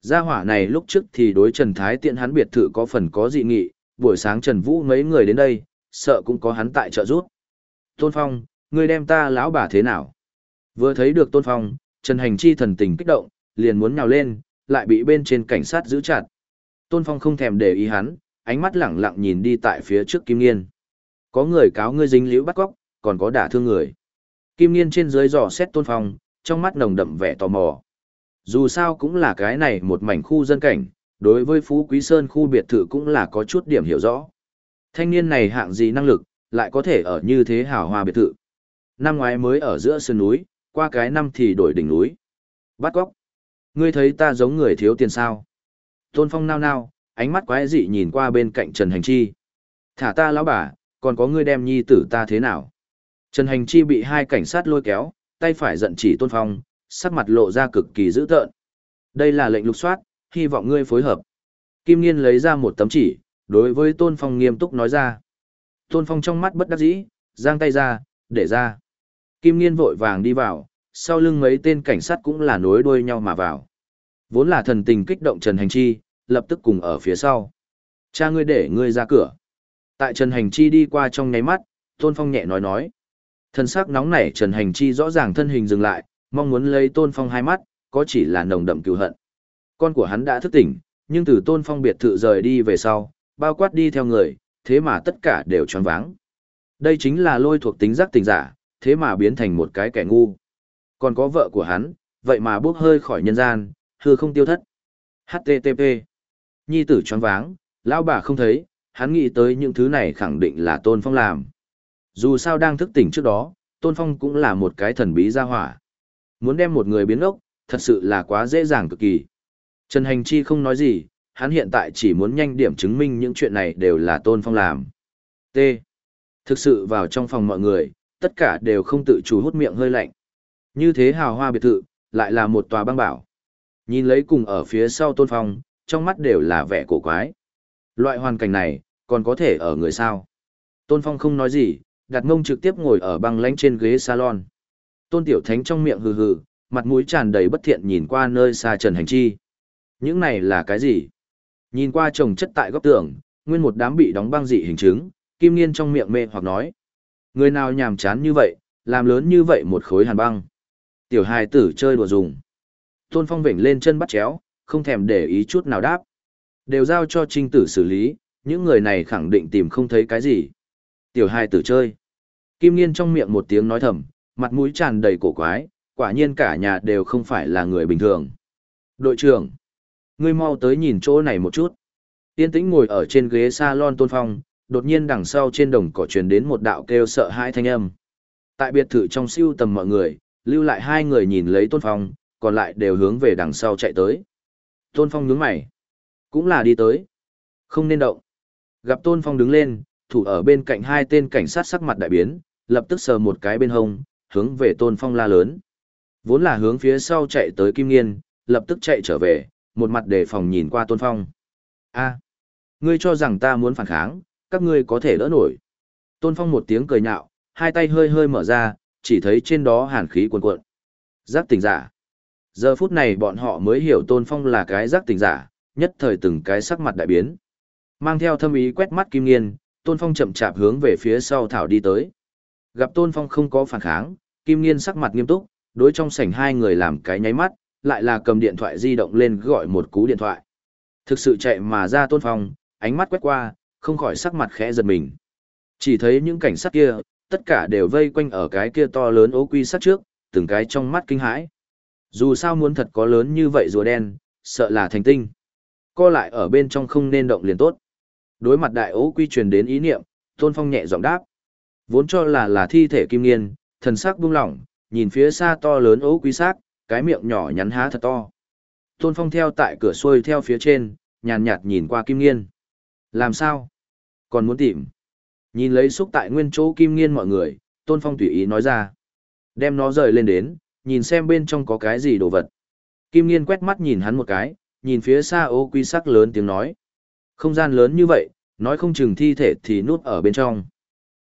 Gia hỏa này lúc trước thì đối Trần Thái tiện hắn biệt thự có phần có dị nghị, buổi sáng Trần Vũ mấy người đến đây, sợ cũng có hắn tại trợ giúp. Tôn Phong, ngươi đem ta lão bà thế nào? Vừa thấy được Tôn Phong, Trần Hành Chi thần tình kích động, liền muốn nhào lên, lại bị bên trên cảnh sát giữ chặt. Tôn Phong không thèm để ý hắn, ánh mắt lẳng lặng nhìn đi tại phía trước Kim Nghiên. Có người cáo ngươi dính liễu bắt cóc, còn có đả thương người. Kim Nghiên trên dưới dò xét Tôn Phong, trong mắt nồng đậm vẻ tò mò. Dù sao cũng là cái này một mảnh khu dân cảnh, đối với Phú Quý Sơn khu biệt thự cũng là có chút điểm hiểu rõ. Thanh niên này hạng gì năng lực, lại có thể ở như thế hào hoa biệt thự. Năm ngoái mới ở giữa sơn núi, qua cái năm thì đổi đỉnh núi. Bắt góc. Ngươi thấy ta giống người thiếu tiền sao? Tôn Phong nao nao, ánh mắt quái dị nhìn qua bên cạnh Trần Hành Chi. Thả ta lão bà, còn có ngươi đem nhi tử ta thế nào? Trần Hành Chi bị hai cảnh sát lôi kéo, tay phải giận chỉ Tôn Phong, sắc mặt lộ ra cực kỳ dữ tợn. Đây là lệnh lục soát, hy vọng ngươi phối hợp. Kim Nghiên lấy ra một tấm chỉ, đối với Tôn Phong nghiêm túc nói ra. Tôn Phong trong mắt bất đắc dĩ, giang tay ra, để ra. Kim Nghiên vội vàng đi vào, sau lưng mấy tên cảnh sát cũng là nối đuôi nhau mà vào. Vốn là thần tình kích động Trần Hành Chi, lập tức cùng ở phía sau. Cha ngươi để ngươi ra cửa. Tại Trần Hành Chi đi qua trong nháy mắt, Tôn Phong nhẹ nói nói. Thần sắc nóng nảy Trần Hành Chi rõ ràng thân hình dừng lại, mong muốn lấy Tôn Phong hai mắt, có chỉ là nồng đậm cừu hận. Con của hắn đã thức tỉnh, nhưng từ Tôn Phong biệt thự rời đi về sau, bao quát đi theo người, thế mà tất cả đều tròn váng. Đây chính là lôi thuộc tính giác tình giả, thế mà biến thành một cái kẻ ngu. Còn có vợ của hắn, vậy mà bước hơi khỏi nhân gian, hư không tiêu thất. HTTP. Nhi tử choáng váng, lão bà không thấy, hắn nghĩ tới những thứ này khẳng định là Tôn Phong làm. Dù sao đang thức tỉnh trước đó, Tôn Phong cũng là một cái thần bí gia hỏa. Muốn đem một người biến ốc, thật sự là quá dễ dàng cực kỳ. Trần Hành Chi không nói gì, hắn hiện tại chỉ muốn nhanh điểm chứng minh những chuyện này đều là Tôn Phong làm. T. Thực sự vào trong phòng mọi người, tất cả đều không tự chủ hút miệng hơi lạnh. Như thế hào hoa biệt thự, lại là một tòa băng bảo. Nhìn lấy cùng ở phía sau Tôn Phong, trong mắt đều là vẻ cổ quái. Loại hoàn cảnh này, còn có thể ở người sao. Tôn Phong không nói gì, đặt ngông trực tiếp ngồi ở băng lánh trên ghế salon. Tôn Tiểu Thánh trong miệng hừ hừ, mặt mũi tràn đầy bất thiện nhìn qua nơi xa Trần Hành Chi. Những này là cái gì? Nhìn qua chồng chất tại góc tường, nguyên một đám bị đóng băng dị hình chứng, Kim Nghiên trong miệng mê hoặc nói. Người nào nhàm chán như vậy, làm lớn như vậy một khối hàn băng. Tiểu hài tử chơi đùa dùng. Tôn Phong vểnh lên chân bắt chéo, không thèm để ý chút nào đáp. Đều giao cho trinh tử xử lý, những người này khẳng định tìm không thấy cái gì. Tiểu hài tử chơi. Kim Nghiên trong miệng một tiếng nói thầm, mặt mũi tràn đầy cổ quái, quả nhiên cả nhà đều không phải là người bình thường. Đội trưởng, ngươi mau tới nhìn chỗ này một chút. Tiên tĩnh ngồi ở trên ghế salon tôn phong, đột nhiên đằng sau trên đồng cỏ truyền đến một đạo kêu sợ hãi thanh âm. Tại biệt thự trong siêu tầm mọi người, lưu lại hai người nhìn lấy tôn phong, còn lại đều hướng về đằng sau chạy tới. Tôn phong nhướng mày. Cũng là đi tới. Không nên động. Gặp tôn phong đứng lên, thủ ở bên cạnh hai tên cảnh sát sắc mặt đại biến, lập tức sờ một cái bên hông, hướng về tôn phong la lớn. Vốn là hướng phía sau chạy tới Kim Nghiên, lập tức chạy trở về, một mặt đề phòng nhìn qua tôn phong. a ngươi cho rằng ta muốn phản kháng, các ngươi có thể đỡ nổi. Tôn phong một tiếng cười nhạo, hai tay hơi hơi mở ra, chỉ thấy trên đó hàn khí cuồn cuộn. Giác tỉnh giả. Giờ phút này bọn họ mới hiểu tôn phong là cái giác tỉnh giả, nhất thời từng cái sắc mặt đại biến. Mang theo thâm ý quét mắt Kim Nghiên, tôn phong chậm chạp hướng về phía sau thảo đi tới. Gặp tôn phong không có phản kháng, Kim Nghiên sắc mặt nghiêm túc, đối trong sảnh hai người làm cái nháy mắt, lại là cầm điện thoại di động lên gọi một cú điện thoại. Thực sự chạy mà ra tôn phong, ánh mắt quét qua, không khỏi sắc mặt khẽ giật mình. Chỉ thấy những cảnh sát kia, tất cả đều vây quanh ở cái kia to lớn ố quy sát trước, từng cái trong mắt kinh hãi. Dù sao muốn thật có lớn như vậy rùa đen, sợ là thành tinh. Co lại ở bên trong không nên động liền tốt. Đối mặt đại ố quy truyền đến ý niệm, tôn phong nhẹ giọng đáp. Vốn cho là là thi thể kim nghiên, thần sắc buông lỏng, nhìn phía xa to lớn ố quy xác, cái miệng nhỏ nhắn há thật to. Tôn Phong theo tại cửa xuôi theo phía trên, nhàn nhạt nhìn qua Kim Nghiên. Làm sao? Còn muốn tìm? Nhìn lấy xúc tại nguyên chỗ Kim Nghiên mọi người, Tôn Phong tùy ý nói ra. Đem nó rời lên đến, nhìn xem bên trong có cái gì đồ vật. Kim Nghiên quét mắt nhìn hắn một cái, nhìn phía xa ô quy sắc lớn tiếng nói. Không gian lớn như vậy, nói không chừng thi thể thì nút ở bên trong.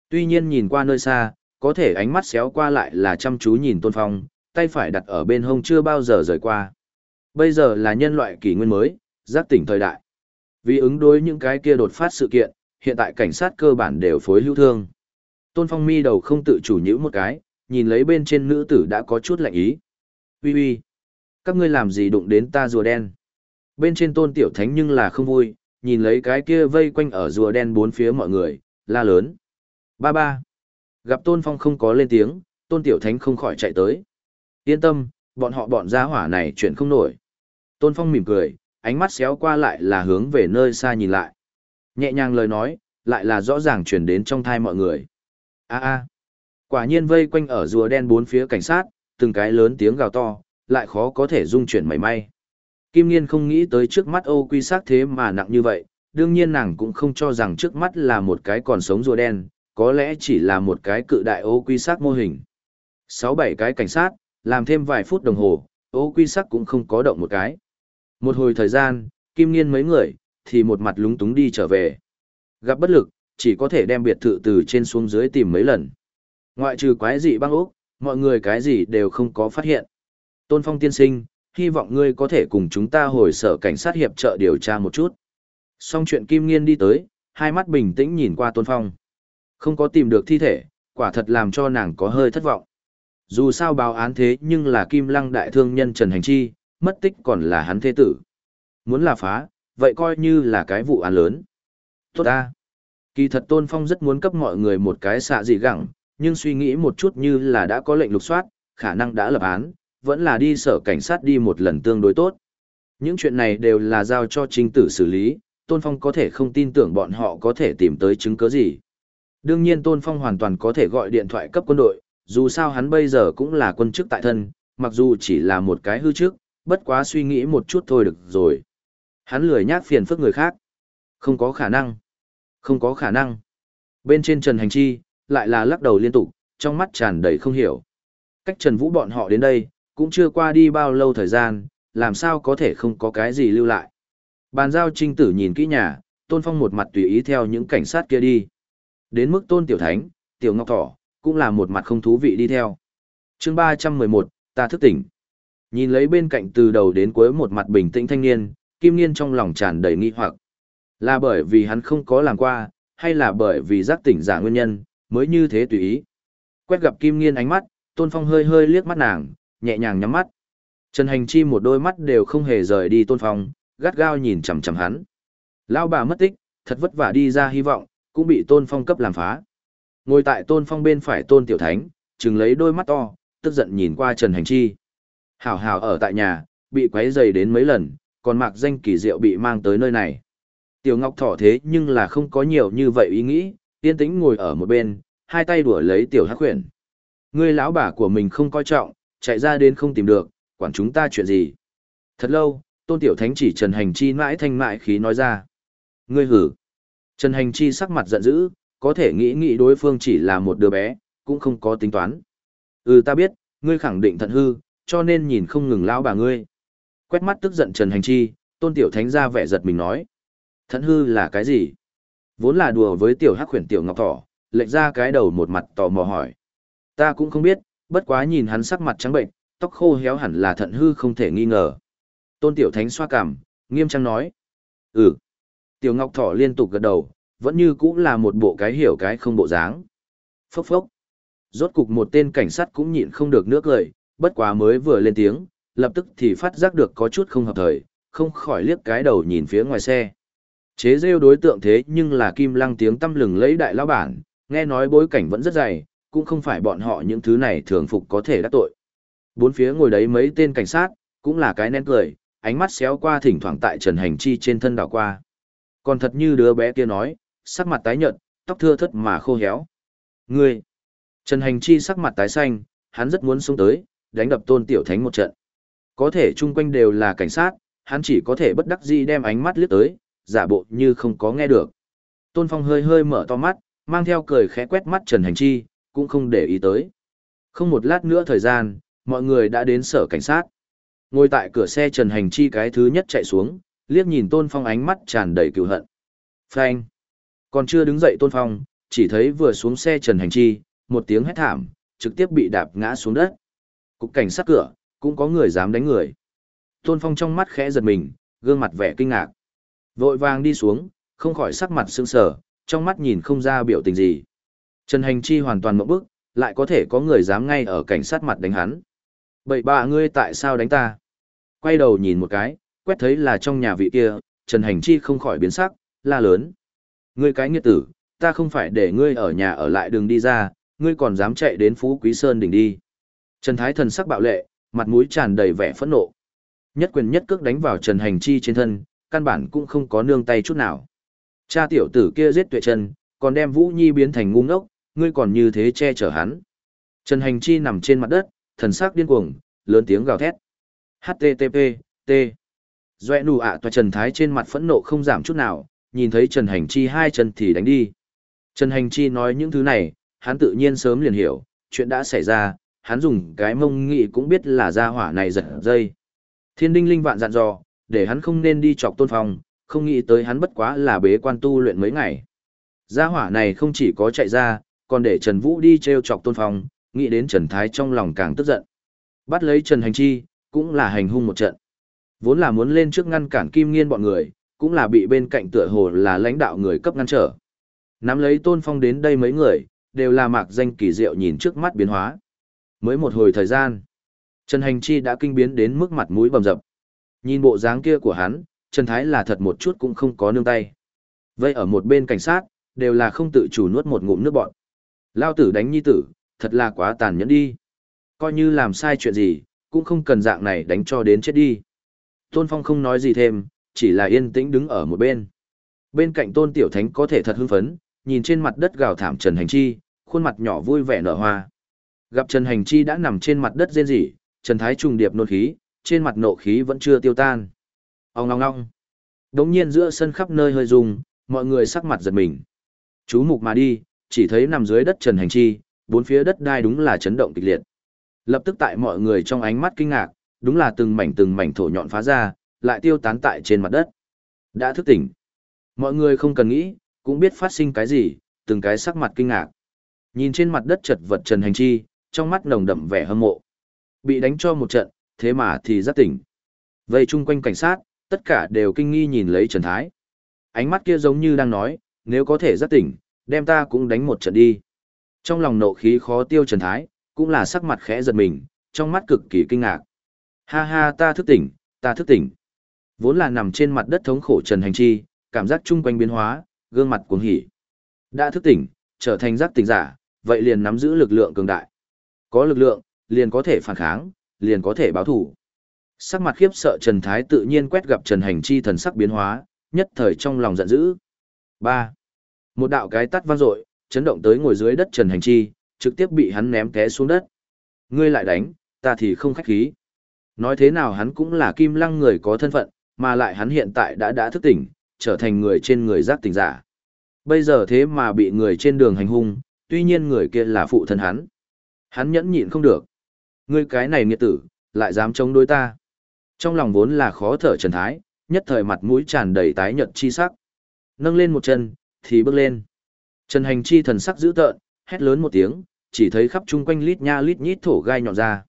Tuy nhiên nhìn qua nơi xa, có thể ánh mắt xéo qua lại là chăm chú nhìn Tôn Phong, tay phải đặt ở bên hông chưa bao giờ rời qua. Bây giờ là nhân loại kỷ nguyên mới, giác tỉnh thời đại. Vì ứng đối những cái kia đột phát sự kiện, hiện tại cảnh sát cơ bản đều phối hữu thương. Tôn Phong mi đầu không tự chủ nhữ một cái, nhìn lấy bên trên nữ tử đã có chút lạnh ý. Ui ui, các ngươi làm gì đụng đến ta rùa đen? Bên trên tôn tiểu thánh nhưng là không vui, nhìn lấy cái kia vây quanh ở rùa đen bốn phía mọi người, la lớn. Ba ba. Gặp Tôn Phong không có lên tiếng, Tôn Tiểu Thánh không khỏi chạy tới. Yên tâm, bọn họ bọn gia hỏa này chuyện không nổi. Tôn Phong mỉm cười, ánh mắt xéo qua lại là hướng về nơi xa nhìn lại. Nhẹ nhàng lời nói, lại là rõ ràng truyền đến trong thai mọi người. A a. Quả nhiên vây quanh ở rùa đen bốn phía cảnh sát, từng cái lớn tiếng gào to, lại khó có thể dung chuyển mảy may. Kim Nghiên không nghĩ tới trước mắt Âu Quy Sát thế mà nặng như vậy, đương nhiên nàng cũng không cho rằng trước mắt là một cái còn sống rùa đen, có lẽ chỉ là một cái cự đại ô quy Sát mô hình. Sáu bảy cái cảnh sát, làm thêm vài phút đồng hồ, ô quy Sát cũng không có động một cái. Một hồi thời gian, kim nghiên mấy người, thì một mặt lúng túng đi trở về. Gặp bất lực, chỉ có thể đem biệt thự từ trên xuống dưới tìm mấy lần. Ngoại trừ quái dị băng ốc, mọi người cái gì đều không có phát hiện. Tôn Phong tiên sinh, hy vọng ngươi có thể cùng chúng ta hồi sở cảnh sát hiệp trợ điều tra một chút. Xong chuyện Kim Nghiên đi tới, hai mắt bình tĩnh nhìn qua Tôn Phong. Không có tìm được thi thể, quả thật làm cho nàng có hơi thất vọng. Dù sao báo án thế nhưng là kim lăng đại thương nhân Trần Hành Chi, mất tích còn là hắn thế tử. Muốn là phá, vậy coi như là cái vụ án lớn. Tốt ta. Kỳ thật Tôn Phong rất muốn cấp mọi người một cái xạ gì gẳng, nhưng suy nghĩ một chút như là đã có lệnh lục soát, khả năng đã lập án, vẫn là đi sở cảnh sát đi một lần tương đối tốt. Những chuyện này đều là giao cho trinh tử xử lý, Tôn Phong có thể không tin tưởng bọn họ có thể tìm tới chứng cứ gì. Đương nhiên Tôn Phong hoàn toàn có thể gọi điện thoại cấp quân đội, dù sao hắn bây giờ cũng là quân chức tại thân, mặc dù chỉ là một cái hư chức bất quá suy nghĩ một chút thôi được rồi. Hắn lười nhác phiền phức người khác. Không có khả năng. Không có khả năng. Bên trên Trần Hành Chi, lại là lắc đầu liên tục, trong mắt tràn đầy không hiểu. Cách Trần Vũ bọn họ đến đây, cũng chưa qua đi bao lâu thời gian, làm sao có thể không có cái gì lưu lại. Bàn giao trinh tử nhìn kỹ nhà, Tôn Phong một mặt tùy ý theo những cảnh sát kia đi. Đến mức Tôn Tiểu Thánh, Tiểu Ngọc Thỏ, cũng là một mặt không thú vị đi theo. chương 311, ta thức tỉnh. Nhìn lấy bên cạnh từ đầu đến cuối một mặt bình tĩnh thanh niên, Kim Nghiên trong lòng tràn đầy nghi hoặc. Là bởi vì hắn không có làm qua, hay là bởi vì giác tỉnh giả nguyên nhân, mới như thế tùy ý. Quét gặp Kim Nghiên ánh mắt, Tôn Phong hơi hơi liếc mắt nàng, nhẹ nhàng nhắm mắt. Trần Hành Chi một đôi mắt đều không hề rời đi Tôn Phong, gắt gao nhìn chằm chằm hắn. Lão bà mất tích, thật vất vả đi ra hy vọng, cũng bị Tôn Phong cấp làm phá. Ngồi tại Tôn Phong bên phải Tôn Tiểu Thánh, chừng lấy đôi mắt to, tức giận nhìn qua Trần Hành Chi. Hảo hảo ở tại nhà, bị quấy dày đến mấy lần, còn mặc danh kỳ diệu bị mang tới nơi này. Tiểu Ngọc Thỏ thế nhưng là không có nhiều như vậy ý nghĩ, yên tĩnh ngồi ở một bên, hai tay đùa lấy Tiểu Hắc khuyển. Ngươi lão bà của mình không coi trọng, chạy ra đến không tìm được, quản chúng ta chuyện gì. Thật lâu, Tôn Tiểu Thánh chỉ Trần Hành Chi mãi thanh mại khí nói ra. Ngươi hử. Trần Hành Chi sắc mặt giận dữ, có thể nghĩ nghĩ đối phương chỉ là một đứa bé, cũng không có tính toán. Ừ ta biết, ngươi khẳng định thận hư, cho nên nhìn không ngừng lão bà ngươi. Quét mắt tức giận Trần Hành Chi, Tôn Tiểu Thánh ra vẻ giật mình nói. Thận hư là cái gì? Vốn là đùa với Tiểu Hắc khuyển Tiểu Ngọc Thỏ, lệnh ra cái đầu một mặt tò mò hỏi. Ta cũng không biết, bất quá nhìn hắn sắc mặt trắng bệnh, tóc khô héo hẳn là thận hư không thể nghi ngờ. Tôn Tiểu Thánh xoa cằm, nghiêm trang nói. Ừ. Tiểu Ngọc Thỏ liên tục gật đầu, vẫn như cũng là một bộ cái hiểu cái không bộ dáng. Phốc phốc. Rốt cục một tên cảnh sát cũng nhịn không được nước lời, bất quá mới vừa lên tiếng, lập tức thì phát giác được có chút không hợp thời, không khỏi liếc cái đầu nhìn phía ngoài xe. Chế rêu đối tượng thế nhưng là kim lăng tiếng tâm lừng lấy đại lao bản, nghe nói bối cảnh vẫn rất dày, cũng không phải bọn họ những thứ này thường phục có thể đắc tội. Bốn phía ngồi đấy mấy tên cảnh sát, cũng là cái nén cười, ánh mắt xéo qua thỉnh thoảng tại Trần Hành Chi trên thân đảo qua. Còn thật như đứa bé kia nói, sắc mặt tái nhợt, tóc thưa thất mà khô héo. Ngươi! Trần Hành Chi sắc mặt tái xanh, hắn rất muốn xuống tới, đánh đập tôn tiểu thánh một trận. Có thể chung quanh đều là cảnh sát, hắn chỉ có thể bất đắc dĩ đem ánh mắt liếc tới, giả bộ như không có nghe được. Tôn Phong hơi hơi mở to mắt, mang theo cười khẽ quét mắt Trần Hành Chi, cũng không để ý tới. Không một lát nữa thời gian, mọi người đã đến sở cảnh sát. Ngồi tại cửa xe Trần Hành Chi cái thứ nhất chạy xuống, liếc nhìn Tôn Phong ánh mắt tràn đầy cựu hận. Phanh! Còn chưa đứng dậy Tôn Phong, chỉ thấy vừa xuống xe Trần Hành Chi, một tiếng hét thảm, trực tiếp bị đạp ngã xuống đất. Cục cảnh sát cửa, cũng có người dám đánh người. Tôn Phong trong mắt khẽ giật mình, gương mặt vẻ kinh ngạc. Vội vàng đi xuống, không khỏi sắc mặt sững sờ, trong mắt nhìn không ra biểu tình gì. Trần Hành Chi hoàn toàn mộng bức, lại có thể có người dám ngay ở cảnh sát mặt đánh hắn. Bậy bạ ngươi tại sao đánh ta? Quay đầu nhìn một cái, quét thấy là trong nhà vị kia, Trần Hành Chi không khỏi biến sắc, la lớn. Ngươi cái nghiệt tử, ta không phải để ngươi ở nhà ở lại đường đi ra, ngươi còn dám chạy đến Phú Quý Sơn đỉnh đi. Trần Thái thần sắc bạo lệ, mặt mũi tràn đầy vẻ phẫn nộ. Nhất quyền nhất cước đánh vào Trần Hành Chi trên thân, căn bản cũng không có nương tay chút nào. Cha tiểu tử kia giết tuệ chân, còn đem Vũ Nhi biến thành ngu ngốc, ngươi còn như thế che chở hắn. Trần Hành Chi nằm trên mặt đất, thần sắc điên cuồng, lớn tiếng gào thét. HTTP, T. Doe nụ ạ à Trần Thái trên mặt phẫn nộ không giảm chút nào, nhìn thấy Trần Hành Chi hai chân thì đánh đi. Trần Hành Chi nói những thứ này, hắn tự nhiên sớm liền hiểu, chuyện đã xảy ra, hắn dùng cái mông nghị cũng biết là gia hỏa này giật dây. Thiên đinh linh vạn dặn dò, để hắn không nên đi chọc tôn phong, không nghĩ tới hắn bất quá là bế quan tu luyện mấy ngày. Gia hỏa này không chỉ có chạy ra, còn để Trần Vũ đi treo chọc tôn phong, nghĩ đến Trần Thái trong lòng càng tức giận. Bắt lấy Trần Hành Chi, cũng là hành hung một trận. Vốn là muốn lên trước ngăn cản Kim Nghiên bọn người, cũng là bị bên cạnh tựa hồ là lãnh đạo người cấp ngăn trở. Nắm lấy Tôn Phong đến đây mấy người, đều là mạc danh kỳ diệu nhìn trước mắt biến hóa. Mới một hồi thời gian, Trần Hành Chi đã kinh biến đến mức mặt mũi bầm dập. Nhìn bộ dáng kia của hắn, Trần Thái là thật một chút cũng không có nương tay. Vậy ở một bên cảnh sát, đều là không tự chủ nuốt một ngụm nước bọn. Lao tử đánh nhi tử, thật là quá tàn nhẫn đi. Coi như làm sai chuyện gì, cũng không cần dạng này đánh cho đến chết đi. Tôn Phong không nói gì thêm, chỉ là yên tĩnh đứng ở một bên. Bên cạnh Tôn Tiểu Thánh có thể thật hưng phấn, nhìn trên mặt đất gào thảm Trần Hành Chi, khuôn mặt nhỏ vui vẻ nở hoa. Gặp Trần Hành Chi đã nằm trên mặt đất rên rỉ, Trần Thái trùng điệp nôn khí, trên mặt nộ khí vẫn chưa tiêu tan. Ông ngong ngong. Đống nhiên giữa sân khắp nơi hơi rung, mọi người sắc mặt giật mình. Chú mục mà đi, chỉ thấy nằm dưới đất Trần Hành Chi, bốn phía đất đai đúng là chấn động kịch liệt. Lập tức tại mọi người trong ánh mắt kinh ngạc, đúng là từng mảnh từng mảnh thổ nhọn phá ra, lại tiêu tán tại trên mặt đất. Đã thức tỉnh. Mọi người không cần nghĩ, cũng biết phát sinh cái gì, từng cái sắc mặt kinh ngạc. Nhìn trên mặt đất chật vật Trần Hành Chi, trong mắt nồng đậm vẻ hâm mộ. Bị đánh cho một trận, thế mà thì rất tỉnh. Vây chung quanh cảnh sát, tất cả đều kinh nghi nhìn lấy Trần Thái. Ánh mắt kia giống như đang nói, nếu có thể rất tỉnh, đem ta cũng đánh một trận đi. Trong lòng nộ khí khó tiêu Trần Thái, cũng là sắc mặt khẽ giật mình, trong mắt cực kỳ kinh ngạc. Ha ha ta thức tỉnh, ta thức tỉnh. Vốn là nằm trên mặt đất thống khổ Trần Hành Chi, cảm giác chung quanh biến hóa, gương mặt cuồng hỉ. Đã thức tỉnh, trở thành giác tỉnh giả, vậy liền nắm giữ lực lượng cường đại. Có lực lượng, liền có thể phản kháng, liền có thể báo thủ. Sắc mặt khiếp sợ Trần Thái tự nhiên quét gặp Trần Hành Chi thần sắc biến hóa, nhất thời trong lòng giận dữ. 3. Một đạo cái tắt vang dội, chấn động tới ngồi dưới đất Trần Hành Chi, trực tiếp bị hắn ném té xuống đất. Ngươi lại đánh, ta thì không khách khí. Nói thế nào hắn cũng là kim lăng người có thân phận, mà lại hắn hiện tại đã đã thức tỉnh, trở thành người trên người giác tỉnh giả. Bây giờ thế mà bị người trên đường hành hung, tuy nhiên người kia là phụ thân hắn. Hắn nhẫn nhịn không được. Ngươi cái này nghiệt tử, lại dám chống đối ta. Trong lòng vốn là khó thở Trần Thái, nhất thời mặt mũi tràn đầy tái nhợt chi sắc. Nâng lên một chân, thì bước lên. Trần Hành Chi thần sắc dữ tợn, hét lớn một tiếng, chỉ thấy khắp chung quanh lít nha lít nhít thổ gai nhọn ra.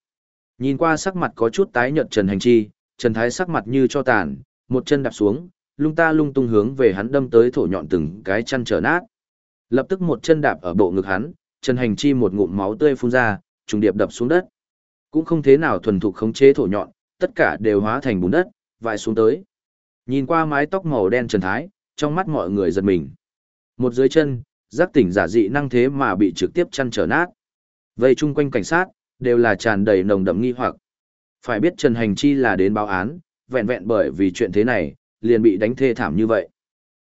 Nhìn qua sắc mặt có chút tái nhợt Trần Hành Chi, Trần Thái sắc mặt như cho tàn, một chân đạp xuống, lung ta lung tung hướng về hắn đâm tới thổ nhọn từng cái chân trở nát. Lập tức một chân đạp ở bộ ngực hắn, Trần Hành Chi một ngụm máu tươi phun ra, trùng điệp đập xuống đất. Cũng không thế nào thuần thục khống chế thổ nhọn, tất cả đều hóa thành bùn đất, vãi xuống tới. Nhìn qua mái tóc màu đen Trần Thái, trong mắt mọi người giật mình. Một dưới chân, giác tỉnh giả dị năng thế mà bị trực tiếp chăn trở nát. Vây chung quanh cảnh sát, đều là tràn đầy nồng đậm nghi hoặc. Phải biết Trần Hành Chi là đến báo án, vẹn vẹn bởi vì chuyện thế này, liền bị đánh thê thảm như vậy.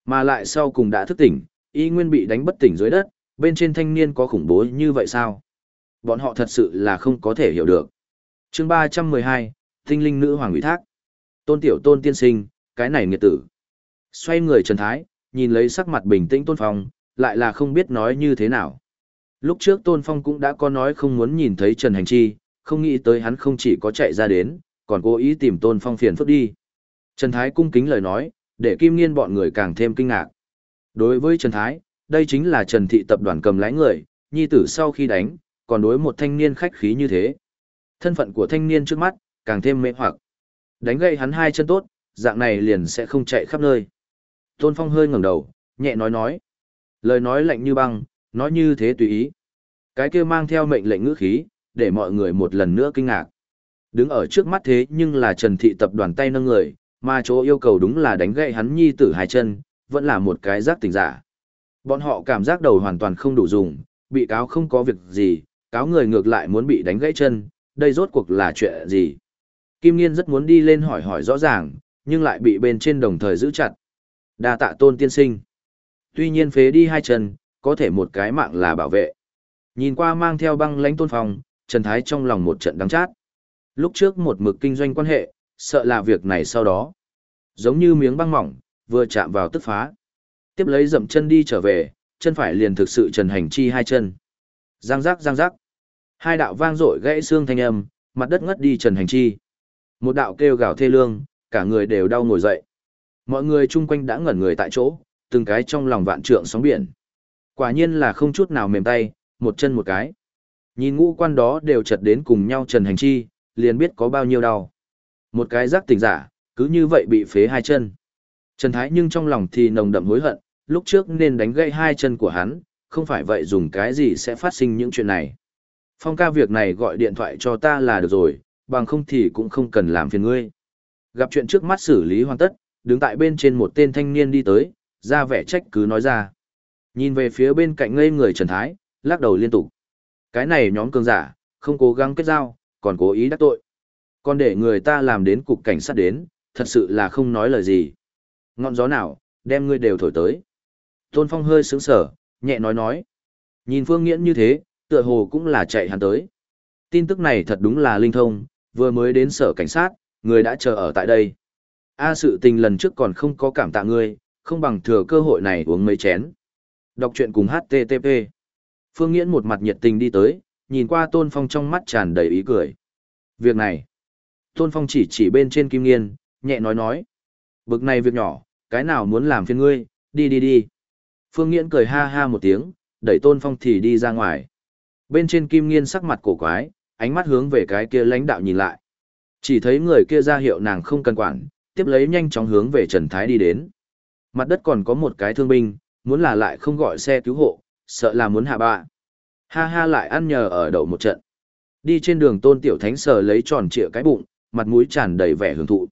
Mà lại sau cùng đã thức tỉnh, y nguyên bị đánh bất tỉnh dưới đất, bên trên thanh niên có khủng bố như vậy sao? Bọn họ thật sự là không có thể hiểu được. chương 312, Tinh linh nữ hoàng ủy thác. Tôn tiểu tôn tiên sinh, cái này nghiệt tử. Xoay người Trần Thái, nhìn lấy sắc mặt bình tĩnh Tôn Phong, lại là không biết nói như thế nào. Lúc trước Tôn Phong cũng đã có nói không muốn nhìn thấy Trần Hành Chi, không nghĩ tới hắn không chỉ có chạy ra đến, còn cố ý tìm Tôn Phong phiền phức đi. Trần Thái cung kính lời nói, để Kim Nghiên bọn người càng thêm kinh ngạc. Đối với Trần Thái, đây chính là Trần Thị tập đoàn cầm lái người, nhi tử sau khi đánh, còn đối một thanh niên khách khí như thế. Thân phận của thanh niên trước mắt, càng thêm mê hoặc. Đánh gậy hắn hai chân tốt, dạng này liền sẽ không chạy khắp nơi. Tôn Phong hơi ngẩng đầu, nhẹ nói nói. Lời nói lạnh như băng, nói như thế tùy ý. Cái kia mang theo mệnh lệnh ngữ khí, để mọi người một lần nữa kinh ngạc. Đứng ở trước mắt thế nhưng là Trần Thị tập đoàn tay nâng người, mà chỗ yêu cầu đúng là đánh gậy hắn nhi tử hai chân, vẫn là một cái giác tình giả. Bọn họ cảm giác đầu hoàn toàn không đủ dùng, bị cáo không có việc gì, cáo người ngược lại muốn bị đánh gãy chân, đây rốt cuộc là chuyện gì. Kim Nghiên rất muốn đi lên hỏi hỏi rõ ràng, nhưng lại bị bên trên đồng thời giữ chặt. Đa tạ tôn tiên sinh. Tuy nhiên phế đi hai chân, có thể một cái mạng là bảo vệ. Nhìn qua mang theo băng lãnh tôn phòng, Trần Thái trong lòng một trận đắng chát. Lúc trước một mực kinh doanh quan hệ, sợ là việc này sau đó. Giống như miếng băng mỏng, vừa chạm vào tức phá. Tiếp lấy dậm chân đi trở về, chân phải liền thực sự trần hành chi hai chân. Giang giác giang giác. Hai đạo vang dội gãy xương thanh âm, mặt đất ngất đi trần hành chi. Một đạo kêu gào thê lương, cả người đều đau ngồi dậy. Mọi người chung quanh đã ngẩn người tại chỗ, từng cái trong lòng vạn trượng sóng biển. Quả nhiên là không chút nào mềm tay, một chân một cái. Nhìn ngũ quan đó đều chật đến cùng nhau trần hành chi, liền biết có bao nhiêu đau. Một cái giác tỉnh giả, cứ như vậy bị phế hai chân. Trần Thái nhưng trong lòng thì nồng đậm hối hận, lúc trước nên đánh gãy hai chân của hắn, không phải vậy dùng cái gì sẽ phát sinh những chuyện này. Phong ca việc này gọi điện thoại cho ta là được rồi, bằng không thì cũng không cần làm phiền ngươi. Gặp chuyện trước mắt xử lý hoàn tất, đứng tại bên trên một tên thanh niên đi tới, ra vẻ trách cứ nói ra. Nhìn về phía bên cạnh ngây người Trần Thái, lắc đầu liên tục. Cái này nhóm cường giả, không cố gắng kết giao, còn cố ý đắc tội. Còn để người ta làm đến cục cảnh sát đến, thật sự là không nói lời gì. Ngọn gió nào, đem ngươi đều thổi tới. Tôn Phong hơi sướng sở, nhẹ nói nói. Nhìn Phương Nghiễn như thế, tựa hồ cũng là chạy hắn tới. Tin tức này thật đúng là linh thông, vừa mới đến sở cảnh sát, người đã chờ ở tại đây. A sự tình lần trước còn không có cảm tạ ngươi, không bằng thừa cơ hội này uống mấy chén. Đọc truyện cùng HTTP. Phương Nghiễn một mặt nhiệt tình đi tới, nhìn qua Tôn Phong trong mắt tràn đầy ý cười. Việc này. Tôn Phong chỉ chỉ bên trên Kim Nghiên, nhẹ nói nói. Bực này việc nhỏ, cái nào muốn làm phiền ngươi, đi đi đi. Phương Nghiễn cười ha ha một tiếng, đẩy Tôn Phong thì đi ra ngoài. Bên trên Kim Nghiên sắc mặt cổ quái, ánh mắt hướng về cái kia lãnh đạo nhìn lại. Chỉ thấy người kia ra hiệu nàng không cần quản, tiếp lấy nhanh chóng hướng về Trần Thái đi đến. Mặt đất còn có một cái thương binh, muốn là lại không gọi xe cứu hộ, sợ là muốn hạ bạ. Ha ha lại ăn nhờ ở đậu một trận. Đi trên đường tôn tiểu thánh sờ lấy tròn trịa cái bụng, mặt mũi tràn đầy vẻ hưởng thụ.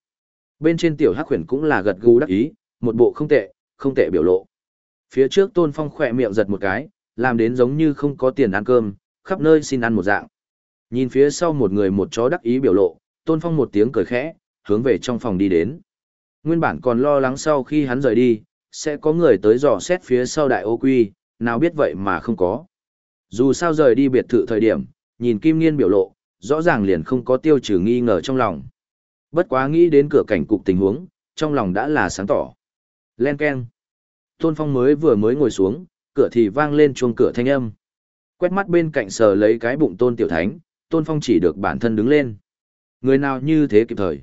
Bên trên tiểu hắc huyền cũng là gật gù đắc ý, một bộ không tệ, không tệ biểu lộ. Phía trước tôn phong khỏe miệng giật một cái, làm đến giống như không có tiền ăn cơm, khắp nơi xin ăn một dạng. Nhìn phía sau một người một chó đắc ý biểu lộ, tôn phong một tiếng cười khẽ, hướng về trong phòng đi đến. Nguyên bản còn lo lắng sau khi hắn rời đi, sẽ có người tới dò xét phía sau đại ô quy, nào biết vậy mà không có. Dù sao rời đi biệt thự thời điểm, nhìn Kim Nghiên biểu lộ, rõ ràng liền không có tiêu trừ nghi ngờ trong lòng. Bất quá nghĩ đến cửa cảnh cục tình huống, trong lòng đã là sáng tỏ. Len keng. Tôn Phong mới vừa mới ngồi xuống, cửa thì vang lên chuông cửa thanh âm. Quét mắt bên cạnh sờ lấy cái bụng Tôn Tiểu Thánh, Tôn Phong chỉ được bản thân đứng lên. Người nào như thế kịp thời.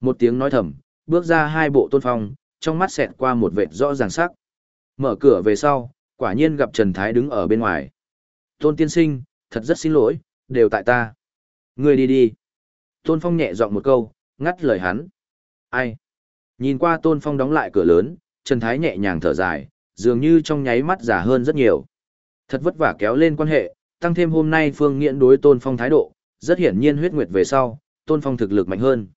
Một tiếng nói thầm, bước ra hai bộ Tôn Phong, trong mắt xẹt qua một vệt rõ ràng sắc. Mở cửa về sau, quả nhiên gặp Trần Thái đứng ở bên ngoài. Tôn tiên sinh, thật rất xin lỗi, đều tại ta. người đi đi. Tôn Phong nhẹ giọng một câu, ngắt lời hắn. Ai? Nhìn qua Tôn Phong đóng lại cửa lớn, Trần Thái nhẹ nhàng thở dài, dường như trong nháy mắt giả hơn rất nhiều. Thật vất vả kéo lên quan hệ, tăng thêm hôm nay Phương Nghiễn đối Tôn Phong thái độ, rất hiển nhiên huyết nguyệt về sau, Tôn Phong thực lực mạnh hơn.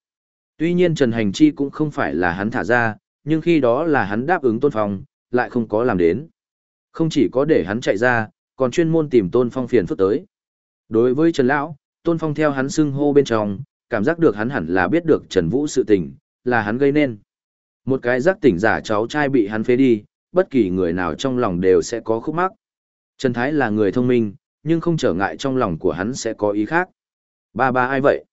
Tuy nhiên Trần Hành Chi cũng không phải là hắn thả ra, nhưng khi đó là hắn đáp ứng Tôn Phong, lại không có làm đến. Không chỉ có để hắn chạy ra, còn chuyên môn tìm Tôn Phong phiền phức tới. Đối với Trần Lão, Tôn Phong theo hắn xưng hô bên trong, cảm giác được hắn hẳn là biết được Trần Vũ sự tình, là hắn gây nên. Một cái giác tỉnh giả cháu trai bị hắn phế đi, bất kỳ người nào trong lòng đều sẽ có khúc mắc. Trần Thái là người thông minh, nhưng không trở ngại trong lòng của hắn sẽ có ý khác. Ba ba ai vậy?